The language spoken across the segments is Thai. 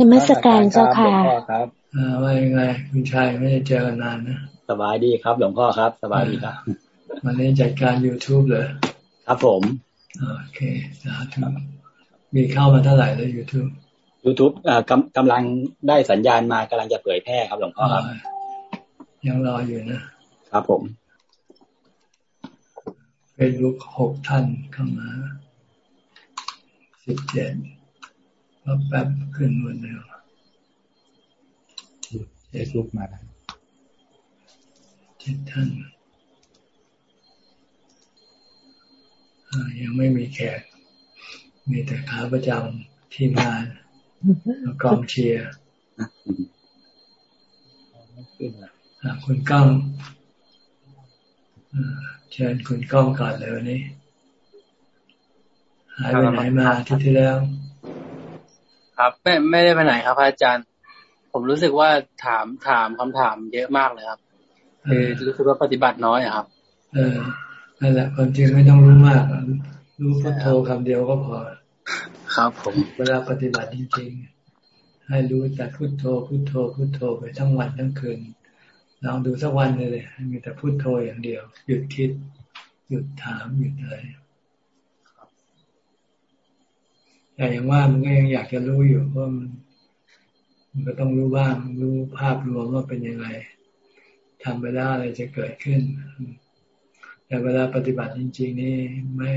นมัสการเจ้าค่ะครับว่ายังไงคุณชายไม่ได้เจอกันนานนะสบายดีครับ หลวงพ่อครับ สบายดีครับวันนี้จัดการ youtube เลยครับผมโอเคสาธุมีเข้ามาเท่าไหร่แล้ว youtube youtube กำกำลังได้สัญญาณมากำลังจะเผยแพร่ครับ หลวงพ่อครับ ยังรออยู่นะครับผมเฟซบุ๊กหกท่านเข้ามาสิบเจ็ด แล้วแป๊บขึ้นหมดแล้วเฟซบุ๊กมาเจ็ดท่านยังไม่มีแขก มีแต่ขาประจำทีมงานกองเชียร์คุณก้องเชิญคุณก้องก่อนเลยวันนี้ หายไปไหนมาที่ที่แล้ว ครับ ไม่ไม่ได้ไปไหนครับอาจารย์ ผมรู้สึกว่าถามถามคำถามเยอะมากเลยครับคือรู้สึกว่าปฏิบัติน้อยครับ เออนั่นแหละความจริงไม่ต้องรู้มาก รู้พุทโธคำเดียวก็พอ ครับ ผมเวลาปฏิบัติจริงๆ ให้รู้แต่พุทโธพุทโธพุทโธไปทั้งวันทั้งคืนลองดูสักวันเลย มีแต่พุทโธอย่างเดียว หยุดคิด หยุดถามหยุดอะไร แต่อย่างว่ามันก็ยังอยากจะรู้อยู่เพราะมันมันก็ต้องรู้บ้างรู้ภาพรวมว่าเป็นยังไงทำไปได้อะไรจะเกิดขึ้น แต่เวลาปฏิบัติจริง ๆ นี่ไม่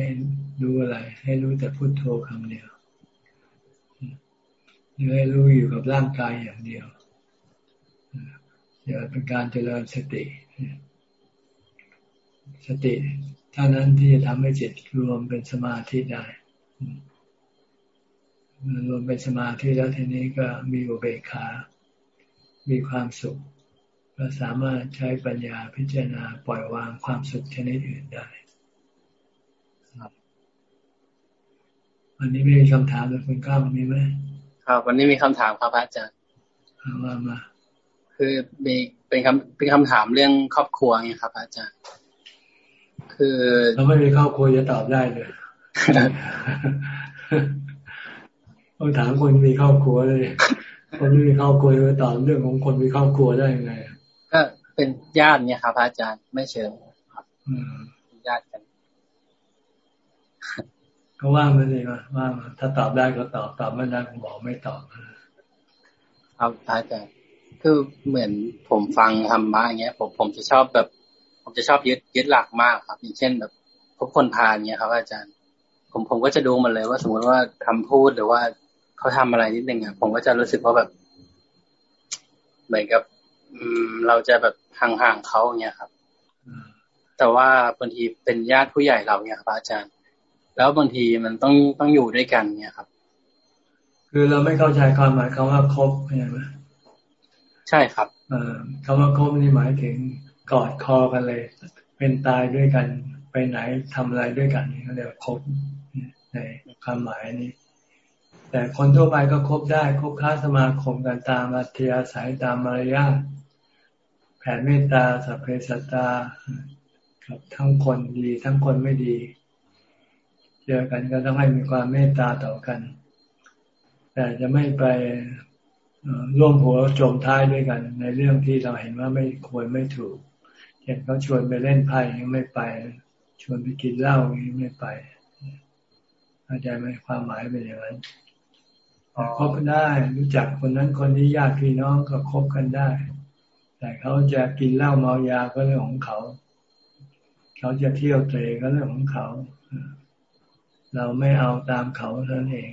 รู้อะไร ให้รู้แต่พุโทโธคำเดียวหรือให้รู้อยู่กับร่างกายอย่างเดียวอย่าเป็นการเจริญสติ สติเท่านั้นที่จะทำให้จิตรวมเป็นสมาธิได้ รวมเป็นสมาธิแล้วทีนี้ก็มีอุเบกขา มีความสุขก็สามารถใช้ปัญญาพิจารณาปล่อยวางความสุขชนิดอื่นได้ครับวันนี้มีคำถามจากคุณก้าวมีไหมครับวันนี้มีคำถามครับอาจารย์มามา คือมีเป็นคำเป็นคำถามเรื่องครอบครัวไงครับ อาจารย์ คือเราไม่มีครอบครัวจะตอบได้เลย ต้องถามคนมีครอบครัวเลยคนไม่มีครอบครัวจะตอบเรื่องของคนมีครอบครัวได้ยังไงก็เป็นญาติเนี่ยครับอาจารย์ไม่เชิงครับญาติกันก็ว่ามันเลยว่าว่าถ้าตอบได้ก็ตอบตอบไม่ได้ก็บอกไม่ตอบครับอาจารย์คือเหมือนผมฟังทำมาอย่างเงี้ย ผมผมจะชอบแบบ ผมจะชอบยึดยึดหลักมากครับ อย่างเช่นแบบพบคนพาลเงี้ยครับ อาจารย์ ผมผมก็จะดูมันเลยว่า สมมติว่าคำพูดหรือว่า เขาทำอะไรนิดนึงอะผมก็จะรู้สึกว่าแบบ เหมือนกับ อืม เราจะแบบห่างๆเขาเงี้ยครับแต่ว่าบางทีเป็นญาติผู้ใหญ่เราเนี่ยครับอาจารย์ แล้วบางทีมันต้องต้องอยู่ด้วยกันเนี่ยครับ คือเราไม่เข้าใจความหมายคำว่าคบใช่ไหมใช่ครับเอ่อคำว่าคบนี่หมายถึงกอดคอกันเลย เป็นตายด้วยกัน ไปไหนทำอะไรด้วยกันนี่เขาเรียกคบในความหมายนี้ แต่คนทั่วไปก็คบได้คบค้าสมาคมกันตามอัธยาศัยตามมารยาทแผ่เมตตาสัพเพสัตตากับทั้งคนดีทั้งคนไม่ดีเจอกันก็ต้องให้มีความเมตตาต่อกัน แต่จะไม่ไปร่วมหัวโจมท้ายด้วยกัน ในเรื่องที่เราเห็นว่าไม่ควรไม่ถูกเช่นเขาชวนไปเล่นไพ่ยังไม่ไป ชวนไปกินเหล้ายังไม่ไปเข้าใจไหมความหมายเป็นอย่างนั้น คบได้ รู้จักคนนั้นคนนี้ญาติพี่น้องก็คบกันได้ แต่เขาจะกินเหล้าเมายาก็เรื่องของเขา เขาจะเที่ยวเตะก็เรื่องของเขา เราไม่เอาตามเขาเท่านั้นเอง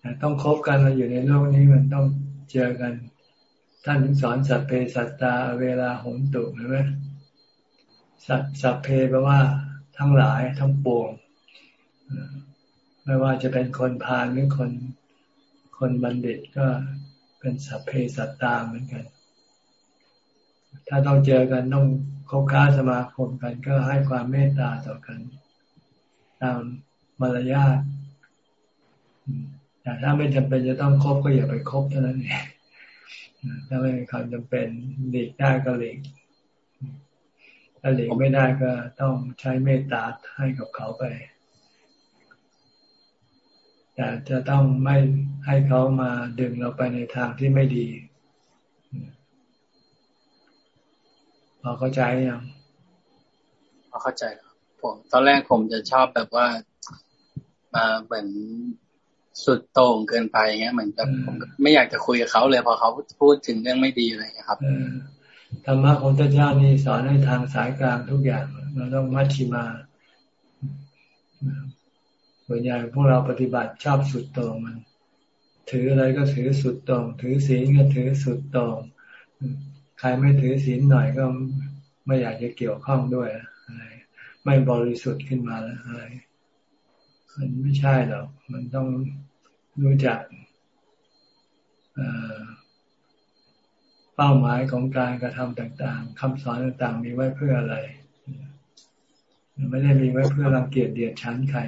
แต่ต้องคบกันเราอยู่ในโลกนี้มันต้องเจอกัน ท่านสอนสัพเพสัตตาเวลาหนตุใช่ไหมสัสัพเพแปลว่าทั้งหลายทั้งปวง ไม่ว่าจะเป็นคนพาลหรือคนคนบัณฑิตก็เป็นสัพเพสัตตาเหมือนกัน ถ้าต้องเจอกันต้องคบค้าสมาคมกันก็ให้ความเมตตาต่อกัน ตามมารยาทแต่ถ้าไม่จำเป็นจะต้องคบก็อย่าไปคบเท่านั้นเองถ้าไม่มีความจำเป็นหลีกได้ก็หลีกถ้าหลีกไม่ได้ก็ต้องใช้เมตตาให้กับเขาไป แต่จะต้องไม่ให้เขามาดึงเราไปในทางที่ไม่ดีพอเข้าใจยังพอเข้าใจครับผมตอนแรกผมจะชอบแบบว่ามาเหมือนสุดโต่งเกินไปเงี้ยเหมือนแบบผมไม่อยากจะคุยกับเขาเลยพอเขาพูดถึงเรื่องไม่ดีอะไรครับธรรมะของพระเจ้านี่สอนให้ทางสายกลางทุกอย่างเราต้องมัชชิมา ส่วนใหญ่พวกเราปฏิบัติชอบสุดโต่งมัน ถืออะไรก็ถือสุดโต่งถือศีลก็ถือสุดโต่งใครไม่ถือศีลหน่อยก็ไม่อยากจะเกี่ยวข้องด้วยอะไรไม่บริสุทธิ์ขึ้นมาแล้วอะไรมันไม่ใช่หรอกมันต้องรู้จักเป้าหมายของการกระทำต่าง ๆคำสอนต่าง ๆ มีไว้เพื่ออะไร ไม่ได้มีไว้เพื่อรังเกียจเดียดชั้นใคร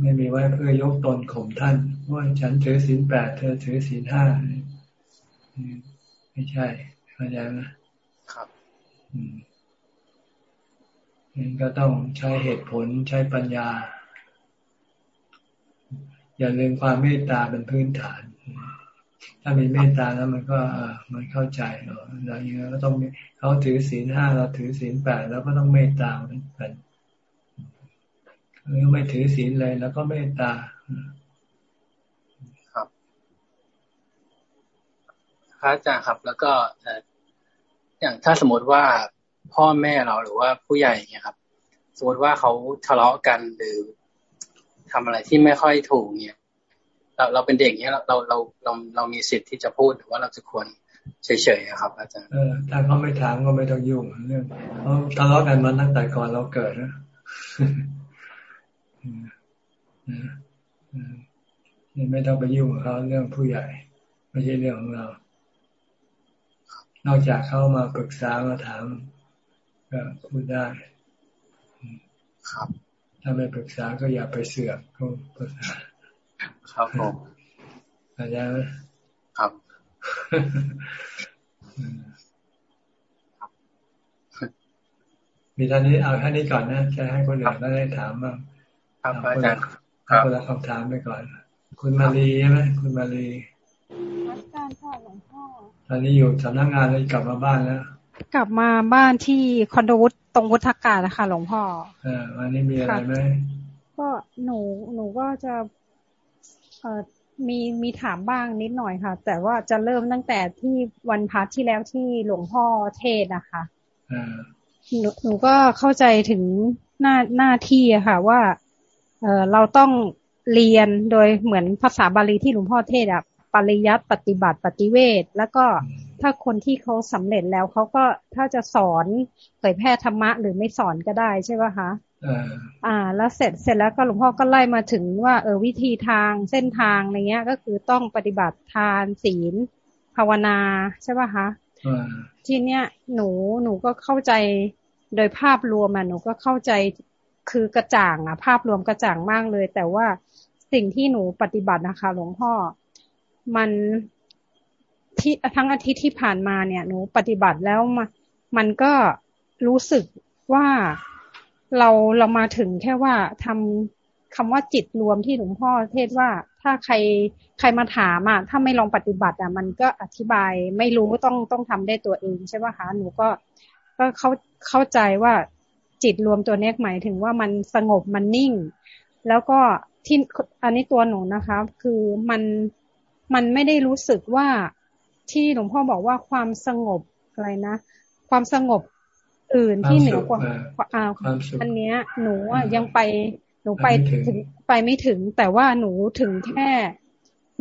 ไม่มีไว้เพื่อยกตนข่มท่านว่าฉันถือศีลแปดเธอถือศีลห้าไม่ใช่เข้าใจไหมครับนั้นก็ต้องใช้เหตุผลใช้ปัญญา อย่าลืมความเมตตาเป็นพื้นฐาน ถ้ามีเมตตาแล้วมันก็มันเข้าใจเนาะอย่างนี้ก็ต้องเขาถือศีลห้าเราถือศีลแปดแล้วก็ต้องเมตตาเหมือนกัน หรือไม่ถือศีลเลยแล้วก็เมตตาครับพระอาจารย์ครับ แล้วก็อย่างถ้าสมมติว่าพ่อแม่เราหรือว่าผู้ใหญ่เนี่ยครับ สมมติว่าเขาทะเลาะกันหรือทำอะไรที่ไม่ค่อยถูกเนี่ยเราเราเป็นเด็กเนี่ยเราเราเราเราเรามีสิทธิ์ที่จะพูดหรือว่าเราจะควรเฉยๆครับ อาจารย์เออถ้าเขาไม่ถามก็ไม่ต้องยุ่งเรื่องเขาทะเลาะกันมาตั้งแต่ก่อนเราเกิดนะ นี่ไม่ต้องไปยุ่งกับเขาเรื่องผู้ใหญ่ ไม่ใช่เรื่องของเรา นอกจากเขามาปรึกษามาถามก็พูดได้ ครับ ถ้าไม่ปรึกษาก็อย่าไปเสือกก็ปรึกษาครับผมเข้าใจไหมครับมีท่านนี้เอาท่านนี้ก่อนนะจะให้คนอื่นได้ถามบ้าง ครับอาจารย์คนละคำถามไปก่อน คุณมาลีใช่ไหมคุณมาลีอาจารย์ค่ะหลวงพ่อตอนนี้อยู่สำนักงานเลยกลับมาบ้านแล้วกลับมาบ้านที่คอนโดวุฒตรงวุฒากาศนะคะหลวงพ่ออ่าวันนี้มีอะไรไหมก็หนูหนูก็จะเอ่อมีมีถามบ้างนิดหน่อยค่ะ แต่ว่าจะเริ่มตั้งแต่ที่วันพักที่แล้วที่หลวงพ่อเทศนะคะหนูหนูก็เข้าใจถึงหน้าหน้าที่อะค่ะ ว่า เออเราต้องเรียนโดยเหมือนภาษาบาลีที่หลวงพ่อเทศอะปริยัติปฏิบัติปฏิเวทแล้วก็ถ้าคนที่เขาสำเร็จแล้วเขาก็ถ้าจะสอนเผยแพร่ธรรมะหรือไม่สอนก็ได้ใช่ไหมคะอ่า แล้วเสร็จเสร็จแล้วก็หลวงพ่อก็ไล่มาถึงว่าเออวิธีทางเส้นทางอะไรเงี้ย ก็คือต้องปฏิบัติทานศีล ภาวนาใช่ป่ะคะทีเนี้ยหนูหนูก็เข้าใจโดยภาพรวมอะหนูก็เข้าใจ คือกระจ่างอะภาพรวมกระจ่างมากเลย แต่ว่าสิ่งที่หนูปฏิบัตินะคะ หลวงพ่อ มันที่ทั้งอาทิตย์ที่ผ่านมาเนี่ย หนูปฏิบัติแล้วมามันก็รู้สึกว่าเราเรามาถึงแค่ว่าทำคำว่าจิตรวมที่หลวงพ่อเทศว่าถ้าใครใครมาถามอะถ้าไม่ลองปฏิบัติ อะ มันก็อธิบายไม่รู้ต้องต้องทำได้ตัวเอง ใช่ไหมคะหนูก็ก็เข้าเข้าใจว่า จิตรวมตัวนี้หมายถึงว่ามันสงบมันนิ่ง แล้วก็ที่อันนี้ตัวหนูนะคะ คือมันมันไม่ได้รู้สึกว่าที่หลวงพ่อบอกว่าความสงบอะไรนะ ความสงบอื่นที่เหนือกว่าอ่าอันเนี้ย หนูยังไปหนูไปถึงไปไม่ถึงแต่ว่าหนูถึงแค่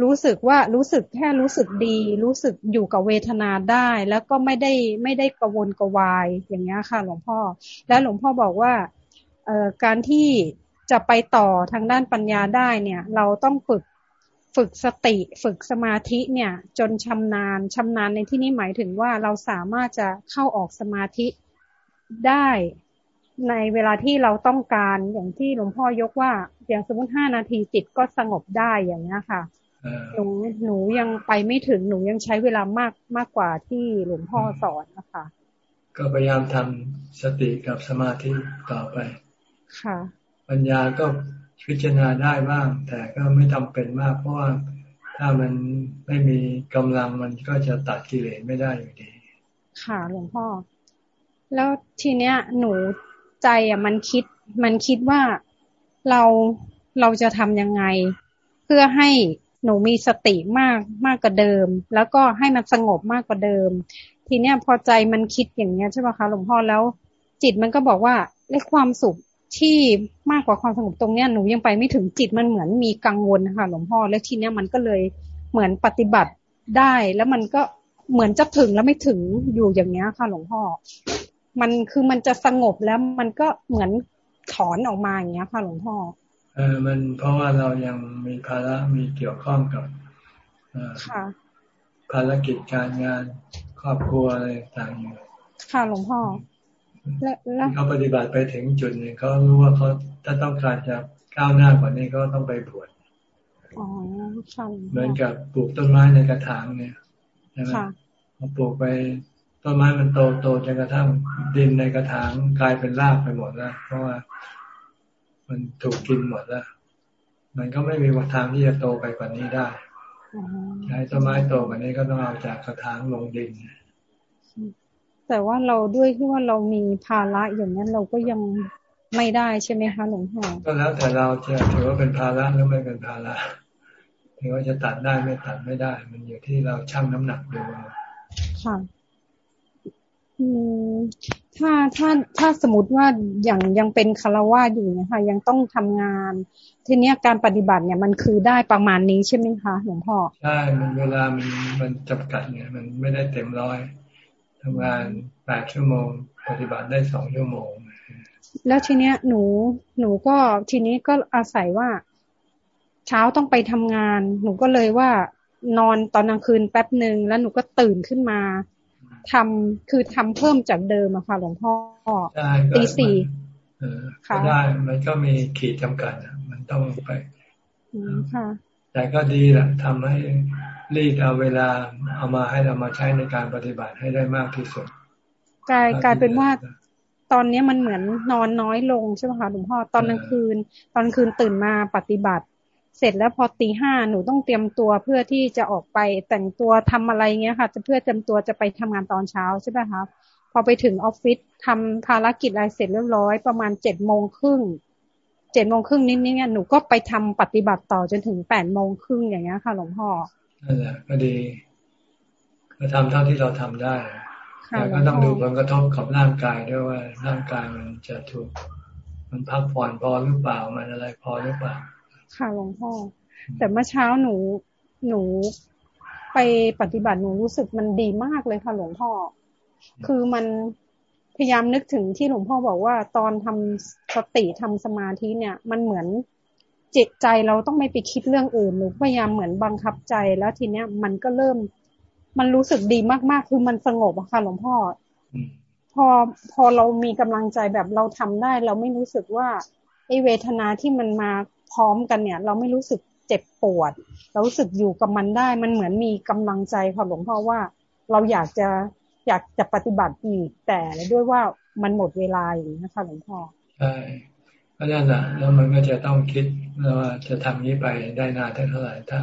รู้สึกว่ารู้สึกแค่รู้สึกดี รู้สึกอยู่กับเวทนาได้ แล้วก็ไม่ได้ไม่ได้กระวนกระวายอย่างเงี้ยค่ะ หลวงพ่อ แล้วหลวงพ่อบอกว่าเอ่อการที่จะไปต่อทางด้านปัญญาได้เนี่ย เราต้องฝึกฝึกสติฝึกสมาธิเนี่ย จนชำนาญชำนาญในที่นี้หมายถึงว่าเราสามารถจะเข้าออกสมาธิได้ในเวลาที่เราต้องการอย่างที่หลวงพ่อยกว่า อย่างสมมติห้านาทีจิตก็สงบได้อย่างนี้ค่ะ หนูหนูยังไปไม่ถึงหนูยังใช้เวลามากมากกว่าที่หลวงพ่อสอนนะคะก็พยายามทำสติกับสมาธิต่อไป ค่ะ ปัญญาก็พพิจารณาได้บ้าง แต่ก็ไม่จาเป็นมาก เพราะว่าถ้ามันไม่มีกำลังมันก็จะตัดกิเลสไม่ได้อยู่ดี ค่ะหลวงพ่อ แล้วทีเนี้ย หนูใจอะมันคิด มันคิดว่าเราเราจะทำยังไง เพื่อให้ หนูมีสติมากมากกว่าเดิม แล้วก็ให้มันสงบมากกว่าเดิม ทีเนี้ยพอใจมันคิดอย่างเงี้ยใช่ไหมคะหลวงพ่อแล้ว จิตมันก็บอกว่าไอ้ความสุขที่มากกว่าความสงบตรงเนี้ยหนูยังไปไม่ถึงจิตมันเหมือนมีกังวลนะคะหลวงพ่อแล้วทีเนี้ยมันก็เลยเหมือนปฏิบัติได้ แล้วมันก็เหมือนจะถึงแล้วไม่ถึงอยู่อย่างเงี้ยค่ะหลวงพ่อ มันคือมันจะสงบแล้วมันก็เหมือนถอนออกมาอย่างเงี้ยค่ะหลวงพ่อ เออมันเพราะว่าเรายังมีภาระมีเกี่ยวข้องกับค่ะภารกิจการงานครอบครัวอะไรต่างอยู่ค่ะหลวงพ่อแล้วเขาปฏิบัติไปถึงจุดหนึ่งเขารู้ว่าเขาถ้าต้องการจะก้าวหน้ากว่านี้ก็ต้องไปบวชเหมือนกับปลูกต้นไม้ในกระถางเนี่ยใช่ไหมพอปลูกไปต้นไม้มันโตโตจนกระทั่งดินในกระถางกลายเป็นรากไปหมดแล้วเพราะว่า มันถูกกินหมดแล้ว มันก็ไม่มีทางที่จะโตไปกว่านี้ได้ใช้ต้นไม้โตกว่านี้ก็ต้องเอาจากกระถางลงดินแต่ว่าเราด้วยที่ว่าเรามีภาระอย่างนั้นเราก็ยังไม่ได้ใช่ไหมคะหลวงพ่อก็แล้วแต่เราจะถือว่าเป็นภาระหรือไม่เป็นภาระถือว่าจะตัดได้ไม่ตัดไม่ได้ มันอยู่ที่เราชั่งน้ำหนักดูค่ะ ถ้าถ้าถ้าสมมติว่าอย่างยังเป็นคารวะอยู่นะคะยังต้องทำงาน ทีเนี้ยการปฏิบัติเนี่ยมันคือได้ประมาณนี้ใช่ไหมคะหลวงพ่อใช่มันเวลามันมันจำกัดเนี่ยมันไม่ได้เต็มร้อยทำงานแปดชั่วโมง ปฏิบัติได้สองชั่วโมง แล้วทีเนี้ยหนูหนูก็ทีนี้ก็อาศัยว่าเช้าต้องไปทำงาน หนูก็เลยว่านอนตอนกลางคืนแป๊บหนึ่งแล้วหนูก็ตื่นขึ้นมา ทำคือทำเพิ่มจากเดิมอะค่ะ หลวงพ่อตีสี่ก็ได้มันก็มีขีดจำกัดมันต้องไปค่ะแต่ก็ดีแหละทำให้รีดเอาเวลาเอามาให้เรามาใช้ในการปฏิบัติให้ได้มากที่สุดกลายกลายเป็นว่าตอนนี้มันเหมือนนอนน้อยลงใช่ไหมคะหลวงพ่อตอนกลางคืน ตอนคืนตื่นมาปฏิบัติ เสร็จแล้วพอตีห้าหนูต้องเตรียมตัวเพื่อที่จะออกไปแต่งตัวทำอะไรเงี้ยค่ะจะเพื่อเตรียมตัวจะไปทำงานตอนเช้าใช่ไหมคะพอไปถึงออฟฟิศทำภารกิจอะไรเสร็จเรียบร้อย ประมาณเจ็ดโมงครึ่งเจ็ดโมงครึ่งนิดๆเนี่ยหนูก็ไปทำปฏิบัติต่อจนถึงแปดโมงครึ่งอย่างเงี้ยค่ะ หลวงพ่อนั่นแหละก็ดีก็ทำเท่าที่เราทำได้แต่ก็ต้องดูผลกระทบกับร่างกายด้วยว่าร่างกายมันจะถูก มันพักผ่อนพอหรือเปล่ามันอะไรพอหรือเปล่า ค่ะหลวงพ่อ แต่เมื่อเช้าหนูหนูไปปฏิบัติหนูรู้สึกมันดีมากเลยค่ะหลวงพ่อ คือมันพยายามนึกถึงที่หลวงพ่อบอกว่า ตอนทำสติทำสมาธิเนี่ย มันเหมือนจิตใจเราต้องไม่ไปคิดเรื่องอื่นหนูพยายามเหมือนบังคับใจแล้วทีเนี้ยมันก็เริ่ม มันรู้สึกดีมากๆ คือมันสงบอะค่ะหลวงพ่อพอพอเรามีกำลังใจแบบเราทำได้ เราไม่รู้สึกว่าไอเวทนาที่มันมา พร้อมกันเนี่ย เราไม่รู้สึกเจ็บปวด เรารู้สึกอยู่กับมันได้ มันเหมือนมีกำลังใจค่ะหลวงพ่อว่าเราอยากจะอยากจะปฏิบัติอีก แต่ด้วยว่ามันหมดเวลาอย่างนี้นะคะหลวงพ่อใช่ก็นั่นแหละแล้วมันก็จะต้องคิดว่าจะทำนี้ไปได้นานเท่าไหร่ถ้า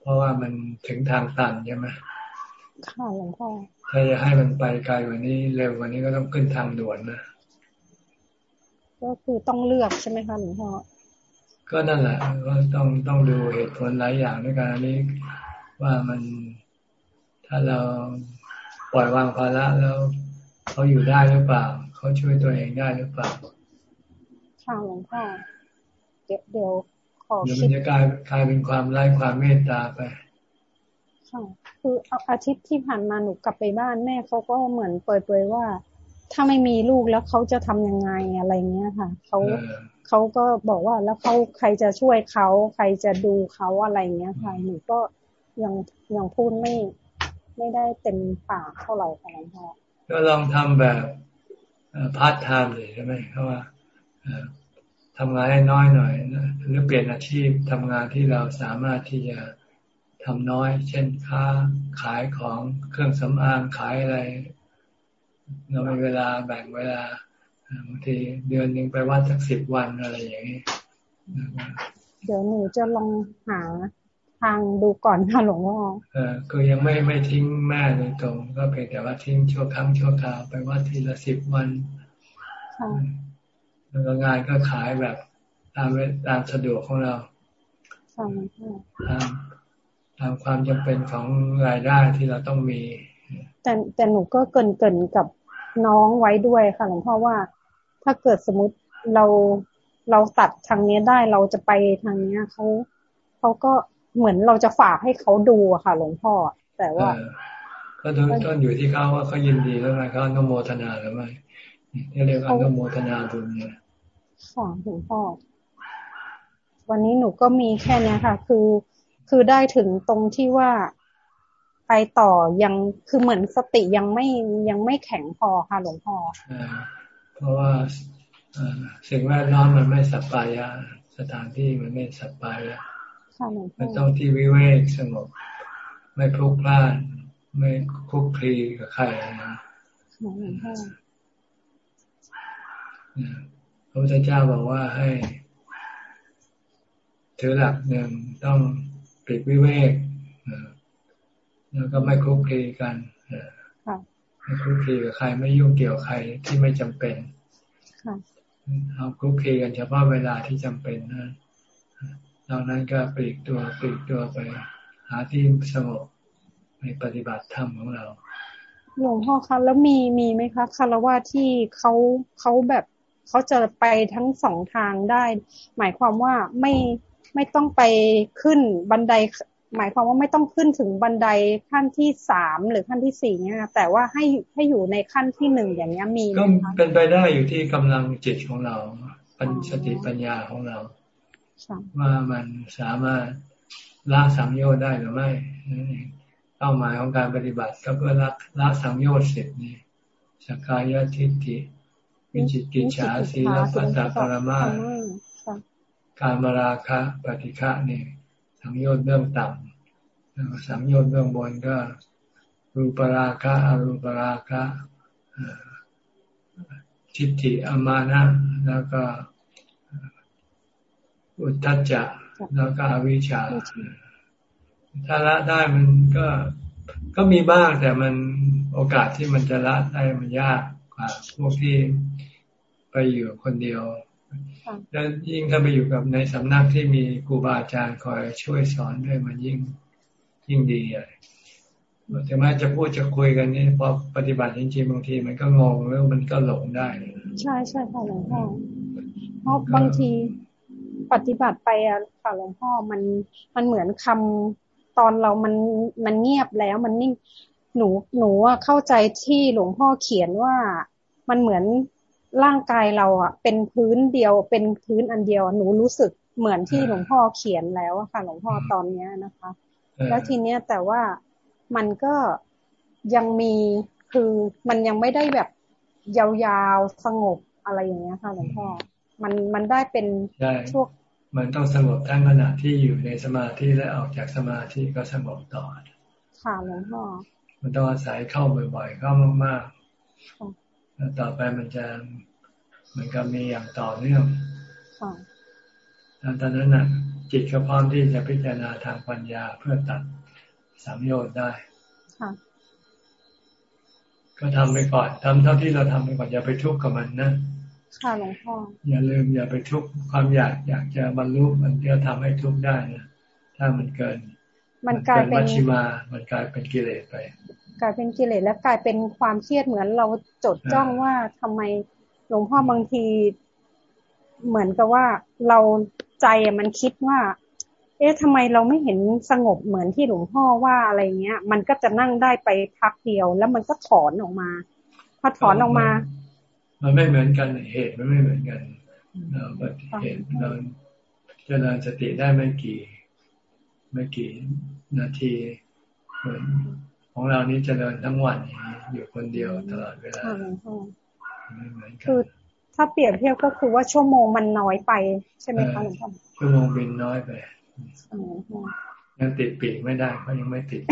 เพราะว่ามันถึงทางตันใช่ไหมค่ะหลวงพ่อถ้าจะให้มันไปไกลกว่านี้เร็วกว่านี้ก็ต้องขึ้นทางด่วนนะก็คือต้องเลือกใช่ไหมคะหลวงพ่อ ก็นั่นแหละก็ต้องต้องดูเหตุผลหลายอย่างด้วยกันอันนี้ว่ามันถ้าเราปล่อยวางภาระแล้วเขาอยู่ได้หรือเปล่าเขาช่วยตัวเองได้หรือเปล่าค่ะหลวงพ่อเดี๋ยวเดี๋ยวขอเดี๋ยวมันจะกลายกลายเป็นความไร้ความเมตตาไปค่ะคืออาทิตย์ที่ผ่านมาหนูกลับไปบ้านแม่เขาก็เหมือนเปิดเผยว่า ถ้าไม่มีลูกแล้วเขาจะทำยังไงอะไรเงี้ยค่ะเขา เขาก็บอกว่าแล้วเขาใครจะช่วยเขาใครจะดูเขาอะไรเงี้ยค่ะหนูก็ยังยังพูดไม่ไม่ได้เต็มปากเท่าไหร่ค่ะหลวงพ่อก็ลองทำแบบพาร์ทไทม์เลยใช่ไหมเขาว่าทำงานให้น้อยหน่อยหรือเปลี่ยนอาชีพทำงานที่เราสามารถที่จะทำน้อย เช่นค้าขายของเครื่องสำอางขายอะไร เรามีเวลาแบ่งเวลา บางทีเดือนหนึ่งไปวัดสักสิบวันอะไรอย่างนี้เดี๋ยวหนูจะลองหาทางดูก่อนค่ะหลวงพ่อเออคือยังไม่ไม่ทิ้งแม่โดยตรง ก็เพียงแต่ว่าทิ้งชั่วครั้งชั่วคราวไปว่าทีละสิบวันแล้วก็งานก็ขายแบบตามตามสะดวกของเราตามตามความจำเป็นของรายได้ที่เราต้องมี แต่แต่หนูก็เกินเกินกับน้องไว้ด้วยค่ะหลวงพ่อว่า ถ้าเกิดสมมติเราเราตัดทางนี้ได้เราจะไปทางนี้เขาเขาก็เหมือนเราจะฝากให้เขาดูอะค่ะ หลวงพ่อ แต่ว่าก็ต้องอยู่ที่เขาว่าเขายินดีแล้วไงเขาอนโมทนาหรือไม่ที่เรียกว่าอนโมทนาบุญเนี่ยค่ะหลวงพ่อวันนี้หนูก็มีแค่นี้ค่ะ คือคือได้ถึงตรงที่ว่าไปต่อยังคือเหมือนสติยังไม่ยังไม่แข็งพอค่ะหลวงพ่อเพ ราะว่าสิ่งแวดล้อมมันไม่สัปปายะสถานที่มันไม่สัปปายะมันต้องที่วิเวกสงบไม่พลุกพล่าน ไม่คุกคลีกับใครนะพระพุทธเจ้าบอกว่าให้ ถือหลักหนึ่งต้องปิดวิเวกแล้วก็ไม่คุกคลีกันไม่คุกคลีกับใคร ไม่ยุ่งเกี่ยวใครที่ไม่จำเป็น เอาคุกคลีกันเฉพาะเวลาที่จำเป็นนะนอกนั้นก็ปลีกตัวปลีกตัวไป หาที่สงบในปฏิบัติธรรมของเราหลวงพ่อคะแล้วมีมีไหมคะคารวะที่เขาเขาแบบเขาจะไปทั้งสองทางได้ หมายความว่าไม่ไม่ต้องไปขึ้นบันได หมายความว่าไม่ต้องขึ้นถึงบันไดขั้นที่สามหรือขั้นที่สี่เนี่ยแต่ว่าให้ให้อยู่ในขั้นที่หนึ่งอย่างเงี้ยมีก็เป็นไปได้อยู่ที่กำลังจิตของเราปัญสติปัญญาของเราว่ามันสามารถละสังโยชน์ได้หรือไม่เป้าหมายของการปฏิบัติก็เพื่อละละสังโยชน์สิบนี้สกายทิฏฐิวิจิกิจฉาสีลปัตตาปรมาการมาราคะปฏิฆะนี่ สังโยชน์เบื้องต่ำสังโยชน์เบื้องบนก็รูปราคะอรูปราคะทิฏฐิอมานะ แล้วก็อุตตัจจะแล้วก็อวิชชาถ้าละได้มันก็ก็มีบ้างแต่มันโอกาสที่มันจะละได้มันยากกว่าพวกที่ไปอยู่คนเดียว แล้วยิ่งถ้าไปอยู่กับในสำนักที่มีครูบาอาจารย์คอยช่วยสอนด้วยมันยิ่งยิ่งดีเลยถึงแม้จะพูดจะคุยกันนี่พอปฏิบัติจริงๆบางทีมันก็งงแล้วมันก็หลงได้ ใช่ใช่ค่ะหลวงพ่อเพราะบางทีปฏิบัติไปอะค่ะหลวงพ่อมันมันเหมือนคำตอนเรามันมันเงียบแล้วมันนิ่งหนูหนูเข้าใจที่หลวงพ่อเขียนว่ามันเหมือน ร่างกายเราอะ เป็นพื้นเดียว เป็นพื้นอันเดียว หนูรู้สึกเหมือนที่หลวงพ่อเขียนแล้วค่ะ หลวงพ่อตอนเนี้ยนะคะ แล้วทีเนี้ยแต่ว่ามันก็ยังมีคือมันยังไม่ได้แบบยาวๆสงบอะไรอย่างเงี้ยค่ะหลวงพ่อมันมันได้เป็นช่วงมันต้องสงบทั้งขณะที่อยู่ในสมาธิและออกจากสมาธิก็สงบต่อค่ะหลวงพ่อมันต้องอาศัยเข้าบ่อยๆเข้ามากๆ แล้วต่อไปมันจะมันก็มีอย่างต่อเนื่องตอนนั้นน่ะ จิตก็พร้อมที่จะพิจารณาทางปัญญาเพื่อตัดสามโยชน์ได้ก็ทำไปก่อนทำเท่าที่เราทำไปก่อนอย่าไปทุกข์กับมันนะค่ะหลวงพ่ออย่าลืมอย่าไปทุกข์ความอยากอยากจะบรรลุมันจะทำให้ทุกข์ได้นะถ้ามันเกิน มันกลายเป็นมัชชิมา มันกลายเป็นกิเลสไป กลายเป็นกิเลสและกลายเป็นความเครียดเหมือนเราจดจ้องว่าทำไมหลวงพ่อบางที เหมือนกับว่าเราใจมันคิดว่า เอ๊ะทำไมเราไม่เห็นสงบเหมือนที่หลวงพ่อว่าอะไรเงี้ย มันก็จะนั่งได้ไปพักเดียว แล้วมันก็ถอนออกมาพอถอนออกมา มันไม่เหมือนกันเหตุมันไม่เหมือนกันเราปฏิเหตุเราเจริญสติได้ไม่กี่ไม่กี่นาทีเหมือน ของเรานี้เจริญทั้งวันอยู่คนเดียวตลอดเวลาคือถ้าเปรียบเทียบก็คือว่าชั่วโมงมันน้อยไปใช่ไหมคะหลวงพ่อชั่วโมงบินน้อยไปยังติดปีกไม่ได้เพราะยังไม่ติด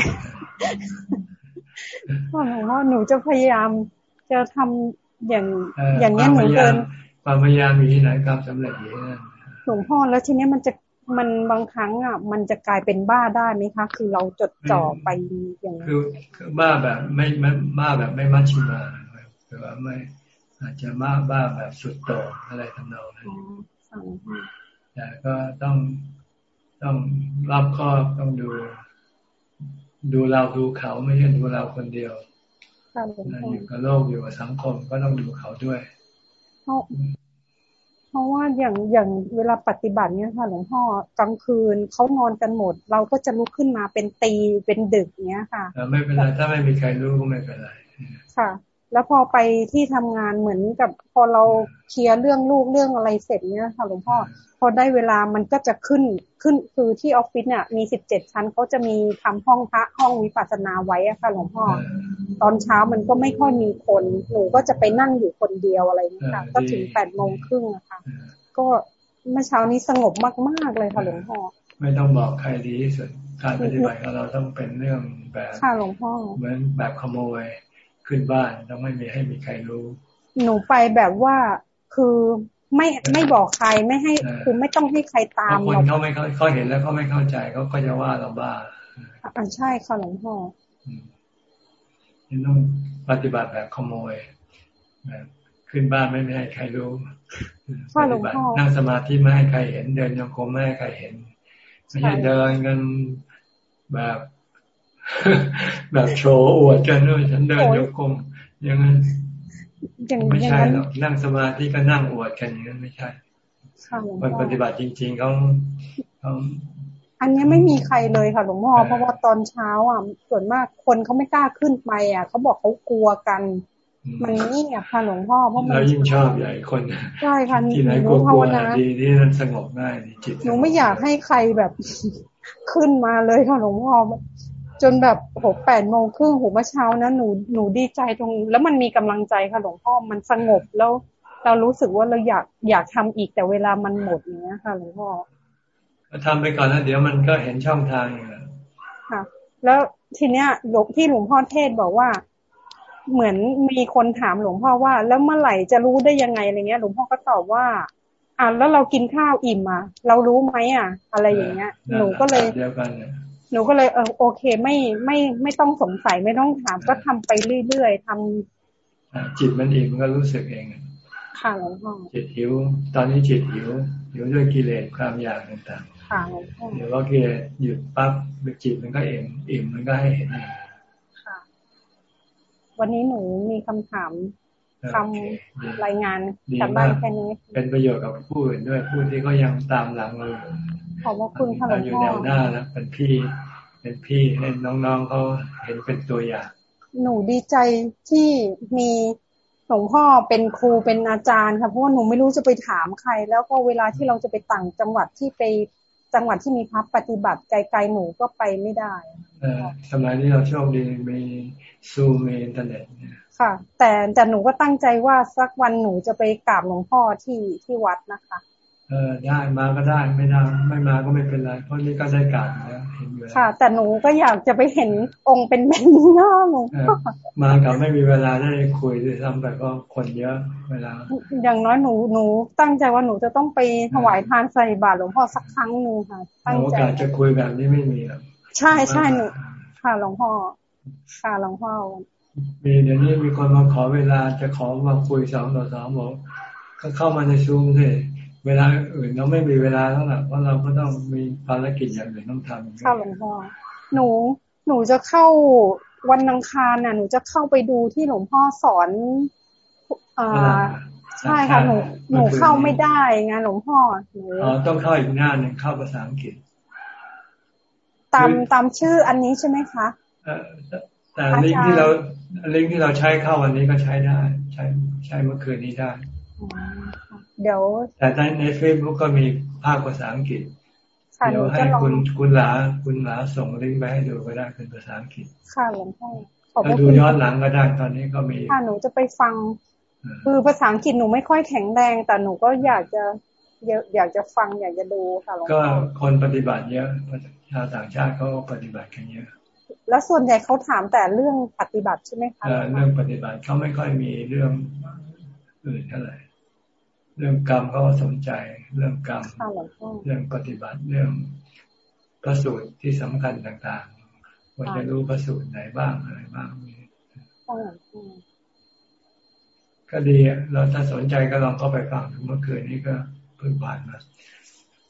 พ่อหลวงพ่อหนูจะพยายามจะทำอย่างอย่างนี้เหมือนเดินความพยายามมีที่ไหนความสำเร็จอยู่นั่นหลวงพ่อแล้วทีนี้มันจะ มันบางครั้งอะ มันจะกลายเป็นบ้าได้ไหมคะ คือเราจดจ่อไปอย่างนี้คือคือบ้าแบบไม่ไม่บ้าแบบไม่มัชชิมาคือว่าไม่ อาจจะบ้าบ้าแบบสุดโต่งอะไรทำนองนั้นแต่ก็ต้องต้องรับข้อต้องดู ดูเราดูเขาไม่ใช่ดูเราคนเดียวอยู่กับโลกอยู่กับสังคมก็ต้องดูเขาด้วย เพราะว่าอย่างอย่างเวลาปฏิบัติเนี่ยค่ะ หลวงพ่อกลางคืนเขานอนกันหมด เราก็จะลุกขึ้นมาเป็นตีเป็นดึกเนี้ยค่ะไม่เป็นไรถ้าไม่มีใครรู้ก็ไม่เป็นไรค่ะ แล้วพอไปที่ทำงานเหมือนกับ พอเราเคลียร์เรื่องลูกเรื่องอะไรเสร็จเนี้ยค่ะ หลวงพ่อพอได้เวลามันก็จะขึ้นขึ้นคือที่ออฟฟิศเนี่ยมีสิบเจ็ดชั้นเขาจะมีทำห้องพระห้องวิปัสสนาไว้อะค่ะ หลวงพ่อ ตอนเช้ามันก็ไม่ค่อยมีคน หนูก็จะไปนั่งอยู่คนเดียวอะไรนี่ค่ะ ก็ถึงแปดโมงครึ่งอะค่ะก็เมื่อเช้านี้สงบมากๆเลยค่ะหลวงพ่อไม่ต้องบอกใครดีที่สุดการปฏิบัติของเราต้องเป็นเรื่องแบบค่ะหลวงพ่อเหมือนแบบขโมยขึ้นบ้านต้องไม่มีให้มีใครรู้ หนูไปแบบว่าคือไม่ไม่บอกใครไม่ให้คือไม่ต้องให้ใครตามคนเขาไม่เขาเห็นแล้วเขาไม่เข้าใจเขาก็จะว่าเราบ้าอ่าใช่ค่ะหลวงพ่อ ต้องปฏิบัติแบบขโมยแบบขึ้นบ้านไม่ให้ใครรู้ปฏิบัตินั่งสมาธิไม่ให้ใครเห็น เดินโยกมไม่ให้ใครเห็นไม่ใช่เดินกันแบบแบบโชว์อวดกันด้วยฉันเดินโยกมอย่างนั้นไม่ใช่หรอกนั่งสมาธิก็นั่งอวดกันอย่างนั้นไม่ใช่คนปฏิบัติจริง ๆเขาเขา อันนี้ไม่มีใครเลยค่ะหลวงพ่อเพราะว่าตอนเช้าอะส่วนมากคนเขาไม่กล้าขึ้นไปอะเขาบอกเขากลัวกัน มันนี่อะค่ะหลวงพ่อเพราะมันเรายิ่งชอบใหญ่คนใช่ค่ะที่ไหนกลัวๆดีที่นั่นสงบง่ายดีจิตหนูไม่อยากให้ใครแบบขึ้นมาเลยค่ะหลวงพ่อจนแบบหกแปดโมงครึ่งหูเมื่อเช้านะหนูหนูดีใจตรง แล้วมันมีกำลังใจค่ะหลวงพ่อมันสงบแล้ว เรารู้สึกว่าเราอยากอยากทำอีกแต่เวลามันหมดเนี้ยค่ะหลวงพ่อ ทำไปก่อนนะเดี๋ยวมันก็เห็นช่องทางอยู่ค่ะ แล้วทีเนี้ยหลวงที่หลวงพ่อเทศบอกว่า เหมือนมีคนถามหลวงพ่อว่า แล้วเมื่อไหร่จะรู้ได้ยังไงอะไรเงี้ย หลวงพ่อก็ตอบว่า อ่าแล้วเรากินข้าวอิ่มอะ เรารู้ไหมอะ อะไรอย่างเงี้ย หนูก็เลยหนูก็เลยเออโอเคไม่ไม่ไม่ต้องสงสัยไม่ต้องถามก็ทำไปเรื่อยๆทำจิตมันอิ่มก็รู้สึกเองค่ะหลวงพ่อจิตหิว ตอนนี้จิตหิวหิวด้วยกิเลสความอยากต่างๆ ค่ะหลวงพ่อเดี๋ยวว่ากิเลสหยุดปั๊บจิตมันก็เองอิ่มมันก็ให้เห็นเองค่ะ วันนี้หนูมีคำถามทำรายงานจากบ้านแค่นี้ เป็นประโยชน์กับผู้อื่นด้วยผู้ที่ก็ยังตามหลังเราขอบคุณค่ะหลวงพ่ออยู่แนวหน้าแล้วเป็นพี่เป็นพี่ให้น้องๆเขาเห็นเป็นตัวอย่าง หนูดีใจที่มีหลวงพ่อเป็นครูเป็นอาจารย์ค่ะเพราะว่าหนูไม่รู้จะไปถามใคร แล้วก็เวลาที่เราจะไปต่างจังหวัดที่ไป จังหวัดที่มีพับปฏิบัติไกลๆหนูก็ไปไม่ได้สมัยนี้เราโชคดีมีซูมมีอินเทอร์เน็ตค่ะ แต่แต่หนูก็ตั้งใจว่าสักวันหนูจะไปกราบหลวงพ่อที่ที่วัดนะคะ เออได้มาก็ได้ไม่ได้ไม่มาก็ไม่เป็นไร เพราะนี่ก็ได้กราบแล้วเห็นอยู่ค่ะ แต่หนูก็อยากจะไปเห็นองค์เป็นแบบนี้เนาะหลวงพ่อมากับไม่มีเวลาได้คุยด้วยซ้ำไปก็คนเยอะเวลา อย่างน้อยหนูหนูตั้งใจว่าหนูจะต้องไปถวายทานใส่บาตรหลวงพ่อสักครั้งหนึ่งค่ะตั้งใจโอกาสจะคุยแบบนี้ไม่มีหรอกใช่ใช่หนูค่ะหลวงพ่อค่ะหลวงพ่อมีเดี๋ยวนี้มีคนมาขอเวลาจะขอมาคุยสองต่อสองบอกก็เข้ามาในซูมเลย เวลาอื่นเราไม่มีเวลาแล้วล่ะเพราะเราก็ต้องมีภารกิจอย่างอื่นต้องทำค่ะหลวงพ่อหนูหนูจะเข้าวันอังคารน่ะ หนูจะเข้าไปดูที่หลวงพ่อสอนอ่าใช่ค่ะหนูหนูเข้าไม่ได้งานหลวงพ่อหนูอ๋อต้องเข้าอีกหน้าหนึ่งเข้าภาษาอังกฤษ ตามตามชื่ออันนี้ใช่ไหมคะแต่ลิงก์ที่เราลิงก์ที่เราใช้เข้าวันนี้ก็ใช้ได้ ใช้ใช้เมื่อคืนนี้ได้ เดี๋ยว แต่ในในเฟซบุ๊กก็มีภาคภาษาอังกฤษเดี๋ยวให้คุณคุณหลาคุณหลาส่งลิงก์ไปให้ดูก็ได้เป็นภาษาอังกฤษ ค่ะหลวงพ่อแล้วดูย้อนหลังก็ได้ตอนนี้ก็มี ค่ะหนูจะไปฟัง คือภาษาอังกฤษหนูไม่ค่อยแข็งแรง แต่หนูก็อยากจะอยากจะฟังอยากจะดูค่ะหลวงพ่อก็คนปฏิบัติเยอะชาวต่างชาติเขาปฏิบัติกันเยอะ แล้วส่วนใหญ่เขาถามแต่เรื่องปฏิบัติใช่ไหมคะเรื่องปฏิบัติเขาไม่ค่อยมีเรื่องอื่นเท่าไหร่ เรื่องกรรมเขาสนใจ เรื่องกรรม เรื่องปฏิบัติเรื่องพระสูตรที่สำคัญต่างๆว่าจะรู้พระสูตรไหนบ้างอะไรบ้างก็ดีเราถ้าสนใจก็ลองเข้าไปฟังเมื่อคืนนี้ก็เพิ่งผ่านมา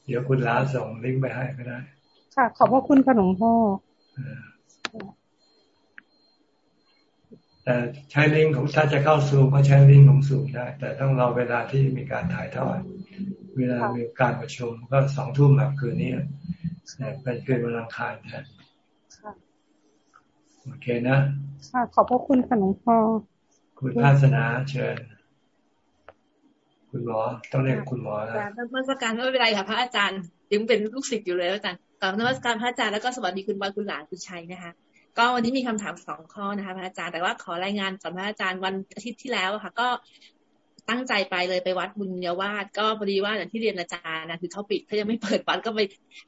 เดี๋ยวคุณล้าส่งลิงก์ไปให้ก็ได้ ค่ะ ขอบพระคุณขนมพ่อ แต่ใช้ลิงก์ของถ้าจะเข้าซูมก็ใช้ลิงก์ของซูมได้ แต่ต้องรอเวลาที่มีการถ่ายทอด เวลามีการประชุมก็สองทุ่มแบบคืนนี้เป็นคืนวันอังคารแทนโอเคนะค่ะขอบพระคุณขนมพ่อคุณภาสนาเชิญ คุณหมอต้องเรียกคุณหมอแล้วนมัสการไม่เป็นไรค่ะพระอาจารย์ยังเป็นลูกศิษย์อยู่เลยอาจารย์กลับนมัสการพระอาจารย์แล้วก็สวัสดีคุณบอยคุณหลานคุณชัยนะคะ ก็วันนี้มีคำถามสองข้อนะคะพระอาจารย์แต่ว่าขอรายงานก่อนพระอาจารย์วันอาทิตย์ที่แล้วค่ะ ก็ ตั้งใจไปเลยไปวัดบุญญาวาสก็พอดีว่าอย่างที่เรียนอาจารย์นะคือเขาปิดเขายังไม่เปิดวัดก็ไป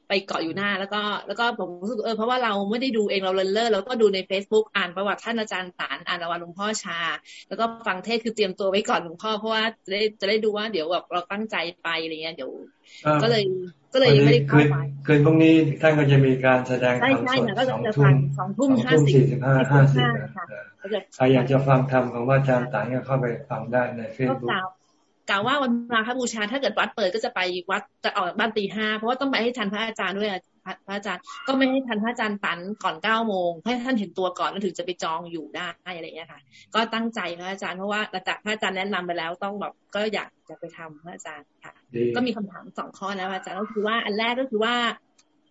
ไปเกาะอยู่หน้า แล้วก็แล้วก็ผมรู้สึกเออเพราะว่าเราไม่ได้ดูเองเราเลินเล่อเราก็ดูใน Facebook อ่านประวัติท่านอาจารย์สารอ่านประวัติหลวงพ่อชา แล้วก็ฟังเทศคือเตรียมตัวไว้ก่อนหลวงพ่อเพราะว่าจะได้จะได้ดูว่าเดี๋ยวแบบเราตั้งใจไปอะไรเงี้ยเดี๋ยว ก็เลยก็เลยไม่ได้เข้าไปคืนพรุ่งนี้ท่านก็จะมีการแสดงธรรมสดสองทุ่มสองทุ่มห้าสิบห้าห้าสิบ ใครอยากจะฟังธรรมของว่าอาจารย์ต่างก็เข้าไปฟังได้ในเฟซบุ๊กกล่าวว่าวันมาคบูชาถ้าเกิดวัดเปิดก็จะไปวัดจะออกบ้านตีห้าเพราะว่าต้องไปให้ทันพระอาจารย์ด้วยพระอาจารย์ก็ไม่ให้ทันพระอาจารย์ตันก่อนเก้าโมงให้ท่านเห็นตัวก่อนแล้วถึงจะไปจองอยู่ได้อะไรอย่างเงี้ยค่ะ ก็ตั้งใจพระอาจารย์เพราะว่าหลังจากพระอาจารย์แนะนำไปแล้วต้องแบบก็อยากจะไปทำพระอาจารย์ค่ะ ก็มีคำถามสองข้อนะพระอาจารย์ก็คือว่าอันแรกก็คือว่า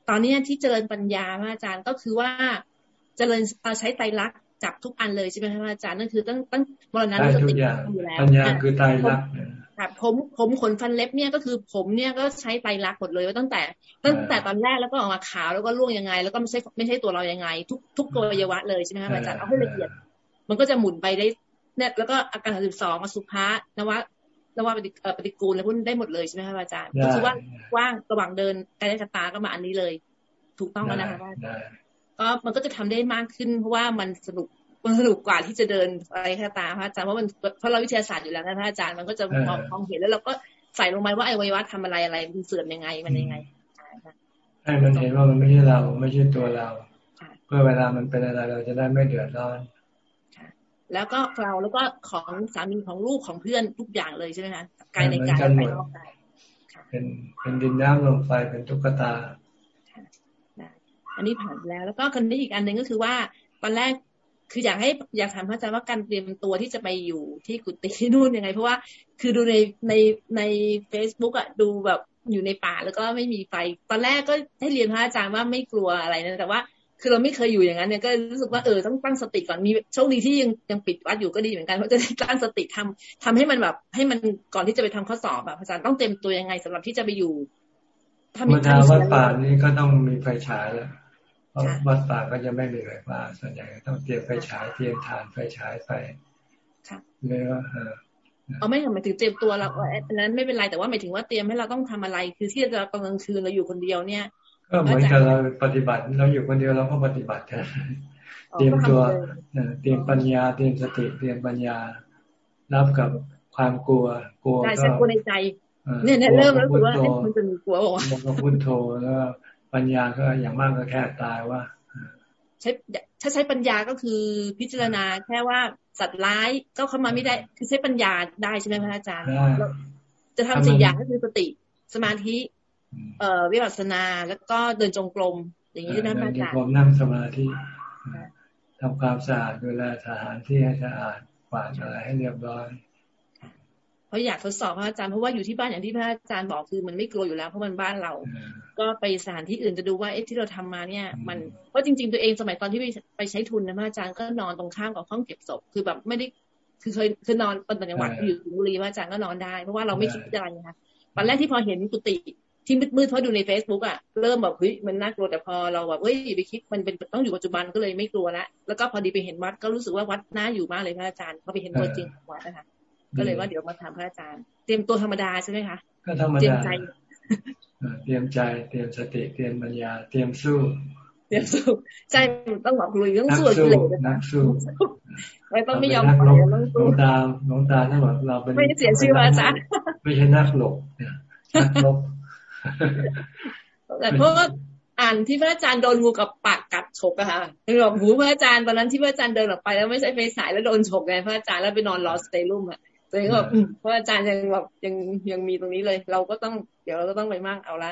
ตอนนี้ที่เจริญปัญญาพระอาจารย์ก็คือว่า เจริญใช้ไตรลักษณ์ จับทุกอันเลยใช่ไหมพระอาจารย์นั่นคือตั้งตั้งมรณะสติอยู่แล้วปัญญาคือไตรลักษณ์ค่ะผมผมขนฟันเล็บเนี่ยก็คือผมเนี่ยก็ใช้ไตรลักษณ์หมดเลยว่าตั้งแต่ ตั้งแต่ตอนแรกแล้วก็ออกมาขาวแล้วก็ร่วงยังไง แล้วก็ไม่ใช่ไม่ใช่ตัวเรายังไง ทุกทุกตัวยวะเลยใช่ไหมคะอาจารย์เอาให้ละเอียด มันก็จะหมุนไปได้เนี่ยแล้วก็อาการสิบสองอสุภะนวะนวะปฏิปฏิกูลอะไรพวกนี้ได้หมดเลยใช่ไหมคะอาจารย์ก็คือว่ากว้างระหว่างเดินกายตาก็มาอันนี้เลย ถูกต้องแล้วนะคะ ก็มันก็จะทำได้มากขึ้น เพราะว่ามันสนุกมันสนุกกว่าที่จะเดินอะไรค่ตาพระอาจารย์เพราะมันเพราะเราวิทยาศาสตร์อยู่แล้วนะพระอาจารย์มันก็จะมองมองเห็นแล้วเราก็ใส่ลงไปว่าไอ้วัยวะทำอะไรอะไรมันเสื่อมยังไงมันยังไงให้มันเห็นว่ามันไม่ใช่เราไม่ใช่ตัวเรา เพื่อเวลามันเป็นอะไรเราจะได้ไม่เดือดร้อนแล้วก็เราแล้วก็ของสามีของลูกของเพื่อนทุกอย่างเลยใช่ไหมคะกายในกายไปนอกกายเป็นเป็นดินน้ำลมไฟเป็นตุ๊กตา อันนี้ผ่านแล้ว แล้วก็คนนี้อีกอันหนึ่งก็คือว่า ตอนแรกคืออยากให้อยากถามพระอาจารย์ว่าการเตรียมตัวที่จะไปอยู่ที่กุฏิที่นู่นยังไง เพราะว่าคือดูในในในเฟซบุ๊กอะดูแบบอยู่ในป่าแล้วก็ไม่มีไฟ ตอนแรกก็ให้เรียนพระอาจารย์ว่าไม่กลัวอะไรนะแต่ว่าคือเราไม่เคยอยู่อย่างนั้นเนี่ยก็รู้สึกว่าเออต้องตั้งสติก่อนมีโชคดีที่ยังยังปิดวัดอยู่ก็ดีเหมือนกันเพราะจะได้ตั้งสติทำทำให้มันแบบ ให้มันก่อนที่จะไปทำข้อสอบแบบอาจารย์ต้องเต็มตัวยังไงสำหรับที่จะไปอยู่ธรรมดาวัดป่านี้ก็ต้องมีไฟฉายแล้ ววัดป่าก็จะไม่มีไฟฟ้าส่วนใหญ่ต้องเตรียมไฟฉายเตรียมฐานไฟฉายไปเลยว่าเออเอาไม่หมายถึงเตรียมตัวเราอันนั้นไม่เป็นไรแต่ว่าหมายถึงว่าเตรียมให้เราต้องทำอะไร คือที่จะตอนกลางคืนเราอยู่คนเดียวเนี่ย ก็เหมือนกับเราปฏิบัติเราอยู่คนเดียวเราก็ปฏิบัติกันเตรียมตัวเตรียมปัญญาเตรียมสติเตรียมปัญญารับกับความกลัวกลัวก็กลัวในใจเนี่ยเริ่มแล้วคือว่ามันจะมีกลัวบอกว่าพุทโธแล้ว ปัญญาก็อย่างมากก็แค่ตายว่าใช้ถ้าใช้ปัญญาก็คือพิจารณาแค่ว่าสัตว์ร้ายก็เข้ามาไม่ได้ คือใช้ปัญญาได้ใช่ไหมพระอาจารย์จะทำสี่อย่างก็คือสติสมาธิ เอ่อวิปัสสนาแล้วก็เดินจงกรมอย่างนี้นะพระอาจารย์นั่งสมาธิทำความสะอาดดูแลสถานที่ให้สะอาดกวาดอะไรให้เรียบร้อย ราะอยากทดสอบพระอาจารย์เพราะว่าอยู่ที่บ้านอย่างที่พระอาจารย์บอกคือมันไม่กลัวอยู่แล้วเพราะมันบ้านเรา ก็ไปสถานที่อื่นจะดูว่าเอ๊ะที่เราทำมาเนี่ย มันเพราะจริง ๆ ตัวเองสมัยตอนที่ไปไปใช้ทุนนะพระอาจารย์ก็นอนตรงข้ามกับห้องเก็บศพคือแบบไม่ได้คือเคยคือนอนตอนต่างจังหวัดอยู่บุรีพระอาจารย์ก็นอนได้เพราะว่าเราไม่คิดอะไรนะคะตอนแรกที่พอเห็นกุฏิที่มืดๆเพราะดูในเฟซบุ๊กอะเริ่มแบบเฮ้ยมันน่ากลัวแต่พอเราแบบเฮ้ยไปคิดมันเป็นต้องอยู่ปัจจุบันก็เลยไม่กลัวแล้วแล้วก็พอดีไปเห็นวัดก็รู้สึกว่าวัดน่าอยู่มากเลยพระอาจารย์พอไปเห็นตัวจริงวัดนะคะ ก็เลยว่าเดี๋ยวมาถามพระอาจารย์ เตรียมตัวธรรมดาใช่ไหมคะก็ธรรมดาเตรียมใจเตรียมใจ เตรียมสติเตรียมปัญญา เตรียมสู้ดี๋ยวสู้ใช่ต้องแบบลุยต้องสู้กิเลสนักสู้ไม่ต้องไม่ยอมปล่อยต้องสู้หลวงตาหลวงตาถ้าแบบเราเป็นไม่เสียชื่ออาจารย์ไม่ใช่นักหลบเนี่ยนักลบแต่เพราะว่าอ่านที่พระอาจารย์โดนงูกับปากกัดฉกอะค่ะคือแบบหูพระอาจารย์ตอนนั้นที่พระอาจารย์เดินออกไปแล้วไม่ใช่ไฟสายแล้วโดนฉกไงพระอาจารย์แล้วไปนอนรอสเตย์รูมอะ ตัวเองก็แบบพระอาจารย์ยังแบบยังยังมีตรงนี้เลย เราก็ต้องเดี๋ยวเราก็ต้องไปมั่งเอาละ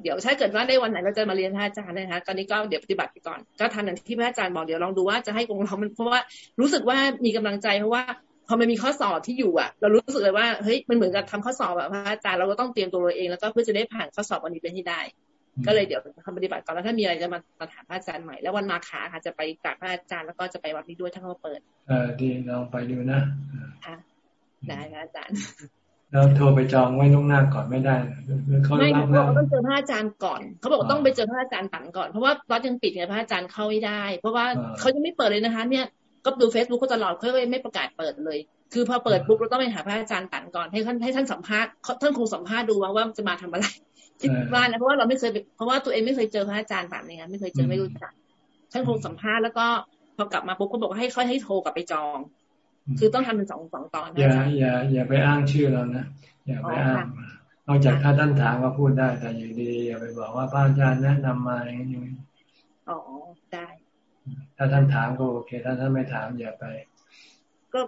เดี๋ยวถ้าเกิดว่าได้วันไหนเราจะมาเรียนพระอาจารย์นะคะตอนนี้ก็เดี๋ยวปฏิบัติไปก่อน ก็ทำอย่างที่พระอาจารย์บอกเดี๋ยวลองดูว่าจะให้กองเรามันเพราะว่ารู้สึกว่ามีกำลังใจเพราะว่าพอมันมีข้อสอบที่อยู่อะ เรารู้สึกเลยว่าเฮ้ยมันเหมือนกับทำข้อสอบแบบพระอาจารย์เราก็ต้องเตรียมตัวเราเองแล้วก็เพื่อจะได้ผ่านข้อสอบวันนี้ไปให้ได้ ก็เลยเดี๋ยวทำปฏิบัติก่อนแล้วถ้ามีอะไรจะมามาถามพระอาจารย์ใหม่ แล้ววันมาขาค่ะจะไปกราบพระอาจารย์แล้วก็จะไปวัดนี้ด้วยถ้าเขาเปิด เออดีลองไปดูนะค่ะได้ค่ะอาจารย์แล้วโทรไปจองไว้ล่วงหน้าก่อนไม่ได้เขาไม่เขาบอกต้องเจอพระอาจารย์ก่อน เขาบอกต้องไปเจอพระอาจารย์ตันก่อนเพราะว่าวัดยังปิดไงพระอาจารย์เข้าไม่ได้ เพราะว่าเขายังไม่เปิดเลยนะคะ เนี่ยก็ดูเฟซบุ๊กเขาตลอดเขาเลยไม่ประกาศเปิดเลย คือพอเปิดปุ๊บเราต้องไปหาพระอาจารย์ตันก่อนให้ท่านให้ท่านสัมภาษณ์ท่านคงสัมภาษณ์ดูว่าว่าจะมาทำอะไร คิดว่านะเพราะว่าเราไม่เคยเพราะว่าตัวเองไม่เคยเจอพระอาจารย์ตันเนี่ยไม่เคยเจอไม่รู้จักท่านคงสัมภาษณ์แล้วก็พอกลับมาปุ๊บเขาบอกว่าให้ค่อยให้โทรกลับไปจอง คือต้องทำเป็นสองสองตอนอย่าอย่าอย่าไปอ้างชื่อเรานะอย่าไปอ้างนอกจากถ้าท่านถามก็พูดได้แต่อยู่ดีอย่าไปบอกว่าพระอาจารย์แนะนำมาอย่างนี้อ๋อได้ถ้าท่านถามก็โอเค ถ้าท่านไม่ถามอย่าไป ก็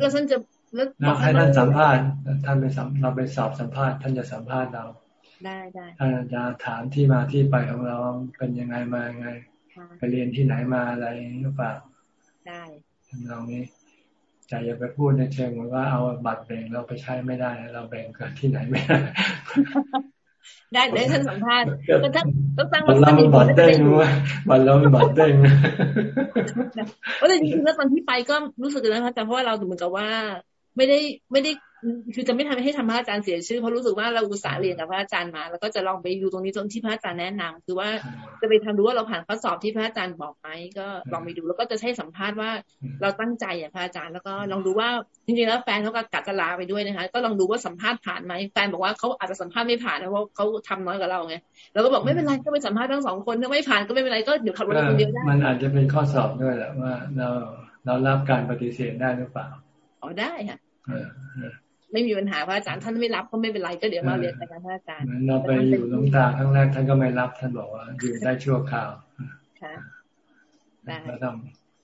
ก็ท่านจะแล้วให้ท่านสัมภาษณ์ท่านไปสัมเราไปสอบสัมภาษณ์ ท่านจะสัมภาษณ์เรา ได้ได้ท่านจะถามที่มาที่ไปของเราเป็นยังไงมายังไง ไปเรียนที่ไหนมาอะไรหรือเปล่าได้ทำเรานี้จอย่าไปพูดในเชิงว่าเอาบัตรแบ่งเราไปใช้ไม่ได้เราแบ่งกันที่ไหนไม่ได้ได้เดี๋ยวท่านสัมภาษณ์ก็ต้องต้องตั้งเราบัตรเด้งว่าบัตรเราบัตรเด้งเพราะจริงๆแล้วตอนที่ไปก็รู้สึกนะพระอาจารย์เพราะว่าเราเหมือนกับว่า ไม่ได้ไม่ได้ คือจะไม่ทำให้ทำพระอาจารย์เสียชื่อเพราะรู้สึกว่าเราอุตส่าห์เรียนกับพระอาจารย์มา แล้วก็จะลองไปดูตรงนี้ตรงที่พระอาจารย์แนะนำคือว่าจะไปทำดูว่าเราผ่านข้อสอบที่พระอาจารย์บอกไหมก็ลองไปดู แล้วก็จะใช้สัมภาษณ์ว่าเราตั้งใจอะพระอาจารย์แล้วก็ลองดูว่าจริงๆแล้วแฟนเขาก็กัดกระลาไปด้วยนะคะ ก็ลองดูว่าสัมภาษณ์ผ่านไหมแฟนบอกว่าเขาอาจจะสัมภาษณ์ไม่ผ่านเพราะเขาทำน้อยกว่าเราไงเราก็บอกไม่เป็นไรก็ไปสัมภาษณ์ทั้งสองคนถ้าไม่ผ่านก็ไม่เป็นไรก็เดี๋ยวขับรถคนเดียวได้มันอาจจะเป็นข้อสอบด้วยแหละว่าเราเรารับการปฏิเสธได้หรือเปล่าอ๋อได้ค่ะ ไม่มีปัญหาพระอาจารย์ท่านไม่รับก็ไม่เป็นไรก็เดี๋ยวมาเรียนกันพระอาจารย์เราไปอยู่ลงตาครั้งแรกท่านก็ไม่รับท่านบอกว่าอยู่ได้ชั่วคราวค่ะแล้วต้อง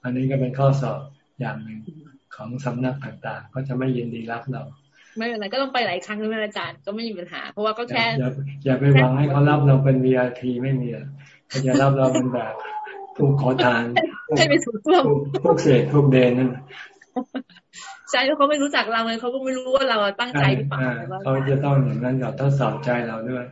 อันนี้ก็เป็นข้อสอบอย่างหนึ่งของสำนักต่างๆ ก็จะไม่ยินดีรับเรา ไม่เป็นไรก็ต้องไปหลายครั้งนะอาจารย์ก็ไม่มีปัญหา เพราะว่าก็แค่ อย่าไปหวังให้เขารับเราเป็น VIP ไม่มีเขาจะรับเราเป็นแบบผู้ขอทานให้ไปสู่ตัวพวกเศษพวกเดนนั่น ใจแล้วเขาไม่รู้จักเราเลยเขาก็ไม่รู้ว่าเราตั้งใจหรือเปล่าเขาจะต้องอย่างนั้นก่อนทดสอบใจเราด้วย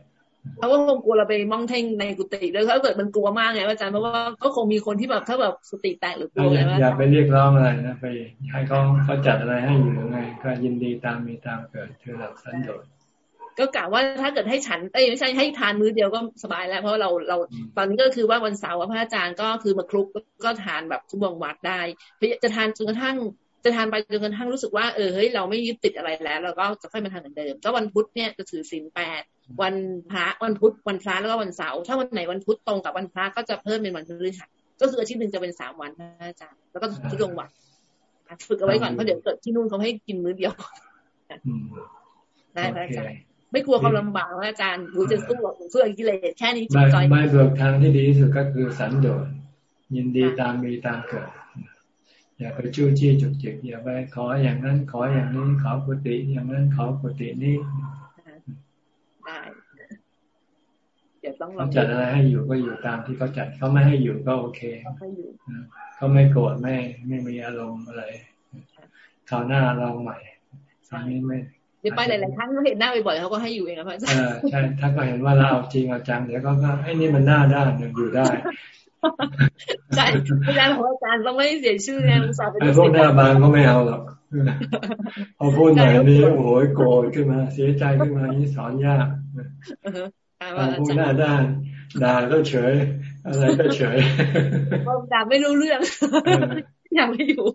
เขาก็คงกลัวเราไปมองเท่งในกุฏิด้วยเขาเกิดมันกลัวมากไงอาจารย์เพราะว่าก็คงมีคนที่แบบถ้าแบบสติแตกหรือกลัวอะไรว่าอย่าไปเรียกร้องอะไรนะไปให้เขาเขาจัดอะไรให้อยู่ยังไง ก็ยินดีตามมีตามเกิดคือหลักสันโดษก็กะว่าถ้าเกิดให้ฉันเอ้ไม่ใช่ให้ทานมื้อเดียวก็สบายแล้ว เพราะเราเราตอนนี้ก็คือว่าวันเสาร์พระอาจารย์ก็คือมาคลุกก็ทานแบบทุบวงวัดได้จะทานจนกระทั่ง จะทานไปจนกระทั่งรู้สึกว่าเออเฮ้ยเราไม่ยึดติดอะไรแล้ว เราก็จะค่อยมาทานเหมือนเดิม ก็วันพุธเนี่ยจะถือศีลแปดวันพระวันพุธวันพระแล้วก็วันเสาร์ถ้าวันไหนวันพุธตรงกับวันพระก็จะเพิ่มเป็นวันพฤหัสก็คืออาทิตย์หนึ่งจะเป็นสามวันนะอาจารย์แล้วก็ทุกวันฝึกเอาไว้ก่อนเพราะเดี๋ยวเกิดที่นู่นเขาให้กินมื้อเดียวได้อาจารย์ไม่กลัวความลำบากอาจารย์หนูจะสู้สู้กิเลสแค่นี้จิตใจไม่เบิกทางที่ดีที่สุดก็คือสันโดษยินดีตามมีตามเกิด อย่าไปจู้จี้จุกจิกอย่าไปขออย่างนั้น ขออย่างนี้ขอกุฏิอย่างนั้นขอกุฏินี้ได้เดี๋ยวต้องเขาจัดอะไรให้อยู่ก็อยู่ตามที่เขาจัดเขาไม่ให้อยู่ก็โอเคเขาไม่โกรธไม่ไม่มีอารมณ์อะไรคราวหน้าลองใหม่คราวนี้ไม่เดี๋ยวไปหลายๆครั้งก็เห็นหน้าบ่อยๆเขาก็ให้อยู่เองนะพ่ออาจารย์ใช่ถ้าก็เห็นว่าเราเอาจริงเอาจังเดี๋ยวก็ไอ้นี่มันหน้าด้านอยู่ได้ ใช่อาจารย์ของอาจารย์ต้องไม่เสียชื่อไงอุตส่าห์เป็นพวกหน้าบางก็ไม่เอาหรอกพอพูดหน่อยนี่โอ้โหโกรธขึ้นมา เสียใจขึ้นมานี่สอนยากพูดหน้าด้านด่าก็เฉย อะไรก็เฉยด่าไม่รู้เรื่องอยากไม่อยู่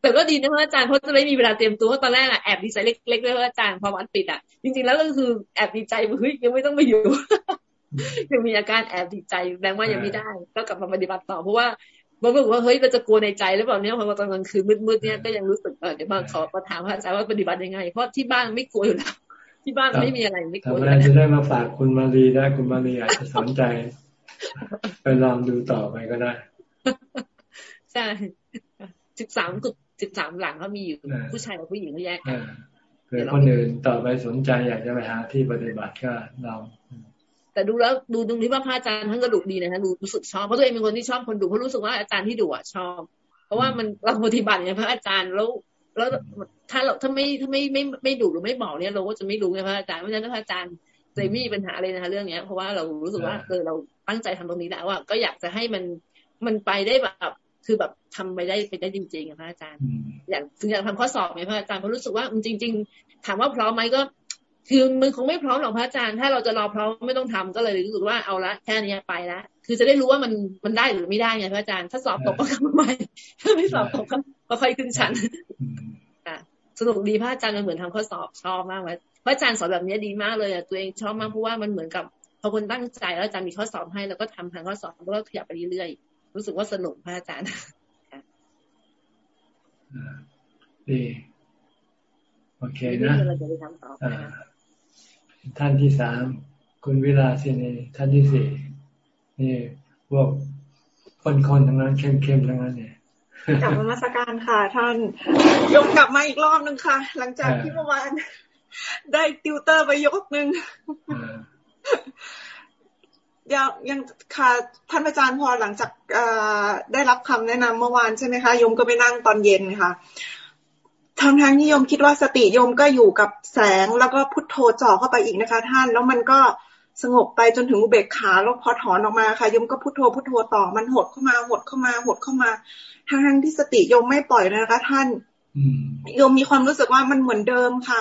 แต่ก็ดีนะพระอาจารย์เพราะจะไม่มีเวลาเตรียมตัวเพราะตอนแรกอะแอบดีใจเล็กๆด้วยพระอาจารย์พอวันปิดอะจริงๆแล้วก็คือแอบดีใจเฮ้ยยังไม่ต้องไปอยู่ ยังมีอาการแอบดีใจแรงว่ายังไม่ได้ ก็กลับมาปฏิบัติต่อเพราะว่าบางคนบอกว่าเฮ้ยมันจะกลัวในใจหรือเปล่าเนี่ยพอตอนกลางคืนมืดๆเนี่ยก็ยังรู้สึกเออเดี๋ยวมาขอมาถามพระอาจารย์ว่าปฏิบัติยังไง เพราะที่บ้านไม่กลัวอยู่แล้วที่บ้านไม่มีอะไรไม่กลัวทำอะไรจะได้มาฝากคุณมารีได้คุณมารีอาจจะสนใจไปลองดูต่อไปก็ได้ใช่สิบสามกุสิบสามหลังเขามีอยู่ผู้ชายกับผู้หญิงเขาแยกกันเผื่อคนอื่นต่อไปสนใจอยากจะไปหาที่ปฏิบัติก็เรา แต่ดูแล้วดูตรงนี้ว่าพระอาจารย์ท่านก็ดุดีนะฮะรู้สึกชอบเพราะตัวเองเป็นคนที่ชอบคนดุเพราะรู้สึกว่าอาจารย์ที่ดุอะชอบ เพราะว่ามันเราปฏิบัติไงพระอาจารย์แล้วแล้วถ้าเราถ้าไม่ถ้าไม่ไม่ไม่ดุหรือไม่บอกเนี่ยเราก็จะไม่รู้ไงพระอาจารย์เพราะฉะนั้นพระอาจารย์จะไม่มีปัญหาเลยนะคะเรื่องเนี้ย เพราะว่าเรารู้สึกว่าเออเราตั้งใจทำตรงนี้แล้วว่าก็อยากจะให้มันมันไปได้แบบคือแบบทำไปได้ไปได้จริงๆพระอาจารย์ อยากถึงอยากทำข้อสอบไหมพระอาจารย์เพราะรู้สึกว่าจริง ๆ ถามว่าพร้อมไหมก็ คือมันคงไม่พร้อมหรอกพระอาจารย์ ถ้าเราจะรอพร้อมไม่ต้องทำก็เลยรู้สึกว่าเอาละแค่นี้ไปละคือจะได้รู้ว่ามันมันได้หรือไม่ได้ไงพระอาจารย์ ถ้าสอบตกก็ทำใหม่ถ้าไม่สอบตกก็ค่อยขึ้นชั้นอะสนุกดีพระอาจารย์มันเหมือนทำข้อสอบชอบมากเลยพระอาจารย์สอนแบบนี้ดีมากเลยอะตัวเองชอบมากเพราะว่ามันเหมือนกับพอคนตั้งใจแล้วอาจารย์มีข้อสอบให้แล้วก็ทำทางข้อสอบแล้วก็ขยับไปเรื่อยๆรู้สึกว่าสนุกพระอาจารย์ดีโอเคนะ ท่านที่สามคุณวิลาสินีท่านที่สี่นี่พวกคนคนทั้งนั้นเข้มๆทั้งนั้นเนี่ยกลับมาสการค่ะ ท่านยกกลับมาอีกรอบนึงค่ะ หลังจากที่เมื่อวานได้ติวเตอร์ไปยกนึงยังยังค่ะท่านอาจารย์พอหลังจากได้รับคำแนะนำเมื่อวานใช่ไหมคะโยมก็ไปนั่งตอนเย็นค่ะ ทางทางนิยมคิดว่าสติโยมก็อยู่กับแสงแล้วก็พุทโธจ่อเข้าไปอีกนะคะ ท่าน แล้วมันก็สงบไปจนถึงอุเบกขาแล้วพอถอนออกมาค่ะโยมก็พุทโธพุทโธต่อมันหดเข้ามาหดเข้ามาหดเข้ามาทางทางที่สติโยมไม่ปล่อยนะคะ ท่านโยมมีความรู้สึกว่ามันเหมือนเดิมค่ะ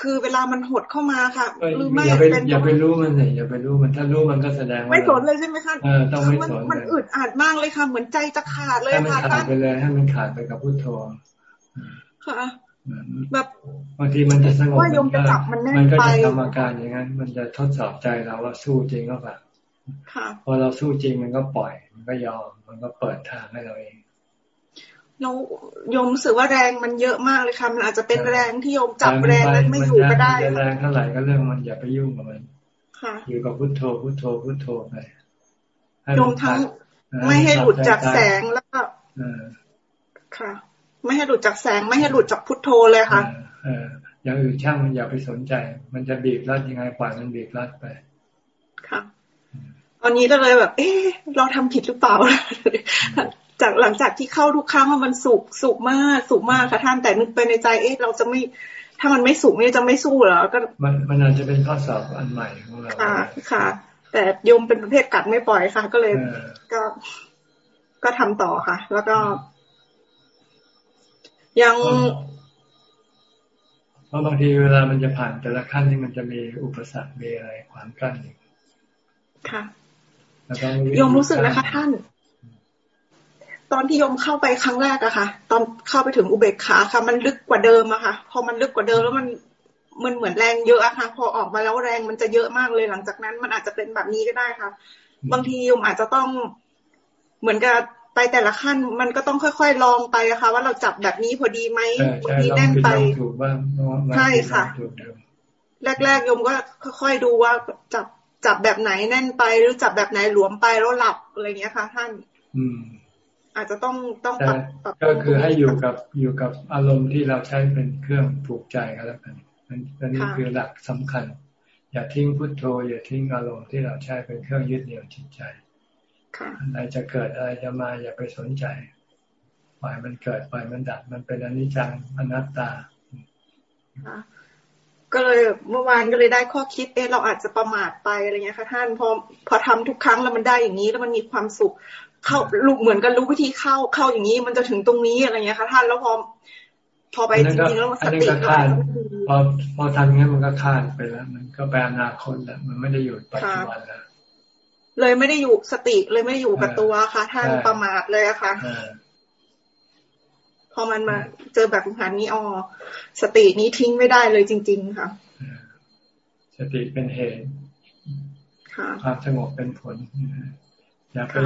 คือเวลามันหดเข้ามาค่ะหรือไม่อย่าไปอย่าไปรู้มันเลยอย่าไปรู้มันถ้ารู้มันก็แสดงว่าไม่สนเลยใช่ไหมคะเออต้องไม่สนมันอึดอัดมากเลยค่ะ เหมือนใจจะขาดเลยค่ะให้มันขาดไปเลยให้มันขาดไปกับพุทโธ ค่ะแบบบางทีมันจะสงบว่าโยมจะจับมันแน่นไปมันก็จะทำอาการอย่างนั้น มันจะทดสอบใจเราว่าสู้จริงก็แบบพอเราสู้จริงมันก็ปล่อย มันก็ยอมมันก็เปิดทางให้เราเองเราโยมรู้สึกว่าแรงมันเยอะมากเลยค่ะมันอาจจะเป็นแรงที่โยมจับแรงแล้วไม่อยู่ก็ได้แรงเท่าไหร่ก็เรื่องมันอย่าไปยุ่งกับมันอยู่กับพุทโธพุทโธพุทโธไปโยมทั้งไม่ให้หลุดจากแสงแล้วก็ค่ะ ไม่ให้หลุดจากแสง ไม่ให้หลุดจากพุทโธเลยค่ะเอออย่างอื่นช่างอย่าไปสนใจ มันจะบีบรัดยังไงปล่อยมันบีบรัดไป ค่ะ ตอนนี้ก็เลยแบบ เอ๊ะเราทำผิดหรือเปล่า จากหลังจากที่เข้าทุกครั้งมันสุกสุกมากสุกมากค่ะท่านแต่นึกไปในใจเอ๊ะเราจะไม่ถ้ามันไม่สุกนี่จะไม่สู้เหรอก็มันมันอาจจะเป็นข้อสอบอันใหม่ของเราค่ะค่ะ แต่โยมเป็นประเภทกัดไม่ปล่อยค่ะ ก็เลยก็ก็ทำต่อค่ะ แล้วก็ ยังเพราะบางทีเวลามันจะผ่านแต่ละขั้นนี่มันจะมีอุปสรรคมีอะไรขวางกั้นอยู่ค่ะโยมรู้สึกนะคะท่าน ตอนที่โยมเข้าไปครั้งแรกอะค่ะ ตอนเข้าไปถึงอุเบกขาค่ะ มันลึกกว่าเดิมอะค่ะ พอมันลึกกว่าเดิมแล้วมันมันเหมือนแรงเยอะอะค่ะ พอออกมาแล้วแรงมันจะเยอะมากเลยหลังจากนั้น มันอาจจะเป็นแบบนี้ก็ได้ค่ะ บางทีโยมอาจจะต้องเหมือนกับ ไปแต่ละขั้นมันก็ต้องค่อย ๆ ลองไปนะคะ ว่าเราจับแบบนี้พอดีไหมบางทีแน่นไปใช่ค่ะแรกๆโยมก็ค่อยๆดูว่าจับจับแบบไหนแน่นไปหรือจับแบบไหนหลวมไปแล้วหลับอะไรเงี้ยค่ะ ท่าน อืม อาจจะต้องต้องปรับก็คือให้อยู่กับอยู่กับอารมณ์ที่เราใช้เป็นเครื่องผูกใจก็แล้วกันอันนี้คือหลักสำคัญ อย่าทิ้งพุทโธอย่าทิ้งอารมณ์ที่เราใช้เป็นเครื่องยึดเหนี่ยวจิตใจ อะไรจะเกิดอะไรจะมาอย่าไปสนใจ ปล่อยมันเกิดปล่อยมันดับมันเป็นอนิจจังอนัตตาก็เลยเมื่อวานก็เลยได้ข้อคิดเออเราอาจจะประมาทไปอะไรเงี้ยค่ะท่านพอพอทำทุกครั้งแล้วมันได้อย่างนี้แล้วมันมีความสุข เข้าลูกเหมือนกันรู้วิธีเข้าเข้าอย่างนี้มันจะถึงตรงนี้อะไรเงี้ยค่ะท่านแล้วพอพอไปจริงๆแล้วสติก็พอพอทำงั้นมันก็คาดไปแล้ว มันก็ไปอนาคตแล้วมันไม่ได้อยู่ปัจจุบันแล้ว เลยไม่ได้อยู่สติเลยไม่อยู่กับตัวค่ะท่านประมาทเลยอะค่ะพอมันมาเจอแบบผ่านนี้อ๋อสตินี้ทิ้งไม่ได้เลยจริง ๆ ค่ะ สติเป็นเหตุความสงบเป็นผลอย่าไป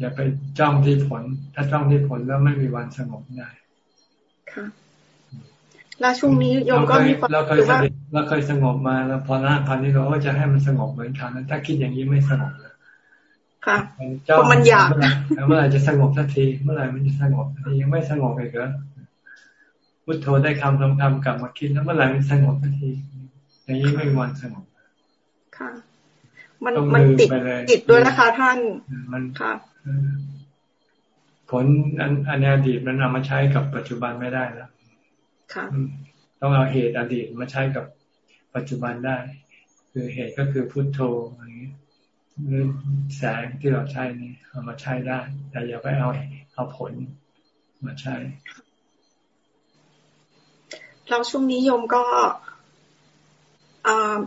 อย่าไปจ้องที่ผล ถ้าจ้องที่ผลแล้วไม่มีวันสงบได้ค่ะแล้วช่วงนี้โยมก็มีความเราเคยเราเคยสงบมาแล้วพอหน้าพันนี้เราก็จะให้มันสงบเหมือนกันถ้าคิดอย่างนี้ไม่สงบ ค่ะเพราะมันอยากเมื่อไหร่จะสงบสักที เมื่อไหร่มันจะสงบทียังไม่สงบอีกเหรอพุทโธได้คำทำคำกลับมาคิดแล้วเมื่อไหร่มันสงบสักทีอย่างนี้ไม่มีวันสงบค่ะ มันมันติดติดด้วยนะคะท่านมันค่ะผลอันอันอดีตมันเอามาใช้กับปัจจุบันไม่ได้แล้วค่ะ ต้องเอาเหตุอดีตมาใช้กับปัจจุบันได้ คือเหตุก็คือพุทโธอย่างนี้ หรือแสงที่เราใช้นี่เอามาใช้ได้ แต่อย่าไปเอาเอาผลมาใช้เราช่วงนี้โยมก็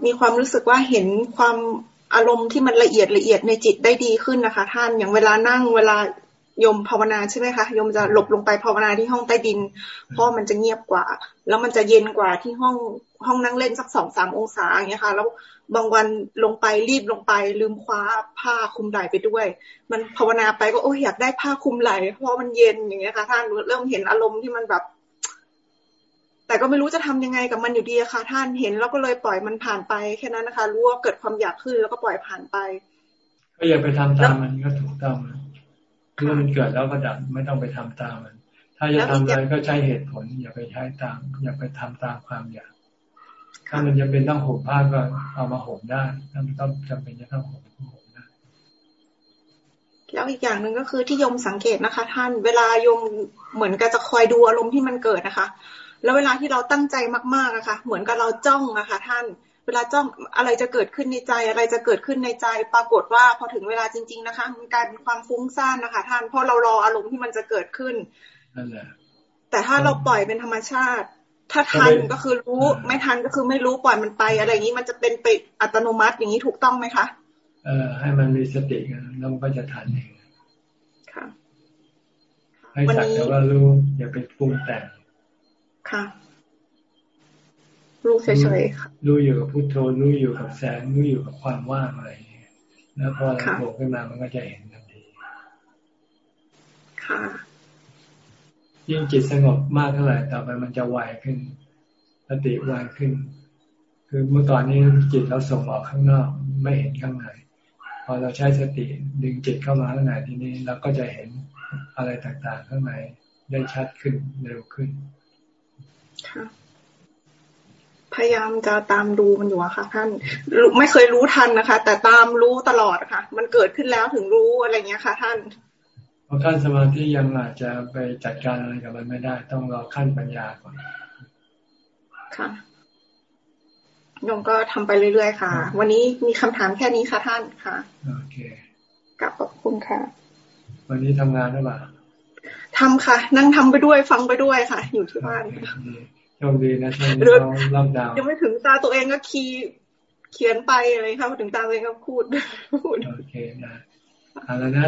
มีความรู้สึกว่าเห็นความอารมณ์ที่มันละเอียดละเอียดในจิตได้ดีขึ้นนะคะ ท่านอย่างเวลานั่งเวลายมภาวนาใช่ไหมคะยมจะหลบลงไปภาวนาที่ห้องใต้ดิน เพราะมันจะเงียบกว่า แล้วมันจะเย็นกว่าที่ห้องห้องนั่งเล่นสักสองสามองศาอย่างเงี้ยค่ะ แล้ว บางวันลงไปรีบลงไป ลืมคว้าผ้าคลุมไหล่ไปด้วย มันภาวนาไปก็โอ้ยอยากได้ผ้าคลุมไหล่เพราะมันเย็นอย่างเงี้ยค่ะท่านเริ่มเห็นอารมณ์ที่มันแบบ แต่ก็ไม่รู้จะทำยังไงกับมันอยู่ดีค่ะ ท่านเห็นแล้วก็เลยปล่อยมันผ่านไปแค่นั้นนะคะ รู้ว่าเกิดความอยากขึ้นแล้วก็ปล่อยผ่านไป ก็อย่าไปทำตามมันก็ถูกต้องเมื่อมันเกิดแล้วก็ดับไม่ต้องไปทำตามมัน ถ้าจะทำอะไรก็ใช้เหตุผล อย่าไปใช้ตาม อย่าไปทำตามความอยาก ถ้ามันจะเป็นต้องห่มผ้าก็เอามาห่มได้ ถ้ามันต้องจำเป็นจะต้องห่มห่มได้แล้วอีกอย่างหนึ่งก็คือที่โยมสังเกตนะคะ ท่านเวลาโยมเหมือนกับจะคอยดูอารมณ์ที่มันเกิดนะคะ แล้วเวลาที่เราตั้งใจมากๆนะคะ เหมือนกับเราจ้องนะคะ ท่านเวลาจ้องอะไรจะเกิดขึ้นในใจ อะไรจะเกิดขึ้นในใจ ปรากฏว่าพอถึงเวลาจริง ๆ นะคะมันกลายเป็นความฟุ้งซ่านนะคะ ท่านเพราะเรารออารมณ์ที่มันจะเกิดขึ้นนั่นแหละแต่ถ้าเราปล่อยเป็นธรรมชาติ ถ้าทันก็คือรู้ไม่ทันก็คือไม่รู้ปล่อยมันไป อะไรอย่างนี้มันจะเป็นไปอัตโนมัติอย่างนี้ถูกต้องไหมคะเออให้มันมีสติกันแล้วมันก็จะทันเองค่ะให้สักแต่ว่ารู้อย่าไปปรุงแต่งค่ะรู้เฉยๆค่ะรู้อยู่กับพุทโธรู้อยู่กับแสงรู้อยู่กับความว่างอะไรอย่างเงี้ยแล้วพอเราโผล่ขึ้นมามันก็จะเห็นทันทีค่ะ ยิ่งจิตสงบมากเท่าไหร่ต่อไปมันจะไวขึ้นสติไวขึ้น คือเมื่อก่อนนี้จิตเราส่งออกข้างนอก ไม่เห็นข้างในพอเราใช้สติดึงจิตเข้ามาข้างในทีนี้เราก็จะเห็นอะไรต่างๆข้างในได้ชัดขึ้นเร็วขึ้นค่ะพยายามจะตามดูมันอยู่อะค่ะ ท่านไม่เคยรู้ทันนะคะ แต่ตามรู้ตลอดะค่ะ มันเกิดขึ้นแล้วถึงรู้อะไรเงี้ยค่ะ ท่าน พราะขั้นสมาธิยังอาจจะไปจัดการอะไรกับมันไม่ได้ ต้องรอขั้นปัญญาก่อน ค่ะโยมก็ทำไปเรื่อยๆ ค่ะ วันนี้มีคำถามแค่นี้ค่ะท่านค่ะ โอเคกลับขอบคุณค่ะ วันนี้ทำงานหรือเปล่าทำค่ะ นั่งทำไปด้วยฟังไปด้วยค่ะ อยู่ที่บ้านโชคดีนะช่วงนี้เขาล็อกดาวยังไม่ถึงตาตัวเองก็คีเขียนไปอะไรครับถึงตาตัวเองก็พูดพูดโอเคนะเอาแล้วนะ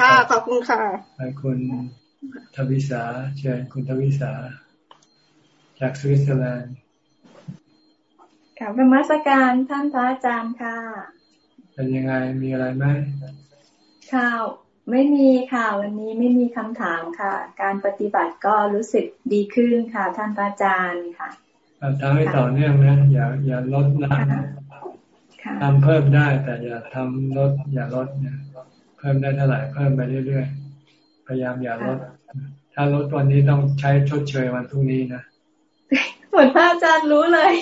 ค่ะขอบคุณค่ะไปคุณทวิสาเชิญคุณทวิสาจากสวิตเซอร์แลนด์ค่ะเป็นมาสการท่านพระอาจารย์ค่ะ เป็นยังไงมีอะไรไหมข่าวไม่มีค่ะ วันนี้ไม่มีคำถามค่ะ การปฏิบัติก็รู้สึกดีขึ้นค่ะ ท่านอาจารย์ค่ะทำให้ต่อเนื่องนะอย่าอย่าลดนะทำเพิ่มได้แต่อย่าทำลดอย่าลดเนี่ย เพิ่มได้เท่าไหร่เพิ่มไปเรื่อยๆพยายามอย่าลด ถ้าลดวันนี้ต้องใช้ชดเชยวันพรุ่งนี้นะเหมือนพระอาจารย์รู้เลย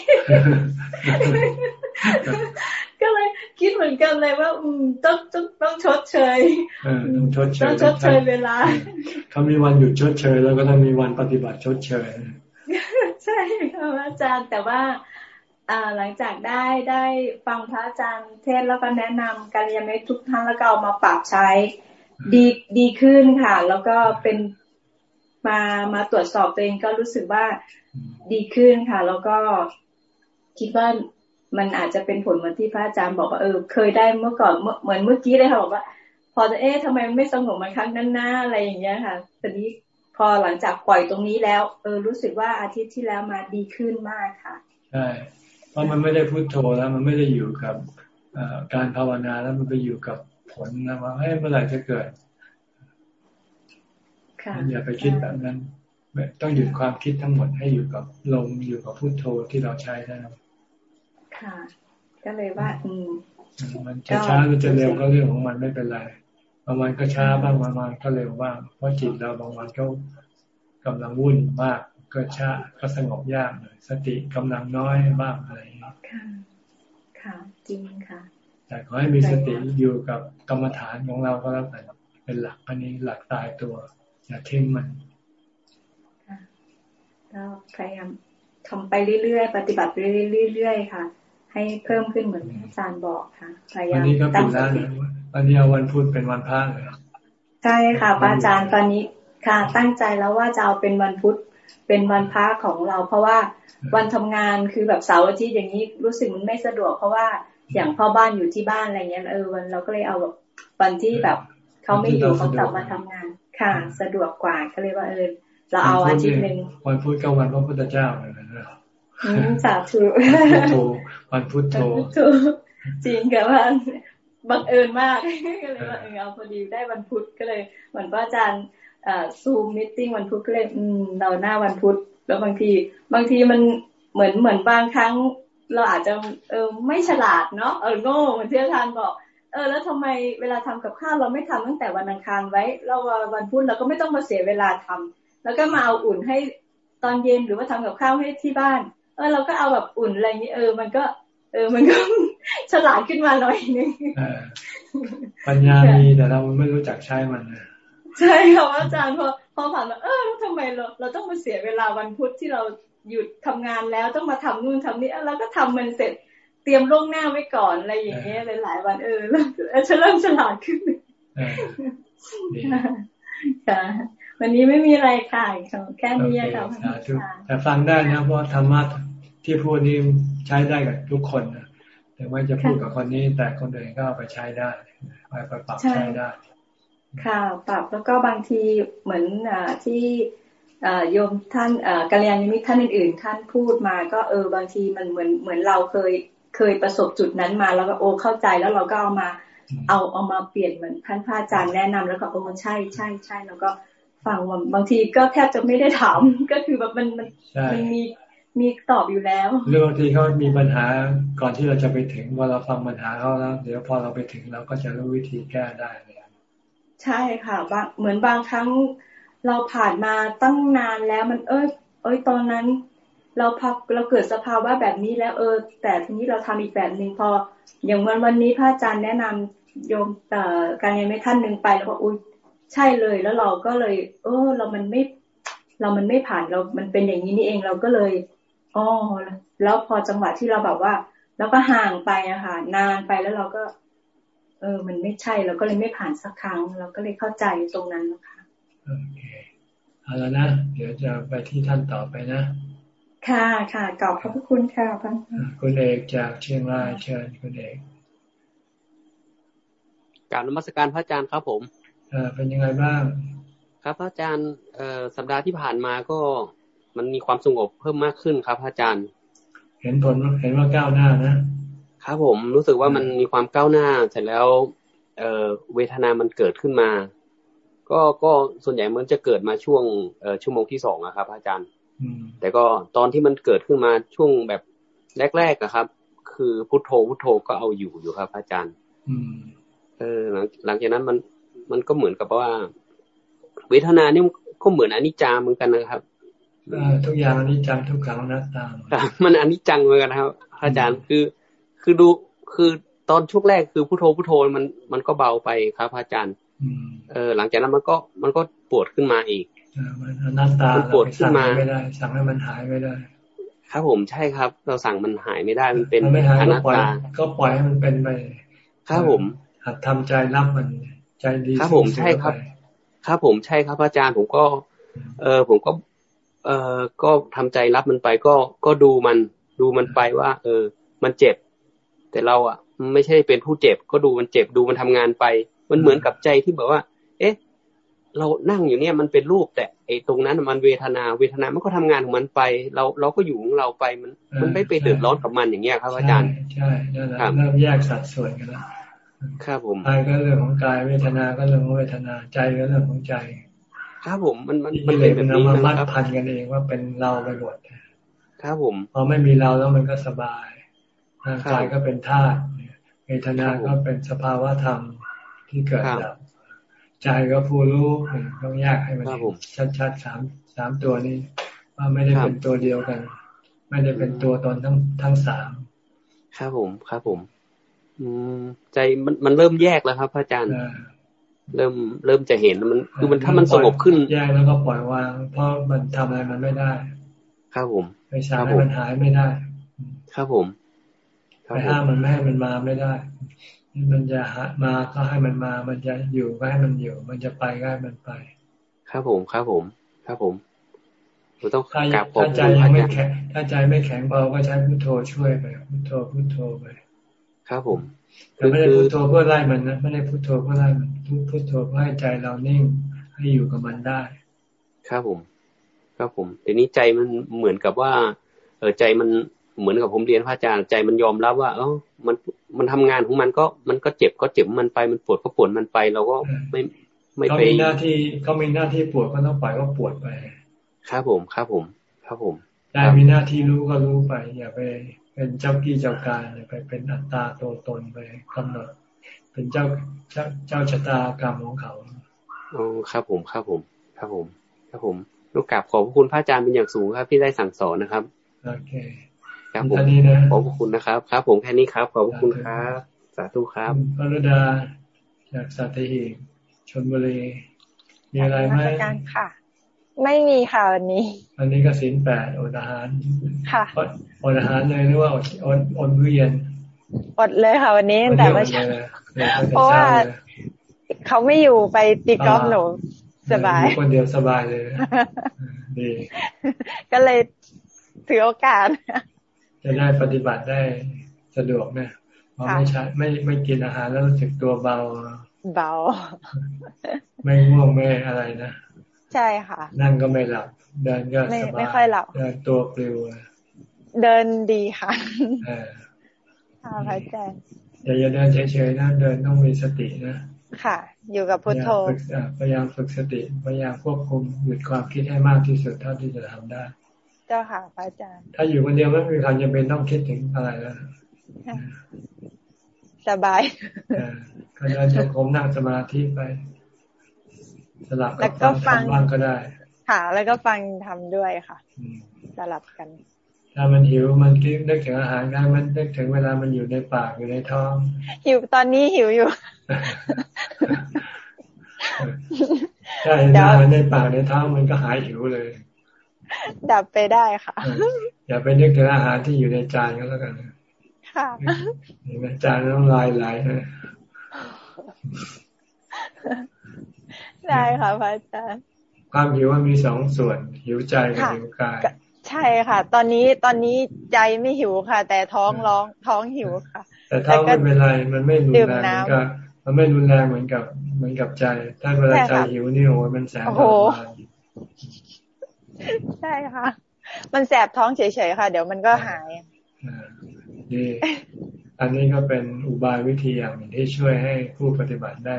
ก็เลยคิดเหมือนกันเลยว่าอืมต้องต้องต้องชดเชยต้องชดเชยต้องชดเชยเวลาเขามีวันหยุดชดเชย แล้วก็ต้องมีวันปฏิบัติชดเชย ใช่ค่ะอาจารย์แต่ว่าอ่า หลังจากได้ได้ฟังพระอาจารย์เทศแล้วก็แนะนำการยามิทุกท่านแล้วก็เอามาปรับใช้ ดีดีขึ้นค่ะ แล้วก็เป็นมามาตรวจสอบตัวเองก็รู้สึกว่าดีขึ้นค่ะ แล้วก็คิดว่ามันอาจจะเป็นผลเหมือนที่พระอาจารย์บอกว่าเออเคยได้เมื่อก่อนเหมือนเมื่อกี้เลยค่ะบอกว่า พอจะเอ๊ะทำไมไม่สงบมาครั้งนั้นนะอะไรอย่างเงี้ยค่ะตอนนี้พอหลังจากปล่อยตรงนี้แล้ว เออรู้สึกว่าอาทิตย์ที่แล้วมาดีขึ้นมากค่ะใช่เพ ราะมันไม่ได้พูดโทแล้วมันไม่ได้อยู่กับการภาวนาแล้วมันไปอยู่กับผลนะว่าให้เมื่อไหร่จะเกิดอย่าไปคิดแบบนั้นต้องหยุดความคิดทั้งหมดให้อยู่กับลมอยู่กับพุโทโธที่เราใช้ได้ค่ะ ก็เลยว่า อืมมันจะช้าหรือจะเร็วก็เรื่องของมันไม่เป็นไรบางวันก็ช้าบ้างบางวันก็เร็วบ้างเพราะจิตเราบางวันก็กำลังวุ่นมาก ก็ช้าก็สงบยากเลยสติกำลังน้อยมากอะไร ค่ะ ค่ะ จริงค่ะ แต่ขอให้มีสติอยู่กับกรรมฐานของเราก็แล้วกันเป็นหลักอันนี้หลักตายตัว อย่าทิ้งมันก็พยายามทำไปเรื่อยๆ ปฏิบัติไปเรื่อยๆค่ะ ให้เพิ่มขึ้นเหมือนอาจารย์บอกค่ะพยายามตั้งสติวันนี้วันพุธเป็นวันพระเลยใช่ค่ะพระอาจารย์ตอนนี้ค่ะ ตั้งใจแล้วว่าจะเอาเป็นวันพุธ เป็นวันพระของเรา เพราะว่าวันทำงานคือแบบเสาร์อาทิตย์อย่างนี้รู้สึกมันไม่สะดวก เพราะว่าอย่างพ่อบ้านอยู่ที่บ้านอะไรเงี้ยเออวันเราก็เลยเอาแบบวันที่แบบเขาไม่อยู่เขากลับมาทำงาน ค่ะ สะดวกกว่าก็เลยว่าเออเราเอาอาทิตย์หนึ่งวันพุธก็วันพระพุทธเจ้าเลยนะสาธุวันพุธโทจริงกับว่าบังเอิญมากก็เลยว่าเออเอาพอดีได้วันพุธก็เลยเหมือนว่าอาจารย์ ซูมมิ팅วันพุธก็เลยอืมเราหน้าวันพุธแล้วบางที บางทีมันเหมือนเหมือนบางครั้ง เราอาจจะเออไม่ฉลาดเนาะเออโง่เหมือนที่อาจารย์บอก เออ แล้วทำไมเวลาทำกับข้าวเราไม่ทำตั้งแต่วันอังคารไว้ เราวันพุธเราก็ไม่ต้องมาเสียเวลาทำแล้วก็มาเอาอุ่นให้ตอนเย็นหรือว่าทำกับข้าวให้ที่บ้าน เออเราก็เอาแบบอุ่นอะไรอย่างนี้เออ มันก็ เออมันก็ฉลาดขึ้นมาหน่อยนึงปัญญามีแต่เราไม่รู้จักใช้มัน ใช่ค่ะอาจารย์พอพอผ่านมาเออทำไมเราเราต้องมาเสียเวลาวันพุธที่เราหยุดทำงานแล้วต้องมาทำนู่นทำนี่เราก็ทำมันเสร็จเตรียมล่วงหน้าไว้ก่อนอะไรอย่างเงี้ยหลายๆวันเออแล้วฉันเริ่มฉลาดขึ้นค่ะวันนี้ไม่มีอะไรค่ะแค่นี้ค่ะแต่ฟังได้นะเพราะธรรมะที่พูดนี้ใช้ได้กับทุกคนนะแต่ว่าจะพูดกับคนนี้ แต่คนอื่นก็เอาไปใช้ได้ไปปรับใช้ได้ ค่ะปรับแล้วก็บางทีเหมือนอที่โยมท่านกัลยาณมิตรท่านอื่นๆ ท่านพูดมาก็เออบางทีมันเหมือนเหมือนเราเคยเคยประสบจุดนั้นมาแล้วก็โอ้เข้าใจแล้วเราก็เอามา เอาเอามาเปลี่ยนเหมือนท่านพระอาจารย์แนะนำแล้วก็โอ้ใช่ใช่ใช่แล้วก็ฟังบางทีก็แทบจะไม่ได้ถามก็คือแบบมันมันมันมีมีตอบอยู่แล้วเรื่องบางทีเขามีปัญหาก่อนที่เราจะไปถึงพอเราฟังปัญหาเขาแล้ว เดี๋ยวพอเราไปถึงเราก็จะรู้วิธีแก้ได้เลย ใช่ค่ะบางเหมือนบางครั้งเราผ่านมาตั้งนานแล้วมันเอ้ยเอ้ยตอนนั้น เราพักเราเกิดสภาวะแบบนี้แล้วเออ แต่ทีนี้เราทำอีกแบบหนึ่งพอ อย่างวันวันนี้พระอาจารย์แนะนำโยมแต่การยังไม่ท่านหนึ่งไปแล้วก็อุ้ยใช่เลยแล้วเราก็เลย เออ เรามันไม่ เรามันไม่ผ่านเรา มันเป็นอย่างนี้นี่เองเราก็เลยอ๋อแล้วพอจังหวะที่เราแบบว่า แล้วก็ห่างไปอะค่ะนานไปแล้วเราก็ เออ มันไม่ใช่เราก็เลยไม่ผ่านสักครั้ง เราก็เลยเข้าใจตรงนั้นนะคะโอเคเอาแล้วนะ เดี๋ยวจะไปที่ท่านต่อไปนะ ค่ะค่ะกอบขอบพระคุณค่ะพันคุณเอกจากเชียงรายเชิญคุณเอกกราบนมัสการพระอาจารย์ครับผมเออเป็นยังไงบ้าง ครับพระอาจารย์เอ่อสัปดาห์ที่ผ่านมาก็มันมีความสงบเพิ่มมากขึ้นครับพระอาจารย์ เห็นผลเห็นว่าก้าวหน้านะ ครับผมรู้สึกว่ามันมีความก้าวหน้าเสร็จแล้ว เออเวทนามันเกิดขึ้นมา ก็ก็ส่วนใหญ่มันจะเกิดมาช่วงเอชั่วโมงที่สองอะครับ อาจารย์แต่ก็ตอนที่มันเกิดขึ้นมาช่วงแบบแรกๆอะครับ คือพุทโธพุทโธก็เอาอยู่อยู่ครับ อาจารย์เออหลังหลังจากนั้นมันมันก็เหมือนกับว่า เวทนานี่ก็เหมือนอนิจจาเหมือนกันนะครับทุกอย่างอนิจจังทุกขังนัตตามมันอนิจจังเหมือนกันครับ อาจารย์คือ คือดูคือตอนช่วงแรกคือพุทโธพุทโธมันมันก็เบาไปครับอาจารย์เออ หลังจากนั้นมันก็มันก็ปวดขึ้นมาอีกมันนัตตาปวดขึ้นมาไม่ได้สั่งให้มันหายไม่ได้ ครับผมใช่ครับ เราสั่งมันหายไม่ได้มันเป็นอนัตตาก็ปล่อยให้มันเป็นไปครับผมหัดทำใจรับมันใจดีครับผมใช่ครับ ครับผมใช่ครับอาจารย์ผมก็ เออผมก็ เออก็ทำใจรับมันไปก็ก็ดูมันดูมันไปว่า เออ มันเจ็บ แต่เราอะไม่ใช่เป็นผู้เจ็บก็ดูมันเจ็บดูมันทำงานไป มันเหมือนกับใจที่แบบว่า เอ๊ะ เรานั่งอยู่เนี่ยมันเป็นรูปแต่ไอ้ตรงนั้นมันเวทนา เวทนามันก็ทำงานของมันไป เราเราก็อยู่ของเราไปมัน มันไม่ไปเดือดร้อนกับมันอย่างเงี้ยครับอาจารย์ใช่นั่นแหละเริ่มแยกสัดส่วนกันแล้วครับผมกายก็เรื่องของกายเวทนาก็เรื่องของเวทนาใจก็เรื่องของใจ ครับผมมันมันมันเป็นแบบนี้มันมัดพันกันเองว่าเป็นเราไปหมดครับผมพอไม่มีเราแล้วมันก็สบาย ร่างกายก็เป็นธาตุเวทนาก็เป็นสภาวะธรรมที่เกิดจากใจก็ผู้รู้ต้องแยกให้มันชัดๆสามสามตัวนี้ ว่าไม่ได้เป็นตัวเดียวกัน ไม่ได้เป็นตัวตนทั้งทั้งสามครับผมครับผม อืมใจมันมันเริ่มแยกแล้วครับพระอาจารย์เริ่มเริ่มจะเห็นมันคือมันถ้ามันสงบขึ้นแยกแล้วก็ปล่อยวาง เพราะมันทำอะไรมันไม่ได้ ครับผมไปสาให้มันหายไม่ได้ ครับผม ไปห้ามมันไม่ให้มันมาไม่ได้ มันจะหามาก็ให้มันมา มันจะอยู่ก็ให้มันอยู่ มันจะไปก็ให้มันไป ครับผม ครับผม ครับผมเราต้องกลับถ้าใจยังไม่แข็งถ้าใจไม่แข็งพอก็ใช้พุทโธช่วยไป พุทโธ พุทโธไป ครับผม แต่ไม่ได้พุทโธเพื่อไล่มันนะ ไม่ได้พุทโธเพื่อไล่มันพุทโธเพื่อให้ใจเรานิ่ง ให้อยู่กับมันได้ ครับผม ครับผมทีนี้ใจมันเหมือนกับว่า เออใจมัน เหมือนกับผมเรียนพระอาจารย์ใจมันยอมรับว่า เออมันมันทำงานของมันก็มันก็เจ็บก็เจ็บมันไปมันปวดก็ปวดมันไปเราก็ไม่ไม่ไปเขามีหน้าที่เขามีหน้าที่ปวดก็ต้องปล่อยก็ปวดไปครับผมครับผมครับผมได้มีหน้าที่รู้ก็รู้ไป อย่าไปเป็นเจ้ากี้เจ้าการอย่าไปเป็นอัตตาตัวตนไปกำหนด เป็นเจ้าเจ้าเจ้าชะตากรรมของเขาอ๋อครับผมครับผม ครับผม ครับผมลูกกราบขอบคุณพระอาจารย์เป็นอย่างสูงครับที่ได้สั่งสอนนะครับโอเค ครับผมขอบคุณนะครับ ครับ ผมแค่นี้ครับ ขอบคุณครับ สาธุครับพรดาจากสัตหีบชนบุรีมีอะไรไหมค่ะ ไม่มีค่ะวันนี้วันนี้ก็สินแปดอดอาหาร ค่ะอดอาหารเลยหรือว่าอดอดอดมื้อเย็นอดเลยค่ะ วันนี้แต่เมื่อเช้าเพราะว่าเขาไม่อยู่ไปตีกอล์ฟหนูสบายคนเดียวสบายเลยดีก็เลยถือโอกาส จะได้ปฏิบัติได้สะดวกเนี่ยพอไม่ใช้ไม่ไม่กินอาหารแล้วรู้สึกตัวเบา เบา ไม่ง่วงไม่อะไรนะใช่ค่ะ นั่งก็ไม่หลับ เดินก็สบายไม่ค่อยหลับเดินตัวปลิวเดินดีค่ะค่ะพระอาจารย์อย่าอย่าเดินเฉยๆนะเดินต้องมีสตินะค่ะ อยู่กับพุทโธพยายามฝึกสติพยายามควบคุมหยุดความคิดให้มากที่สุดเท่าที่จะทำได้ เจ้าค่ะพระอาจารย์ ถ้าอยู่คนเดียวไม่มีความจำเป็นต้องคิดถึงอะไรแล้วสบายก็ได้จะคมนั่งสมาธิไป สลับกับฟังทำบ้างก็ได้ ค่ะ แล้วก็ฟังทำด้วยค่ะสลับกัน ถ้ามันหิวมันคิดนึกถึงอาหารได้มันนึกถึงเวลามันอยู่ในปากอยู่ในท้อง หิวตอนนี้หิวอยู่ใช่อาหารในปากในท้องมันก็หายหิวเลย ดับไปได้ค่ะ อย่าไปนึกถึงอาหารที่อยู่ในจานก็แล้วกันค่ะเห็นไหมจานต้องลายไหลนะได้ค่ะพระอาจารย์ความหิวมันมีสองส่วนหิวใจกับหิวกาย ใช่ค่ะ ตอนนี้ตอนนี้ใจไม่หิวค่ะ แต่ท้องร้องท้องหิวค่ะ แต่ท้องไม่เป็นไรมันไม่รุนแรงเหมือนกับมันไม่รุนแรงเหมือนกับเหมือนกับใจ ถ้าเวลาใจหิวนี่โอ้มันแสบทรมาน ใช่ค่ะ มันแสบท้องเฉยๆค่ะ เดี๋ยวมันก็หายดีอันนี้ก็เป็นอุบายวิธีอย่างหนึ่งที่ช่วยให้ผู้ปฏิบัติได้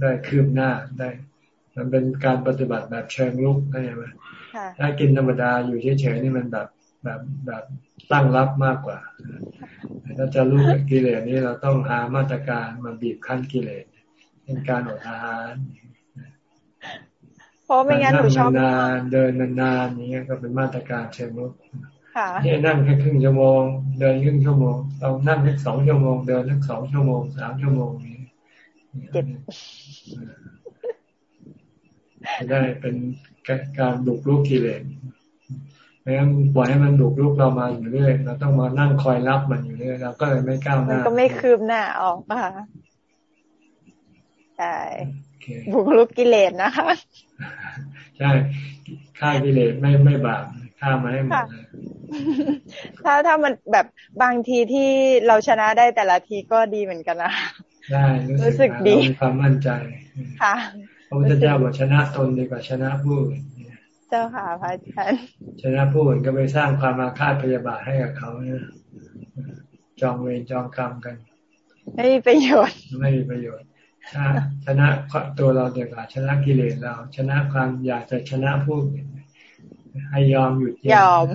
ได้คืบหน้าได้ มันเป็นการปฏิบัติแบบเชิงลุกเข้าใจไหมถ้ากินธรรมดาอยู่เฉยๆนี่มันแบบแบบแบบตั้งรับมากกว่าถ้าจะรู้กิเลสนี้เราต้องหามาตรการมาบีบคั้นกิเลสเป็นการอดอาหาร เพราะไม่งั้นหนูชอบนานเดินนานๆนี้ก็เป็นมาตรการเชิงลุกที่นั่งแค่ครึ่งชั่วโมง เดินครึ่งชั่วโมงเรานั่งแค่สองชั่วโมง เดินแค่สองชั่วโมงสามชั่วโมงนี้จะได้เป็นการบุกรุกกิเลสไม่งั้นปล่อยให้มันบุกรุกเรามาอยู่เรื่อยเราต้องมานั่งคอยรับมันอยู่เรื่อยเราก็เลยไม่ก้าวหน้ามันก็ไม่คืบหน้าออกค่ะใช่บุกรุกกิเลสนะคะ ใช่ฆ่ากิเลสไม่ไม่บาปฆ่ามาให้หมดถ้าถ้ามันแบบบางทีที่เราชนะได้แต่ละทีก็ดีเหมือนกันนะได้รู้สึกดีมีความมั่นใจค่ะพระพุทธเจ้าบอกชนะตนดีกว่าชนะผู้อื่นเจ้าค่ะพระอาจารย์ชนะผู้อื่นก็ไปสร้างความอาฆาตพยาบาทให้กับเขาเนี่ยจองเวรจองกรรมกัน ไม่มีประโยชน์ไม่มีประโยชน์ถ้า ชนะตัวเราเดียวกับชนะกิเลสเรา ชนะความอยากจะชนะผู้อื่นให้ยอมหยุดเย็นยอม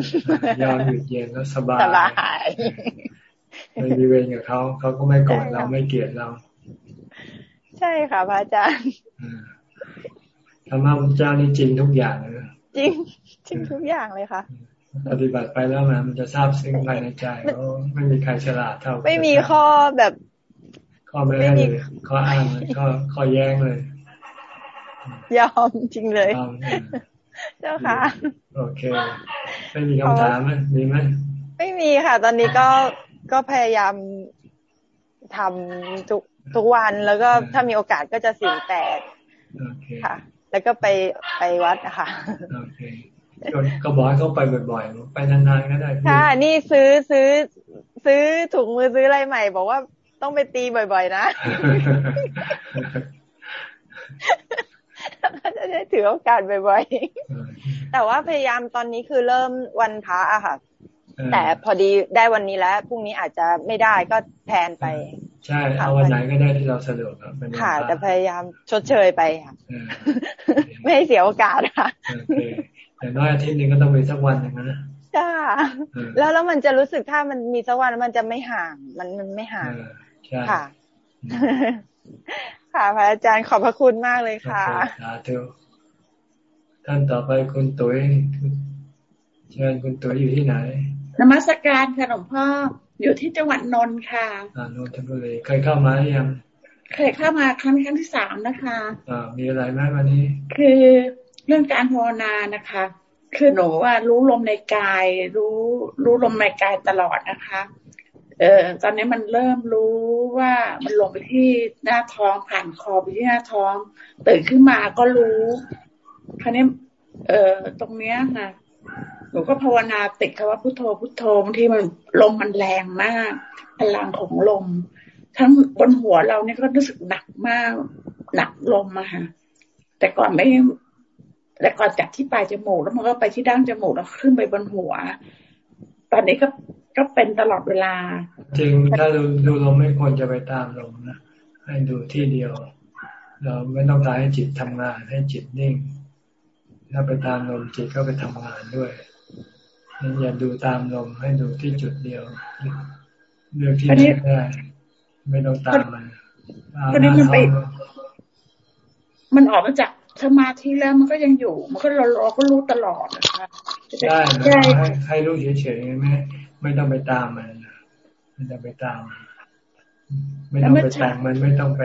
ยอมหยุดเย็นแล้วสบายสบายไม่มีเวรกับเขาเขาก็ไม่โกรธเราไม่เกลียดเรา ใช่ค่ะพระอาจารย์ธรรมะพระเจ้านี่จริงทุกอย่างเลยจริงจริงทุกอย่างเลยค่ะปฏิบัติไปแล้วมันมันจะทราบซึ้งภายในใจไม่มีใครฉลาดเท่า ไม่มีข้อแบบ ข้อไม่ได้เลยข้ออ้างเลยข้อข้อแย้งเลย ยอมจริงเลย เจ้าค่ะ โอเค ไม่มีคำถามไหมมีไหมไม่มีค่ะ ตอนนี้ก็ก็พยายามทำทุกทุกวันแล้วก็ถ้ามีโอกาสก็จะสิ่งแปดค่ะ แล้วก็ไปไปวัดนะคะโอเคก็บอกให้เขาไปบ่อยๆ ไปนานๆก็ได้ ค่ะ นี่ซื้อซื้อ ซื้อถุงมือซื้ออะไรใหม่ บอกว่า ต้องไปตีบ่อย ๆ นะจะได้ถือโอกาสบ่อยๆ แต่ว่าพยายามตอนนี้คือเริ่มวันพระอะค่ะ แต่พอดีได้วันนี้แล้วพรุ่งนี้อาจจะไม่ได้ก็แทนไป ใช่เอาวันไหนก็ได้ที่เราสะดวกครับค่ะ แต่พยายามชดเชยไปค่ะไม่ให้เสียโอกาสค่ะแต่น้อยอาทิตย์นึงก็ต้องมีสักวันอย่างนั้นนะจ้าแล้วแล้วมันจะรู้สึกถ้ามันมีสักวันมันจะไม่ห่าง มันมันไม่ห่าง ค่ะ ค่ะพระอาจารย์ขอบพระคุณมากเลยค่ะสาธุท่านต่อไปคุณตุ๋ยเชิญคุณตุ๋ยอยู่ที่ไหนนมัสการค่ะหลวงพ่ออยู่ที่จังหวัดนนท์ค่ะอ่านนทบุรีเคยเข้ามาหรือยังเคยเข้ามาครั้งครั้งที่สามนะคะอ่ามีอะไรไหมวันนี้ คือเรื่องการภาวนานะคะ คือหนูว่ารู้ลมในกาย รู้รู้ลมในกายตลอดนะคะ เออตอนนี้มันเริ่มรู้ว่ามันลงไปที่หน้าท้องผ่านคอไปที่หน้าท้องตื่นขึ้นมาก็รู้คราวนี้เออตรงเนี้ยค่ะหนูก็ภาวนาติดคำว่าพุทโธพุทโธบางทีมันลมมันแรงมาก พลังของลม ทั้งบนหัวเราเนี่ยก็รู้สึกหนักมากหนักลมอะค่ะแต่ก่อนไม่แต่ก่อนจากที่ปลายจมูกแล้วมันก็ไปที่ดั้งจมูกแล้วขึ้นไปบนหัว ตอนนี้ก็ ก็เป็นตลอดเวลา จริงถ้าดูดูลมไม่ควรจะไปตามลมนะให้ดูที่เดียว เราไม่ต้องการให้จิตทำงานให้จิตนิ่ง ถ้าไปตามลมจิตก็ไปทำงานด้วยอย่าดูตามลมให้ดูที่จุดเดียวเลือกที่ไหนได้ ไม่ต้องตามมันตอนนี้มันไปมันออกมาจากสมาธิแล้วมันก็ยังอยู่ มันก็เราเราก็รู้ตลอดนะคะใช่ให้ให้รู้เฉยๆไม่ ไม่ต้องไปตามมันไม่ต้องไปตาม ไม่ต้องไปแต่งมันไม่ต้องไป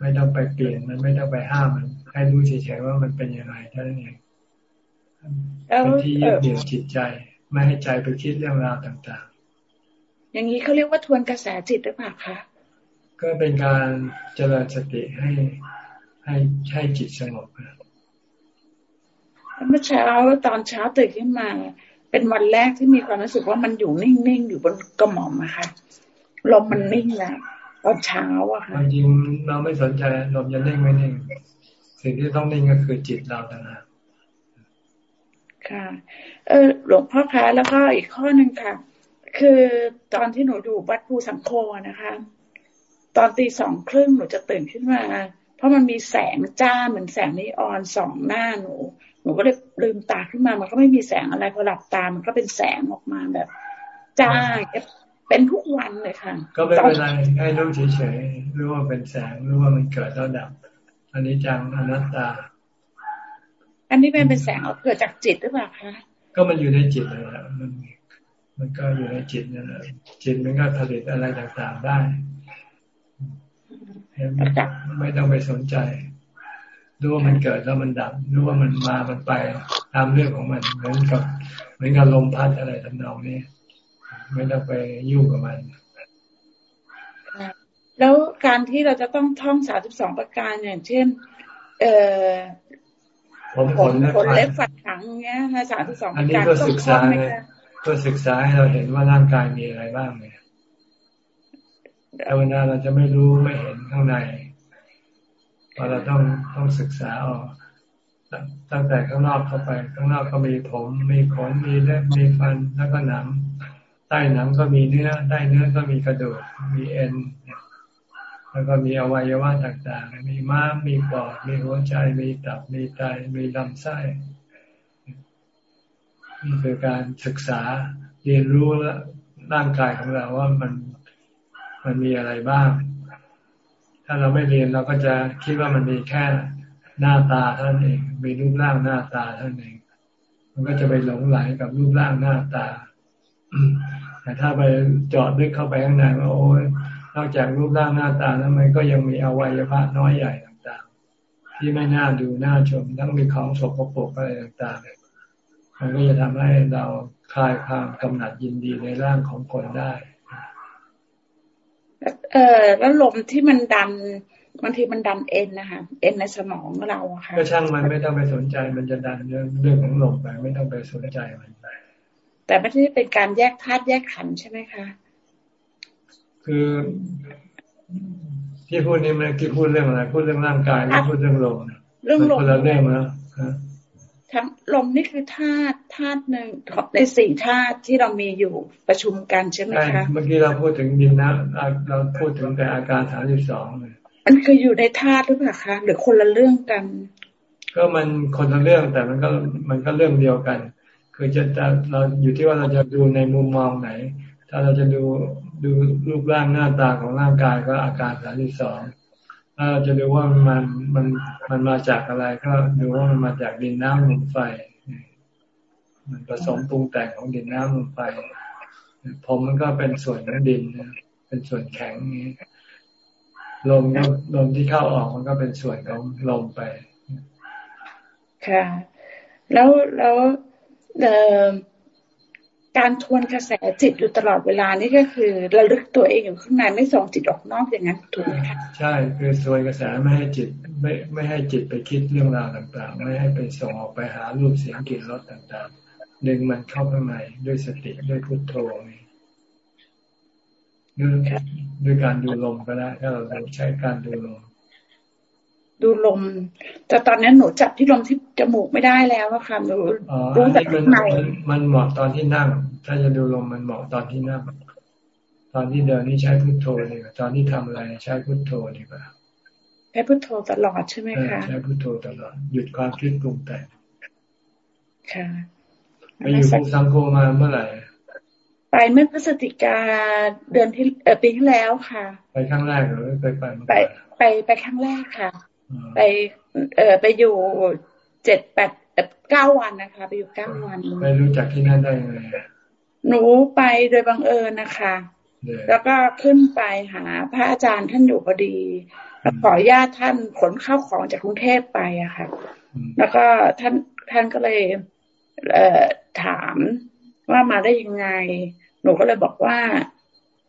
ไม่ต้องไปเปลี่ยนมันไม่ต้องไปห้ามมัน ให้รู้เฉยๆว่ามันเป็นยังไงเท่านั้นเองเป็นที่ยึดเหนี่ยวจิตใจ ไม่ให้ใจไปคิดเรื่องราวต่าง ๆ อย่างนี้เขาเรียกว่าทวนกระแสจิตหรือเปล่าคะก็เป็นการเจริญสติให้ให้ให้จิตสงบเมื่อเช้าตอนเช้าตื่นขึ้นมา เป็นวันแรกที่มีความรู้สึกว่ามันอยู่นิ่งๆอยู่บนกระหม่อมอะค่ะลมมันนิ่งแล้วตอนเช้าอะค่ะจริงเราไม่สนใจลมจะนิ่งไม่นิ่ง สิ่งที่ต้องนิ่งก็คือจิตเราต่างหากค่ะ เออหลวงพ่อคะแล้วก็อีกข้อหนึ่งค่ะ คือตอนที่หนูอยู่วัดภูสังโฆนะคะ ตอนตีสองครึ่งหนูจะตื่นขึ้นมา เพราะมันมีแสงจ้าเหมือนแสงนีออนสองหน้าหนูห นูก็เลยลืมตาขึ้นมา มันก็ไม่มีแสงอะไรพอหลับตา มันก็เป็นแสงออกมาแบบ จ้าเป็นทุกวันเลยค่ะ ก็ไม่เป็นไรให้รู้เฉยๆรู้ว่าเป็นแสงรู้ว่ามันเกิดแล้วดับอันนี้จังอนัตตา อันนี้เป็นเป็นแสงเกิดจากจิตหรือเปล่าคะก็มันอยู่ในจิตเลยมันมันก็อยู่ในจิตนั่นแหละจิตมันก็ผลิตอะไรต่างๆได้ไม่ต้องไปสนใจ รู้ว่ามันเกิดแล้วมันดับรู้ว่ามันมามันไปตามเรื่องของมันเหมือนกับเหมือนกับลมพัดอะไรทำนองนี้ ไม่ต้องไปยุ่งกับมัน แล้วการที่เราจะต้องท่องสาสิบสองประการอย่างเช่น เอ่อผมผลผลเล็บฝัดขังเงี้ยนะสาสิบสองประการก็ศึกษาเพื่อศึกษาให้เราเห็นว่าร่างกายมีอะไรบ้างเนี่ยภาวนาเราจะไม่รู้ไม่เห็นข้างใน พอเราต้องต้องศึกษาออกตั้งแต่ข้างนอกเข้าไป ข้างนอกก็มีผมมีขนมีเล็บมีฟันแล้วก็หนัง ใต้หนังก็มีเนื้อใต้เนื้อก็มีกระดูกมีเอ็นแล้วก็มีอวัยวะต่างๆ มีม้ามมีปอดมีหัวใจมีตับมีไตมีลำไส้นี่คือการศึกษาเรียนรู้ร่างกายของเราว่ามันมันมีอะไรบ้าง ถ้าเราไม่เรียนเราก็จะคิดว่ามันมีแค่หน้าตาเท่านั้นเอง มีรูปร่างหน้าตาเท่านั้นเอง มันก็จะไปหลงไหลกับรูปร่างหน้าตา แต่ถ้าไปเจาะลึกเข้าไปข้างในว่าโอ้ยนอกจากรูปร่างหน้าตาแล้วมันก็ยังมีอวัยวะน้อยใหญ่ต่างๆ ที่ไม่น่าดูน่าชมต้งมีของสกปรกอะไรต่างๆมันก็จะทำให้เราคลายความกำหนัดยินดีในร่างของคนได้ เออแล้วลมที่มันดันบางทีมันดันเอ็นนะคะเอ็นในสมองเราค่ะก็ช่างมันไม่ต้องไปสนใจมันจะดันเรื่องเรื่องของลมไปไม่ต้องไปสนใจมันไปแต่ไม่ได้เป็นการแยกธาตุแยกขันใช่ไหมคะคือที่พูดนี่มันที่พูดเรื่องอะไร พูดเรื่องร่างกายหรือพูดเรื่องลมเรื่องลมคนละเรื่องนะทั้ง ลมนี่คือธาตุธาตุหนึ่งในสี่ธาตุที่เรามีอยู่ประชุมกันใช่ไหมคะเมื่อกี้เราพูดถึงดินนะเราพูดถึงแต่อาการสามสิบสองเลยมันคืออยู่ในธาตุหรือเปล่าคะหรือคนละเรื่องกัน ก็มันคนละเรื่องแต่มันก็มันก็เรื่องเดียวกัน คือจะจะเราอยู่ที่ว่าเราจะดูในมุมมองไหน ถ้าเราจะดูดูรูปร่างหน้าตาของร่างกายก็อาการสามสิบสอง ถ้าเราจะดูว่ามันมันมันมาจากอะไรก็ดูว่ามันมาจากดินน้ำลมไฟ มันผสมปรุงแต่งของดินน้ำลมไฟผมมันก็เป็นส่วนของดินเป็นส่วนแข็งนี้ลมก็ลมที่เข้าออกมันก็เป็นส่วนของลมไป ค่ะ แล้วแล้วเอ่อ การทวนกระแสจิตอยู่ตลอดเวลานี่ก็คือระลึกตัวเองอยู่ข้างในไม่ส่งจิตออกนอกอย่างนั้นถูกไหมคะใช่คือทวนกระแสไม่ให้จิตไม่ไม่ให้จิตไปคิดเรื่องราวต่างๆ ไม่ให้ไปส่งออกไปหารูปเสียงกลิ่นรสต่างๆ ดึงมันเข้าข้างในด้วยสติด้วยพุทโธนี่ด้วยด้วยการดูลมก็ได้ถ้าเราใช้การดูลม ดูลม แต่ตอนนี้หนูจับที่ลมที่จมูกไม่ได้แล้วอะค่ะหนูรู้แต่ข้างในมันเหมาะตอนที่นั่ง ถ้าจะดูลมมันเหมาะตอนที่นั่ง ตอนที่เดินนี่ใช้พุทโธดีกว่าตอนที่ทำอะไรใช้พุทโธดีกว่าใช้พุทโธตลอดใช่ไหมคะใช้พุทโธตลอดหยุดความคิดปรุงแต่งค่ะไปอยู่ภูสังโฆมาเมื่อไหร่ไปเมื่อพฤศจิกาเดือนที่เออปีที่แล้วค่ะ ไปครั้งแรกหรือไปไปไปไปไปครั้งแรกค่ะ ไป เออไปอยู่เจ็ดแปดเก้าวันนะคะ ไปอยู่เก้าวันไปรู้จักที่นั่นได้ยังไงหนูไปโดยบังเอิญนะคะ แล้วก็ขึ้นไปหาพระอาจารย์ท่านอยู่พอดีแล้วขอญาตท่านขนข้าวของจากกรุงเทพไปอะค่ะ แล้วก็ท่านท่านก็เลย เอ่อถามว่ามาได้ยังไง หนูก็เลยบอกว่า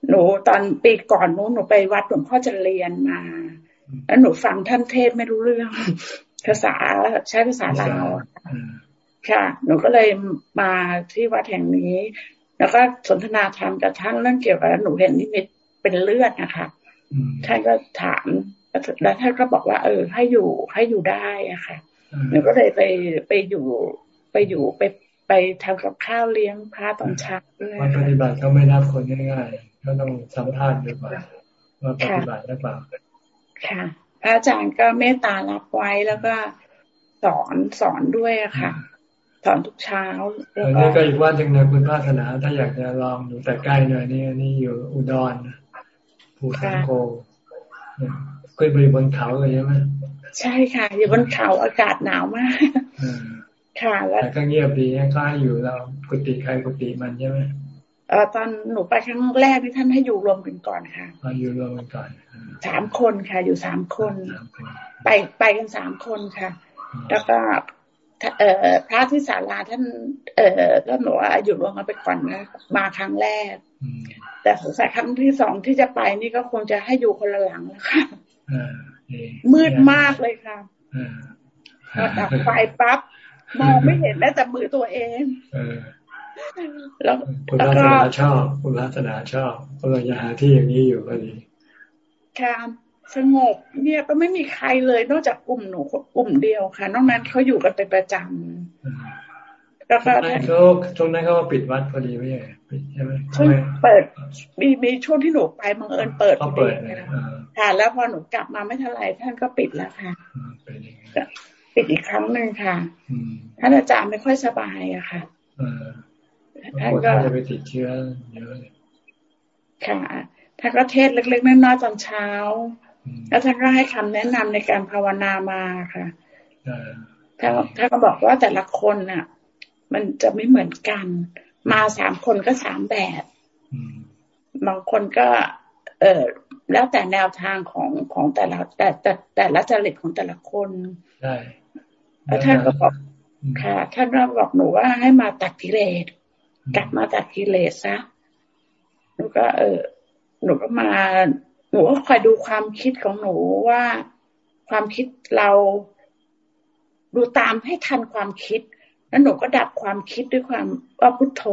หนูตอนปีก่อนนู้นหนูไปวัดหลวงพ่อจะเรียนมา แล้วหนูฟังท่านเทศไม่รู้เรื่อง ภาษาใช้ภาษาลาวค่ะ หนูก็เลยมาที่วัดแห่งนี้ แล้วก็สนทนาธรรมกับท่านเรื่องเกี่ยวกับหนูเห็นนิมิตเป็นเลือดนะคะท่านก็ถามแล้วท่านก็บอกว่า เออ ให้อยู่ให้อยู่ได้อะค่ะหนูก็เลยไปไปอยู่ไปอยู่ไปไปทำกับข้าวเลี้ยงพระตอนเช้าด้วยวันปฏิบัติก็ไม่นับคนง่ายๆก็ต้องสัมภาษณ์ด้วยว่าว่าปฏิบัติหรือเปล่า ค่ะ พระอาจารย์ก็เมตตารับไว้แล้วก็สอนสอนด้วยค่ะ สอนทุกเช้าอันนี้ก็อีกว่าจึงนะคุณพาสนา ถ้าอยากจะลองดูแต่ใกล้หน่อยนี่นี่อยู่อุดรภูสังโกขึ้นไปบนเขาเลยใช่ไหมใช่ค่ะ อยู่บนเขาอากาศหนาวมาก ค่ะ แล้วก็เงียบดีก็ให้อยู่เรากุฏิใครกุฏิมันใช่ไหม เออตอนหนูไปครั้งแรกที่ท่านให้อยู่รวมกันก่อนค่ะอยู่รวมกันก่อนสามคนค่ะ อยู่สามคน ไปไปกันสามคนค่ะ แล้วก็เอ่อพระที่ศาลาท่าน เอ่อท่านบอกว่าอยู่รวมกันไปก่อนนะมาครั้งแรก แต่สงสัยครั้งที่สองที่จะไปนี่ก็คงจะให้อยู่คนละหลังแล้วค่ะมืดมากเลยค่ะพอดับไฟปั๊บมองไม่เห็นแม้แต่มือตัวเอง แล้วคุณลักษณะชอบคุณลักษณะชอบก็เลยจะหาที่อย่างนี้อยู่ก็ดีค่ะสงบเนี่ยก็ไม่มีใครเลยนอกจากกลุ่มหนูกลุ่มเดียวค่ะ นอกนั้นเขาอยู่กันเป็นประจำแล้วก็เขาช่วงนั้นเขาปิดวัดพอดีไม่ใช่ปิดใช่ไหมช่วงเปิดมีมีช่วงที่หนูไปบังเอิญเปิดพอดีค่ะ แล้วพอหนูกลับมาไม่เท่าไรท่านก็ปิดแล้วค่ะปิดอีกครั้งหนึ่งค่ะท่านอาจารย์ไม่ค่อยสบายอะค่ะ ท่านก็จะไปติดเชื้อเยอะค่ะท่านก็เทศเล็กๆน้อยๆตอนเช้า แล้วท่านก็ให้คำแนะนำในการภาวนามาค่ะท่านท่านก็บอกว่าแต่ละคนน่ะ มันจะไม่เหมือนกัน มาสามคนก็สามแบบบางคนก็ เออแล้วแต่แนวทางของของแต่ละแต่แต่แต่ละจริตของแต่ละคนใช่แล้วท่านก็บอกค่ะท่านก็บอกหนูว่าให้มาตัดกิเลส กลับมาตัดกิเลสซะหนูก็ เออ หนูก็มา หนูก็คอยดูความคิดของหนูว่าความคิดเราดูตามให้ทันความคิด แล้วหนูก็ดับความคิดด้วยความว่าพุทโธ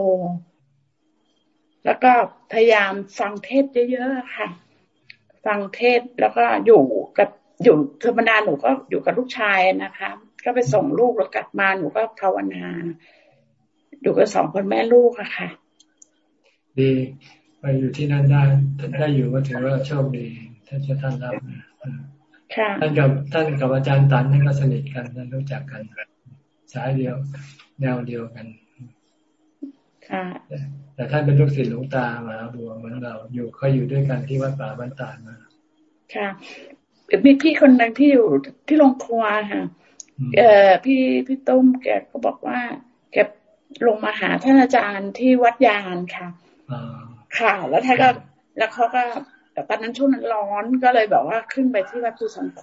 แล้วก็พยายามฟังเทศเยอะๆค่ะ ฟังเทศแล้วก็อยู่กับอยู่ธรรมดาหนูก็อยู่กับลูกชายนะคะ ก็ไปส่งลูกแล้วกลับมาหนูก็ภาวนา อยู่กับสองคนแม่ลูกอะค่ะ ดีไปอยู่ที่นั่นได้ได้อยู่ก็ถือว่าโชคดีท่านจะท่านรับนะท่านกับท่านกับอาจารย์ตันท่านก็สนิทกันท่านรู้จักกันสายเดียว แนวเดียวกันแต่ท่านเป็นลูกศิษย์หลวงตามาบัวเหมือนเราอยู่เขาอยู่ด้วยกันที่วัดป่าบ้านตาลมาค่ะมีพี่คนหนึ่งที่อยู่ที่โรงครัวค่ะ เออพี่พี่ตุ้มแกก็บอกว่าแก ลงมาหาท่านอาจารย์ที่วัดยานค่ะค่ะ แล้วท่านก็แล้วเขาก็แต่ตอนนั้นช่วงนั้นร้อนก็เลยแบบว่าขึ้นไปที่วัดภูสังโค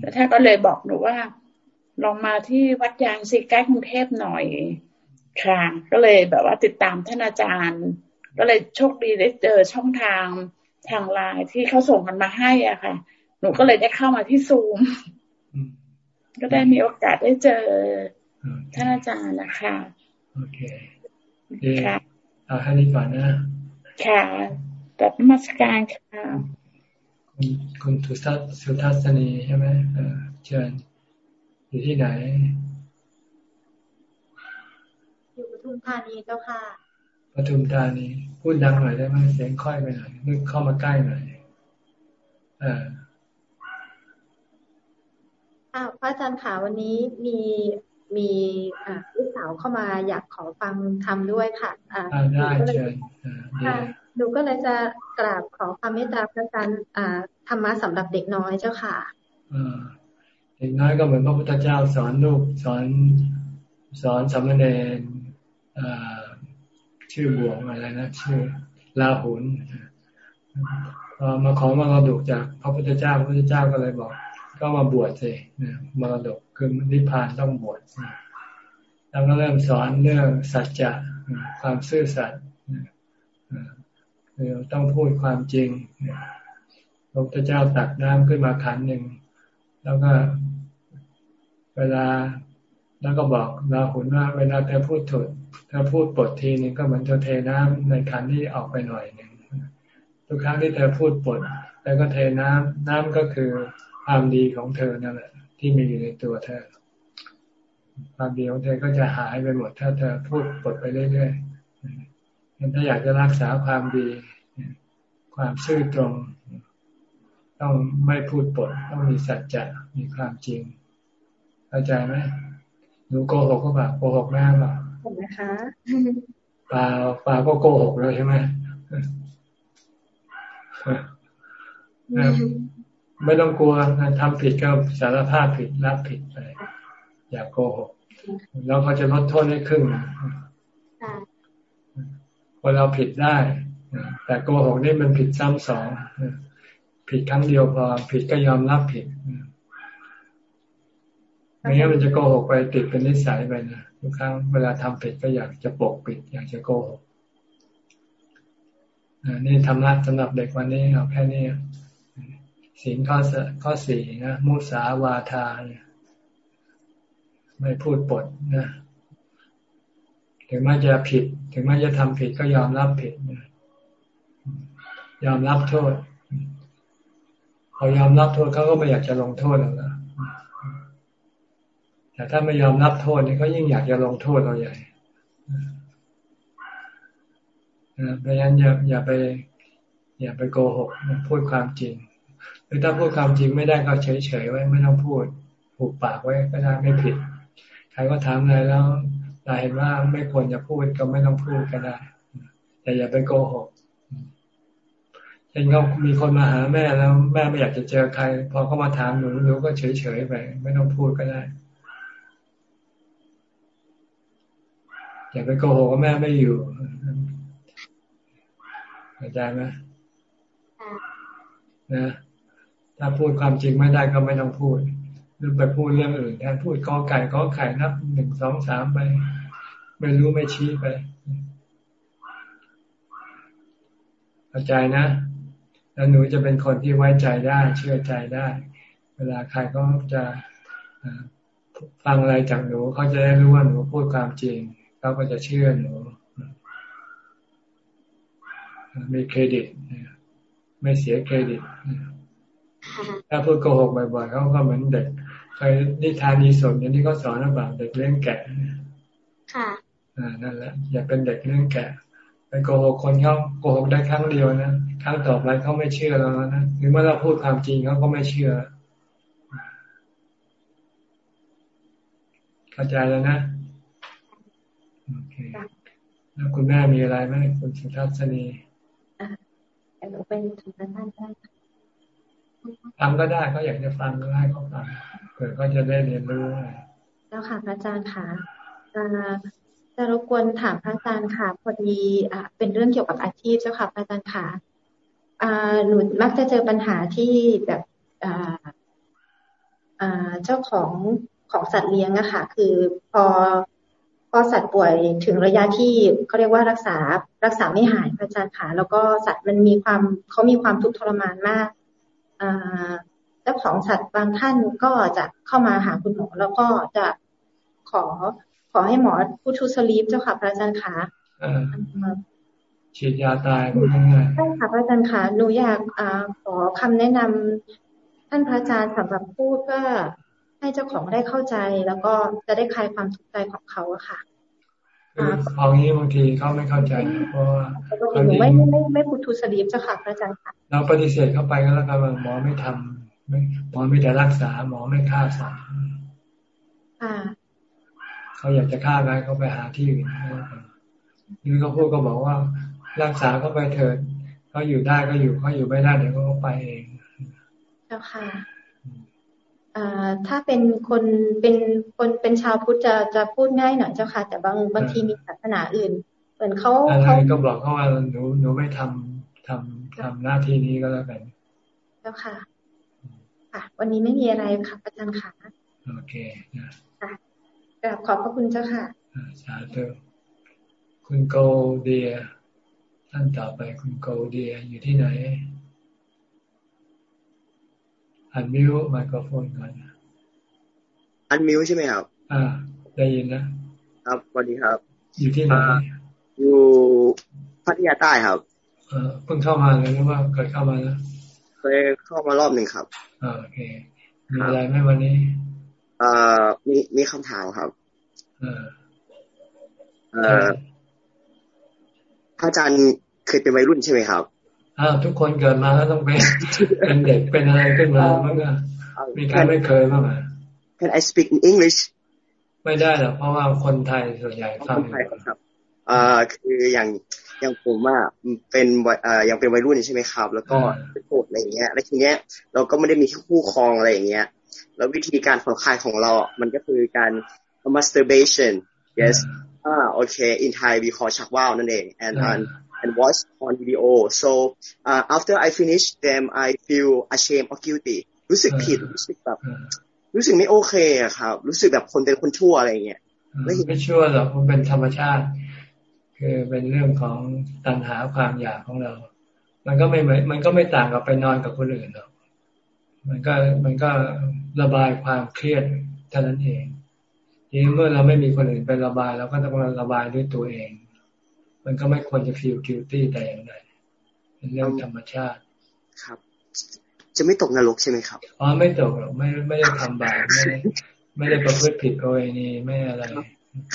แล้วท่านก็เลยบอกหนูว่า ลองมาที่วัดยางสิใกล้กรุงเทพหน่อย ค่ะ ก็เลยแบบว่าติดตามท่านอาจารย์ ก็เลยโชคดีได้เจอช่องทางทางไลน์ที่เขาส่งกันมาให้อะค่ะ หนูก็เลยได้เข้ามาที่ซูม ก็ได้มีโอกาสได้เจอ ท่านอาจารย์นะคะโอเคค่ะเอาแค่นี้ก่อนนะค่ะตัดมาสการค่ะคุณคุณทุสัสุทัศนีใช่ไหมเชิญอยู่ที่ไหน อยู่ปทุมธานีเจ้าค่ะปทุมธานี พูดดังหน่อยได้ไหมเสียงค่อยไปหน่อยนึกเข้ามาใกล้หน่อยออ่าพระอาจารย์ขาวันนี้มี มีลูกสาวเข้ามาอยากขอฟังทำด้วยค่ะอ่าได้เชิญหนูก็เลยจะกราบขอความเมตตาพระอาจารย์ธรรมะสำหรับเด็กน้อยเจ้าค่ะเด็กน้อยก็เหมือนพระพุทธเจ้าสอนลูกสอนสอนสามเณรชื่อบวงอะไรนะชื่อลาหุนพอมาขอมรดกจากพระพุทธเจ้าพระพุทธเจ้าก็เลยบอก ก็มาบวชสิมรดกคือนิพพานต้องบวชแล้วก็เริ่มสอนเรื่องสัจจะความซื่อสัตย์คือต้องพูดความจริงพระพุทธเจ้าตักน้ำขึ้นมาขันหนึ่ง แล้วก็เวลาแล้วก็บอกเราหุนว่าเวลาเธอพูดถดเธอพูดปดทีนึงก็เหมือนเธอเทน้ำในขันที่ออกไปหน่อยหนึ่งทุกครั้งที่เธอพูดปดแล้วก็เทน้ำน้ำก็คือ ความดีของเธอนั่นแหละที่มีอยู่ในตัวเธอ ความดีของเธอก็จะหายไปหมดถ้าเธอพูดปดไปเรื่อยๆถ้าอยากจะรักษาความดี ความซื่อตรง ต้องไม่พูดปด ต้องมีสัจจะมีความจริงเข้าใจไหมหนูโกหกก็แบบโกหกแม่เปล่าผมนะคะปลาปลาก็โกหกเลยใช่ไหม ไม่ต้องกลัวทำผิดก็สารภาพผิดรับผิดไป อย่าโกหกแล้วเขาจะลดโทษให้ครึ่งนะพอเราผิดได้ แต่โกหกนี่มันผิดซ้ำสองผิดครั้งเดียวพอผิดก็ยอมรับผิดไม่งั้นมันจะโกหกไปติดเป็นนิสัยไปนะทุกครั้งเวลาทำผิดก็อยากจะปกปิด อยากจะโกหกนี่ทำรักสำหรับเด็กวันนี้เอาแค่นี้ สิ่งข้อข้อสี่นะมุสาวาทาเนี่ยไม่พูดปดนะถึงแม้จะผิด ถึงแม้จะทำผิดก็ยอมรับผิดนะยอมรับโทษพอยอมรับโทษเขาก็ไม่อยากจะลงโทษเราแล้วแต่ถ้าไม่ยอมรับโทษนี่เขายิ่งอยากจะลงโทษเราใหญ่เพราะฉะนั้นอย่าอย่าไป อย่าไปโกหกพูดความจริง หรือถ้าพูดความจริงไม่ได้ก็เฉยๆไว้ไม่ต้องพูดผูกปากไว้ก็ได้ไม่ผิด ใครก็ถามอะไรแล้วเราเห็นว่าไม่ควรจะพูดก็ไม่ต้องพูดก็ได้ แต่อย่าไปโกหกเช่นเขามีคนมาหาแม่แล้วแม่ไม่อยากจะเจอใคร พอเขามาถามหนูหนูก็เฉยๆไป ไม่ต้องพูดก็ได้อย่าไปโกหกว่าแม่ไม่อยู่เข้าใจไหมนะ ถ้าพูดความจริงไม่ได้ก็ไม่ต้องพูดหรือไปพูดเรื่องอื่นแทนพูดกอไก่กอไข่นับหนึ่งสองสามไป ไม่รู้ไม่ชี้ไปเข้าใจนะ แล้วหนูจะเป็นคนที่ไว้ใจได้ เชื่อใจได้ เวลาใครก็จะฟังอะไรจากหนูเขาจะได้รู้ว่าหนูพูดความจริงเขาก็จะเชื่อหนู มีเครดิต ไม่เสียเครดิต ถ้าพูดโกหกบ่อยๆเขาก็เหมือนเด็กเคยนิทานนีสนอย่างที่เขาสอนนะบ่าเด็กเลี้ยงแกะค่ะอ่านั่นแหละ อย่าเป็นเด็กเลี้ยงแกะไปโกหกคนเขาโกหกได้ครั้งเดียวนะครั้งต่อไปเขาไม่เชื่อแล้วนะหรือเมื่อเราพูดความจริงเขาก็ไม่เชื่อเข้าใจแล้วนะโอเคแล้วคุณแม่มีอะไรไหมคุณสุทัศนีอ่าหนูเป็นสุทัศนี ฟังก็ได้เขาอยากจะฟังก็ให้เขาฟังเผื่อเขาจะได้เรียนรู้แล้วค่ะพระอาจารย์ค่ะจะรบกวนถามพระอาจารย์ค่ะ พอดีอ่าเป็นเรื่องเกี่ยวกับอาชีพเจ้าค่ะพระอาจารย์ค่ะอ่าหนูมักจะเจอปัญหาที่แบบอ่าอ่าเจ้าของของสัตว์เลี้ยงอะค่ะ คือพอพอสัตว์ป่วยถึงระยะที่เขาเรียกว่ารักษารักษาไม่หายพระอาจารย์ค่ะแล้วก็สัตว์มันมีความเขามีความทุกข์ทรมานมาก เจ้าของสัตว์บางท่านก็จะเข้ามาหาคุณหมอแล้วก็จะขอขอให้หมอผู้ทูสลีปเจ้าค่ะพระอาจารย์ค่ะฉีดยาตายง่ายใช่ค่ะพระอาจารย์ค่ะหนูอยากอขอคำแนะนำท่านพระอาจารย์สำหรับพูดเพื่อให้เจ้าของได้เข้าใจ แล้วก็จะได้คลายความทุกข์ใจของเขาอะค่ะ เอางี้บางทีเขาไม่เข้าใจเพราะว่าหนูไม่ไม่ไม่พุทธุสลีปเจ้าค่ะพระอาจารย์ค่ะเราปฏิเสธเข้าไปก็แล้วกันหมอไม่ทำไม่หมอไม่แต่รักษาหมอไม่ฆ่าสัตว์เขาอยากจะฆ่าอะไรเขาไปหาที่อื่นนี่เขาพูดก็บอกว่ารักษาเขาไปเถิดเขาอยู่ได้ก็อยู่เขาอยู่ไม่ได้เดี๋ยวเขาก็ไปเองเจ้าค่ะ ถ้าเป็นคนเป็นคนเป็นชาวพุทธจะจะพูดง่ายหน่อยเจ้าค่ะ แต่บางบางทีมีศาสนาอื่น เหมือนเขาเขาก็บอกเขาว่าหนูหนูไม่ทำทำทำหน้าที่นี้ก็แล้วกันเจ้าค่ะ ค่ะ วันนี้ไม่มีอะไรค่ะอาจารย์ค่ะโอเคค่ะกราบขอบพระคุณเจ้าค่ะสาธุคุณโกเดียท่านต่อไปคุณโกเดียอยู่ที่ไหน อันมิวไมโครโฟนก่อนอันมิวใช่ไหมครับ อ่า ได้ยินนะ ครับสวัสดีครับ อยู่ที่ไหนอยู่พัทยาใต้ครับเออเพิ่งเข้ามาเลยหรือว่าเคยเข้ามาแล้วเคยเข้ามารอบหนึ่งครับอ่าโอเคมีอะไรไหมวันนี้เอ่อมีมีคำถามครับ เออเอ่ออาจารย์เคยเป็นวัยรุ่นใช่ไหมครับ อ้าวทุกคนเกิดมาแล้วต้องเป็นเป็นเด็กเป็นอะไรขึ้นมาบ้างอะมีใครไม่เคยบ้างอะ Can I speak in English ไม่ได้หรอกเพราะว่าคนไทยส่วนใหญ่ฟังครับอ่าคืออย่างอย่างผมอะเป็นอ่ายังเป็นวัยรุ่นใช่ไหมครับ แล้วก็เป็นโสดอะไรเงี้ย แล้วทีเนี้ยเราก็ไม่ได้มีคู่ครองอะไรอย่างเงี้ย แล้ววิธีการผ่อนคลายของเรามันก็คือการ masturbation yes อ่าโอเค in Thai we call ชักว่าวนั่นเอง and and watch on video. So uh, after I finish them, I feel ashamed or guilty. รู้สึกผิดรู้สึกแบบรู้สึกไม่โอเคอะครับ รู้สึกแบบคนเป็นคนชั่วอะไรเงี้ยไม่ไม่ชั่วหรอกมันเป็นธรรมชาติ คือเป็นเรื่องของตัณหาความอยากของเรา มันก็ไม่มันก็ไม่ต่างกับไปนอนกับคนอื่นหรอกมันก็มันก็ระบายความเครียดเท่านั้นเองทีนี้เมื่อเราไม่มีคนอื่นไประบายเราก็ต้องระบายด้วยตัวเอง มันก็ไม่ควรจะฟีลกิลตี้แต่อย่างใดเป็นเรื่องธรรมชาติครับ จะไม่ตกนรกใช่ไหมครับอ๋อไม่ตกหรอกไม่ไม่ได้ทำบาปไม่ได้ไม่ได้ประพฤติผิดโอยนี่ไม่อะไร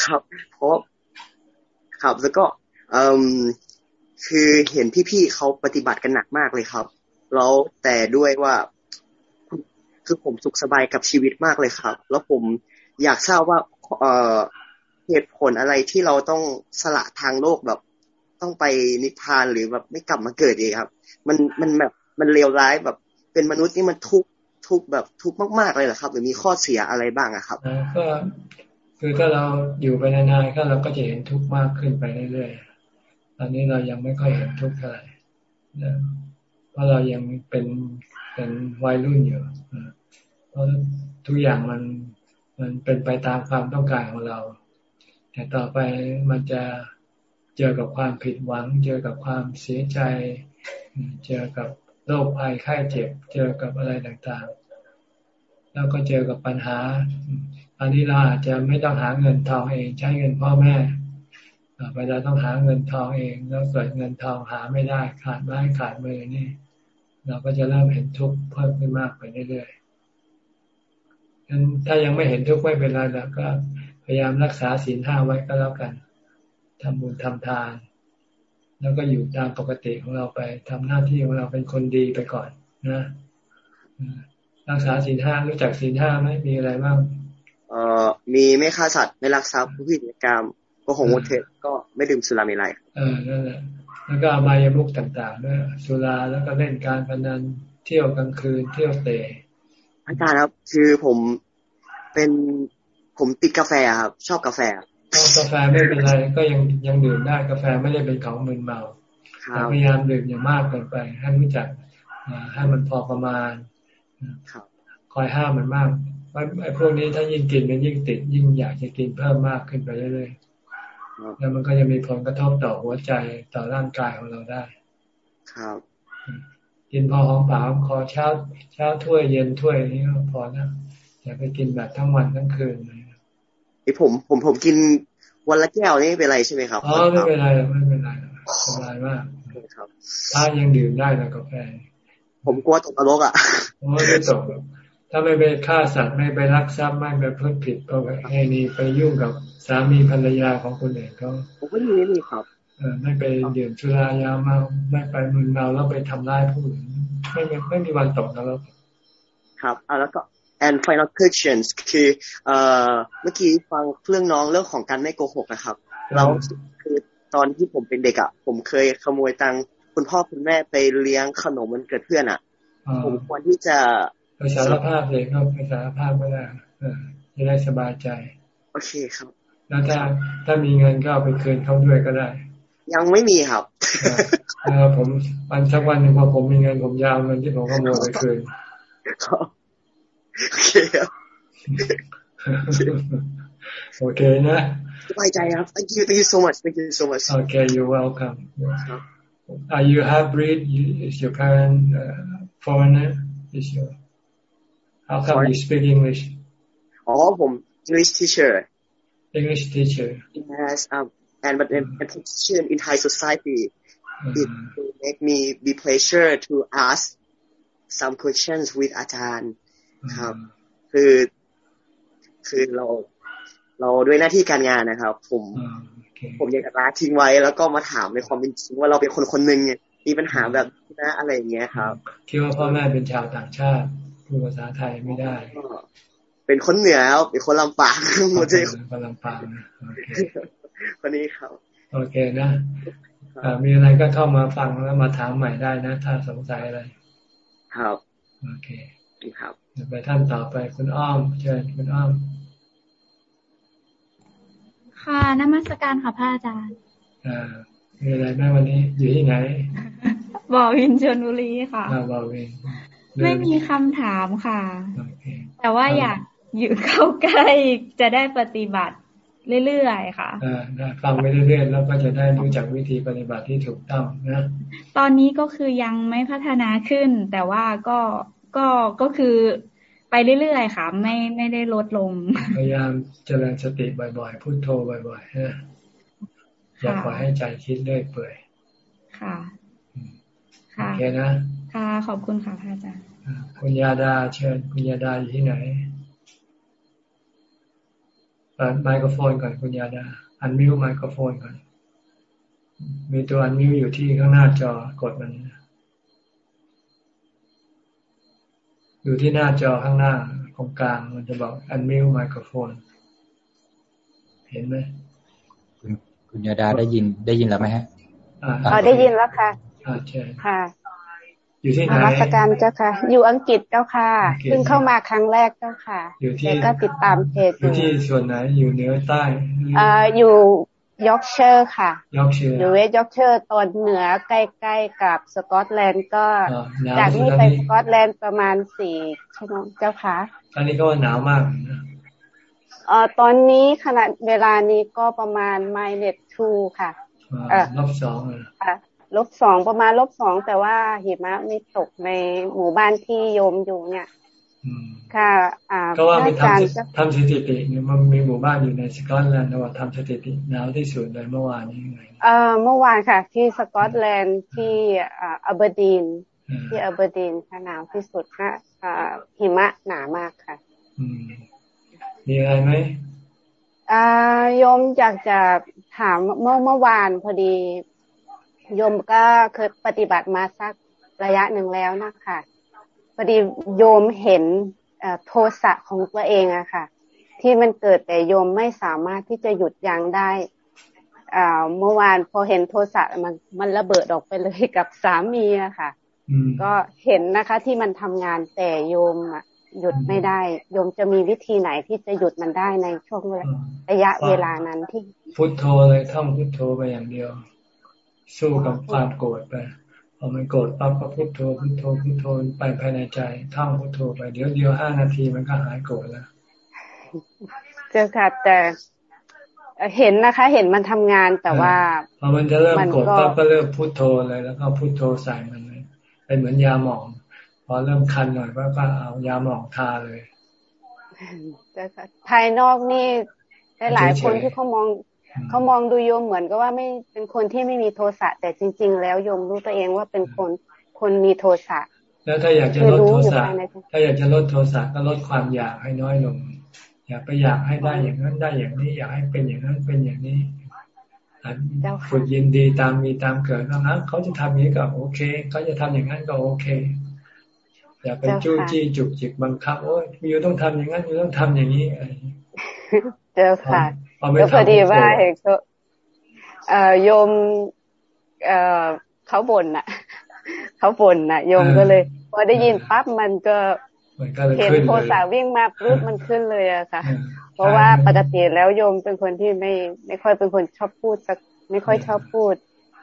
ครับ เพราะครับแล้วก็เอ่อคือเห็นพี่ๆเขาปฏิบัติกันหนักมากเลยครับ แล้วแต่ด้วยว่า คือผมสุขสบายกับชีวิตมากเลยครับ แล้วผมอยากทราบว่า เอ่อ เหตุผลอะไรที่เราต้องสละทางโลกแบบ ต้องไปนิพพานหรือแบบไม่กลับมาเกิดอีกครับ มันมันแบบมันเลวร้ายแบบ เป็นมนุษย์นี่มันทุกทุกแบบทุกมาก ๆเลยเหรอครับ หรือมีข้อเสียอะไรบ้างอะครับก็คือถ้าเราอยู่ไปนานๆก็เราก็จะเห็นทุกข์มากขึ้นไปเรื่อยๆตอนนี้เรายังไม่ค่อยเห็นทุกข์เท่าไหร่เพราะเรายังเป็นเป็นวัยรุ่นอยู่เพราะทุกอย่างมันมันเป็นไปตามความต้องการของเรา แต่ต่อไปมันจะเจอกับความผิดหวัง เจอกับความเสียใจ เจอกับโรคภัยไข้เจ็บ เจอกับอะไรต่างๆ แล้วก็เจอกับปัญหา อันนี้เราอาจจะไม่ต้องหาเงินทองเองใช้เงินพ่อแม่เวลาต้องหาเงินทองเองแล้วเกิดเงินทองหาไม่ได้ขาดไม้ขาดมือนี่ เราก็จะเริ่มเห็นทุกข์เพิ่มขึ้นมากไปเรื่อยๆงั้นถ้ายังไม่เห็นทุกข์ไม่เป็นไรแล้วก็ พยายามรักษาศีลห้าไว้ก็แล้วกันทำบุญทำทาน แล้วก็อยู่ตามปกติของเราไปทำหน้าที่ของเราเป็นคนดีไปก่อนนะรักษาศีลห้ารู้จักศีลห้าไหมมีอะไรบ้างเอ่อมีไม่ฆ่าสัตว์ไม่ลักทรัพย์ผู้ผิดกรรมก็หงมดเทศก็ไม่ดื่มสุราเมลัยเออนั่นแหละแล้วก็อบายมุกต่างๆด้วยสุราแล้วก็เล่นการพนันเที่ยวกลางคืนเที่ยวเตะอาจารย์ครับ คือผมเป็น ผมติดกาแฟครับ ชอบกาแฟกาแฟไม่เป็นไรก็ยังยังดื่มได้กาแฟไม่ได้เป็นของมึนเมาแต่พยายามดื่มอย่างมากเกินไปให้รู้จักให้มันพอประมาณคอยห้ามมันมากไอ้พวกนี้ถ้ายิ่งกินมันยิ่งติด ยิ่งอยากจะกินเพิ่มมากขึ้นไปเรื่อยๆแล้วมันก็จะมีผลกระทบต่อหัวใจต่อร่างกายของเราได้ ครับกินพอหอมปากคอเช้าเช้าถ้วยเย็นถ้วยนี้ก็พอนะอย่าไปกินแบบทั้งวันทั้งคืนเลย ไอ้ผมผมผมกินวันละแก้วนี่เป็นไรใช่ไหมครับอ๋อไม่เป็นไรไม่เป็นไรสบายมากครับถ้ายังดื่มได้นะกาแฟ ผมกลัวตกนรกอะไม่ได้ตกถ้าไม่ไปฆ่าสัตว์ไม่ไปรักทรัพย์ไม่ไปพูดผิดก็ให้นี่ไปยุ่งกับสามีภรรยาของคนอื่นเขาผมก็มีนี่ครับเออไม่ไปดื่มชุรายาเมาไม่ไปมึนเมาแล้วไปทำร้ายผู้อื่นไม่ไม่ไม่มีวันตกนรกครับอ่าแล้วก็ and final questions คือเอ่อเมื่อกี้ฟังเรื่องน้องเรื่องของการไม่โกหกนะครับเราคือตอนที่ผมเป็นเด็กอะผมเคยขโมยตังคุณพ่อคุณแม่ไปเลี้ยงขนมมันเกิดเพื่อนอะ ผมควรที่จะไปสารภาพเลยครับไปสารภาพก็ได้จะได้สบายใจ โอเคครับ แล้วถ้าถ้ามีเงินก็เอาไปคืนเขาด้วยก็ได้ ยังไม่มีครับเออผมวันสักวันหนึ่งพอผมมีเงินผมยาวเงินที่ผมขโมยไปคืน โอเคครับโอเคนะสบายใจครับ thank you thank you so much thank you so much okay you're welcome are you half breed is your parent uh, foreigner is your how come Sorry? you speak English อ๋อผม English teacher English teacher yes um and but a position in Thai society it will make me be pleasure to ask some questions with อาจารย์ ครับ คือ คือเรา เราด้วยหน้าที่การงานนะครับ ผม ผมอยากลาทิ้งไว้ แล้วก็มาถามในความเป็นจริงว่าเราเป็นคนคนหนึ่งมีปัญหาแบบนะอะไรอย่างเงี้ยครับคิดว่าพ่อแม่เป็นชาวต่างชาติพูดภาษาไทยไม่ได้ เป็นคนเหนือเป็นคนลำปางหมดเลยคนลำปางคนนี้ครับ โอเคนะมีอะไรก็เข้ามาฟังแล้วมาถามใหม่ได้นะ ถ้าสงสัยอะไร ครับ โอเค ครับไปท่านต่อไปคุณอ้อมเชิญคุณอ้อม ค่ะนมัสการค่ะพระอาจารย์อ่ามีอะไรแม่วันนี้ อยู่ที่ไหนบอวินชนบุรีค่ะบอวินไม่มีคำถามค่ะ แต่ว่าอยากอยู่เข้าใกล้จะได้ปฏิบัติเรื่อยๆค่ะฟังไปเรื่อยๆแล้วก็จะได้รู้จักวิธีปฏิบัติที่ถูกต้องนะ ตอนนี้ก็คือยังไม่พัฒนาขึ้น แต่ว่าก็ ก็ก็คือไปเรื่อยๆค่ะ ไม่ไม่ได้ลดลง พยายามเจริญสติบ่อยๆพูดโทบ่อยๆนะอย่าปล่อยให้ใจคิดเรื่อยเปื่อยค่ะค่ะโอเคนะค่ะขอบคุณค่ะพระอาจารย์คุณยาดาเชิญคุณยาดาอยู่ที่ไหนเปิดไมโครโฟนก่อนคุณยาดา อันมิวไมโครโฟนก่อน มีตัวอันมิวอยู่ที่ข้างหน้าจอกดมันอ ยู่ที่หน้าจอข้างหน้าตรงกลาง มันจะบอก unmute ไมโครโฟนเห็นไหมคุณคุณยาดาได้ยินได้ยินแล้วไหมฮะอ๋อได้ยินแล้วค่ะอ่าใช่ค่ะ อยู่ที่ไหนรัชการเจ้าค่ะ อยู่อังกฤษเจ้าค่ะเพิ่งเข้ามาครั้งแรกเจ้าค่ะอยู่ที่ก็ติดตามเพจอยู่ที่ส่วนไหนอยู่เหนือใต้อ่าอยู่ ยอร์กเชอร์ค่ะยอร์กเชอร์อยู่เวสยอร์กเชอร์ตอนเหนือใกล้ๆกับสกอตแลนด์ก็ จากนี้ไปสกอตแลนด์ประมาณสี่ชั่วโมงเจ้าค่ะตอนนี้ก็หนาวมากนะเอ่อตอนนี้ขณะเวลานี้ก็ประมาณไมเนตทูค่ะเออลบสองอะลบสองประมาณลบสองแต่ว่าหิมะไม่ตกในหมู่บ้านที่โยมอยู่เนี่ย ค่ะอ่าก็ว่ามีทำทำสถิติเนี่ยมันมีหมู่บ้านอยู่ในสกอตแลนด์ว่าทำสถิติหนาวที่สุดเลยเมื่อวานนี้ไงเอ่อเมื่อวานค่ะ ที่สกอตแลนด์ที่อ่าอัเบอร์ดีน ที่อัเบอร์ดีนหนาวที่สุดค่ะอ่าหิมะหนามากค่ะอืมมีอะไรไหมอ่าโยมอยากจะถามเมื่อเมื่อวานพอดีโยมก็เคยปฏิบัติมาสักระยะหนึ่งแล้วนะคะ พอดีโยมเห็นโทสะของตัวเองอะค่ะ ที่มันเกิดแต่โยมไม่สามารถที่จะหยุดยั้งได้เมื่อวานพอเห็นโทสะมันมันระเบิดออกไปเลยกับสามีอะค่ะ ก็เห็นนะคะที่มันทำงานแต่โยมอะหยุดไม่ได้ โยมจะมีวิธีไหนที่จะหยุดมันได้ในช่วงระยะเวลานั้นที่ พุทโธเลยท่องพุทโธไปอย่างเดียว สู้กับความโกรธไปพ อมันโกรธปั๊บก็พุโทโธพุโทโธพุโทโธไปภายในใจท่องพุโทโธไปเดี๋ยวเดียวห้านาทีมันก็หายโกรธแล้วเจ้าค่ะแต่เห็นนะคะ เห็นมันทำงานแต่ว่าพอมันจะเริ่มโกรธปั๊บก็เริ่มพุโทโธเลยแล้วก็พุโทโธใส่มันเลยเป็นเหมือนยาหมอง พอเริ่มคันหน่อยก็ก็เอายาหมองทาเลยแต่ภายนอกนี่หลายคนที่เขามอง เขามองดูโยมเหมือนกับว่าไม่เป็นคนที่ไม่มีโทสะแต่จริง ๆ แล้วโยมรู้ตัวเองว่าเป็นคนคนมีโทสะแล้วถ้าอยากจะลดโทสะถ้าอยากจะลดโทสะก็ลดความอยากให้น้อยลง อยากไปอยากให้ได้อย่างนั้นได้อย่างนี้ อยากให้เป็นอย่างนั้นเป็นอย่างนี้ฝึกยินดีตามมีตามเกิดนะเขาจะทำอย่างนี้ก็โอเคเขาจะทำอย่างนั้นก็โอเคอย่าไปจู้จี้จุกจิกบังคับโอ้ยยูต้องทำอย่างนั้นยูต้องทำอย่างนี้อะไรเจ้าค่ะ ก็พอดีว่าเห็นเขาเอ่อโยมเอ่อเขาบ่นน่ะเขาบ่นน่ะ โยมก็เลย พอได้ยินปั๊บมันก็เห็นโทสาวิ่งมาปุ๊บมันขึ้นเลยอะค่ะ เพราะว่าปกติแล้วโยมเป็นคนที่ไม่ไม่ค่อยเป็นคนชอบพูดสักไม่ค่อยชอบพูด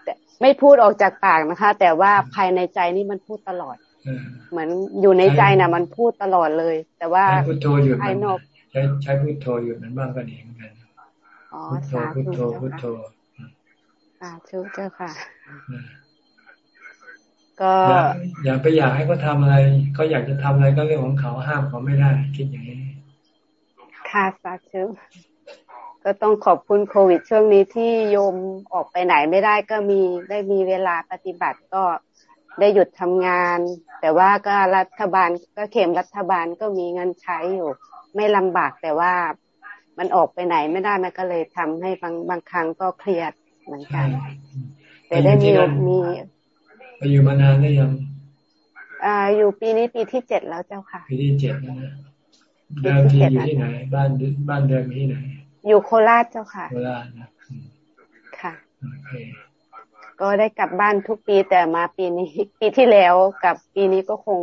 แต่ไม่พูดออกจากปากนะคะ แต่ว่าภายในใจนี่มันพูดตลอด เหมือนอยู่ในใจน่ะ มันพูดตลอดเลย แต่ว่าภายนอกใช้ใช้พุทโธอยู่นั้นบ้างก็ดีเหมือนกัน พุทโธพุทโธพุทโธสาธุเจ้าค่ะ ก็อย่าไปอยากให้เขาทาอะไรเขาอยากจะทำอะไรก็เรื่องของเขาห้ามเขาไม่ได้ คิดอย่างนี้ค่ะสาธุก็ต้องขอบคุณโควิดช่วงนี้ที่โยมออกไปไหนไม่ได้ก็มีได้มีเวลาปฏิบัติก็ได้หยุดทำงาน แต่ว่าก็รัฐบาลก็เข็มรัฐบาลก็มีเงินใช้อยู่ ไม่ลำบากแต่ว่า มันออกไปไหนไม่ได้มันก็เลยทำให้บางบางครั้งก็เครียดเหมือนกัน แต่ได้มีมีไปอยู่มานานได้ยังอ่า อยู่ปีนี้ปีที่เจ็ดแล้วเจ้าค่ะ ปีที่เจ็ดแล้วนะเดิมที่อยู่ที่ไหน บ้านบ้านเดิมที่ไหน อยู่โคราชเจ้าค่ะ โคราชนะค่ะโอเคก็ได้กลับบ้านทุกปีแต่มาปีนี้ ปีที่แล้วกับปีนี้ก็คง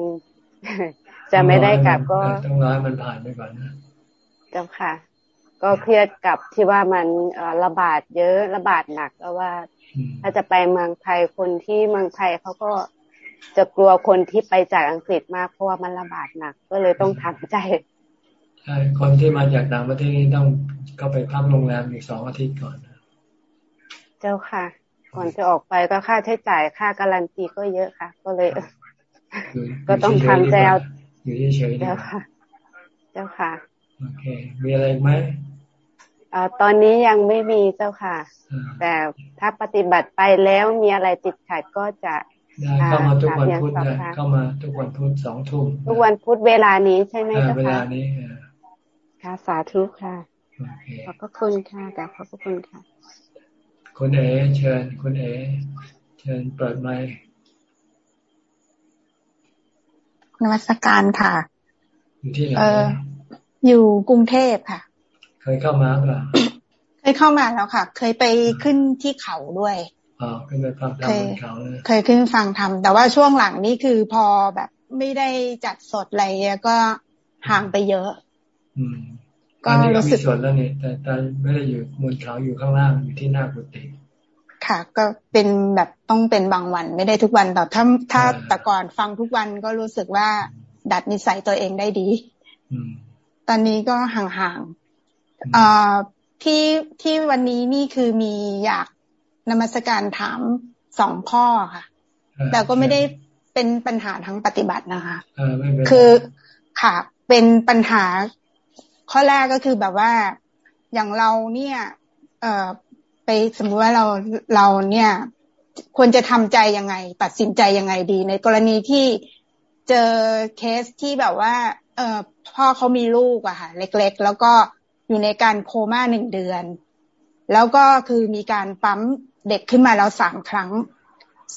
จะไม่ได้กลับก็ต้องร้อยมันผ่านไปก่อนนะเจ้าค่ะ ก็เครียดกับที่ว่ามันระบาดเยอะระบาดหนักก็ว่า ถ้าจะไปเมืองไทยคนที่เมืองไทยเขาก็จะกลัวคนที่ไปจากอังกฤษมากเพราะว่ามันระบาดหนัก ก็เลยต้องทำใจใช่คนที่มาจากต่างประเทศนี่ต้องก็ไปพักโรงแรมอีกสองอาทิตย์ก่อนเจ้าค่ะ ก่อนจะออกไปก็ค่าใช้จ่ายค่าการันตีก็เยอะค่ะ ก็เลย ก็ต้องทำใจเอาอยู่เฉยๆเจ้าค่ะ เจ้าค่ะโอเค มีอะไรไหม อ่าตอนนี้ยังไม่มีเจ้าค่ะ แต่ถ้าปฏิบัติไปแล้วมีอะไรติดขัดก็จะได้เข้ามาทุกวันพุธได้เข้ามาทุกวันพุธสองทุ่มทุกวันพุธเวลานี้ใช่ไหมเจ้าค่ะเวลานี้ค่ะสาธุค่ะขอบพระคุณค่ะแต่ขอบพระคุณค่ะ คุณเอเชิญ คุณเอเชิญเปิดไมค์นวัตการค่ะ อยู่ที่ไหนเอออยู่กรุงเทพค่ะเค ยเข้ามาเปล่าเคยเข้ามาแล้วค่ะ เคยไปขึ้นที่เขาด้วยอ๋อขึ้นไปฟังธรรมบนเขาเลยเคยขึ้นฟังธรรมแต่ว่าช่วงหลังนี่คือพอแบบไม่ได้จัดสดอะไรก็ห่างไปเยอะ อืมก็รู้สึกมีส่วนแล้วนี่แต่แต่ไม่ได้อยู่บนเขาอยู่ข้างล่างอยู่ที่หน้ากุฏิค่ะ ก็เป็นแบบต้องเป็นบางวันไม่ได้ทุกวันแต่ถ้าถ้าแต่ก่อนฟังทุกวันก็รู้สึกว่าดัดนิสัยตัวเองได้ดี ตอนนี้ก็ห่างๆ ที่ที่วันนี้นี่คือมีอยากนมัสการถามสองข้อค่ะ แต่ก็ไม่ได้เป็นปัญหาทั้งปฏิบัตินะคะคือค่ะ เป็นปัญหาข้อแรกก็คือแบบว่าอย่างเราเนี่ย เอ่อไปสมมติว่าเราเราเนี่ย ควรจะทำใจยังไง ตัดสินใจยังไงดี ในกรณีที่เจอเคสที่แบบว่า เออพ่อเขามีลูกอะค่ะ เล็ก ๆ แล้วก็ อยู่ในการโคม่าหนึ่งเดือน แล้วก็คือมีการปั๊มเด็กขึ้นมาแล้วสามครั้ง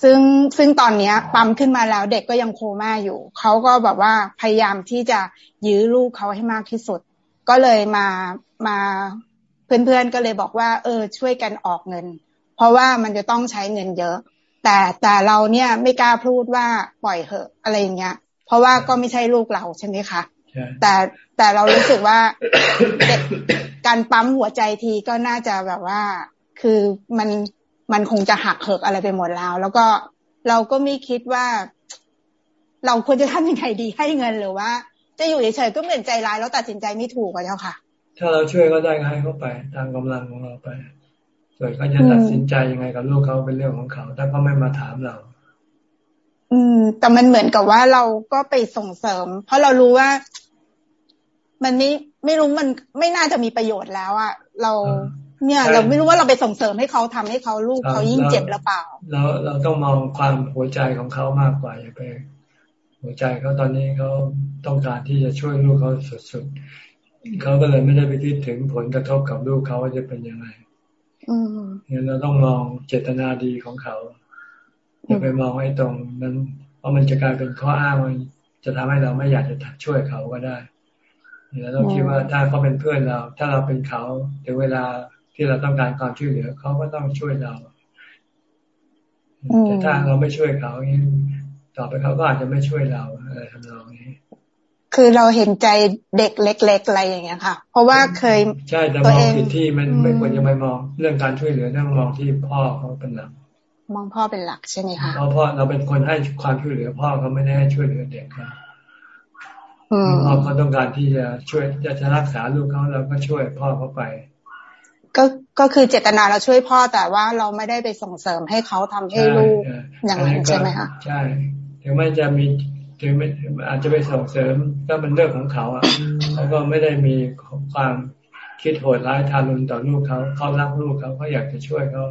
ซึ่งซึ่งตอนนี้ปั๊มขึ้นมาแล้วเด็กก็ยังโคม่าอยู่ เขาก็แบบว่าพยายามที่จะยื้อลูกเขาให้มากที่สุด ก็เลยมามาเพื่อนๆก็เลยบอกว่า เออ ช่วยกันออกเงิน เพราะว่ามันจะต้องใช้เงินเยอะ แต่แต่เราเนี่ยไม่กล้าพูดว่าปล่อยเหอะอะไรอย่างเงี้ย เพราะว่าก็ไม่ใช่ลูกเราใช่ไหมคะ แต่แต่เรารู้สึกว่าเด็กการปั๊มหัวใจทีก็น่าจะแบบว่า คือมันมันคงจะหักเหิกอะไรไปหมดแล้ว แล้วก็เราก็ไม่คิดว่า เราควรจะทำยังไงดีให้เงินหรือว่า จะอยู่เฉยๆก็เหมือนใจร้ายแล้วตัดสินใจไม่ถูกอะเจ้าค่ะ ถ้าเราช่วยก็ได้ให้เขาไปตามกำลังของเราไปส่วนเขาจะตัดสินใจยังไงกับลูกเขาเป็นเรื่องของเขาถ้าเขาไม่มาถามเรา อืม แต่มันเหมือนกับว่าเราก็ไปส่งเสริม เพราะเรารู้ว่า มันไม่ไม่รู้มันไม่น่าจะมีประโยชน์แล้วอะเราเนี่ย เราไม่รู้ว่าเราไปส่งเสริมให้เขาทำให้เขาลูกเขายิ่งเจ็บหรือเปล่าเราเราต้องมองความหัวใจของเขามากกว่าอย่าไป หัวใจเขาตอนนี้เขาต้องการที่จะช่วยลูกเขาสุดๆเขาก็เลยไม่ได้ไปคิดถึงผลกระทบกับลูกเขาว่าจะเป็นยังไงเนี่ยเราต้องมองเจตนาดีของเขา อย่าไปมองไอ้ตรงนั้น เพราะมันจะกลายเป็นข้ออ้างมันจะทำให้เราไม่อยากจะช่วยเขาก็ได้เนี่ยเราคิดว่าถ้าเขาเป็นเพื่อนเรา ถ้าเราเป็นเขาถึงเวลาที่เราต้องการความช่วยเหลือเขาก็ต้องช่วยเราแต่ถ้าเราไม่ช่วยเขาต่อไปเขาก็อาจจะไม่ช่วยเราอะไรทำนองนี้ คือเราเห็นใจเด็กเล็ก ๆ อะไรอย่างเงี้ยค่ะ เพราะว่าเคยใช่แต่มองผิดที่มันไม่ควรจะไปมองเรื่องการช่วยเหลือต้องมองที่พ่อเขาเป็นหลัก มองพ่อเป็นหลักใช่ไหมคะเพราะพ่อเราเป็นคนให้ความช่วยเหลือพ่อเขาไม่ได้ให้ช่วยเหลือเด็กค่ะพ่อเขาต้องการที่จะช่วยจะจะรักษาลูกเขาเราก็ช่วยพ่อเขาไป ก็ก็คือเจตนาเราช่วยพ่อแต่ว่าเราไม่ได้ไปส่งเสริมให้เขาทำให้ลูกอย่างนั้นใช่ไหมคะใช่ถึงแม้จะมีถึงไม่อาจจะไปส่งเสริมก็เป็นเรื่องของเขาอะเขาก็ไม่ได้มีความคิดโหดร้ายทารุณต่อลูกเขาเขารักลูกเขาเขาอยากจะช่วยเขา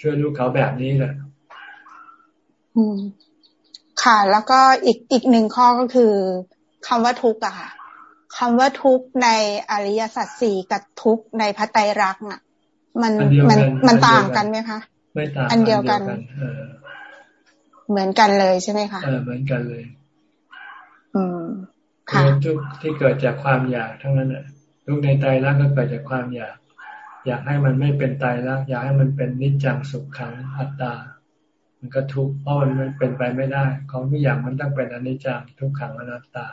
ช่วยลูกเขาแบบนี้แหละอืมค่ะ แล้วก็อีกอีกหนึ่งข้อก็คือคำว่าทุกข์อะค่ะคำว่าทุกข์ในอริยสัจสี่กับทุกข์ในพระไตรลักษณ์อะ มันมันมันต่างกันไหมคะไม่ต่างอันเดียวกันเหมือนกันเลยใช่ไหมคะเออเหมือนกันเลย อืมค่ะทุกที่เกิดจากความอยากทั้งนั้นอะทุกในไตรลักษณ์ก็เกิดจากความอยาก อยากให้มันไม่เป็นไตรลักษ์อยากให้มันเป็นนิจจังสุขขังอัตตา มันก็ทุกข์เพราะมันเป็นไปไม่ได้ของทุกอย่างมันต้องเป็นอนิจจังทุกขังอนัตตา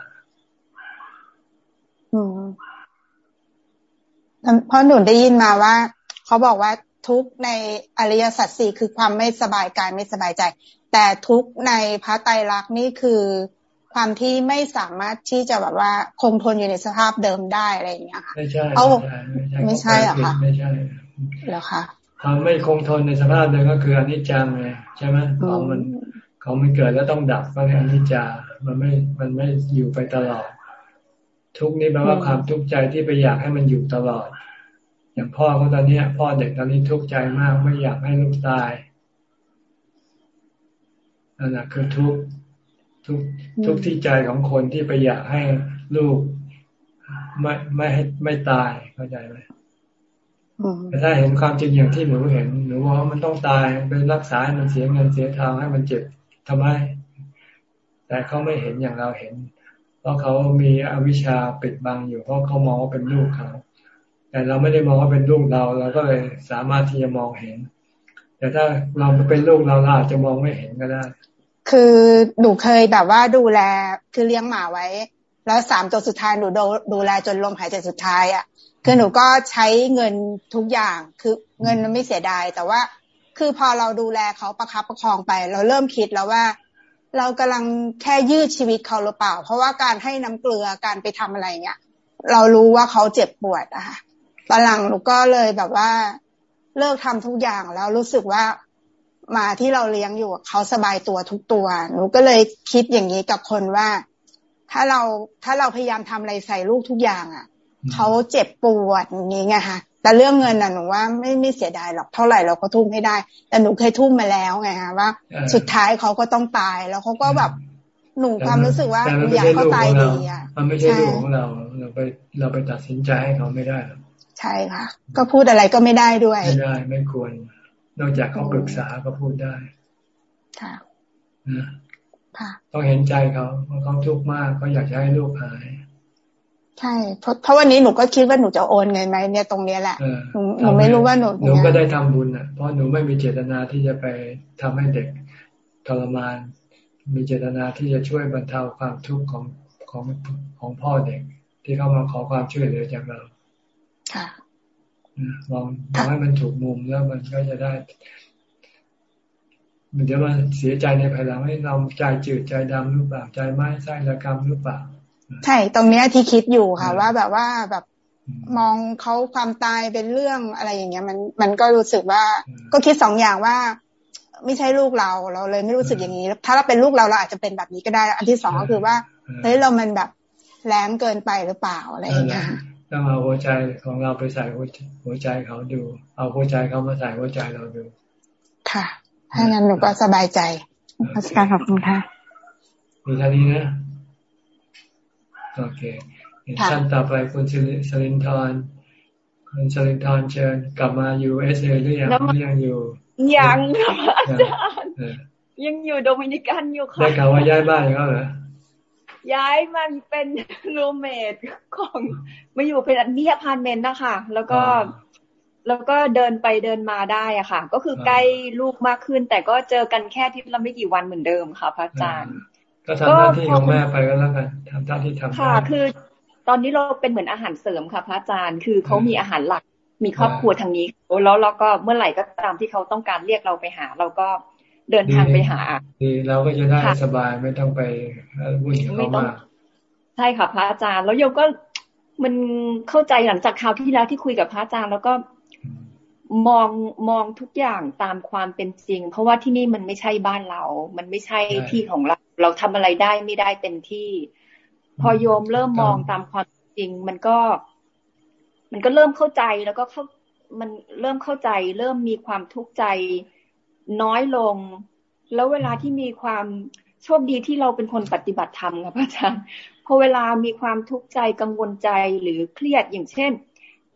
เพราะหนูได้ยินมาว่า เขาบอกว่าทุกในอริยสัจสี่คือความไม่สบายกายไม่สบายใจ แต่ทุกในพระไตรลักษณ์นี่คือ ความที่ไม่สามารถที่จะแบบว่าคงทนอยู่ในสภาพเดิมได้อะไรอย่างเงี้ยค่ะไม่ใช่เอาไม่ใช่หรอคะไม่ใช่แล้วค่ะความไม่คงทนในสภาพเดิมก็คืออนิจจังไงใช่ไหมของมันของมันเกิดแล้วต้องดับก็เรียกอนิจจามันไม่มันไม่อยู่ไปตลอด ทุกนี้แปลว่าความทุกข์ใจที่ไปอยากให้มันอยู่ตลอด อย่างพ่อเขาตอนนี้พ่อเด็กตอนนี้ทุกข์ใจมากไม่อยากให้ลูกตายนั่นแหละคือทุก ทุกทุกที่ใจของคนที่ไปอยากให้ลูกไม่ไม่ให้ไม่ตายเข้าใจไหมแต่ถ้าเห็นความจริงอย่างที่หนูเห็นหนูว่ามันต้องตายไปรักษาให้มันเสียเงินเสียทางให้มันเจ็บทำไม แต่เขาไม่เห็นอย่างเราเห็น เพราะเขามีอวิชชาปิดบังอยู่เพราะเขามองว่าเป็นลูกเขาแต่เราไม่ได้มองว่าเป็นลูกเราเราก็เลยสามารถที่จะมองเห็น แต่ถ้าเราเป็นลูกเราเราอาจจะมองไม่เห็นก็ได้ คือหนูเคยแบบว่าดูแลคือเลี้ยงหมาไว้ แล้วสามตัวสุดท้ายหนูดูดูแลจนลมหายใจสุดท้ายอะคือหนูก็ใช้เงินทุกอย่างคือเงินมันไม่เสียดาย แต่ว่าคือพอเราดูแลเขาประคับประคองไป เราเริ่มคิดแล้วว่า เรากำลังแค่ยืดชีวิตเขาหรือเปล่า เพราะว่าการให้น้ำเกลือการไปทำอะไรเงี้ยเรารู้ว่าเขาเจ็บปวดอะค่ะตอนหลังหนูก็เลยแบบว่าเลิกทำทุกอย่างแล้วรู้สึกว่า มาที่เราเลี้ยงอยู่เขาสบายตัวทุกตัว หนูก็เลยคิดอย่างนี้กับคนว่า ถ้าเราถ้าเราพยายามทำอะไรใส่ลูกทุกอย่างอะเขาเจ็บปวดอย่างนี้ไงคะแต่เรื่องเงินน่ะหนูว่าไม่ไม่เสียดายหรอกเท่าไหร่เราก็ทุ่มให้ได้ แต่หนูเคยทุ่มมาแล้วไงคะว่า สุดท้ายเขาก็ต้องตายแล้วเขาก็แบบหนูความรู้สึกว่าอยากเขาตายดีอะมันไม่ใช่ลูกของเราเราไปเราไปตัดสินใจให้เขาไม่ได้หรอกใช่ค่ะ ก็พูดอะไรก็ไม่ได้ด้วย ไม่ได้ไม่ควร นอกจากเขาปรึกษาก็พูดได้ ค่ะนะต้องเห็นใจเขาเพราะเขาทุกข์มากเขาอยากจะให้ลูกหาย ใช่เพราะเพราะวันนี้หนูก็คิดว่าหนูจะโอนเงินไหมเนี่ยตรงเนี้ยแหละหนูหนูไม่รู้ว่าหนูหนูก็ได้ทำบุญอะเพราะหนูไม่มีเจตนาที่จะไปทำให้เด็กทรมาน มีเจตนาที่จะช่วยบรรเทาความทุกข์ของของของพ่อเด็ก ที่เขามาขอความช่วยเหลือจากเรา ค่ะ มองมองให้มันถูกมุมแล้วมันก็จะได้มันเดี๋ยวมันเสียใจในภายหลังให้เราใจจืดใจดำหรือเปล่าใจไม้ไส้ละกรรมหรือเปล่าใช่ตรงเนี้ยที่คิดอยู่ค่ะว่าแบบว่าแบบมองเขาความตายเป็นเรื่องอะไรอย่างเงี้ย มันมันก็รู้สึกว่า ก็คิดสองอย่างว่า ไม่ใช่ลูกเราเราเลยไม่รู้สึกอย่างนี้ ถ้าเราเป็นลูกเราเราอาจจะเป็นแบบนี้ก็ได้ อันที่สองก็คือว่าเฮ้ยเรามันแบบแรงเกินไปหรือเปล่าอะไรอย่างเงี้ย ต้องเอาหัวใจของเราไปใส่หัวใจเขาดู เอาหัวใจเขามาใส่หัวใจเราดู ค่ะ ถ้างั้นหนูก็สบายใจพระอาจารย์ขอบคุณค่ะมีท่านี้นะโอเคท่านต่อไปคุณสลินทอนคุณสลินทอนเชิญกลับมาอยู่เอสเอหรือยังยังอยู่ยังค่ะอาจารย์ยังอยู่โดมินิกันอยู่ค่ะได้ข่าวว่าย้ายบ้านแล้วเหรอ ย้ายมันเป็นรูเมทของมาอยู่เป็นนิยพานเมนนะคะแล้วก็แล้วก็เดินไปเดินมาได้อะค่ะ ก็คือใกล้ลูกมากขึ้น แต่ก็เจอกันแค่ที่ละไม่กี่วันเหมือนเดิมค่ะ พระอาจารย์ก็ทำหน้าที่ของแม่ไปก็แล้วกันทำหน้าที่ทำค่ะ คือ ตอนนี้เราเป็นเหมือนอาหารเสริมค่ะ พระอาจารย์ คือเขามีอาหารหลักมีครอบครัวทางนี้แล้วเราก็เมื่อไหร่ก็ตามที่เขาต้องการเรียกเราไปหา เราก็ เดินทางไปหาดีเราก็จะได้สบายไม่ต้องไปวุ่นกับเขามากใช่ค่ะพระอาจารย์ แล้วโยมก็มันเข้าใจหลังจากคราวที่แล้วที่คุยกับพระอาจารย์ แล้วก็มองมองทุกอย่างตามความเป็นจริง เพราะว่าที่นี่มันไม่ใช่บ้านเรา มันไม่ใช่ที่ของเรา เราทำอะไรได้ไม่ได้เต็มที่ พอโยมเริ่มมองตามความจริง มันก็ มันก็เริ่มเข้าใจแล้วก็เข้ามันเริ่มเข้าใจ เริ่มมีความทุกข์ใจ น้อยลง แล้วเวลาที่มีความโชคดีที่เราเป็นคนปฏิบัติธรรมค่ะพระอาจารย์พอเวลามีความทุกข์ใจกังวลใจหรือเครียดอย่างเช่น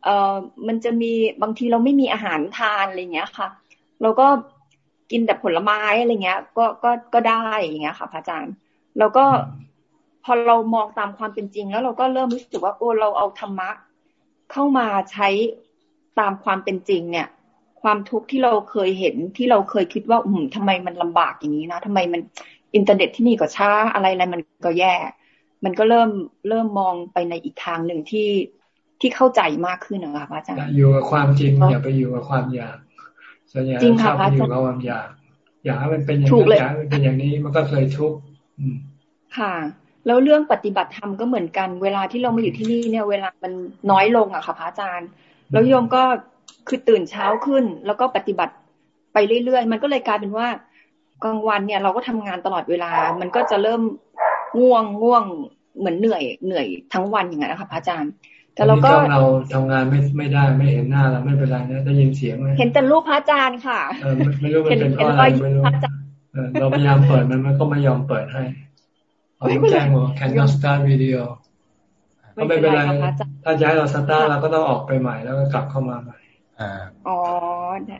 เอ่อมันจะมีบางทีเราไม่มีอาหารทานอะไรเงี้ยค่ะ เราก็กินแต่ผลไม้อะไรเงี้ย ก็ก็ก็ได้อย่างเงี้ยค่ะพระอาจารย์เราก็พอเรามองตามความเป็นจริง แล้วเราก็เริ่มรู้สึกว่าโอ้เราเอาธรรมะเข้ามาใช้ตามความเป็นจริงเนี่ย ความทุกข์ที่เราเคยเห็นที่เราเคยคิดว่า อืมทำไมมันลำบากอย่างนี้นะทำไมมันอินเทอร์เน็ตที่นี่ก็ช้าอะไรอะไรมันก็แย่ มันก็เริ่มเริ่มมองไปในอีกทางหนึ่งที่ที่เข้าใจมากขึ้นนะคะพระอาจารย์อยู่กับความจริงอย่าไปอยู่กับความอยากส่วนใหญ่ชอบไปอยู่กับความอยากอยากให้มันเป็นอย่างนี้อยากให้มันเป็นอย่างนี้มันก็เคยทุกข์ค่ะแล้วเรื่องปฏิบัติธรรมก็เหมือนกัน เวลาที่เรามาอยู่ที่นี่เนี่ย เวลามันน้อยลงอะค่ะพระอาจารย์ แล้วโยมก็ คือตื่นเช้าขึ้น แล้วก็ปฏิบัติไปเรื่อยๆ มันก็เลยกลายเป็นว่ากลางวันเนี่ยเราก็ทำงานตลอดเวลา มันก็จะเริ่มง่วงง่วงเหมือนเหนื่อยเหนื่อยทั้งวันอย่างเงี้ยค่ะพระอาจารย์ แต่เราก็เราทำงานไม่ไม่ได้ไม่เห็นหน้าเราไม่เป็นไรนะได้ยินเสียงไหมเห็นแต่รูปพระอาจารย์ค่ะเออไม่รู้มันเป็นเพราะอะไรไม่รู้เราพยายามเปิดมันมันก็ไม่ยอมเปิดให้เราแจ้งว่า cannot start video ก็ไม่เป็นไรถ้าจะให้เราสตาร์เราก็ต้องออกไปใหม่แล้วก็กลับเข้ามาใหม่ อ๋อ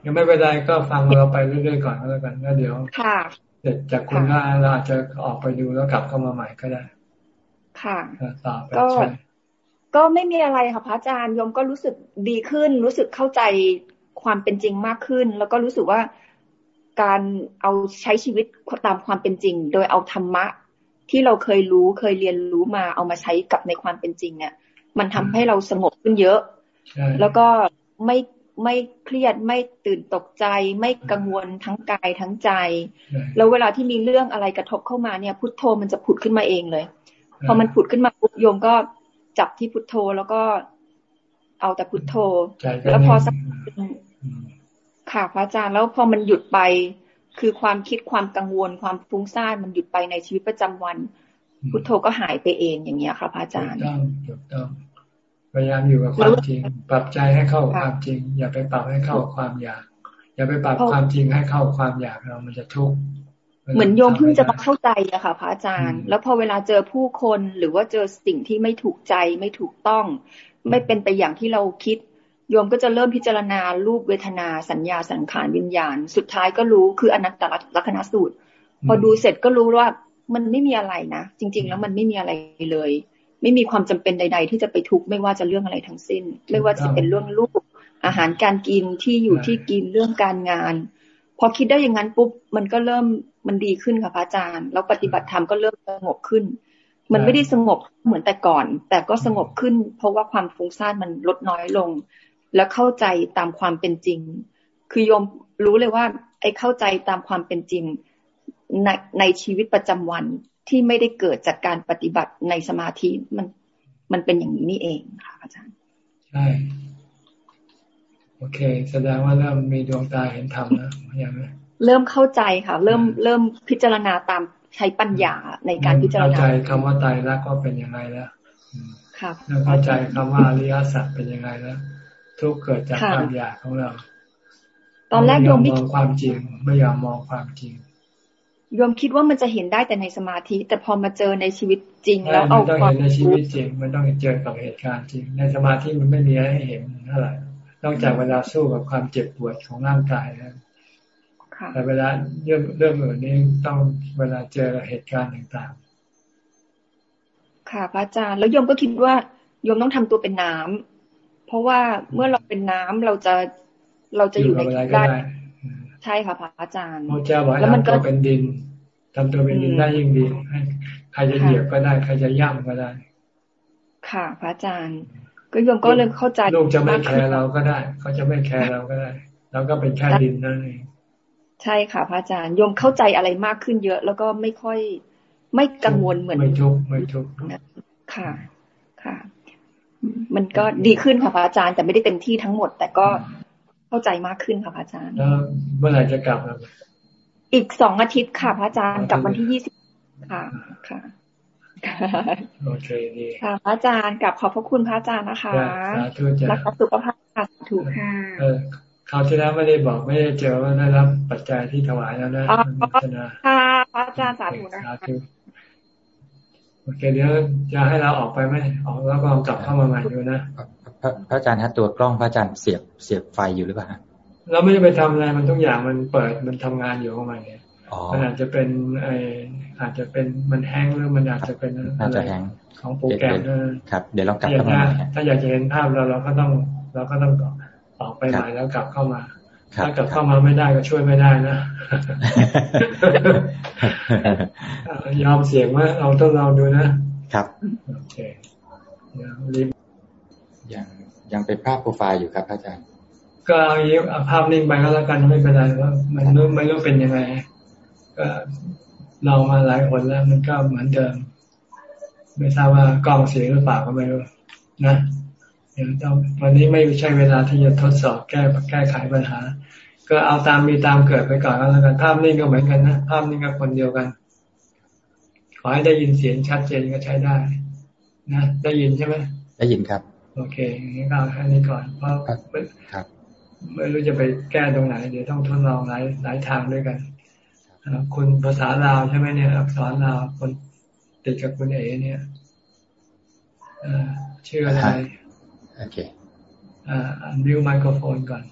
ยังไม่เป็นไรก็ฟังเราไปเรื่อยๆก่อนแล้วกันแล้วเดี๋ยวค่ะเสร็จจากคุณก็เราอาจจะออกไปดูแล้วกลับเข้ามาใหม่ก็ได้ ค่ะต่อไปก็ก็ไม่มีอะไรค่ะพระอาจารย์ยมก็รู้สึกดีขึ้น รู้สึกเข้าใจความเป็นจริงมากขึ้น แล้วก็รู้สึกว่าการเอาใช้ชีวิตตามความเป็นจริง โดยเอาธรรมะที่เราเคยรู้เคยเรียนรู้มาเอามาใช้กับในความเป็นจริงเนี่ยมันทำให้เราสงบขึ้นเยอะ แล้วก็ไม่ ไม่เครียดไม่ตื่นตกใจ ไม่กังวลทั้งกายทั้งใจ แล้วเวลาที่มีเรื่องอะไรกระทบเข้ามาเนี่ยพุทโธมันจะผุดขึ้นมาเองเลย พอมันผุดขึ้นมาปุ๊บโยมก็จับที่พุทโธแล้วก็เอาแต่พุทโธ แล้วพอสักค่ะพระอาจารย์แล้วพอมันหยุดไป คือความคิดความกังวลความฟุ้งซ่านมันหยุดไปในชีวิตประจำวัน พุทโธก็หายไปเองอย่างเงี้ยค่ะพระอาจารย์ถูกต้องถูกต้อง พยายามอยู่กับความจริง ปรับใจให้เข้าความจริง อย่าไปปรับให้เข้าความอยาก อย่าไปปรับความจริงให้เข้าความอยากเรา มันจะทุกข์เหมือนโยมเพิ่งจะมาเข้าใจอะค่ะพระอาจารย์ แล้วพอเวลาเจอผู้คนหรือว่าเจอสิ่งที่ไม่ถูกใจไม่ถูกต้อง ไม่เป็นไปอย่างที่เราคิดโยมก็จะเริ่มพิจารณารูปเวทนาสัญญาสังขารวิญญาณ สุดท้ายก็รู้คืออนัตตลักษณสูตร พอดูเสร็จก็รู้ว่ามันไม่มีอะไรนะจริง ๆ แล้วมันไม่มีอะไรเลย ไม่มีความจำเป็นใด ๆ ที่จะไปทุกข์ไม่ว่าจะเรื่องอะไรทั้งสิ้น ไม่ว่าจะเป็นเรื่องลูกอาหารการกินที่อยู่ที่กินเรื่องการงาน พอคิดได้อย่างนั้นปุ๊บมันก็เริ่มมันดีขึ้นค่ะพระอาจารย์ แล้วปฏิบัติธรรมก็เริ่มสงบขึ้น มันไม่ได้สงบเหมือนแต่ก่อน แต่ก็สงบขึ้น เพราะว่าความฟุ้งซ่านมันลดน้อยลง และเข้าใจตามความเป็นจริง คือโยมรู้เลยว่า ไอ้เข้าใจตามความเป็นจริงในในชีวิตประจำวัน ที่ไม่ได้เกิดจากการปฏิบัติในสมาธิมันมันเป็นอย่างนี้นี่เองค่ะอาจารย์ ใช่ โอเค แสดงว่าเริ่มมีดวงตาเห็นธรรมนะอย่างนี้เริ่มเข้าใจค่ะ เริ่มเริ่มพิจารณาตามใช้ปัญญาในการพิจารณาเข้าใจคำว่าตายแล้วก็เป็นยังไงแล้วค่ะเข้าใจคำว่าอริยสัจเป็นยังไงแล้วทุกเกิดจากความอยากของเรา ตอนแรกโยมมองความจริงไม่ยอมมองความจริง โยมคิดว่ามันจะเห็นได้แต่ในสมาธิ แต่พอมาเจอในชีวิตจริง แล้วเอาความต้องเห็นในชีวิตจริง มันต้องเจอกับเหตุการณ์จริง ในสมาธิมันไม่มีให้เห็นเท่าไหร่นอกจากเวลาสู้กับความเจ็บปวดของร่างกายนะแต่เวลาเรื่องเรื่องอื่นนี้ต้องเวลาเจอเหตุการณ์ต่างๆ ค่ะพระอาจารย์แล้วโยมก็คิดว่าโยมต้องทำตัวเป็นน้ำเพราะว่าเมื่อเราเป็นน้ำเราจะเราจะอยู่ในที่ได้ ใช่ค่ะพระอาจารย์พระเจ้าบอกให้ทำตัวเป็นดินทำตัวเป็นดินได้ยิ่งดีให้ใครจะเหยียบก็ได้ใครจะย่ำก็ได้ ค่ะ พระอาจารย์ ก็ยมก็เลยเข้าใจลูกจะไม่แคร์เราก็ได้ เขาจะไม่แคร์เราก็ได้เราก็เป็นแค่ดินนั่นเองใช่ค่ะ พระอาจารย์โยมเข้าใจอะไรมากขึ้นเยอะ แล้วก็ไม่ค่อยไม่กังวลเหมือนไม่ทุกไม่ทุกค่ะ ค่ะ มันก็ดีขึ้นค่ะพระอาจารย์แต่ไม่ได้เต็มที่ทั้งหมด แต่ก็ เข้าใจมากขึ้นค่ะพระอาจารย์แล้วเมื่อไหร่จะกลับอีกสองอาทิตย์ค่ะพระอาจารย์กลับวันที่ยี่สิบค่ะค่ะโอเคดีค่ะพระอาจารย์กลับขอบพระคุณพระอาจารย์นะคะรักษาสุขภาพถูกค่ะคราวที่แล้วไม่ได้บอกไม่ได้เจอว่าได้รับปัจจัยที่ถวายแล้วนะค่ะพระอาจารย์สาธุนะคะโอเคเดี๋ยวจะให้เราออกไปไหมออกแล้วก็กลับเข้ามาใหม่ดูนะ พระพระอาจารย์ฮะตัวกล้องพระอาจารย์เสียบเสียบไฟอยู่หรือเปล่าเราไม่ได้ไปทำอะไรมันทุกอย่างมันเปิดมันทำงานอยู่ของมันเนี่ยมันอาจจะเป็นไออาจจะเป็นมันแห้งหรือมันอาจจะเป็นอาจจะแห้งของโปรแกรมครับเดี๋ยวเรากลับเข้ามาถ้าอยากจะเห็นภาพเราเราก็ต้องเราก็ต้องออกไปใหม่แล้วกลับเข้ามาถ้ากลับเข้ามาไม่ได้ก็ช่วยไม่ได้นะยอมเสี่ยงว่าเราต้องลองดูนะครับโอเครีบ ยังยังเป็นภาพโปรไฟล์อยู่ครับอาจารย์ ก็เอาอีกภาพนิ่งไปก็แล้วกันไม่เป็นไรว่า มันรู้ไม่รู้เป็นยังไงก็เรามาหลายคนแล้ว มันก็เหมือนเดิม ไม่ทราบว่ากล้องเสียหรือเปล่าก็ไม่รู้นะเดี๋ยวต้องวันนี้ไม่ใช่เวลาที่จะทดสอบแก้แก้ไขปัญหา ก็เอาตามมีตามเกิดไปก่อนแล้วกันภาพนิ่งก็เหมือนกันนะภาพนิ่งก็คนเดียวกัน ขอให้ได้ยินเสียงชัดเจนก็ใช้ได้ นะได้ยินใช่ไหมได้ยินครับ โอเคงั้นก็แค่นี้ก่อนเพราะไม่รู้จะไปแก้ตรงไหน เดี๋ยวต้องทดลองหลายหลายทางด้วยกันคุณภาษาลาวใช่ไหมเนี่ย อักษรลาวคนติดกับคุณเอเนี่ยชื่ออะไรโอเคอ่าดิวไมโครโฟนก่อน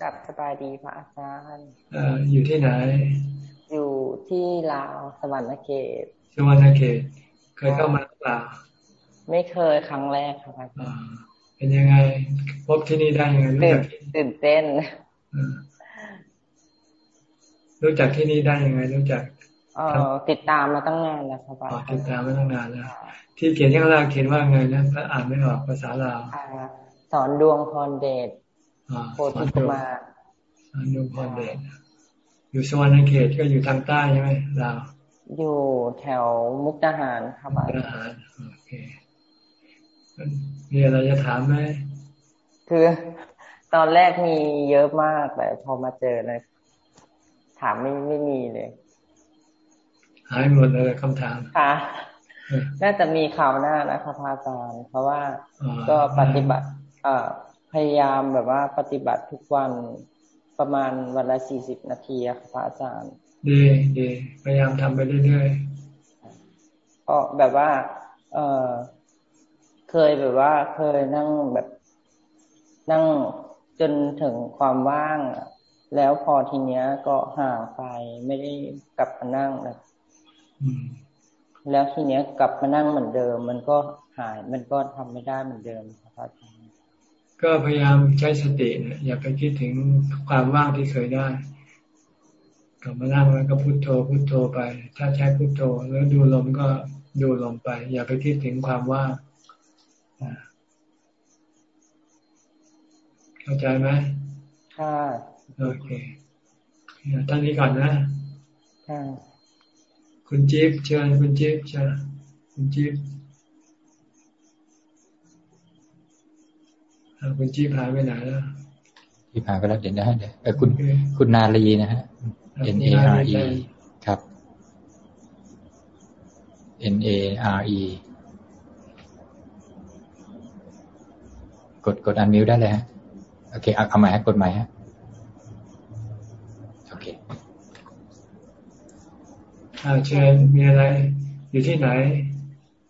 กับสบายดีพระอาจารย์อ่าอยู่ที่ไหน อยู่ที่ลาวสวรรค์เขตสวรรค์เขตเคยเข้ามาหรือเปล่า ไม่เคยครั้งแรกครับอาจารย์เป็นยังไง พบที่นี่ได้ยังไงรู้จักตื่นเต้นรู้จักที่นี่ได้ยังไง รู้จักเออติดตามมาตั้งนานแล้วครับติดตามมาตั้งนานแล้วที่เขียนข้างล่างเขียนว่าไงนะถ้าอ่านไม่ออกภาษาลาวสอนดวงพรเดชโพธิกุมาสอนดวงพรเดชอยู่สวรรค์เขตก็อยู่ทางใต้ใช่ไหมลาวอยู่แถวมุกดาหารครับมุกดาหารโอเค มีอะไรจะถามไหมคือตอนแรกมีเยอะมากแต่พอมาเจอเลยถามไม่ไม่มีเลย หายหมดเลยคำถามค่ะน่าจะมีข่าวหน้านะครับอาจารย์เพราะว่าก็ปฏิบัติเอ่อพยายามแบบว่าปฏิบัติทุกวันประมาณวันละสี่สิบนาทีครับอาจารย์ ดีดีพยายามทำไปเรื่อยๆก็แบบว่า เออเค ยแบบว่า เคยนั่งแบบนั่งจนถึงความว่าง แล้วพอทีเนี้ยก็ห่างไปไม่ได้กลับมานั่งเลยแล้วทีเนี้ยกลับมานั่งเหมือนเดิม มันก็หาย มันก็ทำไม่ได้เหมือนเดิมครับอาจารย์ก็พยายามใช้สติเนี่ยอย่าไปคิดถึงความว่างที่เคยได้กลับมานั่งแล้วก็พุโทโธพุโทโธไป ถ้าใช้พุโทโธแล้วดูลมก็ดูลมไป อย่าไปคิดถึงความว่าง เข้าใจไหมค่ะโอเคท่านนี้ก่อนนะค่ะคุณจิ๊บเชิญคุณจิ๊บเชิญคุณจิ๊บคุณจิ๊บหายไปไหนแล้วที่หายไปแล้วเดี๋ยวนะเดี๋ยวคุณคุณนาลีนะฮะ N A R E ครับ N A R E กดกดอันมิวได้เลยฮะโอเคเอาเอาใหม่ฮะกดใหม่ฮะโอเคอาเชิญมีอะไร อยู่ที่ไหน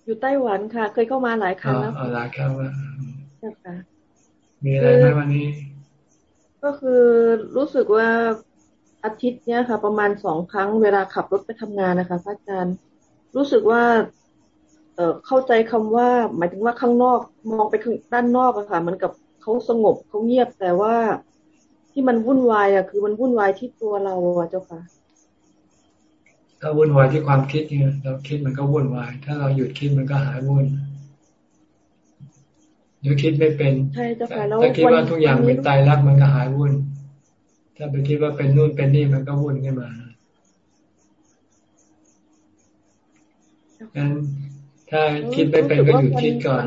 อยู่ไต้หวันค่ะ เคยเข้ามาหลายครั้งแล้วหลายครั้งแล้วค่ะมีอะไรไหมวันนี้ ก็คือรู้สึกว่าอาทิตย์เนี้ยค่ะ ประมาณสองครั้งเวลาขับรถไปทำงานนะคะพระอาจารย์ รู้สึกว่า เออเข้าใจคำว่าหมายถึงว่าข้างนอกมองไปข้างด้านนอกอะค่ะมันกับเขาสงบเขาเงียบแต่ว่าที่มันวุ่นวายอะคือมันวุ่นวายที่ตัวเราอะเจ้าค่ะถ้าวุ่นวายที่ความคิดเนี่ยเราคิดมันก็วุ่นวาย ถ้าเราหยุดคิดมันก็หายวุ่นหรือคิดไม่เป็นใช่เจ้าค่ะแล้วถ้าคิดว่าทุกอย่างเป็นตายรักมันก็หายวุ่น ถ้าไปคิดว่าเป็นนู่นเป็นนี่มันก็วุ่นขึ้นมางั้น ถ้าคิดไม่เป็นก็หยุดคิดก่อน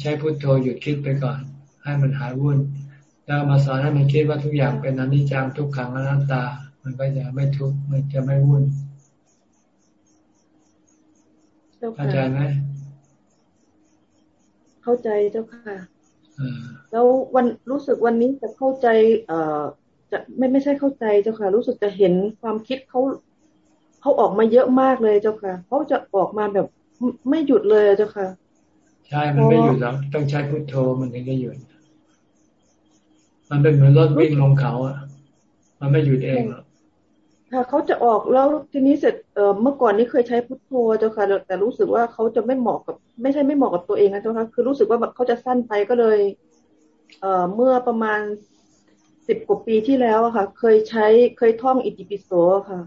ใช้พุทโธหยุดคิดไปก่อน ให้มันหายวุ่น แล้วมาสอนให้มันคิดว่าทุกอย่างเป็นอนิจจังทุกขังอนัตตา มันก็จะไม่ทุกข์มันจะไม่วุ่นเข้าใจไหมเข้าใจเจ้าค่ะแล้ววันรู้สึกวันนี้จะเข้าใจ เอ่อ จะไม่ไม่ใช่เข้าใจเจ้าค่ะ รู้สึกจะเห็นความคิดเขา เขาออกมาเยอะมากเลยเจ้าค่ะเขาจะออกมาแบบไม่หยุดเลยเจ้าค่ะใช่มันไม่หยุดแล้วต้องใช้พุทโธมันถึงจะหยุด มันเป็นเหมือนรถวิ่งลงเขาอะ มันไม่หยุดเองหรอกค่ะเขาจะออกแล้วทีนี้เสร็จเอ่อเมื่อก่อนนี้เคยใช้พุทโธเจ้าค่ะ แต่รู้สึกว่าเขาจะไม่เหมาะกับ ไม่ใช่ไม่เหมาะกับตัวเองนะเจ้าค่ะคือรู้สึกว่าแบบเขาจะสั้นไปก็เลย เอ่อเมื่อประมาณสิบกว่าปีที่แล้วค่ะ เคยใช้เคยท่องอิติปิโสค่ะ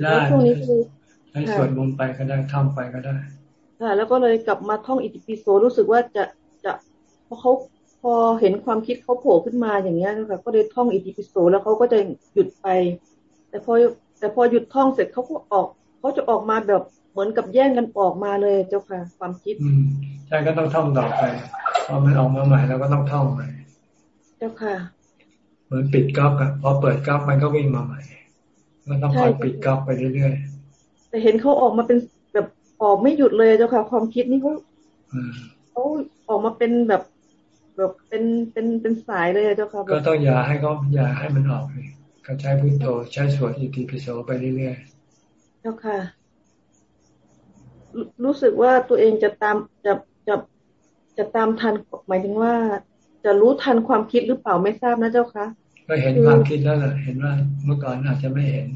ได้ช่วงนี้คือให้สวดมนต์ไปก็ได้ท่องไปก็ได้ค่ะแล้วก็เลยกลับมาท่องอิติปิโสรู้สึกว่าจะจะพอเขาพอเห็นความคิดเขาโผล่ขึ้นมาอย่างเงี้ยนะคะก็เลยท่องอิติปิโสแล้วเขาก็จะหยุดไป แต่พอแต่พอหยุดท่องเสร็จเขาก็ออกเขาจะออกมาแบบเหมือนกับแย่งกันออกมาเลยเจ้าค่ะ ความคิดอืมใช่ก็ต้องท่องต่อไปพอมันออกมาใหม่เราก็ต้องท่องใหม่เจ้าค่ะ เหมือนปิดก๊อกอะพอเปิดก๊อกมันก็วิ่งมาใหม่ ก็ต้องคอยปิดก๊อกไปเรื่อยๆแต่เห็นเขาออกมาเป็นแบบออกไม่หยุดเลยเจ้าค่ะ ความคิดนี่เขาเขาออกมาเป็นแบบแบบเป็นเป็นเป็นสายเลยเจ้าค่ะก็ต้องอย่าให้เขาอย่าให้มันออกเลยก็ใช้พุทโธใช้สวดอิติปิโสไปเรื่อยๆเจ้าค่ะ รู้สึกว่าตัวเองจะตามจะจะจะตามทันหมายถึงว่า จะรู้ทันความคิดหรือเปล่าไม่ทราบนะเจ้าค่ะ ก็เห็นความคิดแล้วแหละเห็นว่าเมื่อก่อนอาจจะไม่เห็น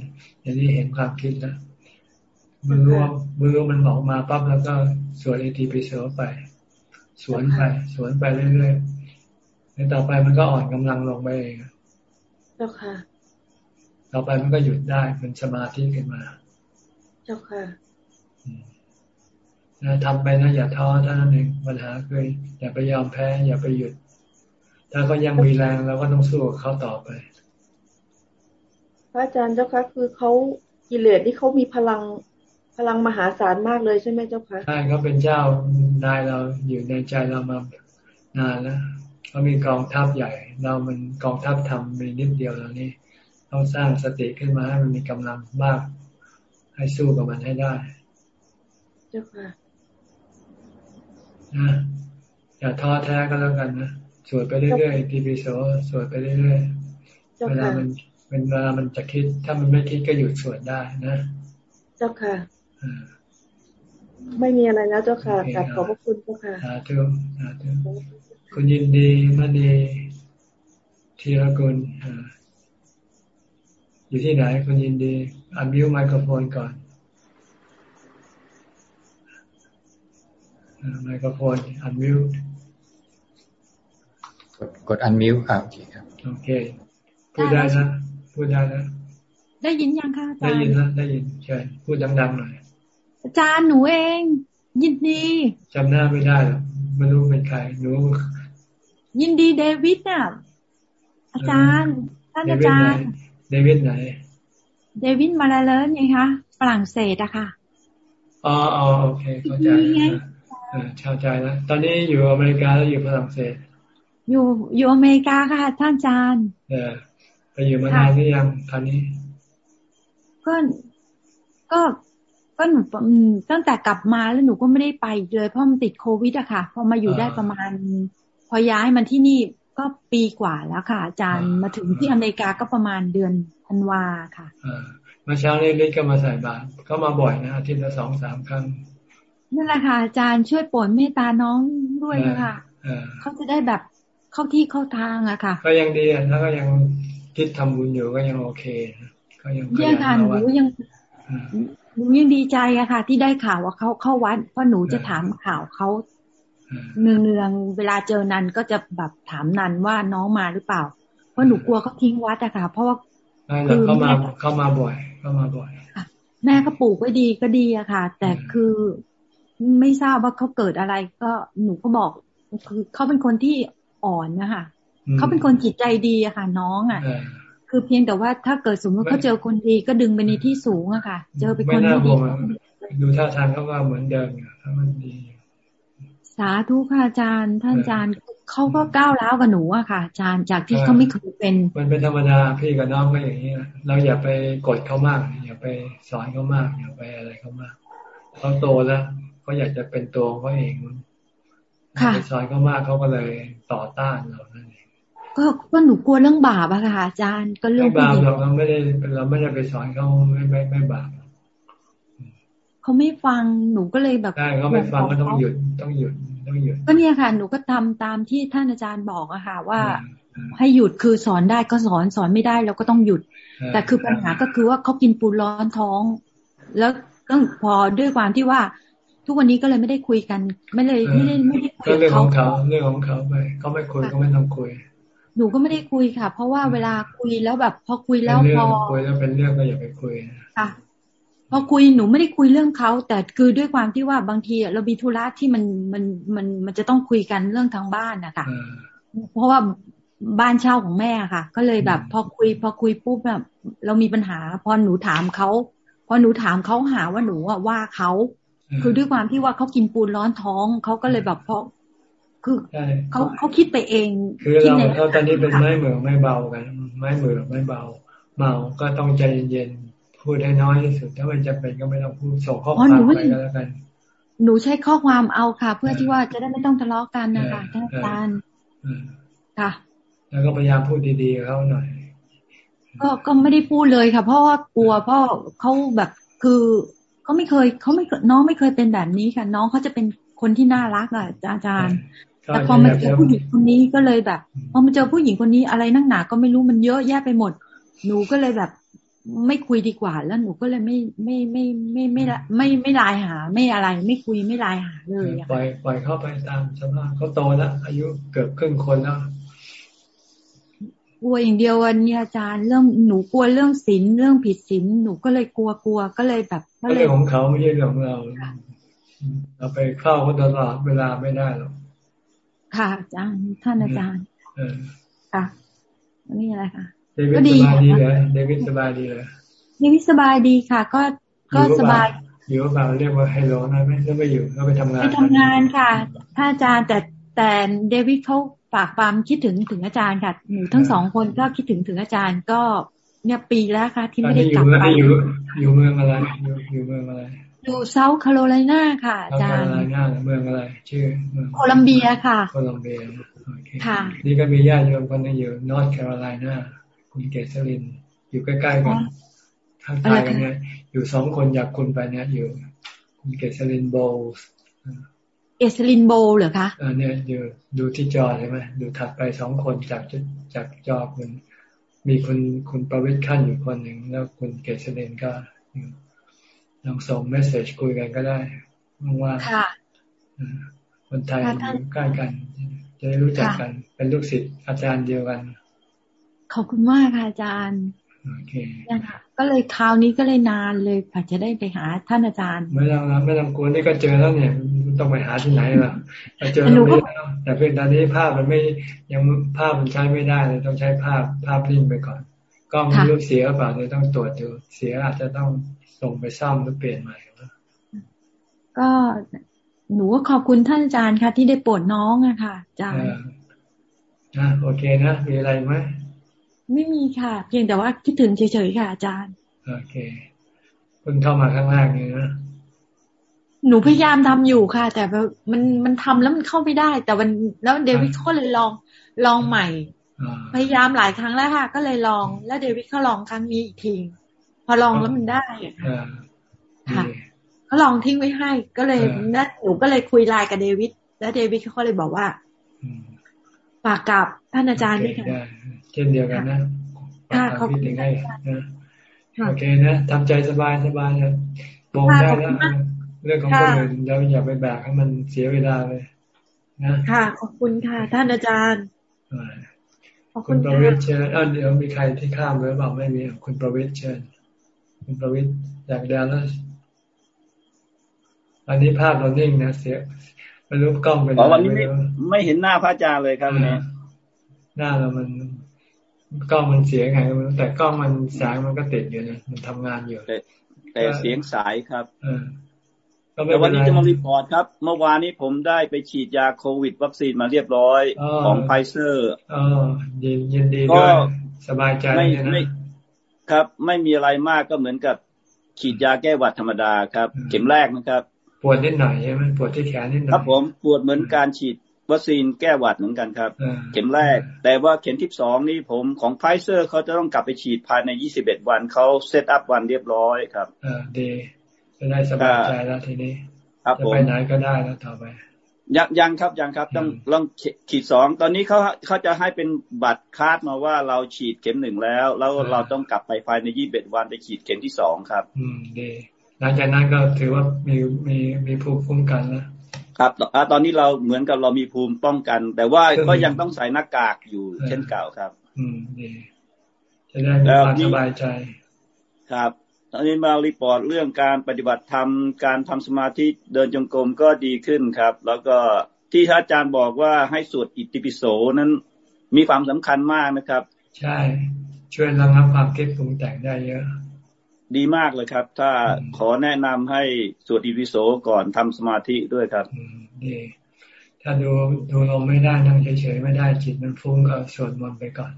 อย่างนี้เห็นความคิดแล้วมือรู้มือรู้มันออกมาปั๊บแล้วก็สวดอิติปิโสไป สวนไป สวนไปเรื่อยๆแล้วต่อไปมันก็อ่อนกำลังลงไปเองเจ้าค่ะ ต่อไปมันก็หยุดได้เป็นสมาธิขึ้นมา เจ้าค่ะนะทำไปนะอย่าท้อเท่านั้นเองปัญหาคืออย่าไปยอมแพ้ อย่าไปหยุด ถ้าก็ยังมีแรงเราก็ต้องสู้กับเขาต่อไป พระอาจารย์เจ้าค่ะคือเขากิเลสที่เขามีพลังพลังมหาศาลมากเลยใช่ไหมเจ้าคะใช่เขาเป็นเจ้านายเราอยู่ในใจเรามานานแล้วเขามีกองทัพใหญ่ เรามันกองทัพทำมีนิดเดียวแล้วนี่ต้องสร้างสติขึ้นมาให้มันมีกำลังมาก ให้สู้กับมันให้ได้ เจ้าค่ะนะอย่าท้อแท้ก็แล้วกันนะ สวดไปเรื่อยๆทีพีโซสวดไปเรื่อยๆเวลามันเป็นเวลามันจะคิด ถ้ามันไม่คิดก็หยุดสวดได้นะ เจ้าค่ะไม่มีอะไรแล้วเจ้าค่ะกลับขอบพระคุณเจ้าค่ะสาธุสาธุคุณยินดีมณีทีละกุลอยู่ที่ไหนคุณยินดีอันวิวไมโครโฟนก่อนไมโครโฟนอันวิว กดกดอันมิวครับโอเคครับโอเคพูดได้นะพูดได้นะได้ยินยังคะได้ยินนะได้ยินใช่พูดดังๆหน่อยอาจารย์หนูเอง ยินดีจำหน้าไม่ได้หรอกไม่รู้เป็นใครหนูยินดีเดวิดน่ะ อาจารย์ ท่านอาจารย์ เดวิดไหน เดวิดมาลาเลนไงคะฝรั่งเศสอะค่ะอ๋ออ๋อโอเคเข้าใจชาวใจแล้วตอนนี้อยู่อเมริกาแล้วอยู่ฝรั่งเศส อยู่อยู่อเมริกาค่ะ ท่านอาจารย์เออไปอยู่มานานหรือยังตอนนี้ ก็ก็ก็หนูตั้งแต่กลับมาแล้วหนูก็ไม่ได้ไปเลยเพราะมันติดโควิดอะค่ะ พอมาอยู่ได้ประมาณ พอย้ายมาที่นี่ก็ปีกว่าแล้วค่ะ อาจารย์มาถึงที่อเมริกาก็ประมาณเดือนธันวาค่ะมาเช้านี้ลิศก็มาใส่บาตรก็มาบ่อยนะอาทิตย์ละสองสามครั้งนั่นแหละค่ะอาจารย์ช่วยโปรดเมตตาน้องด้วยนะคะเขาจะได้แบบ เข้าที่เข้าทางอะค่ะ ก็ยังดีแล้วก็ยังคิดทำบุญอยู่ก็ยังโอเคก็ยังยังค่ะหนูยังหนูยังดีใจอะค่ะ ที่ได้ข่าวว่าเขาเข้าวัดเพราะหนูจะถามข่าวเขาเนืองเนืองเวลาเจอนันก็จะแบบถามนันว่าน้องมาหรือเปล่า เพราะหนูกลัวเขาทิ้งวัดอะค่ะ เพราะว่าคือเข้ามาเข้ามาบ่อยเข้ามาบ่อยแม่ก็ปลูกไว้ดีก็ดีอะค่ะ แต่คือไม่ทราบว่าเขาเกิดอะไร ก็หนูก็บอกคือเขาเป็นคนที่ อ่อนนะคะเขาเป็นคนจิตใจดีอะค่ะ น้องอะคือเพียงแต่ว่าถ้าเกิดสมมติเขาเจอคนดีก็ดึงไปในที่สูงอะค่ะ เจอไปคนที่ดีดูท่าทางเขาว่าเหมือนเดิมถ้ามันดี สาธุค่ะอาจารย์ ท่านอาจารย์เขาก็ก้าวล้าวกับหนูอะค่ะ อาจารย์จากที่เขาไม่เคยเป็น มันเป็นธรรมดาพี่กับน้องก็อย่างนี้เราอย่าไปกดเขามาก อย่าไปสอนเขามาก อย่าไปอะไรเขามากเขาโตแล้วเขาอยากจะเป็นตัวเขาเอง ไปสอนเขามากเขาก็เลยต่อต้านเรานั่นเองก็ก็หนูกลัวเรื่องบาปอะค่ะอาจารย์ก็เรื่องบาปเราเราไม่ได้เราไม่ได้ไปสอนเขาไม่ไม่ไม่บาปเขาไม่ฟังหนูก็เลยแบบใช่เขาไม่ฟังก็ต้องหยุดต้องหยุดต้องหยุดก็เนี่ยค่ะ หนูก็ทำตามที่ท่านอาจารย์บอกอะค่ะ ว่า ให้หยุดคือสอนได้ก็สอนสอนไม่ได้เราก็ต้องหยุด แต่คือปัญหาก็คือว่าเขากินปูร้อนท้อง แล้วก็พอด้วยความที่ว่า ทุกวันนี้ก็เลยไม่ได้คุยกัน ไม่เลยไม่ได้ไม่ได้คุยกับเขาเรื่องของเขาไปเขาไม่คุยก็ไม่ต้องคุย หนูก็ไม่ได้คุยค่ะ เพราะว่าเวลาคุยแล้วแบบ พอคุยแล้วพอคุยแล้วเป็นเรื่องก็อย่าไปคุยค่ะพอคุยหนูไม่ได้คุยเรื่องเขาแต่คือด้วยความที่ว่าบางทีเรามีธุระที่มันมันมันมันจะต้องคุยกันเรื่องทางบ้านนะคะเพราะว่าบ้านเช่าของแม่ค่ะ ก็เลยแบบ พอคุย พอคุยปุ๊บแบบ เรามีปัญหา พอหนูถามเขาพอหนูถามเขาหาว่าหนูว่าเขา คือด้วยความที่ว่าเขากินปูนร้อนท้องเขาก็เลยแบบเพราะคือเขาเขาคิดไปเองคือเราเราตอนนี้เป็นไม้เหมือไม่เบากัน ไม้เหมือไม่เบาเมาก็ต้องใจเย็นๆพูดให้น้อยที่สุด ถ้ามันจะเป็นก็ไม่ต้องพูดส่งข้อความไปก็แล้วกันหนูใช้ข้อความเอาค่ะ เพื่อที่ว่าจะได้ไม่ต้องทะเลาะกันนะคะท่านอาจารย์ค่ะ แล้วก็พยายามพูดดีๆเขาหน่อย ก็ก็ไม่ได้พูดเลยค่ะ เพราะว่ากลัวเพราะเขาแบบคือ เขาไม่เคยเขาไม่น้องไม่เคยเป็นแบบนี้ค่ะ น้องเขาจะเป็นคนที่น่ารักอะอาจารย์แต่พอมาเจอผู้หญิงคนนี้ก็เลยแบบพอมาเจอผู้หญิงคนนี้อะไรนั่งหนาก็ไม่รู้มันเยอะแยะไปหมด หนูก็เลยแบบไม่คุยดีกว่า แล้วหนูก็เลยไม่ไม่ไม่ไม่ไม่ไม่ไม่ไลน์หา ไม่อะไร ไม่คุยไม่ไลน์หาเลยปล่อยปล่อยเข้าไปตามสภาพเขาโตแล้วอายุเกือบครึ่งคนแล้วก ลัวอย่างเดียววันนี้อาจารย์เรื่องหนูกลัวเรื่องศีลเรื่องผิดศีลหนูก็เลยกลัวกลัวก็เลยแบบเรื่องของเขาไม่ใช่เรื่องของเรา เราไปเข้าเขาตลอดเวลาไม่ได้หรอกค่ะอาจารย์ท่านอาจารย์ค่ะนี่อะไรค่ะเดวิดสบายดีเลยเดวิดสบายดีเลยเดวิดสบายดีค่ะ ก็ก็สบายอยู่ว่าเรียกว่าไฮโลนะไม่แล้วไม่อยู่ก็ไปทำงานไปทำงานค่ะท่านอาจารย์แต่แต่เดวิดเขา ฝากความคิดถึงถึงอาจารย์ค่ะหนูทั้งสองคนก็คิดถึงถึงอาจารย์ก็เนี่ยปีแล้วค่ะ ที่ไม่ได้กลับไปอยู่อยู่เมืองอะไรอยู่อยู่เมืองอะไรอยู่เซาท์แคโรไลนาค่ะอาจารย์เซาท์แคโรไลนาเมืองอะไร ชื่อเมืองโคลัมเบียค่ะโคลัมเบียค่ะ นี่ก็มีญาติโยมคนนึงอยู่นอร์ทแคโรไลนาคุณเกษรินอยู่ใกล้ๆกันข้างๆกันเนี่ยอยู่สองคนอยากคุณไปเนี่ยอยู่ คุณเกษรินโบล เอสลินโบเหรอคะอ่าเนี่ยอยู่ดูที่จอใช่ไหมดูถัดไปสองคนจากจากจอคุณมีคุณคุณประวิทย์ขั้นอยู่คนหนึ่งแล้วคุณเกษรินก็ลองส่งเมสเซจคุยกันก็ได้ว่าคนไทยอยู่ใกล้กัน จะได้รู้จักกันเป็นลูกศิษย์อาจารย์เดียวกัน ขอบคุณมากค่ะอาจารย์ โอเคก็เลยคราวนี้ก็เลยนานเลยผ่าจะได้ไปหาท่านอาจารย์ ไม่ต้องไม่ต้องกลัวนี่ก็เจอแล้วเนี่ยต้องไปหาที่ไหนล่ะเจอตรงนี้แล้วแต่เพียงตอนนี้ภาพมันไม่ยังภาพมันใช้ไม่ได้เลยต้องใช้ภาพภาพนิ่งไปก่อนกล้องรูปเสียเปล่าเนี่ยต้องตรวจดูเสียอาจจะต้องส่งไปซ่อมหรือเปลี่ยนใหม่ก็หนูก็ขอบคุณท่านอาจารย์ค่ะ ที่ได้โปรดน้องอะค่ะอาจารย์อ่าโอเคนะมีอะไรไหม ไม่มีค่ะ เพียงแต่ว่าคิดถึงเฉยๆค่ะอาจารย์ โอเคคุณเข้ามาข้างล่างนี่นะหนูพยายามทำอยู่ค่ะ แต่มันมันทำแล้วมันเข้าไม่ได้ แต่วันแล้วเดวิดก็เลยลองลองใหม่พยายามหลายครั้งแล้วค่ะ ก็เลยลอง แล้วเดวิดเขาลองครั้งนี้อีกทีพอลองแล้วมันได้ค่ะเขาลองทิ้งไว้ให้ ก็เลยนัดหนูก็เลยคุยไลน์กับเดวิดแล้วเดวิดเขาเลยบอกว่าฝากกับท่านอาจารย์ด้วยค่ะเช่นเดียวกันนะค่ะขอบคุณให้นะโอเคนะทำใจสบายสบายนะมองได้แล้วเรื่องของคนอื่นเราอย่าไปแบกให้มันเสียเวลาเลยนะค่ะ ขอบคุณค่ะ ท่านอาจารย์คุณประวิทย์เชิญเดี๋ยวมีใครที่ข้ามหรือเปล่าไม่มีคุณประวิทย์เชิญคุณประวิทย์อยากเดินแล้วอันนี้ภาพเรานิ่งนะเสียไม่รู้กล้องเป็นอะไรวันนี้ไม่ไม่เห็นหน้าพระอาจารย์เลยครับเนี่ยหน้าเรามัน กล้องมันเสียไงแต่กล้องมันแสงมันก็ติดอยู่นะมันทำงานอยู่แต่เสียงสายครับแต่วันนี้จะมา report ครับ เมื่อวานนี้ผมได้ไปฉีดยาโควิด วัคซีนมาเรียบร้อยของไฟเซอร์อ๋อยินยินดีด้วยสบายใจไม่ไม่ครับ ไม่มีอะไรมากก็เหมือนกับฉีดยาแก้หวัดธรรมดาครับ เข็มแรกนะครับ ปวดนิดหน่อยใช่ไหมปวดที่แขนนิดหน่อยครับผมปวดเหมือนการฉีด วัคซีนแก้หวัดเหมือนกันครับ เข็มแรก แต่ว่าเข็มที่สองนี่ผมของไฟเซอร์เขาจะต้องกลับไปฉีดภายในยี่สิบเอ็ดวันเขา set up วันเรียบร้อยครับอ่าดีจะได้สบายใจแล้วทีนี้ครับผมไปไหนก็ได้แล้วต่อไปยังยังครับยังครับ ต้องลองฉีดสองตอนนี้เขาเขาจะให้เป็นบัตรคาดมาว่าเราฉีดเข็มหนึ่งแล้ว แล้วเราต้องกลับไปภายในยี่สิบเอ็ดวันไปฉีดเข็มที่สองครับ อืมดีหลังจากนั้นก็ถือว่ามีมีมีภูมิคุ้มกันแล้ว ครับตอนนี้เราเหมือนกับเรามีภูมิป้องกัน แต่ว่าก็ยังต้องใส่หน้ากากอยู่เช่นเก่าครับ อืมดีจะได้มีความสบายใจ ครับ ตอนนี้มา report เรื่องการปฏิบัติธรรม การทำสมาธิเดินจงกรมก็ดีขึ้นครับ แล้วก็ที่ท่านอาจารย์บอกว่าให้สวดอิติปิโสนั้น มีความสำคัญมากนะครับ ใช่ ช่วยระงับความคิดปรุงแต่งได้เยอะ ดีมากเลยครับ ถ้าขอแนะนำให้สวดอิติปิโสก่อนทำสมาธิด้วยครับดีถ้าดูดูลมไม่ได้นั่งเฉยๆไม่ได้จิตมันฟุ้งก็สวดมนต์ไปก่อน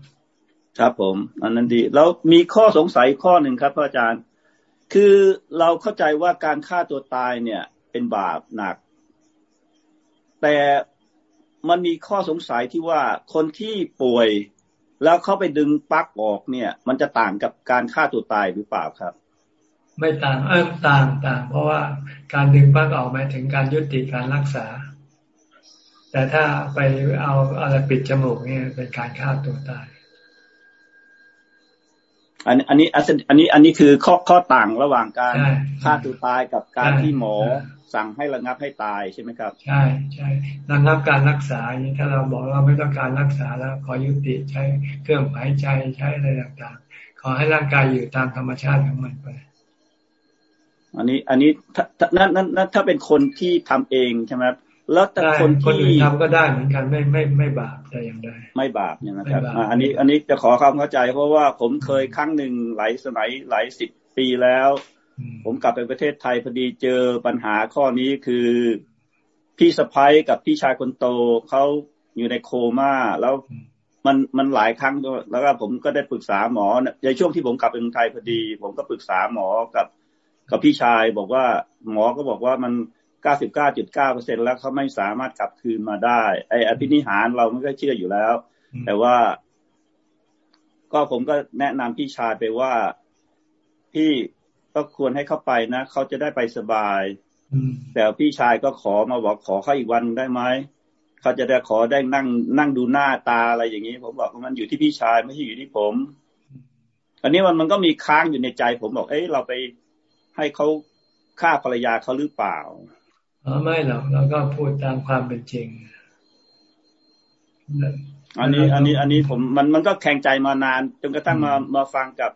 ครับผม อันนั้นดี แล้วมีข้อสงสัยข้อหนึ่งครับพระอาจารย์ คือเราเข้าใจว่าการฆ่าตัวตายเนี่ย เป็นบาปหนัก แต่มันมีข้อสงสัยที่ว่าคนที่ป่วย แล้วเขาไปดึงปลั๊กออกเนี่ย มันจะต่างกับการฆ่าตัวตายหรือเปล่าครับ ไม่ต่างเออต่างต่าง เพราะว่าการดึงปลั๊กออกหมายถึงการยุติการรักษา แต่ถ้าไปเอาอะไรปิดจมูกเนี่ยเป็นการฆ่าตัวตายอันอันนี้อันนี้อันนี้คือข้อข้อต่างระหว่างการฆ่าตัวตายกับการที่หมอ สั่งให้ระงับให้ตายใช่ไหมครับ ใช่ใช่ระงับการรักษาอย่างนี้ถ้าเราบอกเราไม่ต้องการรักษาแล้ว ขอยุติใช้เครื่องหายใจใช้อะไรต่างๆ ขอให้ร่างกายอยู่ตามธรรมชาติของมันไปอันนี้อันนี้ถ้านั่นนั่นถ้าเป็นคนที่ทำเองใช่ไหมแล้วแต่คนที่คนอื่นทำก็ได้เหมือนกันไม่ไม่ไม่บาปแต่อย่างใดไม่บาปเนี่ยนะครับอันนี้อันนี้จะขอความเข้าใจเพราะว่าผมเคยครั้งหนึ่งหลายสมัยหลายสิบปีแล้ว ผมกลับไปประเทศไทยพอดีเจอปัญหาข้อนี้คือ พี่สะพ้ยกับพี่ชายคนโตเขาอยู่ในโคม่าแล้วมันมันหลายครั้งแล้วก็ผมก็ได้ปรึกษาหมอในช่วงที่ผมกลับไปเมืองไทยพอดี ผมก็ปรึกษาหมอกับกับพี่ชายบอกว่าหมอก็บอกว่ามัน99.9%แล้วเขาไม่สามารถกลับคืนมาได้ ไอ้อภินิหารเราไม่ค่อยเชื่ออยู่แล้ว แต่ว่า ก็ผมก็แนะนำพี่ชายไปว่าพี่ ก็ควรให้เขาไปนะเขาจะได้ไปสบายแต่พี่ชายก็ขอมาบอกขอเขาอีกวันได้ไหมเขาจะได้ขอได้นั่ง นั่งดูหน้าตาอะไรอย่างนี้ ผมบอกว่ามันอยู่ที่พี่ชายไม่ใช่อยู่ที่ผม อันนี้มันมันก็มีค้างอยู่ในใจ ผมบอก เอ้ยเราไปให้เขาฆ่าภรรยาเขาหรือเปล่าอ๋อไม่หรอกเราก็พูดตามความเป็นจริงอันนี้ อันนี้ อันนี้ผมมันมันก็แข่งใจมานานจนกระทั่งมามาฟังกับ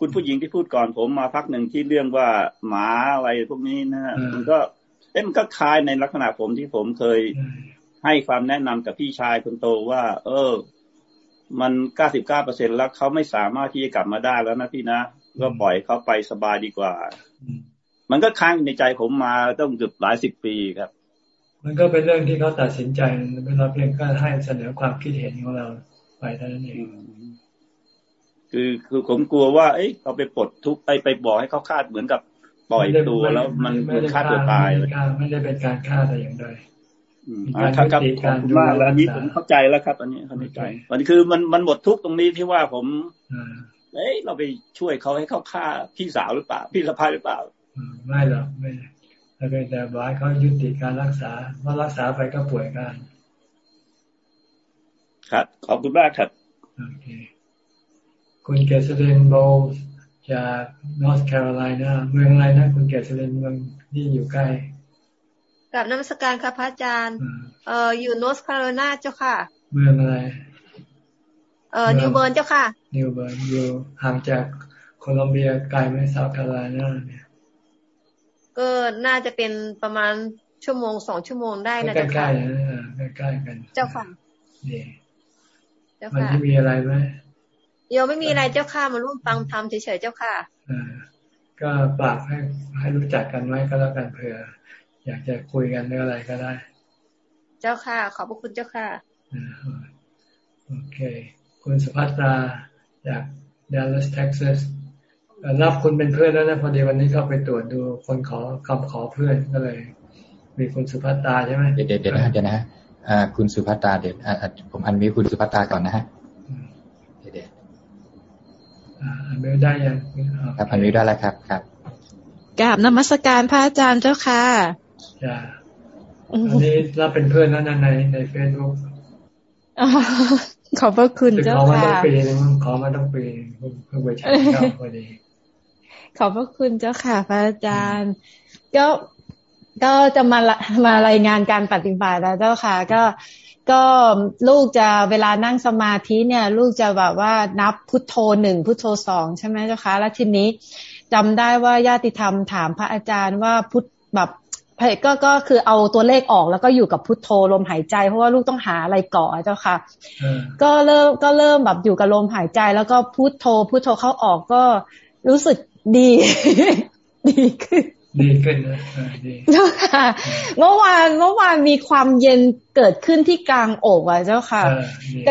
คุณผู้หญิงที่พูดก่อนผมมาพักหนึ่งที่เรื่องว่าหมาอะไรพวกนี้นะฮะมันก็เอ๊ะมันก็คล้ายในลักษณะผมที่ผมเคยให้ความแนะนำกับพี่ชายคนโตว่า เออ มันเก้าสิบเก้าเปอร์เซ็นแล้วเขาไม่สามารถที่จะกลับมาได้แล้วนะพี่นะก็ปล่อยเขาไปสบายดีกว่า มันก็ค้างในใจผมมาต้องเกือบหลายสิบปีครับ มันก็เป็นเรื่องที่เขาตัดสินใจเราเพียงก็ให้เสนอความคิดเห็นของเราไปเท่านั้นเอง คือคือผมกลัวว่า เอ้ยเราไปปลดทุกไปไปบอกให้เขาคาดเหมือนกับปล่อยตัวแล้วมันมันฆ่าตัวตายเลยไม่ได้เป็นการฆ่าแต่อย่างใดครับครับขอบคุณมากแล้วอันนี้ผมเข้าใจแล้วครับ อันนี้เข้าใจอันนี้คือมันมันหมดทุกตรงนี้ที่ว่าผมเอ้ยเราไปช่วยเขาให้เขาฆ่าพี่สาวหรือเปล่า พี่สะพ้ายหรือเปล่าไม่หรอกไม่แต่เป็นแต่บอกให้เขายุติการรักษาเพราะรักษาไปก็ป่วยกันครับขอบคุณมากครับโอเค คุณเกษรินโบจากนอร์ทแคโรไลนาเมืองอะไรนะคุณเกษรินเมืองที่อยู่ใกล้กราบนมัสการค่ะพระอาจารย์ เอ่ออยู่นอร์ทแคโรไลนาเจ้าค่ะ เมืองอะไร เอ่อนิวเบิร์นเจ้าค่ะ นิวเบิร์นอยู่ห่างจากโคลอมเบียไกลไหมเซาท์แคโรไลนาเนี่ย ก็น่าจะเป็นประมาณชั่วโมงสองชั่วโมงได้นะเจ้าค่ะใกล้ๆกันเจ้าค่ะนี่เจ้าค่ะมันมีอะไรไหม โยไม่มีอะไรเจ้าค่ะมาร่วมฟังธรรมเฉยๆเจ้าค่ะอ่าก็ฝากให้ให้รู้จักกันไว้ก็แล้วกันเผื่อ อยากจะคุยกันเรื่องอะไรก็ได้ เจ้าค่ะ ขอบพระคุณเจ้าค่ะโอเค คุณสุภัตราจากดัลลัสเท็กซัสรับคุณเป็นเพื่อนแล้วนะพอดีวันนี้เข้าไปตรวจดูคนขอคำขอเพื่อนก็เลย มีคุณสุภัตตาใช่ไหมเดี๋ยวเดี๋ยวนะเดี๋ยวนะอ่าคุณสุภัตตาเดี๋ยวผมอันมีคุณสุภัตตาก่อนนะฮะเดี๋ยวเดี๋ยว อันมีได้ยังครับอันมีได้แล้วครับครับกราบนมัสการพระอาจารย์เจ้าค่ะจ้าอันนี้รับเป็นเพื่อนแล้วนะในในเฟซบุ๊กขอบพระคุณเจ้าค่ะขอมาต้องปีนึงขอมาต้องปีเพื่อไปใช้เจ้าพอดีขอบพระคุณเจ้าค่ะ พระอาจารย์ ก็ก็จะมามารายงานการปฏิบัติแล้วเจ้าค่ะ ก็ ก็ลูกจะเวลานั่งสมาธิเนี่ย ลูกจะแบบว่านับพุทโธหนึ่งพุทโธสองใช่ไหมเจ้าค่ะแล้วทีนี้จำได้ว่าญาติธรรมถามพระอาจารย์ว่าพุทแบบก็ก็คือเอาตัวเลขออกแล้วก็อยู่กับพุทโธลมหายใจ เพราะว่าลูกต้องหาอะไรเกาะเจ้าค่ะ ก็เริ่มก็เริ่มแบบอยู่กับลมหายใจ แล้วก็พุทโธพุทโธเข้าออกก็รู้สึกดี ดีขึ้น ดีขึ้นนะดีเจ้าค่ะเมื่อวานเมื่อวานมีความเย็นเกิดขึ้นที่กลางอกอะเจ้าค่ะ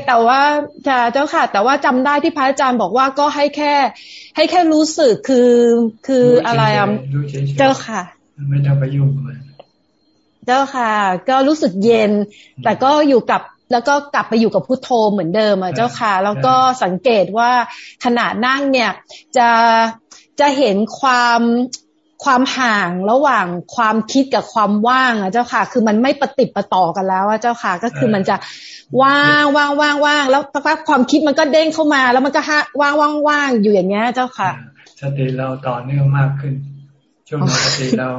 แต่ว่าจะเจ้าค่ะ แต่ว่าจำได้ที่พระอาจารย์บอกว่าก็ให้แค่ ให้แค่รู้สึกคือคืออะไรอะเจ้าค่ะ ไม่ต้องไปยุ่งมันเจ้าค่ะ ก็รู้สึกเย็น แต่ก็อยู่กับแล้วก็กลับไปอยู่กับพุทโธเหมือนเดิมอะเจ้าค่ะ แล้วก็สังเกตว่าขณะนั่งเนี่ยจะจะเห็นความ ความห่างระหว่างความคิดกับความว่างอะเจ้าค่ะ คือมันไม่ปฏิปต่อกันแล้วอะเจ้าค่ะ ก็คือมันจะว่างว่างว่างว่างแล้วปั๊บความคิดมันก็เด้งเข้ามา แล้วมันก็ฮะว่างว่างว่างอยู่อย่างเงี้ยเจ้าค่ะ สติเราต่อเนื่องมากขึ้น ช่วงไหนสติเรา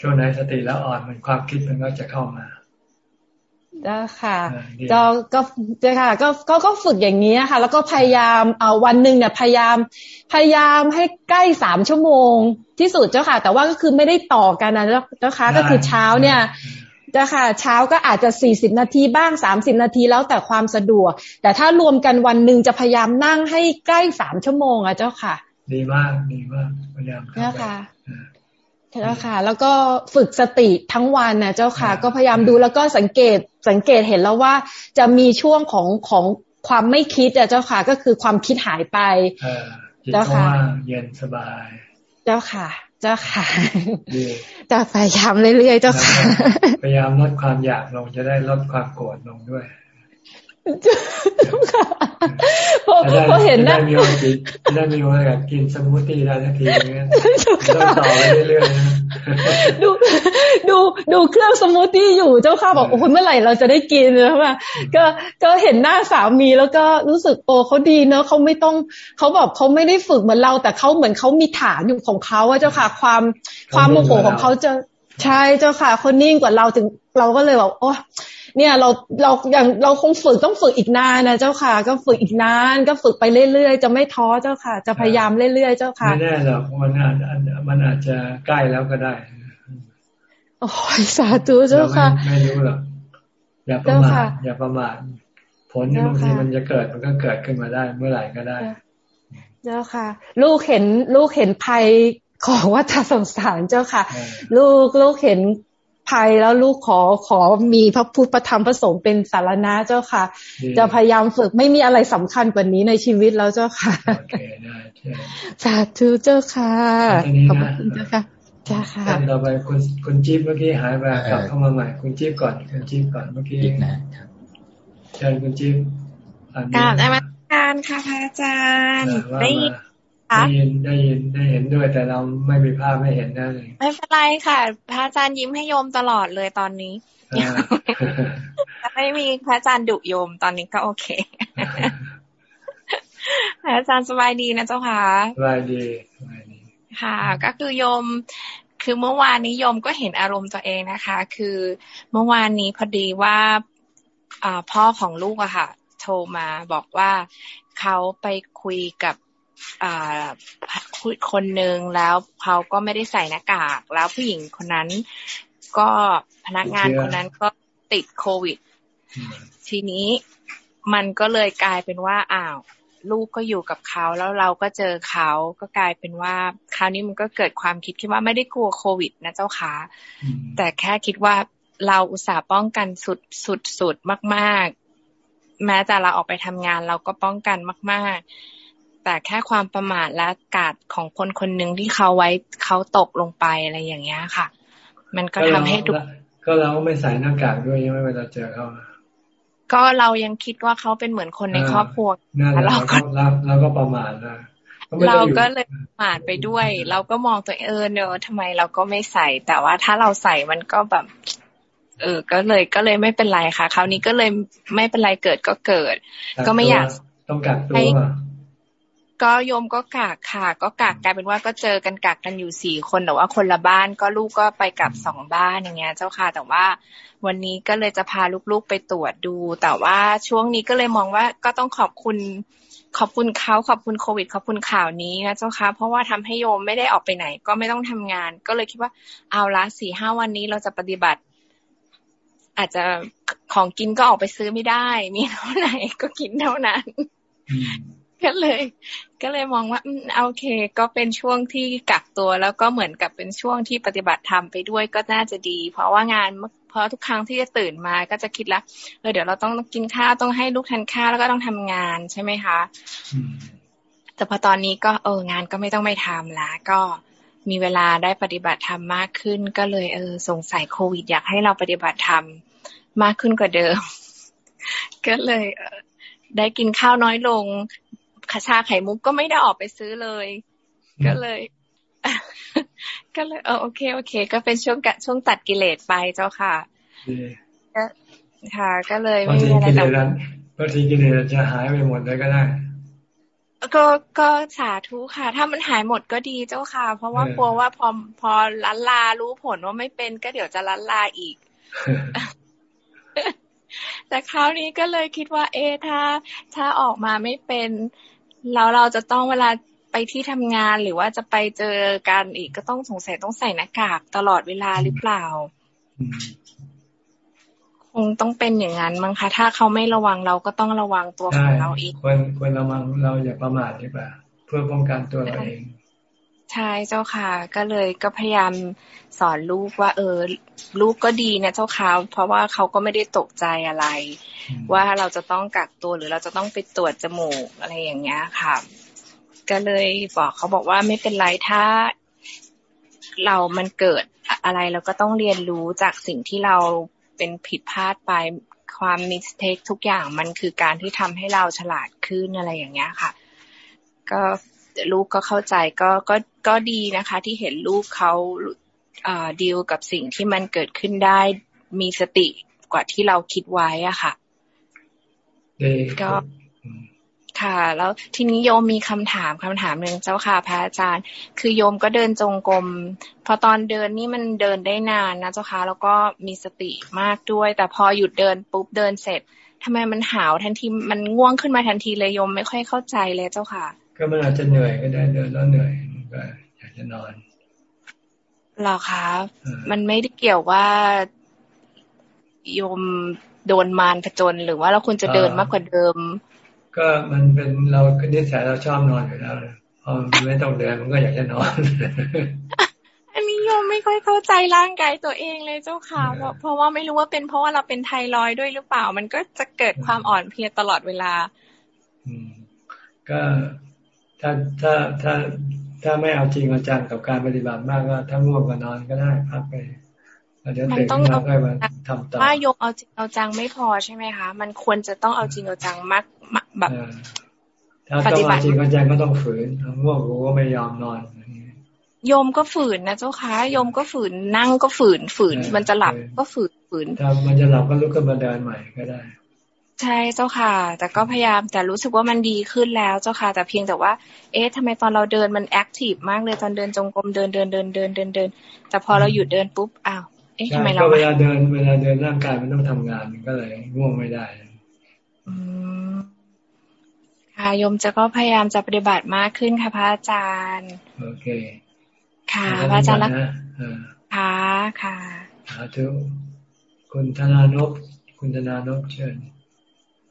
ช่วงไหนสติแล้วอ่อนมันความคิดมันก็จะเข้ามา จ้าค่ะก็ก็เจ้าค่ะ ก็ก็ก็ฝึกอย่างนี้ค่ะแล้วก็พยายามเอาวันหนึ่งเนี่ยพยายาม พยายามให้ใกล้สามชั่วโมงที่สุดเจ้าค่ะ แต่ว่าก็คือไม่ได้ต่อกันนะเจ้าค่ะก็คือเช้าเนี่ยเจ้าค่ะเช้าก็อาจจะสี่สิบนาทีบ้างสามสิบนาทีแล้วแต่ความสะดวก แต่ถ้ารวมกันวันหนึ่งจะพยายามนั่งให้ใกล้สามชั่วโมงอะเจ้าค่ะ ดีมากดีมากพยายามเจ้าค่ะ เจ้าค่ะ แล้วก็ฝึกสติทั้งวันนะเจ้าค่ะ ก็พยายามดูแล้วก็สังเกตสังเกตเห็นแล้วว่าจะมีช่วงของของความไม่คิดอะเจ้าค่ะ ก็คือความคิดหายไปเจ้าค่ะเย็นสบาย เจ้าค่ะ เจ้าค่ะจะพยายามเรื่อยๆเจ้าค่ะ พยายามลดความอยากลงจะได้ลดความโกรธลงด้วย พอพอเห็นนะได้มีโอกาสได้มีโอกาสกินสมูทตี้ได้ทันทีอย่างเงี้ยต้องต่อไปเรื่อยๆดูดูดูเครื่องสมูทตี้อยู่เจ้าข้าบอกโอ้ยเมื่อไหร่เราจะได้กินนะว่าก็ก็เห็นหน้าสามีแล้วก็รู้สึกโอ้เขาดีเนอะเขาไม่ต้องเขาบอกเขาไม่ได้ฝึกเหมือนเรา แต่เขาเหมือนเขามีฐานอยู่ของเขาว่าเจ้าค่ะ ความความโมโหของเขาจะใช่เจ้าค่ะคนนิ่งกว่าเราถึงเราก็เลยบอกโอ้ เนี่ยเราเราอย่างเราคงฝึกต้องฝึกอีกนานนะเจ้าค่ะ ก็ฝึกอีกนาน ก็ฝึกไปเรื่อยๆ จะไม่ท้อเจ้าค่ะ จะพยายามเรื่อยๆเจ้าค่ะไม่แน่หรอกมันอาจมันอาจจะใกล้แล้วก็ได้โอ้ยสาธุเจ้าค่ะไม่รู้หรอกอย่าประมาทอย่าประมาทผลที่บางทีมันจะเกิดมันก็เกิดขึ้นมาได้ เมื่อไหร่ก็ได้เจ้าค่ะ ลูกเห็นลูกเห็นภัยของวัฏสงสารเจ้าค่ะ ลูกลูกเห็น ภัยแล้วลูกขอขอมีพระพุทธพระธรรมพระสงฆ์เป็นสารณะเจ้าค่ะ จะพยายามฝึกไม่มีอะไรสำคัญกว่านี้ในชีวิตแล้วเจ้าค่ะสาธุเจ้าค่ะขอบคุณเจ้าค่ะจ้าค่ะต่อไปคุณคุณจิ๊บเมื่อกี้หายไปกลับเข้ามาใหม่คุณจิ๊บก่อนคุณจิ๊บก่อนเมื่อกี้นะครับเชิญคุณจิ๊บกราบนมัสการค่ะพระอาจารย์ได้ยิน ได้ยินได้ยินได้เห็นด้วยแต่เราไม่มีภาพไม่เห็นได้เลยไม่เป็นไรค่ะ พระอาจารย์ยิ้มให้โยมตลอดเลยตอนนี้ไม่มีพระอาจารย์ดุโยมตอนนี้ก็โอเคพระอาจารย์สบายดีนะเจ้าค่ะสบายดีสบายดี ค่ะ ก็คือโยม คือเมื่อวานนี้โยมก็เห็นอารมณ์ตัวเองนะคะ คือเมื่อวานนี้พอดีว่าอ่าพ่อของลูกอะค่ะ โทรมาบอกว่าเขาไปคุยกับ คนหนึ่งแล้วเขาก็ไม่ได้ใส่หน้ากาก แล้วผู้หญิงคนนั้น ก็พนักงานคนนั้นก็ติดโควิด ทีนี้มันก็เลยกลายเป็นว่าอ้าวลูกก็อยู่กับเขาแล้วเราก็เจอเขาก็กลายเป็นว่า คราวนี้มันก็เกิดความคิดคิดว่าไม่ได้กลัวโควิดนะเจ้าค่ะแต่แค่คิดว่าเราอุตส่าห์ป้องกันสุดสุดสุดมาก ๆ แม้แต่เราออกไปทำงานเราก็ป้องกันมาก ๆ แต่แค่ความประมาทและกาดของคนคนหนึ่งที่เขาไว้เขาตกลงไปอะไรอย่างเงี้ยค่ะ มันก็ทำให้ทุกก็เราไม่ใส่หน้ากากด้วยยังไม่เวลาเจอเขาก็เรายังคิดว่าเขาเป็นเหมือนคนในครอบครัวเราก็เราก็ประมาทนะเราก็เลยประมาทไปด้วย เราก็มองตัวเออเนอะทำไมเราก็ไม่ใส่ แต่ว่าถ้าเราใส่มันก็แบบ เออ ก็เลยก็เลยไม่เป็นไรค่ะ คราวนี้ก็เลยไม่เป็นไรเกิดก็เกิด ก็ไม่อยากต้องกักตัว ก็โยมก็กากค่ะ ก็กากกลายเป็นว่าก็เจอกันกากกันอยู่สี่คนแต่ว่าคนละบ้านก็ลูกก็ไปกับสองบ้านอย่างเงี้ย เจ้าค่ะ แต่ว่าวันนี้ก็เลยจะพาลูกๆไปตรวจดู แต่ว่าช่วงนี้ก็เลยมองว่าก็ต้องขอบคุณขอบคุณเขาขอบคุณโควิด ขอบคุณข่าวนี้นะเจ้าค่ะเพราะว่าทำให้โยมไม่ได้ออกไปไหน ก็ไม่ต้องทำงาน ก็เลยคิดว่าเอาละสี่ห้าวันนี้เราจะปฏิบัติ อาจจะของกินก็ออกไปซื้อไม่ได้ มีเท่าไหร่ก็กินเท่านั้น ก็เลย ก็เลยมองว่าโอเค ก็เป็นช่วงที่กักตัว แล้วก็เหมือนกับเป็นช่วงที่ปฏิบัติธรรมไปด้วยก็น่าจะดี เพราะว่างานเพราะทุกครั้งที่จะตื่นมาก็จะคิดละเออเดี๋ยวเราต้องกินข้าวต้องให้ลูกทานข้าวแล้วก็ต้องทำงานใช่ไหมคะแต่พอตอนนี้ก็เอองานก็ไม่ต้องไม่ทำแล้วก็มีเวลาได้ปฏิบัติธรรมมากขึ้น ก็เลยเออสงสัยโควิด อยากให้เราปฏิบัติธรรมมากขึ้นกว่าเดิม ก็เลยได้กินข้าวน้อยลงคา ชาไข่มุกก็ไม่ได้ออกไปซื้อเลย ก็เลย ก็เลยเออโอเค โอเค ก็เป็นช่วงกะช่วงตัดกิเลสไปเจ้าค่ะก็ค่ะ ก็เลยไม่มีอะไรแต่บางทีกิเลสจะหายไปหมดเลยก็ได้ ก็ก็สาธุค่ะ ถ้ามันหายหมดก็ดีเจ้าค่ะ เพราะว่ากลัวว่าพอพอลันลารู้ผลว่าไม่เป็นก็เดี๋ยวจะลันลาอีกแต่คราวนี้ก็เลยคิดว่า เอถ้า ถ้าออกมาไม่เป็น แล้วเราจะต้องเวลาไปที่ทำงานหรือว่าจะไปเจอกันอีกก็ต้องสงสัยต้องใส่หน้ากากตลอดเวลาหรือเปล่า คงต้องเป็นอย่างนั้นมั้งคะถ้าเขาไม่ระวังเราก็ต้องระวังตัวของเราเองควรควรระวังเราอย่าประมาทดีกว่าเพื่อป้องกันตัวเราเอง ใช่เจ้าค่ะ ก็เลยก็พยายามสอนลูกว่า เออ ลูกก็ดีนะเจ้าค่ะเพราะว่าเขาก็ไม่ได้ตกใจอะไร ว่าเราจะต้องกักตัวหรือเราจะต้องไปตรวจจมูกอะไรอย่างเงี้ยค่ะ ก็เลยบอกเขาบอกว่าไม่เป็นไรถ้าเรามันเกิดอะไรเราก็ต้องเรียนรู้จากสิ่งที่เราเป็นผิดพลาดไปความมิสเทคทุกอย่างมันคือการที่ทำให้เราฉลาดขึ้นอะไรอย่างเงี้ยค่ะ ก็ ลูกก็เข้าใจก็ก็ก็ดีนะคะ ที่เห็นลูกเขาอ่าดีลกับสิ่งที่มันเกิดขึ้นได้มีสติกว่าที่เราคิดไว้อะค่ะก็ค่ะ แล้วทีนี้โยมมีคำถามคำถามหนึ่งเจ้าค่ะพระอาจารย์ คือโยมก็เดินจงกรมพอตอนเดินนี่มันเดินได้นานนะเจ้าค่ะแล้วก็มีสติมากด้วย แต่พอหยุดเดินปุ๊บเดินเสร็จทำไมมันหาวทันทีมันง่วงขึ้นมาทันทีเลยโยมไม่ค่อยเข้าใจเลยเจ้าค่ะ ก็มันอาจจะเหนื่อยก็ได้เดินแล้วเหนื่อยก็อยากจะนอนหรอคะมันไม่ได้เกี่ยวว่าโยมโดนมารผจญหรือว่าเราควรจะเดินมากกว่าเดิม ก็มันเป็นเรานิสัยเราชอบนอนอยู่แล้วพอไม่ต้องเดินมันก็อยากจะนอน อันนี้โยมไม่ค่อยเข้าใจร่างกายตัวเองเลยเจ้าค่ะ เพราะเพราะว่าไม่รู้ว่าเป็นเพราะว่าเราเป็นไทรอยด้วยหรือเปล่า มันก็จะเกิดความอ่อนเพลียตลอดเวลาอืมก็ ถ้าถ้าถ้าถ้าไม่เอาจริงเอาจังกับการปฏิบัติมากก็ถ้าง่วงก็นอนก็ได้พักไปเดี๋ยวตื่นขึ้นมาได้มาทำต่อว่ายกเอาจริงเอาจังไม่พอใช่ไหมคะ มันควรจะต้องเอาจริงเอาจังมากแบบถ้าต้องเอาจริงเอาจังก็ต้องฝืนง่วงก็ไม่ยอมนอนโยมก็ฝืนนะเจ้าค่ะโยมก็ฝืนนั่งก็ฝืนฝืน มันจะหลับก็ฝืนฝืนถ้ามันจะหลับก็ลุกขึ้นมาเดินใหม่ก็ได้ ใช่เจ้าค่ะ แต่ก็พยายามแต่รู้สึกว่ามันดีขึ้นแล้วเจ้าค่ะ แต่เพียงแต่ว่า เอ๊ะทำไมตอนเราเดินมัน active มากเลยตอนเดินจงกรมเดินเดินเดินเดินเดินเดิน แต่พอเราหยุดเดินปุ๊บอ้าวเอ๊ะทำไมเราเวลาเดินเวลาเดินร่างกายมันต้องทำงานมันก็เลยง่วงไม่ได้อืมค่ะโยมจะก็พยายามจะปฏิบัติมากขึ้นค่ะพระอาจารย์โอเคค่ะพระอาจารย์แล้วค่ะค่ะสาธุคุณธนานพคุณธนานพเชิญ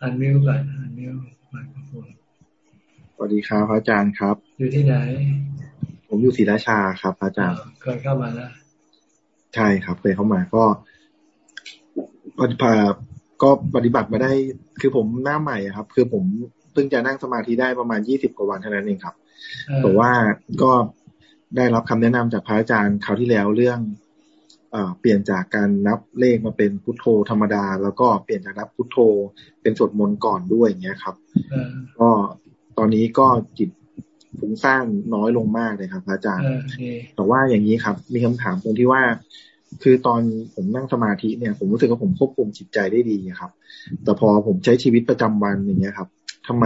อันมิวก่อนอันมิวไมโครโฟนสวัสดีครับพระอาจารย์ครับ อยู่ที่ไหน ผมอยู่ศรีราชาครับพระอาจารย์เคยเข้ามาแล้วใช่ครับเคยเข้ามาก็ปฏิบัติก็ปฏิบัติมาได้ คือผมหน้าใหม่ครับ คือผมเพิ่งจะนั่งสมาธิได้ประมาณยี่สิบกว่าวันเท่านั้นเองครับแต่ว่าก็ได้รับคำแนะนำจากพระอาจารย์คราวที่แล้วเรื่อง เปลี่ยนจากการนับเลขมาเป็นพุทโธธรรมดา แล้วก็เปลี่ยนจากนับพุทโธเป็นสวดมนต์ก่อนด้วยอย่างเงี้ยครับก็ตอนนี้ก็จิตฟุ้งซ่านน้อยลงมากเลยครับอาจารย์แต่ว่าอย่างนี้ครับ มีคำถามตรงที่ว่า คือตอนผมนั่งสมาธิเนี่ย ผมรู้สึกว่าผมควบคุมจิตใจได้ดีครับ แต่พอผมใช้ชีวิตประจำวันอย่างเงี้ยครับทำไม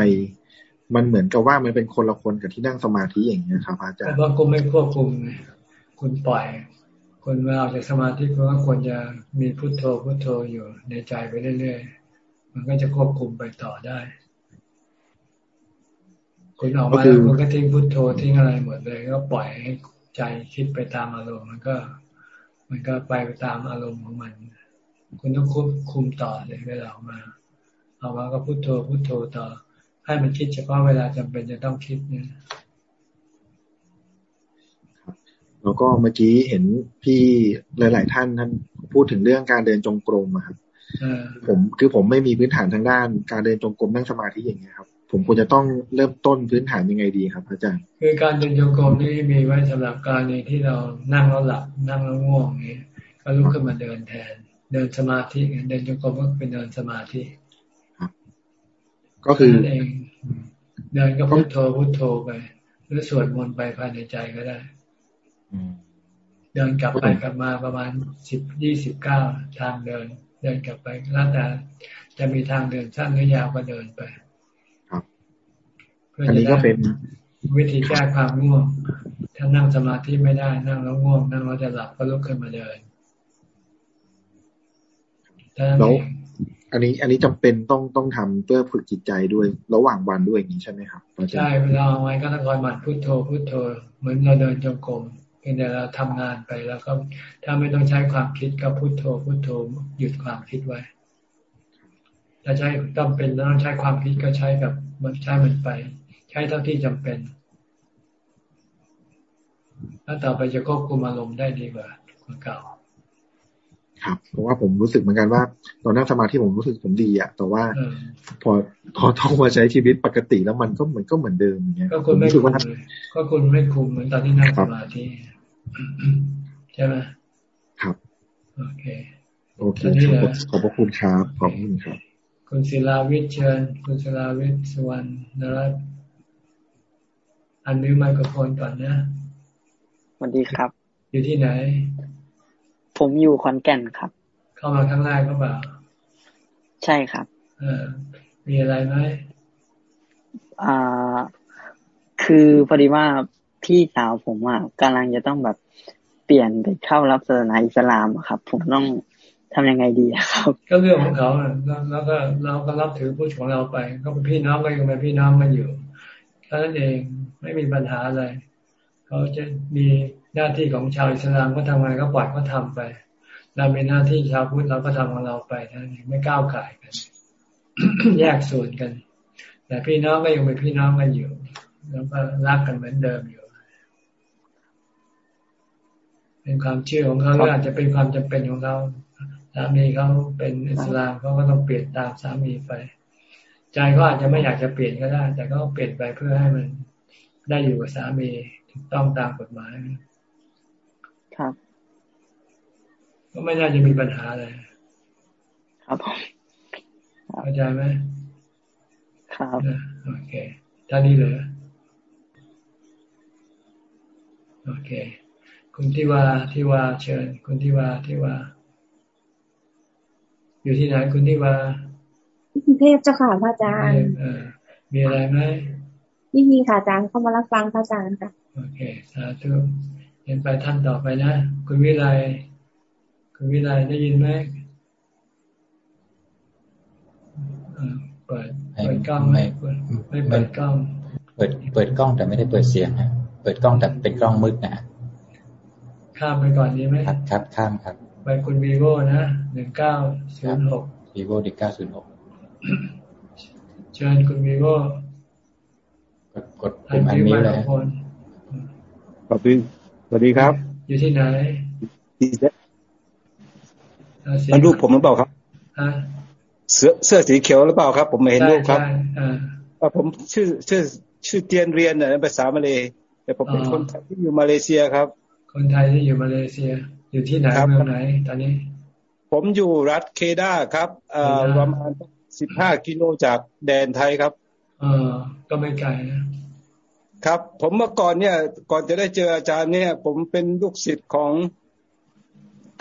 มันเหมือนกับว่ามันเป็นคนละคนกับที่นั่งสมาธิอย่างเงี้ยครับอาจารย์ว่าคุณไม่ควบคุมคุณปล่อย คนเวลาออกจากสมาธิก็ควรจะมีพุทโธพุทโธอยู่ในใจไปเรื่อยๆ มันก็จะควบคุมไปต่อได้ คุณออกมาแล้วคุณก็ทิ้งพุทโธทิ้งอะไรหมดเลย ก็ปล่อยให้ใจคิดไปตามอารมณ์มันก็ มันก็ไปไปตามอารมณ์ของมัน คุณต้องควบคุมต่อเลยเวลาออกมาออกมาก็พุทโธพุทโธต่อ ให้มันคิดเฉพาะเวลาจำเป็นจะต้องคิดเนี่ย แล้วก็เมื่อกี้เห็นพี่หลาย ๆ ท่านท่านพูดถึงเรื่องการเดินจงกรมครับผมคือผมไม่มีพื้นฐานทางด้าน การเดินจงกรมนั่งสมาธิอย่างเงี้ยครับ ผมควรจะต้องเริ่มต้นพื้นฐานยังไงดีครับ อาจารย์ คือการเดินโยกมนี่มีไว้สำหรับการในที่เรานั่งแล้วหลับนั่งแล้วง่วงนี้ก็ลุกขึ้นมาเดินแทน เดินสมาธิเดินโยกมก็เป็นเดินสมาธิก็คือเองเดินก็พุทโธพุทโธไป หรือสวดมนต์ไปภายในใจก็ได้ เดินกลับไปกลับมาประมาณสิบยี่สิบเก้าทางเดิน เดินกลับไปแล้วแต่จะมีทางเดินสั้นหรือยาวก็เดินไปอันนี้ก็เป็นวิธีแก้ความง่วง ถ้านั่งสมาธิไม่ได้นั่งแล้วง่วง นั่งแล้วจะหลับก็ลุกขึ้นมาเดินแล้วอันนี้อันนี้จำเป็นต้องต้องทำเพื่อฝึกจิตใจด้วย ระหว่างวันด้วยอย่างนี้ใช่ไหมครับใช่เวลาเอาไว้ก็ต้องคอยหมั่นพุทโธพุทโธเหมือนเราเดินจงกรม เพียงแต่เราทำงานไปแล้วก็ถ้าไม่ต้องใช้ความคิดก็พุทโธพุทโธหยุดความคิดไว้ถ้าใช้ต้องเป็นต้องใช้ความคิดก็ใช้กับมันใช้มันไป ใช้เท่าที่จำเป็นแล้วต่อไปจะควบคุมอารมณ์ได้ดีกว่าคนเก่า ครับ เพราะว่าผมรู้สึกเหมือนกันว่า ตอนนั่งสมาธิผมรู้สึกผมดีอะแต่ว่าพอพอต้องมาใช้ชีวิตปกติแล้วมันก็เหมือนก็เหมือนเดิมอย่างเงี้ยก็คุณไม่คุมก็คุณไม่คุมเหมือนตอนที่นั่งสมาธิใช่ไหมครับโอเคโอเคขอบพระคุณครับขอบคุณครับ คุณศิลาวิทย์เชิญ คุณศิลาวิทย์สวรรณนรัตอันนี้ไมโครโฟนก่อนนะสวัสดีครับ อยู่ที่ไหน ผมอยู่ขอนแก่นครับ เข้ามาครั้งแรกก็เปล่า ใช่ครับเออมีอะไรไหมอ่า คือพอดีว่าพี่สาวผมอะกำลังจะต้องแบบเปลี่ยนไปเข้ารับศาสนาอิสลามครับ ผมต้องทำยังไงดีครับ ก็เรื่องของเขาแล้วก็เราก็รับถือผู้ของเราไป ก็เป็นพี่น้องก็ยังเป็นพี่น้องกันอยู่ท่านั้นเองไม่มีปัญหาอะไร เขาจะมี หน้าที่ของชาวอิสลามก็ทำงานก็ปล่อยเขาทาไปเราเป็นหน้าที่ชาวพุทธเราก็ทำของเราไปนั้นไม่ก้าวไก่กัน แยกส่วนกัน แต่พี่น้องก็ยังเป็นพี่น้องกันอยู่ แล้วก็รักกันเหมือนเดิมอยู่ เป็นความเชื่อของเขาหรืออาจจะเป็นความจำเป็นของเราสามีเขาเป็นอิสลามเขาก็ต้องเปลี่ยนตามสามีไป ใจก็อาจจะไม่อยากจะเปลี่ยนก็ได้ แต่ก็เปลี่ยนไปเพื่อให้มันได้อยู่กับสามีถูกต้องตามกฎหมาย ครับ ก็ไม่น่าจะมีปัญหาอะไร ครับเข้าใจไหมครับโอเคท่านี้เลยโอเค คุณที่ว่าที่ว่าเชิญ คุณที่ว่าที่ว่าอยู่ที่ไหนคุณที่ว่ากรุงเทพเจ้าค่ะพระอาจารย์มีอะไรไหมไม่มีค่ะอาจารย์เข้ามารับฟังพระอาจารย์ค่ะโอเคสาธุเห็นไปท่านต่อไปนะ คุณวิไลคุณวิไลได้ยินไหมเปิดเปิดกล้องไม่ไม่เปิดกล้อง เปิดเปิดกล้องแต่ไม่ได้เปิดเสียงฮะเปิดกล้องแต่เป็นกล้องมืดนะข้ามไปก่อนดีไหมครับครับข้ามครับ ไปคุณวีโวนะหนึ่งเก้าศูนย์หกวีโวหนึ่งเก้าศูนย์หกเชิญคุณวีโวกดปุ่มอันนี้เลยสวัสดี สวัสดีครับ อยู่ที่ไหนมันรูปผมหรือเปล่าครับเสื้อเสื้อสีเขียวหรือเปล่าครับ ผมไม่เห็นรูปครับผมชื่อชื่อ ชื่อเตียนเรียนเนี่ยภาษามาเลยแต่ผมเป็นคนที่อยู่มาเลเซียครับ คนไทยที่อยู่มาเลเซีย อยู่ที่ไหนเมืองไหน ตอนนี้ ผมอยู่รัฐเคดาครับเอ่อประมาณสิบห้ากิโลจากแดนไทยครับ เออก็ไม่ไกลนะ ครับ ผมเมื่อก่อนเนี่ย ก่อนจะได้เจออาจารย์เนี่ย ผมเป็นลูกศิษย์ของ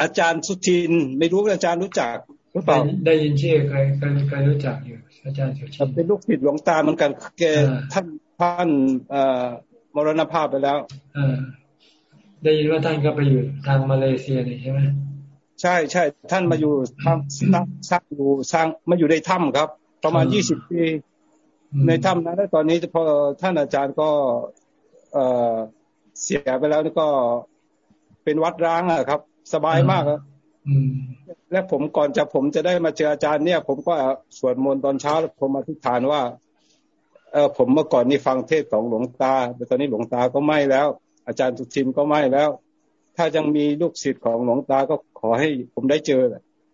อาจารย์สุทิน ไม่รู้อาจารย์รู้จักหรือเปล่าได้ยินชื่อใครใครใครรู้จักอยู่อาจารย์สุทินเป็นลูกศิษย์หลวงตาเหมือนกันแกท่านท่านเอ่อมรณภาพไปแล้วเออได้ยินว่าท่านก็ไปอยู่ทางมาเลเซียนี่ใช่ไหมใช่ใช่ท่านมาอยู่ทางสร้างอยู่สร้างมาอยู่ในถ้ำครับ ประมาณยี่สิบปี ในถ้ำนั้นแล้วตอนนี้พอท่านอาจารย์ก็เออเสียไปแล้วนี่ก็เป็นวัดร้างอะครับ สบายมากครับและผมก่อนจะผมจะได้มาเจออาจารย์เนี่ย ผมก็สวดมนต์ตอนเช้าผมอธิษฐานว่า เออผมเมื่อก่อนนี่ฟังเทศของหลวงตา แต่ตอนนี้หลวงตาก็ไม่แล้ว อาจารย์สุทินก็ไม่แล้ว ถ้ายังมีลูกศิษย์ของหลวงตาก็ขอให้ผมได้เจอ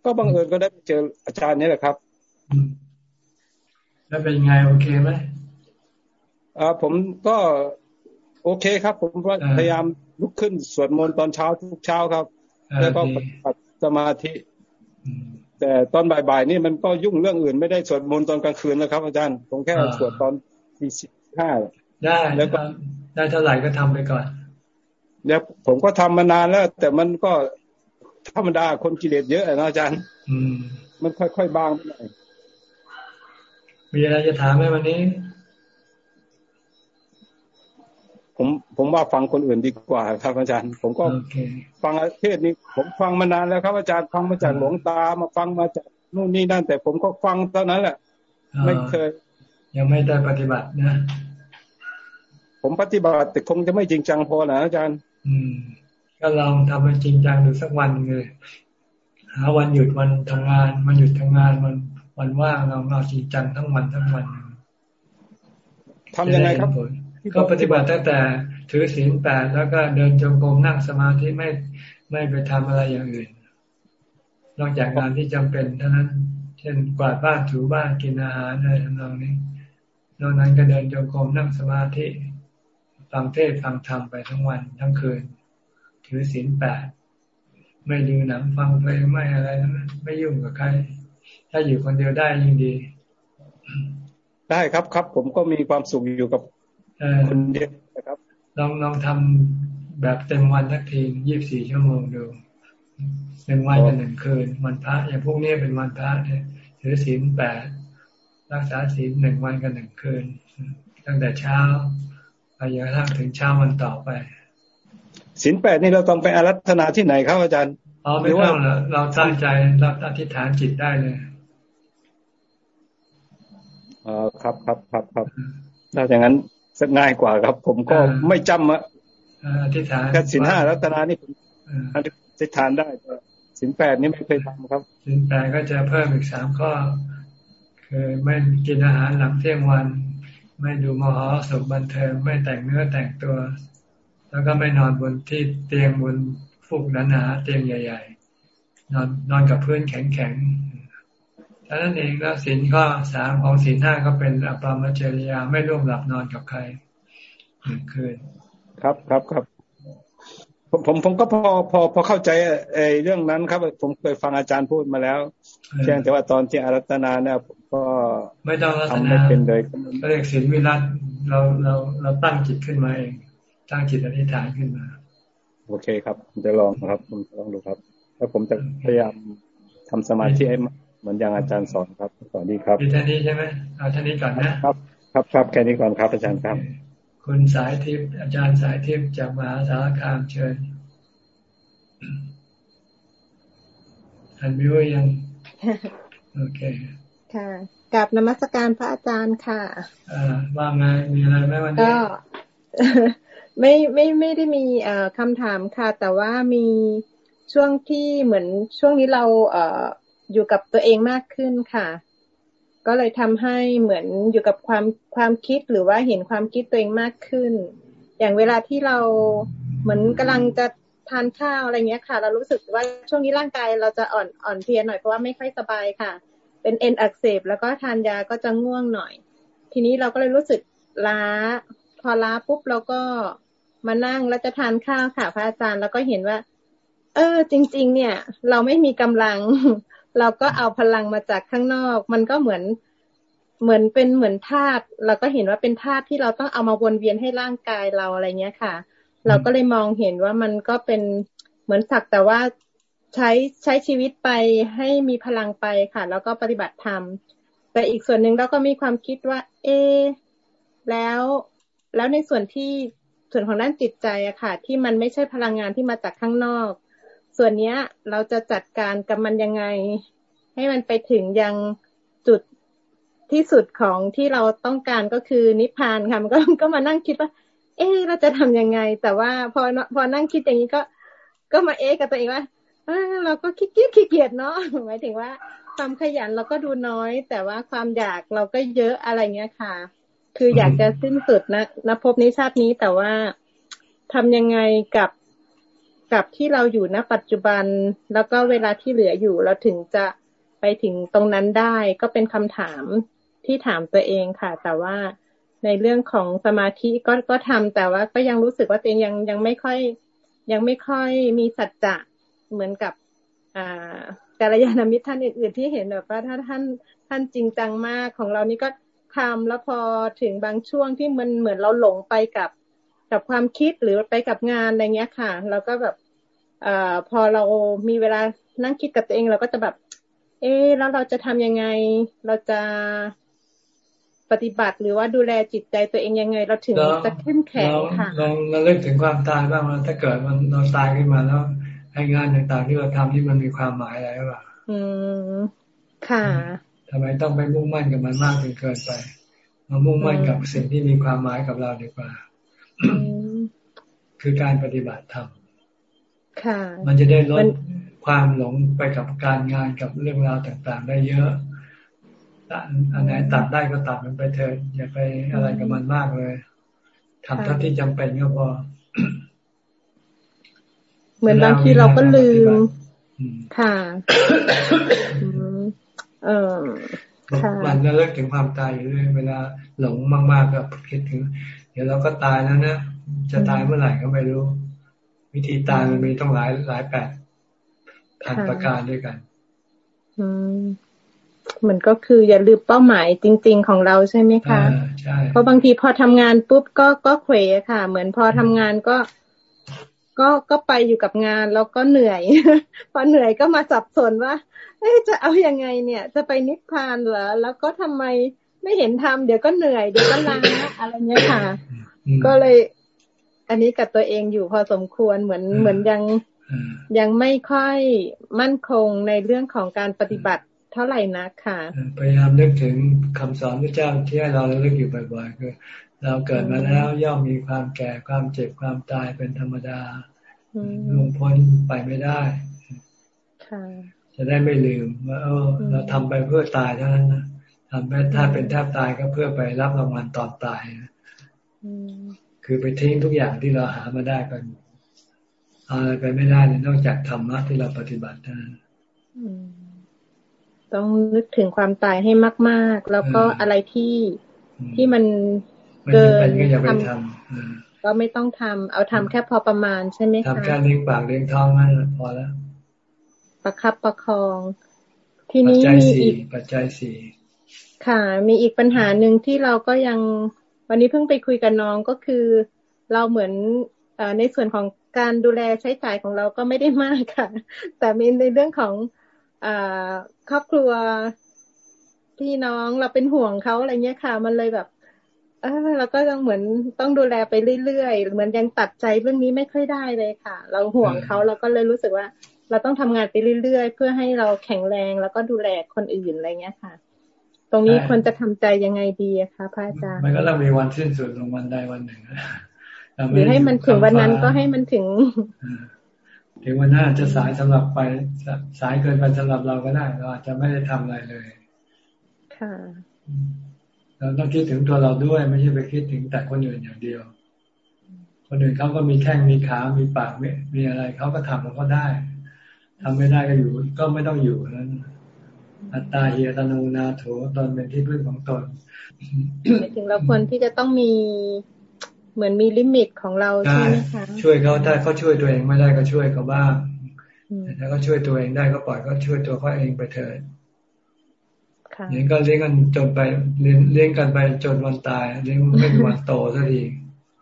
ก็บังเอิญก็ได้เจออาจารย์นี่แหละครับ แล้วเป็นไงโอเคไหมอ่าผมก็โอเคครับ ผมพยายามลุกขึ้นสวดมนต์ตอนเช้าทุกเช้าครับ แล้วก็ปฏิบัติสมาธิแต่ตอนบ่ายๆนี่มันก็ยุ่งเรื่องอื่นไม่ได้สวดมนต์ตอนกลางคืนนะครับ อาจารย์ผมแค่สวดตอนที่สิบห้าได้แล้วก็ได้เท่าไหร่ก็ทำไปก่อนเดี๋ยวผมก็ทำมานานแล้ว แต่มันก็ธรรมดาคนกิเลสเยอะนะอาจารย์อืมมันค่อยๆบางไปหน่อย มีอะไรจะถามไหมวันนี้ ผมผมว่าฟังคนอื่นดีกว่าครับอาจารย์ ผมก็ฟังเทศนี้ ผมฟังมานานแล้วครับอาจารย์ฟังมาจากหลวงตามาฟังมาจากนู่นนี่นั่น แต่ผมก็ฟังเท่านั้นแหละ ไม่เคย ยังไม่ได้ปฏิบัตินะ ผมปฏิบัติแต่คงจะไม่จริงจังพอนะอาจารย์ อืม ก็ลองทำมันจริงจังดูสักวันเลยหาวันหยุดวันทำงานมันหยุดทำงานมัน วันว่างเราเราจริงจังทั้งวันทั้งวันทำยังไงครับก็ปฏิบัติตั้งแต่ถือศีลแปดแล้วก็เดินจงกรมนั่งสมาธิไม่ไม่ไปทำอะไรอย่างอื่น นอกจากงานที่จำเป็นเท่านั้น เช่นกวาดบ้านถูบ้านกินอาหารอะไรทำนองนี้นอกนั้นก็เดินจงกรมนั่งสมาธิฟังเทศฟังธรรมไปทั้งวันทั้งคืน ถือศีลแปดไม่ดูหนังฟังเพลงไม่อะไรนั้นไม่ยุ่งกับใคร ถ้าอยู่คนเดียวได้ยิ่งดี ได้ครับครับ ผมก็มีความสุขอยู่กับคนเดียวนะครับ ลองลองทำแบบเต็มวันทักทียี่บสี่ชั่วโมงดูหนึ่งวันกับหนึ่งคืน วันพระอย่างพวกนี้เป็นวันพระเนี่ยถือศีลแปดรักษาศีลหนึ่งวันกับหนึ่งคืน ตั้งแต่เช้าไปจนกระทั่งถึงเช้าวันต่อไปศีลแปดนี่เราต้องไปอารัธนาที่ไหนครับอาจารย์ อ๋อไม่ต้องเราตั้งใจเราอธิษฐานจิตได้เลยอ๋อครับครับครับครับถ้าอย่างนั้นสักง่ายกว่าครับ ผมก็ไม่จำอะอธิษฐานแค่สินห้ารัตนานี่ผมอธิษฐานได้สินแปดนี่ไม่เคยทำครับ สินแปดก็จะเพิ่มอีกสามข้อ คือไม่กินอาหารหลังเที่ยงวัน ไม่ดูมหรสพบันเทิงไม่แต่งเนื้อแต่งตัว แล้วก็ไม่นอนบนที่เตียงบน ฟูกหนาๆเตียงใหญ่ ๆ นอนนอนกับพื้นแข็งๆท่านั้นเองแล้วสินข้อสามของสินห้าก็เป็นอปรมจริยาไม่ร่วมหลับนอนกับใครหนึ่งคืน ครับครับครับผมผมผมก็พอพอพอเข้าใจไอ้เรื่องนั้นครับ ผมเคยฟังอาจารย์พูดมาแล้วเพียงแต่ว่าตอนที่อารัตนาเนี่ยผมก็ไม่ต้องรัตนาไม่เป็นเลยก็เรียกศีลวิรัตเราเราเราตั้งจิตขึ้นมาเอง ตั้งจิตอธิษฐานขึ้นมา โอเคครับผมจะลองครับผมจะลองดูครับ แล้วผมจะพยายามทำสมาธิให้เหมือนอย่างอาจารย์สอนครับสวัสดีครับมีแค่นี้ใช่ไหมเอาแค่นี้ก่อนนะครับ ครับครับแค่นี้ก่อนครับอาจารย์ครับคุณสายทิพย์อาจารย์สายทิพย์จากมหาสารคามเชิญอันมิวยังโอเค ค่ะกับนมัสการพระอาจารย์ค่ะอ่าว่าไงมีอะไรไหมวันนี้ก็ ไม่ไม่ไม่ได้มีเอ่อคำถามค่ะ แต่ว่ามีช่วงที่เหมือนช่วงนี้เราเอ่ออยู่กับตัวเองมากขึ้นค่ะ ก็เลยทำให้เหมือนอยู่กับความความคิดหรือว่าเห็นความคิดตัวเองมากขึ้น อย่างเวลาที่เราเหมือนกำลังจะทานข้าวอะไรเงี้ยค่ะ เรารู้สึกว่าช่วงนี้ร่างกายเราจะอ่อนอ่อนเพลียหน่อยเพราะว่าไม่ค่อยสบายค่ะ เป็นเอ็นอักเสบแล้วก็ทานยาก็จะง่วงหน่อย ทีนี้เราก็เลยรู้สึกล้า พอล้าปุ๊บเราก็ มานั่งแล้วจะทานข้าวค่ะ พระอาจารย์แล้วก็เห็นว่า เออ จริง ๆ เนี่ย เราไม่มีกำลัง เราก็เอาพลังมาจากข้างนอก มันก็เหมือนเหมือนเป็นเหมือนธาตุเราก็เห็นว่าเป็นธาตุที่เราต้องเอามาวนเวียนให้ร่างกายเราอะไรเงี้ยค่ะ เราก็เลยมองเห็นว่ามันก็เป็นเหมือนสักแต่ว่าใช้ใช้ชีวิตไปให้มีพลังไปค่ะ แล้วก็ปฏิบัติธรรมแต่อีกส่วนหนึ่งเราก็มีความคิดว่า เอ แล้วแล้วในส่วนที่ ส่วนของด้านจิตใจอะค่ะ ที่มันไม่ใช่พลังงานที่มาจากข้างนอก ส่วนเนี้ยเราจะจัดการกับมันยังไง ให้มันไปถึงยังจุดที่สุดของที่เราต้องการก็คือนิพพานค่ะมันก็ก็มานั่งคิดว่า เออเราจะทํำยังไง แต่ว่าพอพอนั่งคิดอย่างนี้ก็ ก็มาเอ๊กับตัวเองว่าเราก็ขี้เกียจขี้เกียจเนาะหมายถึงว่าความขยันเราก็ดูน้อย แต่ว่าความอยากเราก็เยอะอะไรเงี้ยค่ะ คืออยากจะสิ้นสุดนะนภพนี้ชาตินี้แต่ว่าทำยังไงกับกับที่เราอยู่ณปัจจุบัน แล้วก็เวลาที่เหลืออยู่เราถึงจะไปถึงตรงนั้นได้ ก็เป็นคำถามที่ถามตัวเองค่ะ แต่ว่าในเรื่องของสมาธิก็ก็ทำแต่ว่าก็ยังรู้สึกว่าตัวเองยังยังไม่ค่อย ยังไม่ค่อยมีสัจจะเหมือนกับ อ่าการยานมิตรท่านอื่นๆที่เห็นแบบว่าถ้าท่านท่านจริงจังมากของเรานี่ก็ ทำแล้วพอถึงบางช่วงที่มันเหมือนเราหลงไปกับกับความคิดหรือไปกับงานอะไรเงี้ยค่ะ เราก็แบบเอ่อพอเรามีเวลานั่งคิดกับตัวเองเราก็จะแบบ เอ๊แล้วเราจะทำยังไง เราจะปฏิบัติหรือว่าดูแลจิตใจตัวเองยังไง เราถึงจะเข้มแข็งค่ะเราเราเลิกถึงความตายบ้างว่าถ้าเกิดมันเราตายขึ้นมาแล้วให้งานต่างๆที่เราทำนี่มันมีความหมายอะไรหรือเปล่าอืมค่ะ ทำไมต้องไปมุ่งมั่นกับมันมากจนเกินไป มามุ่งมั่นกับสิ่งที่มีความหมายกับเราดีกว่า คือการปฏิบัติธรรมค่ะมันจะได้ลดความหลงไปกับการงานกับเรื่องราวต่างๆ ได้เยอะอันไหนตัดได้ก็ตัดมันไปเถิดอย่าไปอะไรกับมันมากเลยทำเท่าที่จำเป็นก็พอเหมือนบางทีเราก็ลืมค่ะ เออมันจะเลิกถึงความตายอยู่เลยเวลาหลงมาก ๆก็คิดถึง เดี๋ยวเราก็ตายแล้วนะจะตายเมื่อไหร่ก็ไม่รู้ วิธีตายมันมีต้องหลายหลายแปดพันประการด้วยกัน อืมเหมือนก็คืออย่าลืมเป้าหมายจริง ๆ ของเราใช่ไหมคะใช่เพราะบางทีพอทำงานปุ๊บก็ก็เขวค่ะ เหมือนพอทำงานก็ ก็ก็ไปอยู่กับงานแล้วก็เหนื่อย พอเหนื่อยก็มาสับสนว่าเอ๊จะเอาอยัางไงเนี่ย จะไปนิพพานเหรอแล้วก็ทำไมไม่เห็นทำเดี๋ยวก็เหนื่อยเดี๋ยวก็ล้าอะไรเงี้ยค่ะ ก็เลย อันนี้กับตัวเองอยู่พอสมควรเหมือนเหมือนยังยังไม่ค่อยมั่นคงในเรื่องของการปฏิบัติเท่าไหร่นักค่ะพยายามนึกถึงคำสอนพระเจ้าที่ให้เราเลือกอยู่บ่อยๆคือ เราเกิดมาแล้วย่อมมีความแก่ความเจ็บความตายเป็นธรรมดาลงพ้นไปไม่ได้จะได้ไม่ลืมว่าเออเราทำไปเพื่อตายเท่านั้นนะทำไปถ้าเป็นแทบตายก็เพื่อไปรับรางวัลตอนตายคือไปทิ้งทุกอย่างที่เราหามาได้กันอะไรไปไม่ได้นอกจากธรรมะที่เราปฏิบัติเท่านั้นต้องนึกถึงความตายให้มาก ๆ แล้วก็อะไรที่ที่มัน เกินทำก็ไม่ต้องทำเอาทำแค่พอประมาณใช่ไหมคะทำแค่เลี้ยงปากเลี้ยงท้องนั่นพอแล้ว ประคับประคอง ทีนี้มีอีกปัจจัยสี่ค่ะ มีอีกปัญหาหนึ่งที่เราก็ยังวันนี้เพิ่งไปคุยกับน้องก็คือ เราเหมือนอในส่วนของการดูแลใช้จ่ายของเราก็ไม่ได้มากค่ะ แต่มีในเรื่องของอครอบครัวพี่น้องเราเป็นห่วงเขาอะไรเงี้ยค่ะ มันเลยแบบ เออเราก็ต้องเหมือนต้องดูแลไปเรื่อยๆ เหมือนยังตัดใจเรื่องนี้ไม่ค่อยได้เลยค่ะ เราห่วงเขาเราก็เลยรู้สึกว่า เราต้องทำงานไปเรื่อยๆ เพื่อให้เราแข็งแรงแล้วก็ดูแลคนอื่นอะไรเงี้ยค่ะ ตรงนี้ควรจะทำใจยังไงดีคะพระอาจารย์ มันก็ต้องมีวันสิ้นสุดลงวันใดวันหนึ่งหรือให้มันถึงวันนั้นก็ให้มันถึง ถึงวันนั้นจะสายสำหรับไปสายเกินไปสำหรับเราก็ได้ เราอาจจะไม่ได้ทำอะไรเลย ค่ะ เราต้องคิดถึงตัวเราด้วย ไม่ใช่ไปคิดถึงแต่คนอื่นอย่างเดียว คนอื่นเขาก็มีแข้งมีขา มีปากมีมีอะไรเขาก็ทำแล้วก็ได้ทำไม่ได้ก็อยู่ ก็ไม่ต้องอยู่นั้น อัตตาเฮียตนูนาโถตนเป็นที่พึ่งของตนถึงเราควรที่จะต้องมีเหมือนมีลิมิตของเราใช่ไหมคะช่วยเขาถ้าเขาช่วยตัวเองไม่ได้ก็ช่วยเขาบ้างถ้าเขาช่วยตัวเองได้ก็ปล่อยก็ช่วยตัวเขาเองไปเถิด นี่ก็เลี้ยงกันจนไปเลี้ยงเลี้ยงกันไปจนวันตายเลี้ยงไม่มีวันโตสักที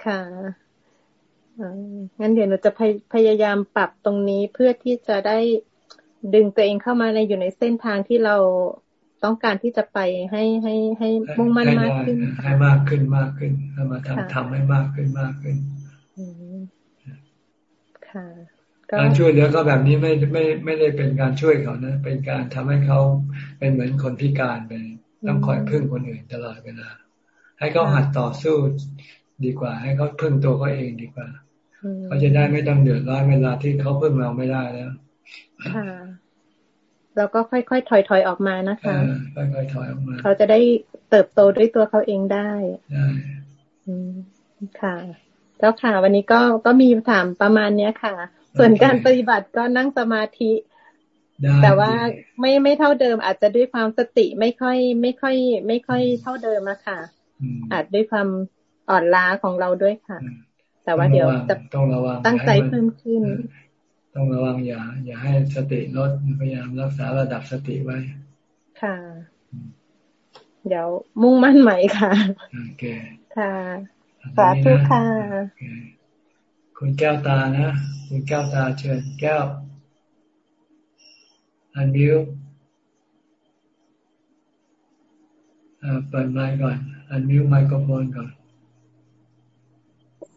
ค่ะงั้นเดี๋ยวหนูจะพยายามปรับตรงนี้เพื่อที่จะได้ดึงตัวเองเข้ามาในอยู่ในเส้นทางที่เราต้องการที่จะไปให้ให้ให้มุ่งมั่นมากขึ้น ให้มากขึ้นมากขึ้นให้มาทำทำให้มากขึ้นมากขึ้นค่ะ การช่วยเหลือเขาแบบนี้ไม่ไม่ไม่ได้เป็นการช่วยเขานะ เป็นการทำให้เขาเป็นเหมือนคนพิการไปต้องคอยพึ่งคนอื่นตลอดเวลาให้เขาหัดต่อสู้ดีกว่า ให้เขาพึ่งตัวเขาเองดีกว่าเขาจะได้ไม่ต้องเดือดร้อนเวลาที่เขาพึ่งเราไม่ได้แล้วค่ะแล้วก็ค่อยๆถอยถอยออกมานะคะค่อยๆถอยออกมาเขาจะได้เติบโตด้วยตัวเขาเองได้ได้ค่ะ แล้วค่ะ วันนี้ก็ก็มีถามประมาณเนี้ยค่ะ ส่วนการปฏิบัติก็นั่งสมาธิ แต่ว่าไม่ไม่เท่าเดิม อาจจะด้วยความสติไม่ค่อย ไม่ค่อย ไม่ค่อยเท่าเดิมอะค่ะ อาจด้วยความอ่อนล้าของเราด้วยค่ะ แต่ว่าเดี๋ยวจะต้องระวังตั้งใจเพิ่มขึ้น ต้องระวังอย่า อย่าให้สติลดพยายามรักษาระดับสติไว้ ค่ะ เดี๋ยวมุ่งมั่นใหม่ค่ะโอเคค่ะสาธุค่ะ คุณแก้วตานะ คุณแก้วตาเชิญแก้วอันมิวเปิดไมค์ก่อน อันมิวไมโครโฟนก่อน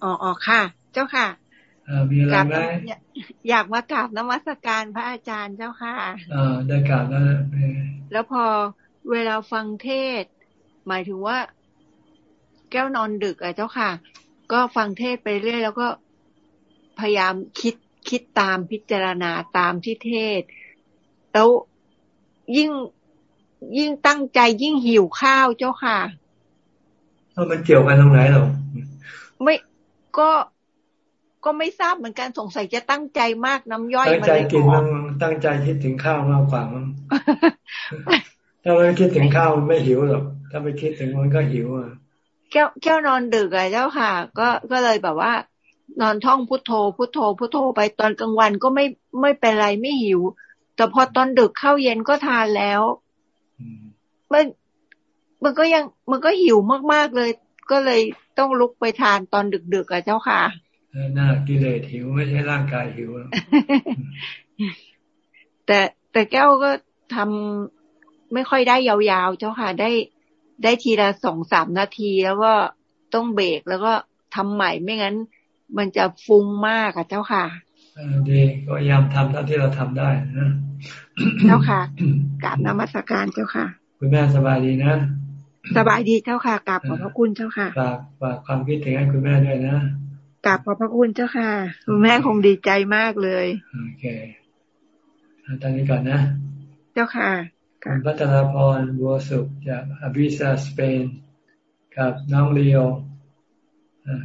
อ๋อค่ะ เจ้าค่ะมีอะไรไหมอยากมากราบนมัสการพระอาจารย์เจ้าค่ะอ่าได้กราบแล้วแล้วพอเวลาฟังเทศ หมายถึงว่า แก้วนอนดึกอะเจ้าค่ะ ก็ฟังเทศไปเรื่อยแล้วก็ พยายามคิดคิดตามพิจารณาตามที่เทศ แล้วยิ่งยิ่งตั้งใจยิ่งหิวข้าวเจ้าค่ะมันเกี่ยวกันตรงไหนหรอไม่ก็ก็ไม่ทราบเหมือนกันสงสัยจะตั้งใจมากน้ำย่อยตั้งใจกินมันตั้งใจคิดถึงข้าวมากกว่ามั้งถ้าไม่คิดถึงข้าวมันไม่หิวหรอกถ้าไปคิดถึงมันก็หิวอะแก้วแก้วนอนดึกอะเจ้าค่ะ ก็ก็เลยแบบว่า นอนท่องพุทโธ พุทโธ พุทโธไปตอนกลางวันก็ไม่ไม่เป็นไรไม่หิว แต่พอตอนดึกเข้าเย็นก็ทานแล้วมันมันก็ยังมันก็หิวมากๆเลย ก็เลยต้องลุกไปทานตอนดึกๆอะเจ้าค่ะน่ากิเลสหิวไม่ใช่ร่างกายหิวแต่แต่แก้วก็ทำไม่ค่อยได้ยาวๆ เจ้าค่ะ ได้ได้ทีละสองสามนาทีแล้วก็ต้องเบรกแล้วก็ทำใหม่ไม่งั้น มันจะฟุ้งมากอะเจ้าค่ะดีก็พยายามทำเท่าที่เราทำได้นะเจ้าค่ะกราบนมัสการเจ้าค่ะ คุณแม่สบายดีนะสบายดีเจ้าค่ะกราบขอบพระคุณเจ้าค่ะฝากฝากความคิดถึงให้คุณแม่ด้วยนะกราบขอบพระคุณเจ้าค่ะ คุณแม่คงดีใจมากเลยโอเคตอนนี้ก่อนนะ เจ้าค่ะคุณพัฒนาพรบัวสุขจากอบิซาสเปนกับน้องเลียว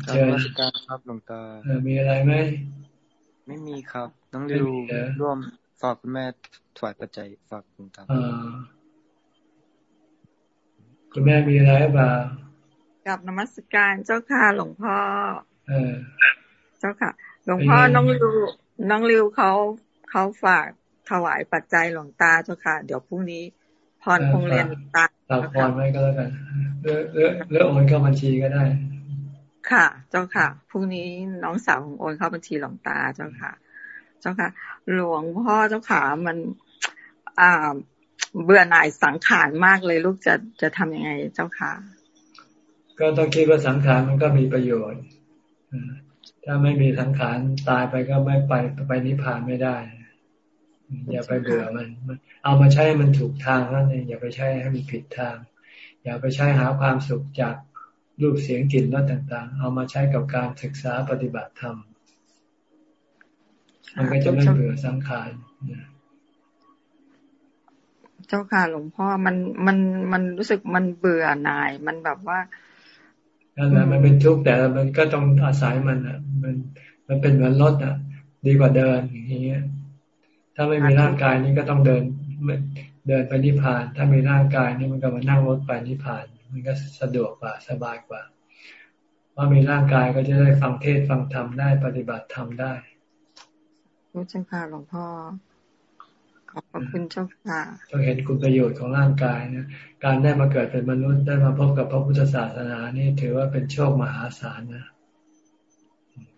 เชิญการครับหลวงตามีอะไรไหมไม่มีครับน้องเลียวร่วมฝากคุณแม่ถวายปัจจัยฝากหลวงตาคุณแม่มีอะไรบ้างกับนมัสการเจ้าค่ะหลวงพ่อเจ้าค่ะ หลวงพ่อน้องริวน้องริวเขาเขาฝากถวายปัจจัยหลวงตาเจ้าค่ะ เดี๋ยวพรุ่งนี้พรคงเรียนตาฝากพรไว้ก็แล้วกันเลือกเลือกเลือกโอนเข้าบัญชีก็ได้ ค่ะ เจ้าค่ะพรุ่งนี้น้องสาวของโอนเข้าบัญชีหลวงตาเจ้าค่ะ เจ้าค่ะ หลวงพ่อเจ้าค่ะมัน อ่า เบื่อหน่ายสังขารมากเลยลูกจะจะทำยังไงเจ้าค่ะ ก็ต้องคิดว่าสังขารมันก็มีประโยชน์ถ้าไม่มีสังขารตายไปก็ไม่ไปไปนิพพานไม่ได้ อย่าไปเบื่อมัน เอามาใช้มันถูกทางนั่นเองอย่าไปใช้ให้มันผิดทาง อย่าไปใช้หาความสุขจาก รูปเสียงกลิ่นรสต่าง ๆ เอามาใช้กับการศึกษาปฏิบัติธรรมมันก็จะไม่เบื่อสังขารเจ้าค่ะหลวงพ่อมันมันมันรู้สึกมันเบื่อหน่าย มันแบบว่านั่นแหละมันเป็นทุกข์แต่มันก็ต้องอาศัยมันอะ มันมันเป็นเหมือนรถอะ ดีกว่าเดินอย่างเงี้ย ถ้าไม่มีร่างกายนี่ก็ต้องเดินเดินไปนิพพาน ถ้ามีร่างกายนี่มันก็มานั่งรถไปนิพพาน มันก็สะดวกกว่าสบายกว่าว่ามีร่างกายก็จะได้ฟังเทศฟังธรรมได้ปฏิบัติธรรมได้รู้จังค่ะหลวงพ่อขอบคุณเจ้าค่ะต้องเห็นคุณประโยชน์ของร่างกายนะ การได้มาเกิดเป็นมนุษย์ได้มาพบกับพระพุทธศาสนานี่ถือว่าเป็นโชคมหาศาลนะ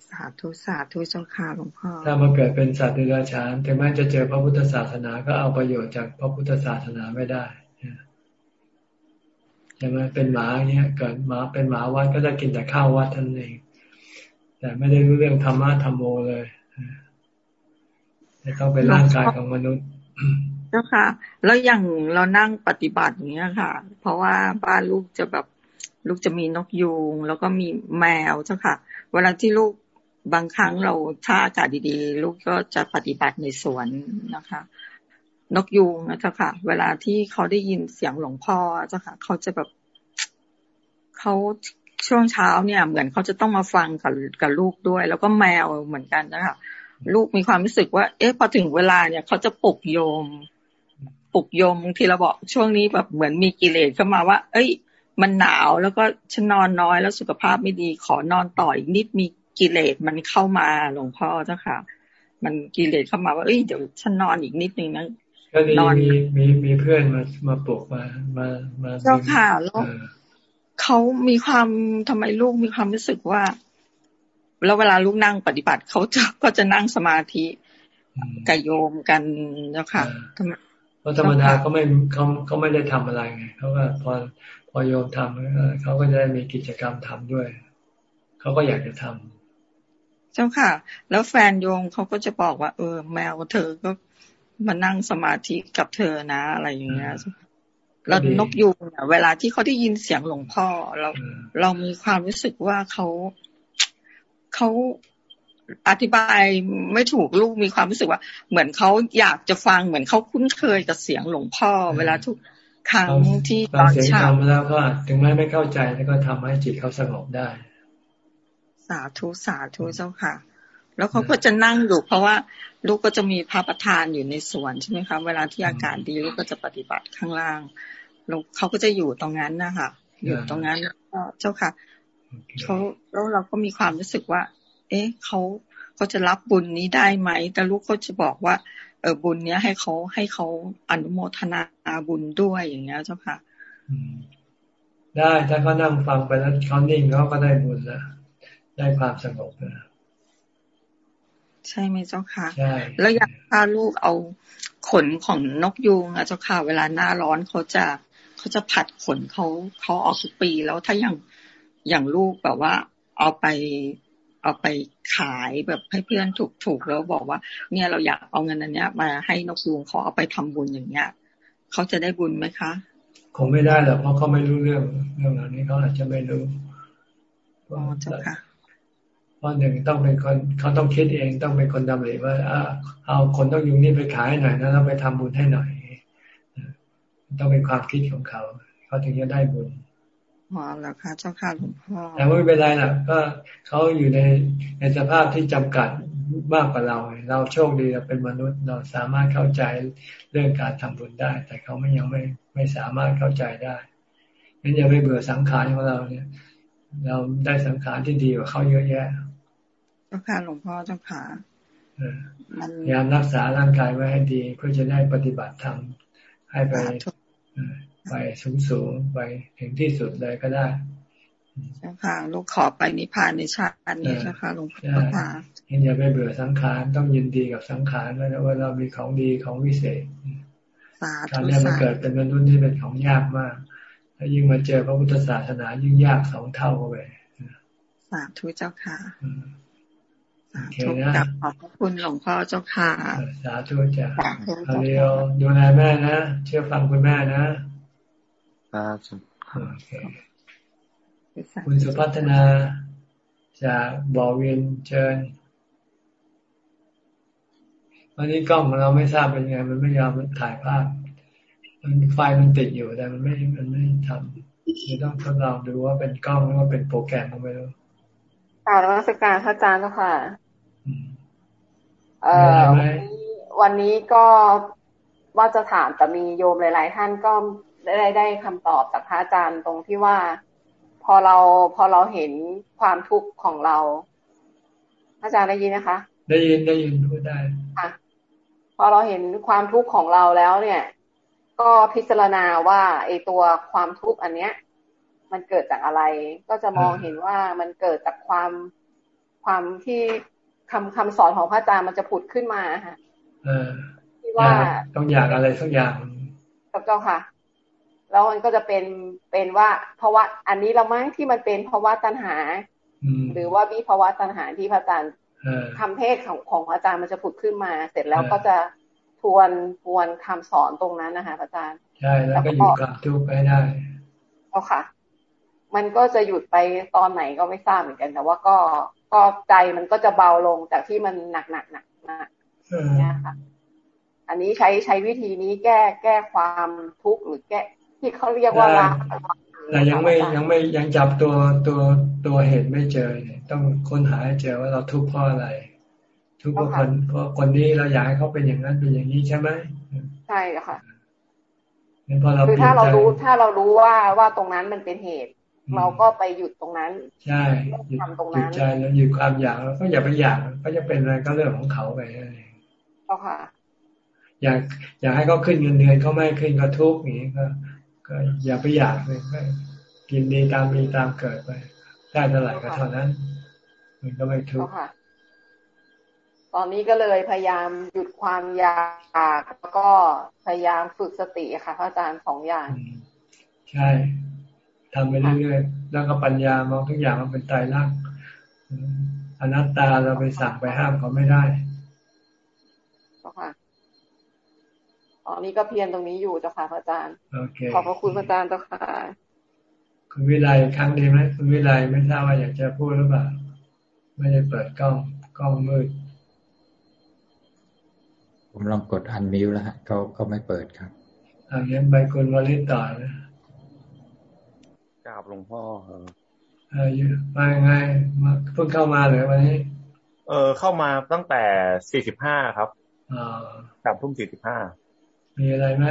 สาธุสาธุเจ้าค่ะหลวงพ่อ ถ้ามาเกิดเป็นสัตว์เดรัจฉานถึงแม้จะเจอพระพุทธศาสนาก็เอาประโยชน์จากพระพุทธศาสนาไม่ได้ใช่ไหมเป็นหมาเนี้ยเกิดหมาเป็นหมาวัดก็จะกินแต่ข้าววัดท่านเอง แต่ไม่ได้รู้เรื่องธรรมะธรรมโมเลยต้องเป็นร่างกายของมนุษย์เจ้าค่ะ แล้วอย่างเรานั่งปฏิบัติอย่างเงี้ยค่ะ เพราะว่าบ้านลูกจะแบบลูกจะมีนกยูงแล้วก็มีแมวเจ้าค่ะ เวลาที่ลูกบางครั้งเราถ้าอากาศดีๆ ลูกก็จะปฏิบัติในสวนนะคะ นกยูงนะเจ้าค่ะ เวลาที่เขาได้ยินเสียงหลวงพ่อเจ้าค่ะ เขาจะแบบเขาช่วงเช้าเนี่ย เหมือนเขาจะต้องมาฟังกับกับลูกด้วย แล้วก็แมวเหมือนกันนะคะลูกมีความรู้สึกว่า เอ๊ะพอถึงเวลาเนี่ยเขาจะปลุกโยมปลุกโยมที่เราบอกช่วงนี้แบบเหมือนมีกิเลสเข้ามาว่า เอ้ย มันหนาวแล้วก็ฉันนอนน้อยแล้วสุขภาพไม่ดีขอนอนต่ออีกนิดมีกิเลสมันเข้ามาหลวงพ่อเจ้าค่ะ มันกิเลสเข้ามาว่าเอ้ยเดี๋ยวฉันนอนอีกนิดนึงนะ ก็ดีมีมีมีเพื่อนมามาปลุกมามามาเจ้าค่ะแล้วเขามีความทำไมลูกมีความรู้สึกว่า แล้วเวลาลูกนั่งปฏิบัติเขาจะก็จะนั่งสมาธิกับโยมกันเจ้าค่ะเพราะธรรมดาเขาไม่เขาเขาไม่ได้ทำอะไรไงเขาก็พอพอโยมทำเขาก็จะได้มีกิจกรรมทำด้วยเขาก็อยากจะทำเจ้าค่ะ แล้วแฟนโยมเขาก็จะบอกว่า เออ แมวเธอก็ มานั่งสมาธิกับเธอนะอะไรอย่างเงี้ยแล้วนกยูงเนี่ยเวลาที่เขาได้ยินเสียงหลวงพ่อเราเรามีความรู้สึกว่าเขาเขาอธิบายไม่ถูกลูกมีความรู้สึกว่า เหมือนเขาอยากจะฟังเหมือนเขาคุ้นเคยกับเสียงหลวงพ่อ เวลาทุกครั้งที่ตอนเช้าแล้วก็ถึงแม้ไม่เข้าใจแล้วก็ทำให้จิตเขาสงบได้ สาธุสาธุเจ้าค่ะ แล้วเขาก็จะนั่งอยู่เพราะว่า ลูกก็จะมีพระประธานอยู่ในสวนใช่ไหมคะเวลาที่อากาศดีลูกก็จะปฏิบัติข้างล่างลูกเขาก็จะอยู่ตรงนั้นนะคะอยู่ตรงนั้นก็เจ้าค่ะเขาแล้วเราก็มีความรู้สึกว่า เอ๊ะเขาเขาจะรับบุญนี้ได้ไหม แต่ลูกก็จะบอกว่า เออบุญเนี้ยให้เขาให้เขาอนุโมทนาบุญด้วยอย่างเงี้ยเจ้าค่ะได้ถ้าเขานั่งฟังไปแล้วเขานิ่งเขาก็ได้บุญแล้วได้ความสงบแล้ว ใช่ไหมเจ้าค่ะ แล้วอยากพาลูกเอาขนของนกยูงอะเจ้าค่ะ เวลาหน้าร้อนเขาจะเขาจะผัดขนเขาเขาออกทุกปีแล้วถ้าอย่างอย่างลูกแบบว่า เอาไปเอาไปขายแบบให้เพื่อนถูกถูกแล้วบอกว่า เนี่ยเราอยากเอาเงินอันเนี้ย มาให้นกยูงเขาเอาไปทำบุญอย่างเงี้ยเขาจะได้บุญไหมคะ คงไม่ได้หรอกเพราะเขาไม่รู้เรื่องเรื่องเหล่านี้เขาอาจจะไม่รู้อ๋อเจ้าค่ะ พราะหนึ่งต้องเป็นคนเขาต้องคิดเองต้องเป็นคนดำริว่าเอาคนต้องยุงนี่ไปขายหน่อยนะแล้วไปทำบุญให้หน่อย ต้องเป็นความคิดของเขา เขาถึงจะได้บุญอ๋อแล้วค่ะเจ้าค่ะหลวงพ่อแต่ไม่เป็นไรนะก็เขาอยู่ในในสภาพที่จำกัดมากกว่าเรา เราโชคดีเราเป็นมนุษย์เราสามารถเข้าใจเรื่องการทำบุญได้ แต่เขาไม่ยังไม่ไม่สามารถเข้าใจได้งั้นอย่าไปเบื่อสังขารของเราเนี่ย เราได้สังขารที่ดีกว่าเขาเยอะแยะ จ้าค่ะหลวงพ่อเจ้าค่ะพยายามรักษาร่างกายไว้ให้ดีเพื่อจะได้ปฏิบัติธรรมให้ไปไปสูงสูงไปถึงที่สุดเลยก็ได้เจ้าค่ะลูกขอไปนิพพานในชาตินี้เจ้าค่ะหลวงพ่อค่ะอย่าไปเบื่อสังขารต้องยินดีกับสังขารว่าเรามีของดีของวิเศษการนี้มันเกิดเป็นมนุษย์ที่เป็นของยากมากถ้ายิ่งมาเจอพระพุทธศาสนายิ่งยากสองเท่าไปสาธุเจ้าค่ะ สาธุกับขอบคุณหลวงพ่อเจ้าค่ะ สาธุจ้ะอาเรียวดูแลแม่นะ เชื่อฟังคุณแม่นะครับคุณสุพัฒนาจากบ่อเวียนเชิญวันนี้กล้องของเราไม่ทราบเป็นไง มันไม่ยอมมันถ่ายภาพ มันไฟมันติดอยู่แต่มันไม่มันไม่ทำจะต้องทดลองดูว่าเป็นกล้องหรือว่าเป็นโปรแกรมไม่รู้กล่าวนมัสการพระอาจารย์เจ้าค่ะ เอ่อวันนี้ก็ว่าจะถามแต่มีโยมหลาย ๆ ท่านก็ได้ได้คำตอบจากพระอาจารย์ตรงที่ว่า พอเราพอเราเห็นความทุกข์ของเรา อาจารย์ได้ยินนะคะ ได้ยินได้ยินพูดได้ค่ะพอเราเห็นความทุกข์ของเราแล้วเนี่ย ก็พิจารณาว่าไอตัวความทุกข์อันเนี้ย มันเกิดจากอะไร ก็จะมองเห็นว่ามันเกิดจากความความที่ คำคำสอนของพระอาจารย์มันจะผุดขึ้นมาค่ะที่ว่าต้องอยากอะไรสักอย่างเจ้าค่ะ แล้วมันก็จะเป็นเป็นว่าเพราะว่าอันนี้เรามั้งที่มันเป็นภาวะตัณหา หรือว่าวิภาวะตัณหาที่พระอาจารย์คำเทศของของพระอาจารย์มันจะผุดขึ้นมา เสร็จแล้วก็จะทวนทวนคำสอนตรงนั้นนะคะพระอาจารย์ ใช่แล้วก็อยู่กับทุกไปได้เอาค่ะ มันก็จะหยุดไปตอนไหนก็ไม่ทราบเหมือนกัน แต่ว่าก็ ก็ใจมันก็จะเบาลงจากที่มันหนักหนักหนักนะเนี่ยค่ะ อันนี้ใช้ใช้วิธีนี้แก้แก้ความทุกข์หรือแก้ ที่เขาเรียกว่าละแต่ยังไม่ยังไม่ยังจับตัวตัวตัวเหตุไม่เจอเนี่ยต้องค้นหาให้เจอว่าเราทุกข์เพราะอะไร ทุกข์เพราะคนเพราะคนนี้เราอยากให้เขาเป็นอย่างนั้นเป็นอย่างนี้ใช่ไหมใช่ค่ะคือถ้าเรารู้ถ้าเรารู้ว่าว่าตรงนั้นมันเป็นเหตุ เราก็ไปหยุดตรงนั้นใช่ทำตรงนั้นหยุดใจแล้วหยุดความอยากแล้วก็อย่าไปอยากก็จะเป็นอะไรก็เรื่องของเขาไปนั่นเองค่ะ อยากอยากให้เขาขึ้นเงินเดือนเขาไม่ขึ้นก็ทุกข์อย่างนี้ก็ ก็อย่าไปอยากเลยก็กินดีตามมีตามเกิดไปได้เท่าไหร่ก็เท่านั้น มันก็ไม่ทุกข์ตอนนี้ก็เลยพยายามหยุดความอยากแล้วก็พยายามฝึกสติค่ะพระอาจารย์สองอย่าง ใช่ ทำไปเรื่อยๆ แล้วก็ปัญญามองทุกอย่างมันเป็นตายรักอนัตตาเราไปสั่งไปห้ามเขาไม่ได้ค่ะตอนนี้ก็เพียรตรงนี้อยู่เจ้าค่ะพระอาจารย์ขอบพระคุณพระอาจารย์เจ้าค่ะ คุณวิไลครั้งดีไหมคุณวิไลไม่ทราบว่าอยากจะพูดหรือเปล่า ไม่ได้เปิดกล้องกล้องมืด ผมลองกดอันมิวแล้วฮะเขาเขาไม่เปิดครับอันนี้ใบคุณวลิตต่อนะก ราบหลวงพ่อเออเออมาไงมาเพิ่งเข้ามาเลยวันนี้ เออเข้ามาตั้งแต่สี่สิบห้าครับอ่าสามทุ่มสี่สิบห้ามีอะไรไหม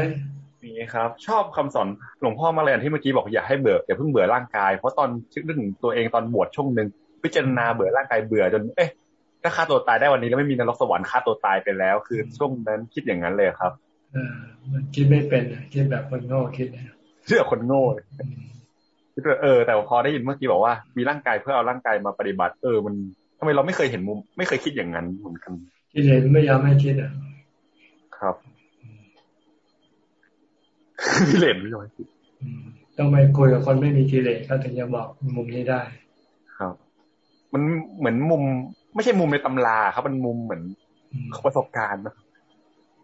มีครับ ชอบคำสอนหลวงพ่อมาเลยที่เมื่อกี้บอกอย่าให้เบื่ออย่าเพิ่งเบื่อร่างกายเพราะตอนคิดเรื่องตัวเองตอนบวชช่วงหนึ่งพิจารณาเบื่อร่างกายเบื่อจนเอ๊ะถ้าฆ่าตัวตายได้วันนี้แล้วไม่มีนรกสวรรค์ฆ่าตัวตายไปแล้ว คือช่วงนั้นคิดอย่างนั้นเลยครับอมันคิดไม่เป็นคิดแบบคนโง่คิดนะเชื่อคนโง่คิดว่า เออ แต่พอได้ยินเมื่อกี้บอกว่ามีร่างกายเพื่อเอาร่างกายมาปฏิบัติเออ มันทำไมเราไม่เคยเห็นมุม ไม่เคยคิดอย่างนั้นเหมือนกันคิดเลยไม่ยอมไม่คิดอะครับกิเลสไม่ยอมคิดต้องไปคุยกับคนไม่มีกิเลสเขาถึงจะบอกมุมนี้ได้ ครับ มันเหมือนมุม ไม่ใช่มุมในตำราครับมันมุมเหมือนประสบการณ์นะ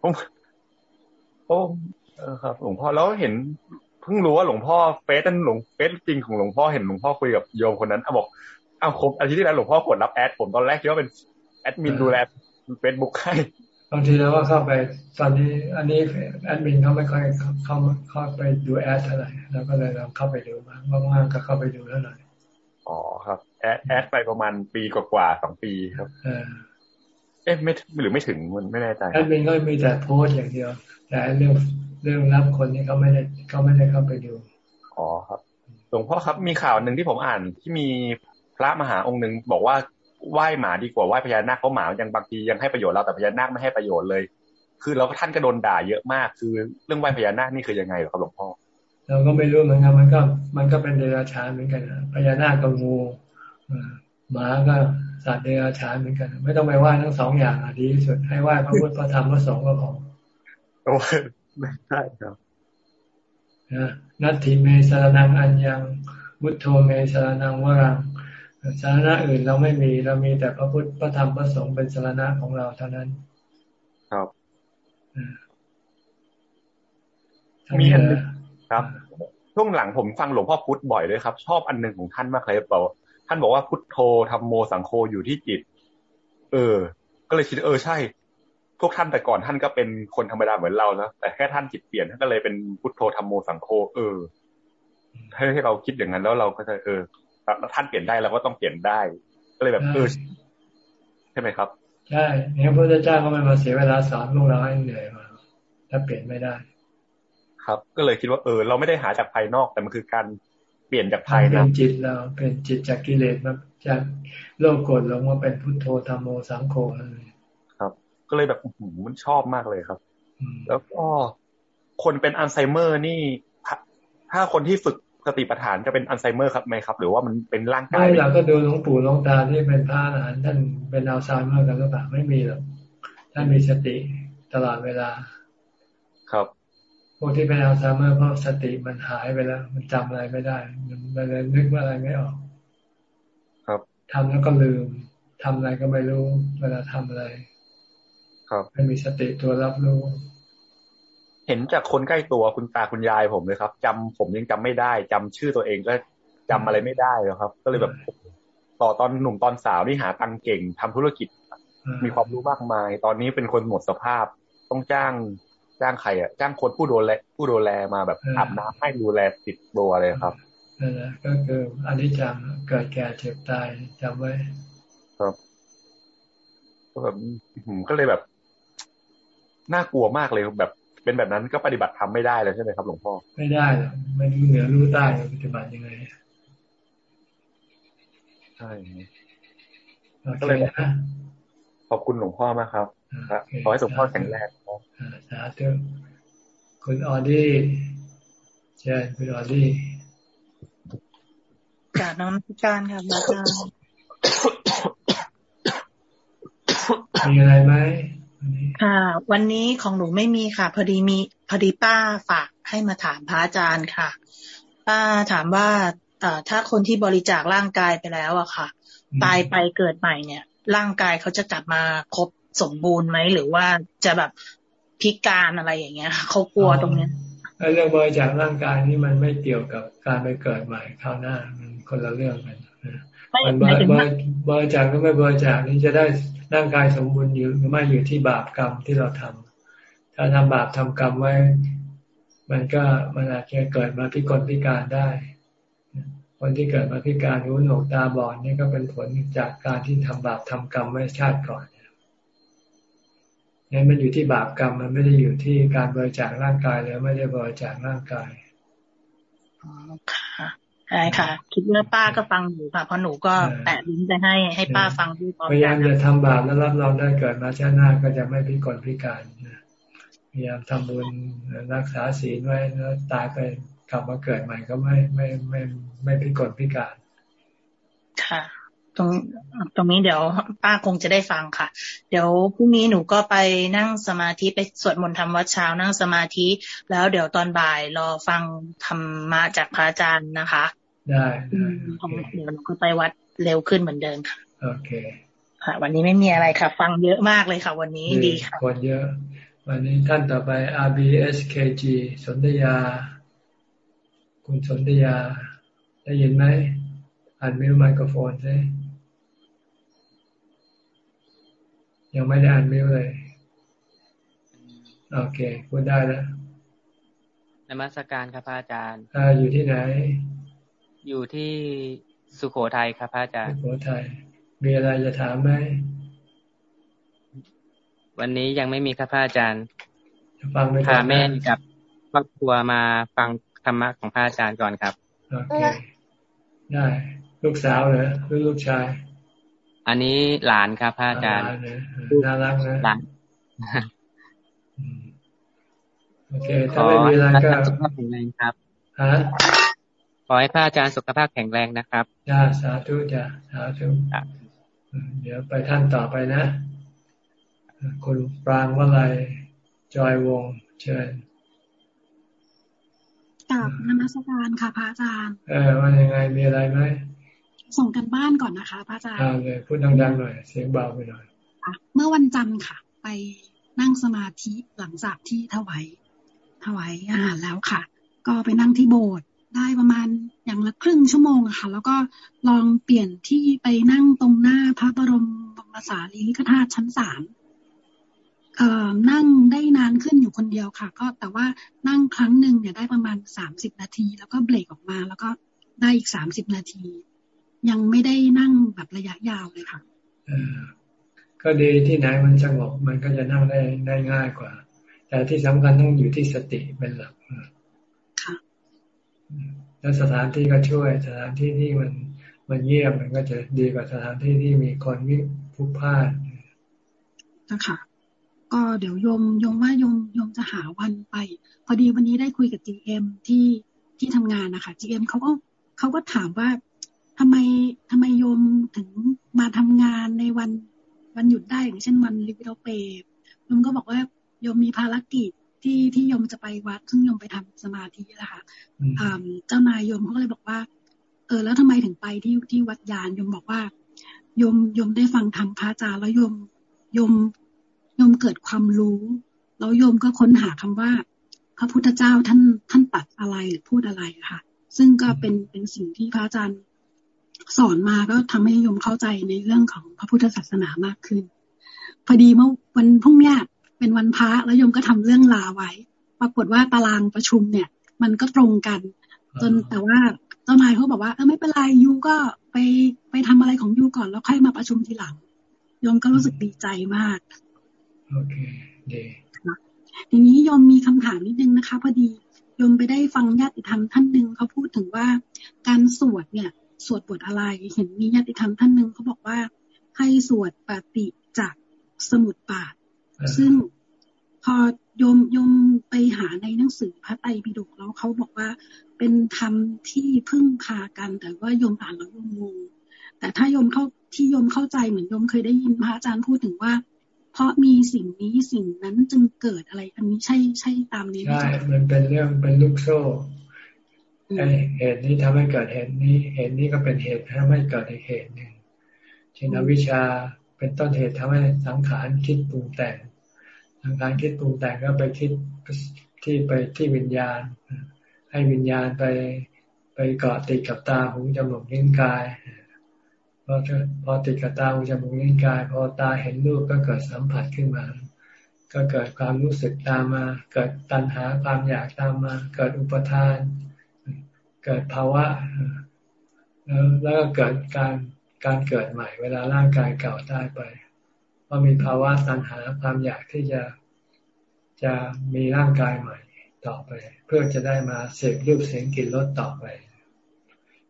ผมโอ้เออครับหลวงพ่อแล้วเห็น เพิ่งรู้ว่าหลวงพ่อเฟซนั่นหลวงเฟซจริงของหลวงพ่อเห็นหลวงพ่อคุยกับโยมคนนั้นเอาบอกอ้าวครบอาทิตย์ที่แล้วหลวงพ่อกดรับ add ผมตอนแรกคิดว่าเป็นแอดมินดูแลเฟซบุ๊กให้บางทีเราก็เข้าไปตอนนี้อันนี้แอดมินเขาไม่ค่อยเข้าเข้าไปดู add เท่าไหร่แล้วก็เลยเราเข้าไปดูมาว่างๆก็เข้าไปดูแล้วหน่อยอ๋อครับ add add ไปประมาณปีกว่าสองปีครับเอ๊ะไม่หรือไม่ถึงมันไม่แน่ใจแอดมินก็มีแต่โพสอย่างเดียว แต่เรื่องเรื่องรับคนนี่เขาไม่ได้เขาไม่ได้เข้าไปดูอ๋อครับหลวงพ่อครับมีข่าวหนึ่งที่ผมอ่านที่มีพระมหาองค์หนึ่งบอกว่าไหว้หมาดีกว่าไหว้พญานาคเพราะหมายังบางทียังให้ประโยชน์เราแต่พญานาคไม่ให้ประโยชน์เลย คือเราท่านก็โดนด่าเยอะมาก คือเรื่องไหว้พญานาคนี่คือยังไงหรอครับหลวงพ่อเราก็ไม่รู้เหมือนกันมันก็ มันก็เป็นเดรัจฉานเหมือนกันพญานาคกับงูหมาก็สัตว์เดรัจฉานเหมือนกัน ไม่ต้องไปไหว้ทั้งสองอย่างอะดีที่สุดให้ไหว้พระพุทธพระธรรมพระสงฆ์ก็พอ โอ้ไม่ใช่ครับนัตถิเมสารนังอัญญังบุตโธเมสารนังวรังสารณะอื่นเราไม่มีเรามีแต่พระพุทธพระธรรมพระสงฆ์เป็นสารณะของเราเท่านั้น ครับมีอันนึงครับช่วงหลังผมฟังหลวงพ่อพุธบ่อยเลยครับ ชอบอันหนึ่งของท่านมากเลยเปล่าท่านบอกว่าพุทโธธรรมโมสังโฆอยู่ที่จิต เออ ก็เลยคิดเออใช่ พวกท่านแต่ก่อนท่านก็เป็นคนธรรมดาเหมือนเรานะแต่แค่ท่านจิตเปลี่ยนท่านก็เลยเป็นพุทโธธรรมโมสังโฆเออให้ให้เราคิดอย่างนั้นแล้วเราก็จะเออท่านเปลี่ยนได้เราก็ต้องเปลี่ยนได้ ก็เลยแบบเออใช่ไหมครับใช่เนี่ยพระพุทธเจ้าก็ไม่มาเสียเวลาสอนลูกเราให้เหนื่อยมาถ้าเปลี่ยนไม่ได้ ครับ ก็เลยคิดว่าเออ เราไม่ได้หาจากภายนอกแต่มันคือการเปลี่ยนจากภายในเป็นจิตเราเป็นจิตจากกิเลสมาจากโลภโกรธหลงมาเป็นพุทโธธรรมโมสังโฆครับ ก็เลยแบบมันชอบมากเลยครับ แล้วก็คนเป็นอัลไซเมอร์นี่ถ้าคนที่ฝึกสติปัฏฐานจะเป็นอัลไซเมอร์ครับไหมครับ หรือว่ามันเป็นร่างกายไม่เราก็ดูหลวงปู่หลวงตาที่เป็นพระอรหันต์ท่านเป็นอัลไซเมอร์กันหรือเปล่าไม่มีหรอกท่านมีสติตลอดเวลา ครับพวกที่เป็นอัลไซเมอร์เพราะสติมันหายไปแล้ว มันจำอะไรไม่ได้ มันเลยนึกว่าอะไรไม่ออก ครับทำแล้วก็ลืมทำอะไรก็ไม่รู้ เวลาทำอะไร ครับไม่มีสติตัวรับรู้เห็นจากคนใกล้ตัวคุณตาคุณยายผมเลยครับจำผมยังจำไม่ได้จำชื่อตัวเองก็จำอะไรไม่ได้แล้วครับ ก็เลยแบบต่อตอนหนุ่มตอนสาวนี่หาตังเก่งทำธุรกิจ มีความรู้มากมาย ตอนนี้เป็นคนหมดสภาพ ต้องจ้างจ้างใครอะ จ้างคนผู้ดูแลผู้ดูแลมาแบบอาบน้ำให้ดูแลติดตัวเลยครับนั่นแหละก็คืออันนี้จำเกิดแก่เจ็บตายจำไว้ ครับก็แบบก็เลยแบบ น่ากลัวมากเลยแบบ เป็นแบบนั้นก็ปฏิบัติทำไม่ได้เลยใช่ไหมครับหลวงพ่อไม่ได้หรอกไม่รู้เหนือรู้ใต้ปฏิบัติยังไงใช่ก็เลยขอบคุณหลวงพ่อมากครับขอให้หลวงพ่อแข็งแรงครับสาธุคุณออดี้เชิญคุณออดี้จากน้องการค่ะอาจารย์มีอะไรไหม ค่ะ วันนี้ของหนูไม่มีค่ะ พอดีมีพอดีป้าฝากให้มาถามพระอาจารย์ค่ะ ป้าถามว่าถ้าคนที่บริจาคร่างกายไปแล้วอะค่ะ ตายไปเกิดใหม่เนี่ย ร่างกายเขาจะกลับมาครบสมบูรณ์ไหมหรือว่าจะแบบพิการอะไรอย่างเงี้ยเขากลัวตรงเนี้ยเรื่องบริจาคร่างกายนี่มันไม่เกี่ยวกับการไปเกิดใหม่ข้าวหน้ามันคนละเรื่องกัน มันบริบริจาคก็ไม่บริจาคนี่จะได้ร่างกายสมบูรณ์อยู่หรือไม่อยู่ที่บาปกรรมที่เราทำถ้าทำบาปทำกรรมไว้ มันก็มันอาจจะเกิดมาพิกลพิการได้คนที่เกิดมาพิการหูหนวกตาบอดนี่ก็เป็นผลจากการที่ทำบาปทำกรรมไว้ชาติก่อนนี่มันอยู่ที่บาปกรรมมันไม่ได้อยู่ที่การบริจาคร่างกายแล้วไม่ได้บริจาคร่างกายอ๋อค่ะ ใช่ค่ะ คิดว่าป้าก็ฟังอยู่ค่ะเพราะหนูก็แปะลิงก์ไปให้ให้ป้าฟังด้วยพยายามจะทำบาปแล้วรับเราได้เกิดมาชาติหน้าก็จะไม่พิกลพิการพยายามทำบุญรักษาศีลไว้แล้วตายไปกลับมาเกิดใหม่ก็ไม่ไม่ไม่ไม่พิกลพิการ ค่ะ ตรงตรงนี้เดี๋ยวป้าคงจะได้ฟังค่ะ เดี๋ยวพรุ่งนี้หนูก็ไปนั่งสมาธิไปสวดมนต์ทำวัดเช้านั่งสมาธิ แล้วเดี๋ยวตอนบ่ายรอฟังธรรมะจากพระอาจารย์นะคะ ได้เดี๋ยวหนูก็ไปวัดเร็วขึ้นเหมือนเดิมค่ะโอเค ค่ะ วันนี้ไม่มีอะไรค่ะ ฟังเยอะมากเลยค่ะ วันนี้ดีค่ะคนเยอะ วันนี้ท่านต่อไป RBSKG สนธยา คุณสนธยา ได้ยินไหมอ่านมิวไมโครโฟนใช่ยังไม่ได้อ่านมิวเลย โอเคพูดได้แล้วนมัสการครับอาจารย์ อ่าอยู่ที่ไหน อยู่ที่สุโขทัยครับพระอาจารย์ สุโขทัย มีอะไรจะถามไหม วันนี้ยังไม่มีครับพระอาจารย์ฟังไปพาแม่กับครอบครัวมาฟังธรรมะของพระอาจารย์ก่อนครับ โอเค ได้ ลูกสาวเหรอหรือลูกชาย อันนี้หลานครับพระอาจารย์ น่ารักนะหลานโอเค ถ้าไม่มีอะไรก็ครับฮะ ขอให้พระอาจารย์สุขภาพแข็งแรงนะครับจ้าสาธุจ้าสาธุเดี๋ยวไปท่านต่อไปนะ คุณปรางวลัยจอยวงเชิญกลับนมัสการค่ะพระอาจารย์ เออว่ายังไงมีอะไรไหมส่งกันบ้านก่อนนะคะพระอาจารย์เอาเลยพูดดังๆหน่อย เสียงเบาไปหน่อยเมื่อวันจันทร์ค่ะ ไปนั่งสมาธิหลังจากที่ถวายถวายอาหารแล้วค่ะ ก็ไปนั่งที่โบสถ์ ได้ประมาณอย่างละครึ่งชั่วโมงอะค่ะ แล้วก็ลองเปลี่ยนที่ไปนั่งตรงหน้าพระบรมบรมสารีริกธาตุชั้นสามเอ่อนั่งได้นานขึ้นอยู่คนเดียวค่ะ ก็แต่ว่านั่งครั้งหนึ่งเนี่ยได้ประมาณสามสิบนาที แล้วก็เบรกออกมา แล้วก็ได้อีกสามสิบนาที ยังไม่ได้นั่งแบบระยะยาวเลยค่ะก็ดีที่ไหนมันสงบมันก็จะนั่งได้ได้ง่ายกว่า แต่ที่สำคัญต้องอยู่ที่สติเป็นหลัก แล้วสถานที่ก็ช่วย สถานที่ที่มันมันเงียบมันก็จะดีกว่าสถานที่ที่มีคนวิพุกพ่านนะคะก็เดี๋ยวยมยมว่ายมยมจะหาวันไป พอดีวันนี้ได้คุยกับ GM ที่ที่ทำงานนะคะ GM เอ็มเขาก็เขาก็ถามว่าทำไมทำไมโยมถึงมาทำงานในวันวันหยุดได้อย่างเช่นวันลิบิโตเปโยมก็บอกว่าโยมมีภารกิจ ที่ที่ยมจะไปวัดซึ่งยมไปทำสมาธินะคะเจ้านายยมเขาก็เลยบอกว่า เออ แล้วทำไมถึงไปที่ที่วัดยานยมบอกว่ายมยมได้ฟังธรรมพระอาจารย์แล้วยมยมยมเกิดความรู้แล้วยมก็ค้นหาคำว่า พระพุทธเจ้าท่านท่านตัดอะไรหรือพูดอะไรค่ะ ซึ่งก็เป็นเป็นสิ่งที่พระอาจารย์สอนมาก็ทำให้ยมเข้าใจในเรื่องของพระพุทธศาสนามากขึ้น พอดีเมื่อวันพรุ่งนี้ เป็นวันพระแล้วยมก็ทำเรื่องลาไว้ ปรากฏว่าตารางประชุมเนี่ย มันก็ตรงกัน จนแต่ว่าเจ้านายเขาบอกว่าเออไม่เป็นไรยูก็ไปไปทำอะไรของยูก่อนแล้วค่อยมาประชุมทีหลังยมก็รู้สึกดีใจมากโอเคดีทีนี้ยมมีคำถามนิดนึงนะคะ พอดียมไปได้ฟังญาติธรรมท่านหนึ่งเขาพูดถึงว่าการสวดเนี่ยสวดบทอะไร เห็นมีญาติธรรมท่านหนึ่งเขาบอกว่าให้สวดปฏิจากสมุดปาด ซึ่งพอโยมโยมไปหาในหนังสือพระไตรปิฎกแล้วเขาบอกว่าเป็นธรรมที่พึ่งพากัน แต่ว่าโยมอ่านแล้วโยมงงแต่ถ้าโยมเข้าที่โยมเข้าใจเหมือนโยมเคยได้ยินพระอาจารย์พูดถึงว่า เพราะมีสิ่งนี้สิ่งนั้นจึงเกิดอะไร อันนี้ใช่ใช่ตามนี้ใช่มันเป็นเรื่องเป็นลูกโซ่เหตุนี้ทำให้เกิดเหตุนี้ เหตุนี้ก็เป็นเหตุทำให้เกิดอีกเหตุหนึ่งเช่นอวิชชา เป็นต้นเหตุทำให้สังขารคิดปรุงแต่ง สังขารคิดปรุงแต่งก็ไปคิดที่ไปที่วิญญาณ ให้วิญญาณไปไปเกาะติดกับตาหูจมูกลิ้นกายพอพอติดกับตาหูจมูกลิ้นกาย พอตาเห็นรูปก็เกิดสัมผัสขึ้นมา ก็เกิดความรู้สึกตามมา เกิดตัณหาความอยากตามมา เกิดอุปทาน เกิดภาวะแล้วแล้วก็เกิดการ การเกิดใหม่ เวลาร่างกายเก่าตายไปพอมีภาวะตัณหาความอยากที่จะจะมีร่างกายใหม่ต่อไป เพื่อจะได้มาเสพรูปเสียงกลิ่นรสต่อไป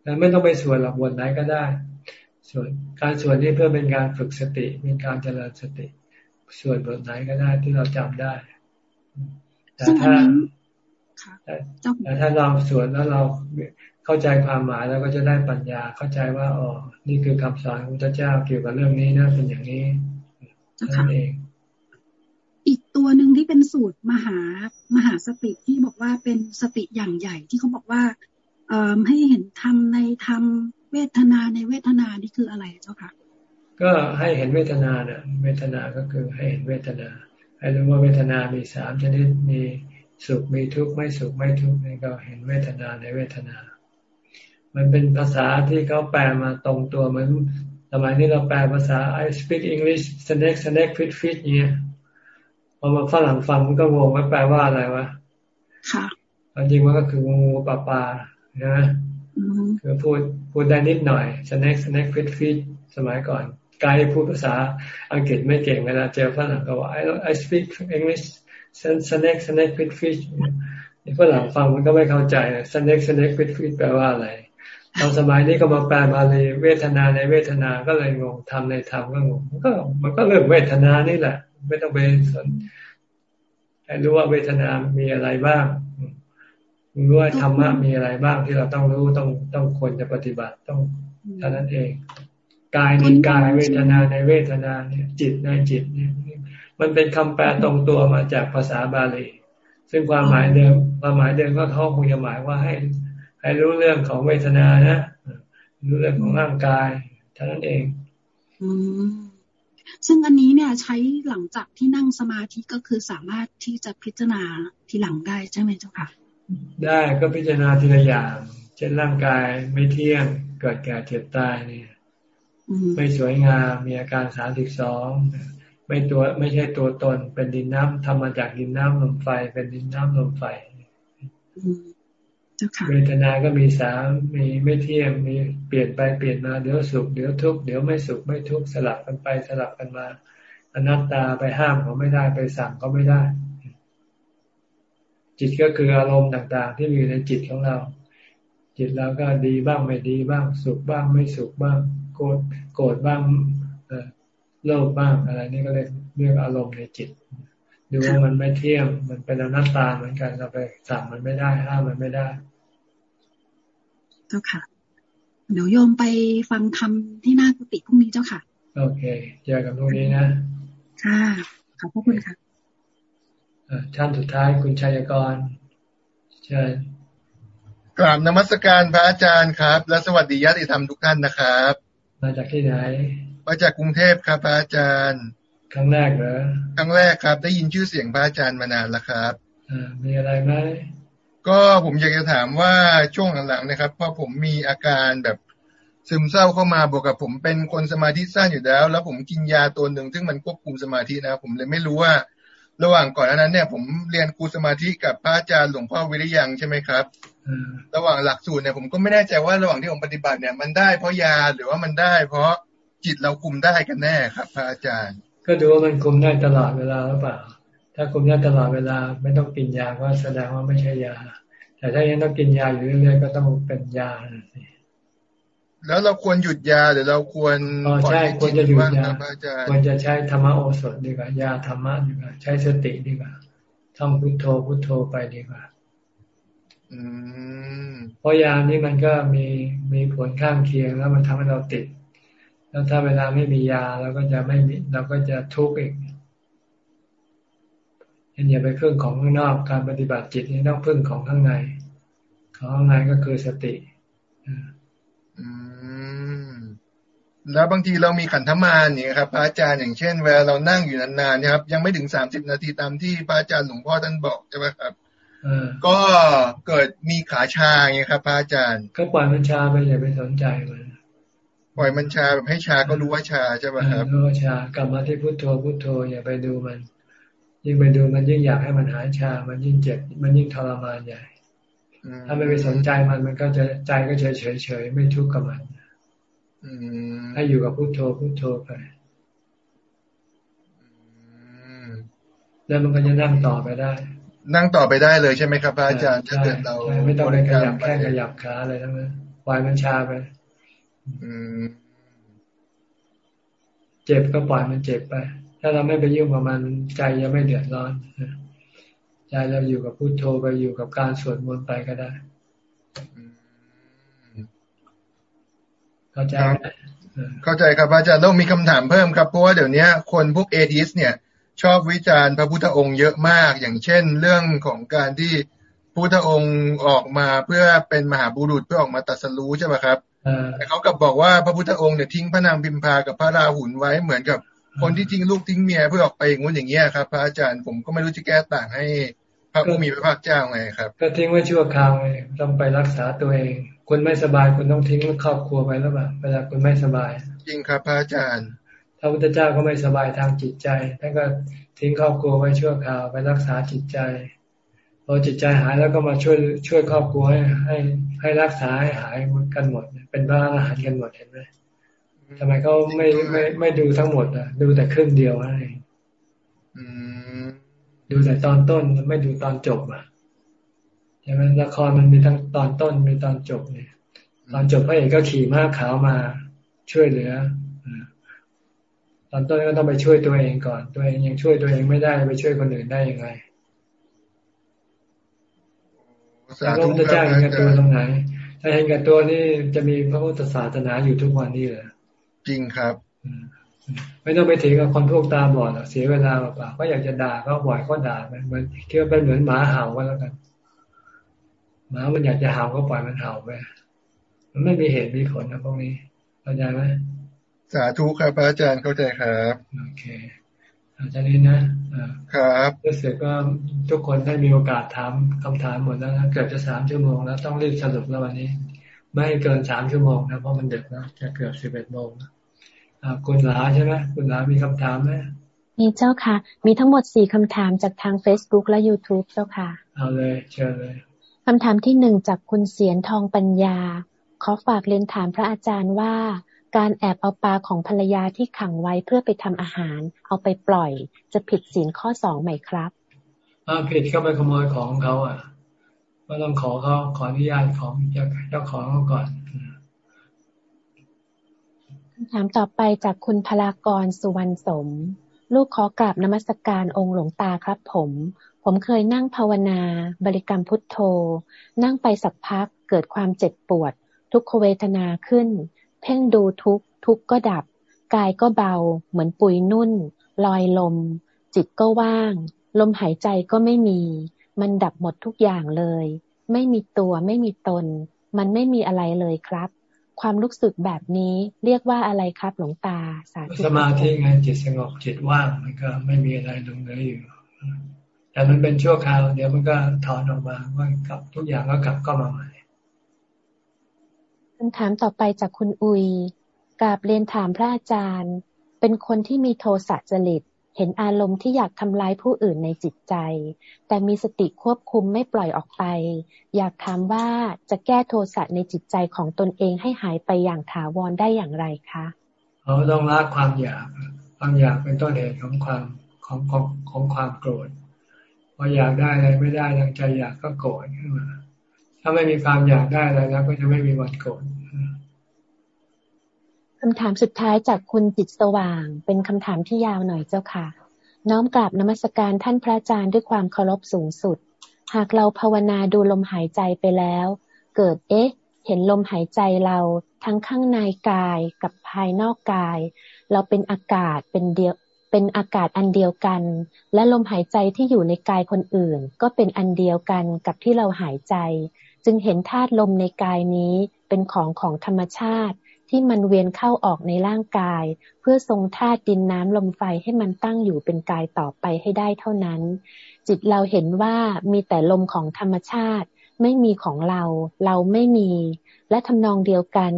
แต่ไม่ต้องไปสวดหลับบนไหนก็ได้ส่วนการสวดนี้เพื่อเป็นการฝึกสติมีการเจริญสติสวดบทไหนก็ได้ที่เราจำได้ แต่ถ้าแต่ถ้าเราสวดแล้วเรา เข้าใจความหมายแล้วก็จะได้ปัญญาเข้าใจว่าอ๋อนี่คือคำสอนของพระเจ้าเกี่ยวกับเรื่องนี้นะเป็นอย่างนี้นั่นเอง อีกตัวหนึ่งที่เป็นสูตรมหามหาสติที่บอกว่าเป็นสติอย่างใหญ่ที่เขาบอกว่า เอ่อให้เห็นธรรมในธรรมเวทนาในเวทนานี่คืออะไรเจ้าค่ะ ก็ให้เห็นเวทนาเนี่ยเวทนาก็คือให้เห็นเวทนา ให้รู้ว่าเวทนามีสามชนิดมีสุขมีทุกข์ไม่สุขไม่ทุกข์นี่ก็เห็นเวทนาในเวทนา มันเป็นภาษาที่เขาแปลมาตรงตัวเหมือนสมัยนี้เราแปลภาษา I speak English snake snake fit fit เนี่ยพอมาฝรั่งฟังมันก็งงว่าแปลว่าอะไรวะ ค่ะจริงมันก็คืองูปลาปลานะคือพูดพูดได้นิดหน่อย snake snake fit fit สมัยก่อนกายพูดภาษาอังกฤษไม่เก่งเวลาเจอฝรั่งก็ว่า I I speak English snake snake fit fit ฝรั่งฟังมันก็ไม่เข้าใจ snake snake fit fit แปลว่าอะไร ตอนสมัยนี้ก็มาแปลมาเลยเวทนาในเวทนาก็เลยงงทำในธรรมก็งงมันก็มันก็เรื่องเวทนานี่แหละ ไม่ต้องไปสนให้รู้ว่าเวทนามีอะไรบ้างรู้ว่าธรรมะมีอะไรบ้างที่เราต้องรู้ต้องต้องควรจะปฏิบัติต้องเท่านั้นเองกายในกายเวทนาในเวทนาเนี่ย จิตในจิตเนี่ยมันเป็นคำแปลตรงตัวมาจากภาษาบาลี ซึ่งความหมายเดิมความหมายเดิมก็เขาคงจะหมายว่าให้ ให้รู้เรื่องของเวทนานะรู้เรื่องของร่างกายเท่านั้นเองอืมซึ่งอันนี้เนี่ยใช้หลังจากที่นั่งสมาธิก็คือสามารถที่จะพิจารณาทีหลังได้ใช่ไหมเจ้าค่ะ ได้ก็พิจารณาทีละอย่างเช่นร่างกายไม่เที่ยงเกิดแก่เจ็บตายเนี่ยไม่สวยงามมีอาการสามสิบสองไม่ตัวไม่ใช่ตัวตนเป็นดินน้ำทำมาจากดินน้ำลมไฟ เป็นดินน้ำลมไฟ เวทนาก็มีสามมีไม่เที่ยงมีเปลี่ยนไปเปลี่ยนมาเดี๋ยวสุขเดี๋ยวทุกข์เดี๋ยวไม่สุขไม่ทุกข์สลับกันไปสลับกันมา อนัตตาไปห้ามเขาไม่ได้ไปสั่งก็ไม่ได้ จิตก็คืออารมณ์ต่างๆ ที่มีในจิตของเรา จิตเราก็ดีบ้างไม่ดีบ้าง สุขบ้างไม่สุขบ้าง โกรธโกรธบ้างโลภบ้างอะไรนี่ก็เรียกเรียกอารมณ์ในจิต ดูว่ามันไม่เที่ยงมันเป็นอนัตตาเหมือนกันเราไปสั่งมันไม่ได้ห้ามมันไม่ได้เจ้าค่ะ เดี๋ยวโยมไปฟังธรรมที่หน้ากุฏิพรุ่งนี้เจ้าค่ะ โอเคเจอกันพรุ่งนี้นะ ค่ะ ขอบพระคุณค่ะท่านสุดท้ายคุณชัยกรเชิญกราบนมัสการพระอาจารย์ครับ และสวัสดีญาติธรรมทุกท่านนะครับ มาจากที่ไหน มาจากกรุงเทพครับพระอาจารย์ ครั้งแรกเหรอครั้งแรกครับ ได้ยินชื่อเสียงพระอาจารย์มานานแล้วครับมีอะไรไหมก็ผมอยากจะถามว่าช่วงหลังๆนะครับพอผมมีอาการแบบซึมเศร้าเข้ามาบวกกับผมเป็นคนสมาธิสั้นอยู่แล้ว แล้วผมกินยาตัวหนึ่งซึ่งมันควบคุมสมาธินะผมเลยไม่รู้ว่า ระหว่างก่อนนั้นเนี่ย ผมเรียนครูสมาธิกับพระอาจารย์หลวงพ่อวิริยังใช่ไหมครับระหว่างหลักสูตรเนี่ยผมก็ไม่แน่ใจว่าระหว่างที่ผมปฏิบัติเนี่ย มันได้เพราะยาหรือว่ามันได้ เพราะจิตเราคุมได้กันแน่ครับ พระอาจารย์ ก็ดูว่ามันคุมได้ตลอดเวลาหรือเปล่า ถ้าคุมได้ตลอดเวลาไม่ต้องกินยาก็แสดงว่าไม่ใช่ยา แต่ถ้ายังต้องกินยาอยู่เรื่อยๆก็ต้องเป็นยา แล้วเราควรหยุดยาหรือเราควรอ๋อใช่ควรจะหยุดยาควรจะใช้ธรรมโอสถดีกว่า ยาธรรมะดีกว่า ใช้สติดีกว่าท่องพุทโธพุทโธไปดีกว่าเพราะยานี้มันก็มีมีผลข้างเคียงแล้วมันทำให้เราติด แล้วถ้าเวลาไม่มียาเราก็จะไม่มีเราก็จะทุกข์อีกอย่าไปพึ่งของข้างนอกการปฏิบัติจิตนี่ต้องพึ่งของข้างใน ของข้างในก็คือสติแล้วบางทีเรามีขันธมารเนี่ยครับพระอาจารย์อย่างเช่นเวลาเรานั่งอยู่นานๆเนี่ยครับ ยังไม่ถึงสามสิบนาทีตามที่พระอาจารย์หลวงพ่อท่านบอกใช่ไหมครับก็เกิดมีขาชาไงครับพระอาจารย์ ก็ปล่อยมันชาไปอย่าไปสนใจมัน ปล่อยมันชาแบบให้ชาก็รู้ว่าชาใช่ไหมครับรู้ว่าชากลับมาที่พุทโธพุทโธอย่าไปดูมัน ยิ่งไปดูมันยิ่งอยากให้มันหายชา มันยิ่งเจ็บ มันยิ่งทรมานใหญ่ถ้าไม่ไปสนใจมันมันก็จะใจก็จะเฉยเฉยไม่ทุกข์กับมันให้อยู่กับพุโทโธพุโทโธไปแล้วมันก็จะนั่งต่อไปได้ นั่งต่อไปได้เลยใช่ไหมครับอาจารย์ถ้าเกิดเราไม่ต้องไปขยับแค่ขยับขาอะไรทั้งนั้นปล่อยมันชาไป เจ็บก็ปล่อยมันเจ็บไป ถ้าเราไม่ไปยุ่งกับมันใจยังไม่เดือดร้อนใจเราอยู่กับพุโทโธไปอยู่กับการสวดมนต์ไปก็ได้เข้าใจเข้าใจครับอาจารย์ต้องมีคำถามเพิ่มครับเพราะว่าเดี๋ยวนี้คนพวกเอทิสเนี่ย ชอบวิจารณ์พระพุทธองค์เยอะมาก อย่างเช่น เรื่องของการที่พุทธองค์ออกมาเพื่อเป็นมหาบุรุษเพื่อออกมาตัดสรู้ใช่ไหมครับ แต่เขากับบอกว่าพระพุทธองค์เนี่ยทิ้งพระนางพิมพากับพระราหุลไว้เหมือนกับ คนที่ทิ้งลูกทิ้งเมียเพื่อออกไปอย่างงู้นอย่างเงี้ยครับ พระอาจารย์ผมก็ไม่รู้จะแก้ต่างให้พระผู้มีพระภาคเจ้าไงครับ ก็ทิ้งไว้ชั่วคราวไงต้องไปรักษาตัวเองคุณไม่สบายคุณต้องทิ้งครอบครัวไปแล้วแบบเวลาคุณไม่สบาย จริงครับพระอาจารย์พระพุทธเจ้าก็ไม่สบายทางจิตใจท่านก็ทิ้งครอบครัวไว้ชั่วคราวไปรักษาจิตใจ พอจิตใจหายแล้วก็มาช่วยช่วยครอบครัวให้ให้ให้รักษาให้หายกันหมด เป็นบ้าอาหารกันหมดเห็นไหมทำไมเขาไม่ไม่ไม่ดูทั้งหมดอะ ดูแต่ครึ่งเดียวนั่นเองดูแต่ตอนต้นไม่ดูตอนจบอะช่ไหมละครมันมีทั้งตอนต้นมีตอนจบเนี่ย ตอนจบพระเอกก็ขี่ม้าขาวมาช่วยเหลือตอนต้นก็ต้องไปช่วยตัวเองก่อน ตัวเองยังช่วยตัวเองไม่ได้ไปช่วยคนอื่นได้ยังไง พระพุทธเจ้าเห็นกับตัวตรงไหน ถ้าเห็นกับตัวนี่จะมีพระพุทธศาสนาอยู่ทุกวันนี้เหรอจริงครับไม่ต้องไปถึงกับคนพวกตาบอดเสียเวลาเปล่าก็อยากจะด่าก็บ่อยก็ด่าไปเหมือนเที่ยวเป็นเหมือนหมาเห่าก็แล้วกันหมามันอยากจะเห่าก็ปล่อยมันเห่าไปมันไม่มีเหตุมีผลนะพวกนี้เข้าใจไหมสาธุครับอาจารย์เข้าใจครับโอเค อาจารย์นี้นะครับรู้สึกก็ทุกคนได้มีโอกาสถามคำถามหมดแล้วนะเกือบจะสามชั่วโมงแล้วต้องรีบสรุปแล้ววันนี้ ไม่เกินสามชั่วโมงนะเพราะมันเด็กนะจะเกือบสิบเอ็ดโมงคุณหลาใช่ไหมคุณหลามีคำถามไหมมีเจ้าค่ะ มีทั้งหมดสี่คำถามจากทาง Facebook และ YouTube เจ้าค่ะ เอาเลยเชิญเลยคำถามที่หนึ่งจากคุณเสียนทองปัญญา ขอฝากเรียนถามพระอาจารย์ว่า การแอบเอาปลาของภรรยาที่ขังไว้เพื่อไปทำอาหาร เอาไปปล่อย จะผิดศีลข้อสองไหมครับอ่าผิดก็ไปขโมยของเขาอะก็ต้องขอเขาขออนุญาตของเจ้าของเขาก่อนคำถามต่อไปจากคุณพลากรสุวรรณสม ลูกขอกราบนมัสการองค์หลวงตาครับผม ผมเคยนั่งภาวนา บริกรรมพุทโธ นั่งไปสักพักเกิดความเจ็บปวด ทุกขเวทนาขึ้น เพ่งดูทุกทุกก็ดับ กายก็เบา เหมือนปุยนุ่น ลอยลม จิตก็ว่าง ลมหายใจก็ไม่มี มันดับหมดทุกอย่างเลย ไม่มีตัวไม่มีตน มันไม่มีอะไรเลยครับ ความรู้สึกแบบนี้เรียกว่าอะไรครับ หลวงตาสาธุสมาธิไงจิตสงบจิตว่างมันก็ไม่มีอะไรลงเหลืออยู่แต่มันเป็นชั่วคราว เดี๋ยวมันก็ถอนออกมาว่ากลับทุกอย่างก็กลับก็มาใหม่ คำถามต่อไปจากคุณอุยกราบเรียนถามพระอาจารย์ เป็นคนที่มีโทสะจริต เห็นอารมณ์ที่อยากทำร้ายผู้อื่นในจิตใจ แต่มีสติควบคุมไม่ปล่อยออกไป อยากถามว่าจะแก้โทสะในจิตใจของตนเองให้หายไปอย่างถาวรได้อย่างไรคะเราต้องละความอยาก ความอยากเป็นต้นเหตุของความของของของความโกรธพออยากได้อะไรไม่ได้ดังใจอยากก็โกรธขึ้นมาาไม่มีความอยากได้อะไรแล้ว ก็จะไม่มีวันโกรธคำถามสุดท้ายจากคุณจิตสว่าง เป็นคำถามที่ยาวหน่อยเจ้าค่ะ น้อมกราบนมัสการท่านพระอาจารย์ด้วยความเคารพสูงสุด หากเราภาวนาดูลมหายใจไปแล้ว เกิดเอ๊ะ เห็นลมหายใจเราทั้งข้างในกายกับภายนอกกาย เราเป็นอากาศเป็นเดียวเป็นอากาศอันเดียวกัน และลมหายใจที่อยู่ในกายคนอื่น ก็เป็นอันเดียวกันกับที่เราหายใจ จึงเห็นธาตุลมในกายนี้เป็นของของธรรมชาติที่มันเวียนเข้าออกในร่างกาย เพื่อทรงธาตุดินน้ำลมไฟให้มันตั้งอยู่เป็นกายต่อไปให้ได้เท่านั้น จิตเราเห็นว่ามีแต่ลมของธรรมชาติ ไม่มีของเรา เราไม่มี และทำนองเดียวกัน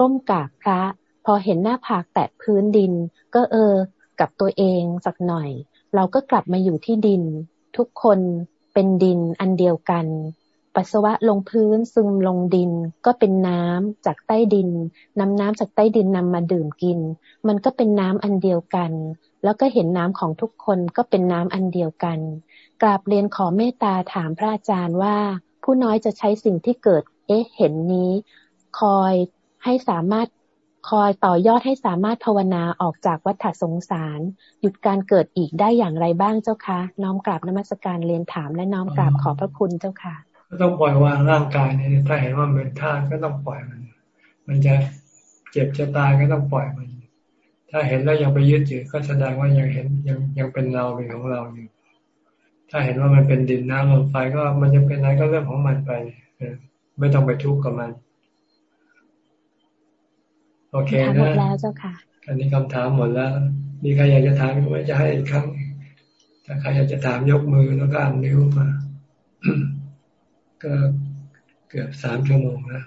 ก้มกราบพระ พอเห็นหน้าผากแตะพื้นดิน ก็เออ กับตัวเองสักหน่อย เราก็กลับมาอยู่ที่ดิน ทุกคนเป็นดินอันเดียวกัน ปัสสาวะลงพื้นซึมลงดิน ก็เป็นน้ำจากใต้ดินนำน้ำจากใต้ดินนำมาดื่มกิน มันก็เป็นน้ำอันเดียวกัน แล้วก็เห็นน้ำของทุกคนก็เป็นน้ำอันเดียวกันกราบเรียนขอเมตตาถามพระอาจารย์ว่า ผู้น้อยจะใช้สิ่งที่เกิด เอ๊ะเห็นนี้ คอยให้สามารถคอยต่อยอดให้สามารถภาวนาออกจากวัฏสงสาร หยุดการเกิดอีกได้อย่างไรบ้างเจ้าคะ น้อมกราบนมัสการเรียนถามและน้อมกราบขอพระคุณเจ้าค่ะ ก็ต้องปล่อยวางร่างกายนี่ถ้าเห็นว่ามันเป็นธาตุก็ต้องปล่อยมัน มันจะเจ็บจะตายก็ต้องปล่อยมัน ถ้าเห็นแล้วยังไปยึดถือก็แสดงว่ายังเห็นยังยังเป็นเราเป็นของเราอยู่ ถ้าเห็นว่ามันเป็นดินน้ำลมไฟก็มันจะเป็นอะไรก็เรื่องของมันไปไม่ต้องไปทุกข์กับมัน โอเคนะหมดแล้วเจ้าค่ะอันนี้คำถามหมดแล้ว มีใครอยากจะถามก็จะให้อีกครั้งถ้าใครอยากจะถามยกมือแล้วก็อันนิ้วมา ก็เกือบสามชั่วโมงแล้ว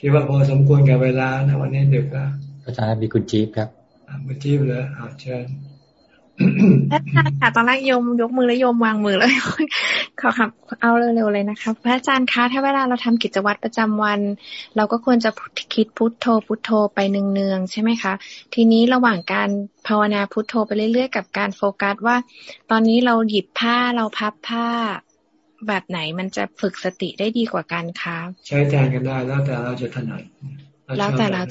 คิดว่าพอสมควรกับเวลานะวันนี้ดึกแล้วอาจารย์มีคุณจี๊บครับคุณจี๊บเลยอาเชิญ พระอาจารย์ค่ะตอนแรกโยมยกมือแล้วโยมวางมือเลยขอครับเอาเร็วๆเลยนะคะพระอาจารย์คะถ้าเวลาเราทำกิจวัตรประจำวัน เราก็ควรจะคิดพุทโธพุทโธไปเนืองๆใช่ไหมคะ ทีนี้ระหว่างการภาวนาพุทโธไปเรื่อยๆ กับการโฟกัสว่า ตอนนี้เราหยิบผ้าเราพับผ้าแบบไหนมันจะฝึกสติได้ดีกว่ากันคะใช้แทนกันได้แล้วแต่เราจะถนัดแล้วแต่เรา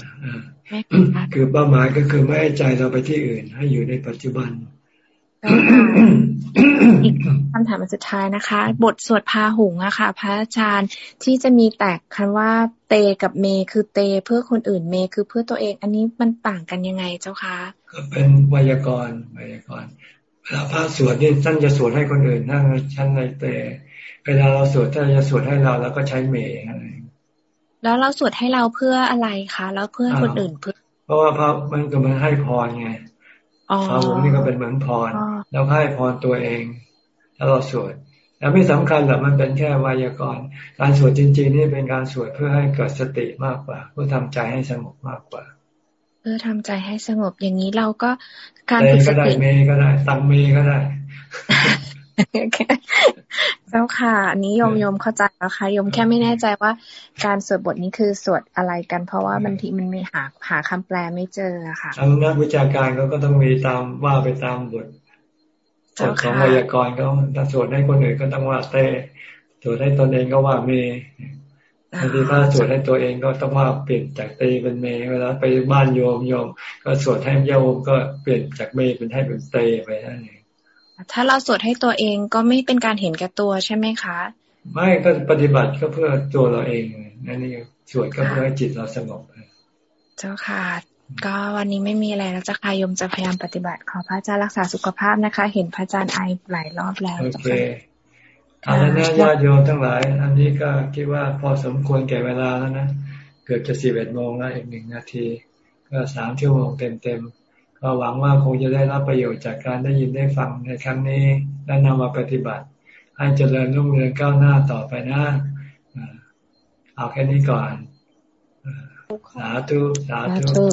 คือเป้าหมายก็คือไม่ให้ใจเราไปที่อื่น ให้อยู่ในปัจจุบัน อีกคำถามสุดท้ายนะคะ บทสวดพาหุงอะค่ะ พระอาจารย์ที่จะมีแตกคำว่าเตกับเมคือเตเพื่อคนอื่นเมคือเพื่อตัวเองอันนี้มันต่างกันยังไงเจ้าคะก็เป็นไวยากรณ์ไวยากรณ์เวลาพระสวดนี่ท่านจะสวดให้คนอื่นนั่งชั้นในเตเวลาเราสวดท่านจะสวดให้เราแล้วก็ใช้เมอะไรแล้วเราสวดให้เราเพื่ออะไรคะแล้วเพื่อคนอื่นเพื่อเพราะว่าพระมันก็มันให้พรไง พระวงนี่ก็เป็นเหมือนพรแล้วให้พรตัวเอง ถ้าเราสวดแต่ไม่สำคัญหรอกมันเป็นแค่ไวยากรณ์ การสวดจริง ๆ นี่เป็นการสวดเพื่อให้เกิดสติมากกว่า เพื่อทำใจให้สงบมากกว่า เพื่อทำใจให้สงบอย่างนี้เราก็การฝึกสติเมก็ได้ ตังเมก็ได้ เจ้าค่ะ อันนี้โยมโยมเข้าใจแล้วค่ะโยมแค่ไม่แน่ใจว่าการสวดบทนี้คือสวดอะไรกัน เพราะว่าบางทีมันมีหาหาคำแปลไม่เจอค่ะทางนักวิชาการเขาก็ต้องมีตามว่าไปตามบทบทของไวยากรณ์เขาถ้าสวดให้คนอื่นก็ต้องว่าเต้สวดให้ตนเองก็ว่าเมบางทีถ้าสวดให้ตัวเองก็ต้องว่าเปลี่ยนจากเตเป็นเมเวลาไปบ้านโยมโยม ก็สวดให้โยมก็เปลี่ยนจากเมเป็นให้เป็นเตไปนั่นเอง ถ้าเราสวดให้ตัวเองก็ไม่เป็นการเห็นแก่ตัวใช่ไหมคะ ไม่ก็ปฏิบัติก็เพื่อตัวเราเองนั่นนี่สวดก็เพื่อให้จิตเราสงบเจ้าค่ะก็วันนี้ไม่มีอะไรแล้วจะคายมจะพยายามปฏิบัติขอพระอาจารย์รักษาสุขภาพนะคะ เห็นพระอาจารย์ไอหลายรอบแล้วโอเคเอาแล้วนะญาติโยมทั้งหลาย อันนี้ก็คิดว่าพอสมควรแก่เวลาแล้วนะ เกือบจะสิบเอ็ดโมงแล้วอีกหนึ่งนาที ก็สามชั่วโมงเต็มเต็ม ก็หวังว่าคงจะได้รับประโยชน์จากการได้ยินได้ฟังในครั้งนี้ และนำมาปฏิบัติ ให้เจริญรุ่งเรืองก้าวหน้าต่อไปนะเอาแค่นี้ก่อนสาธุสาธุ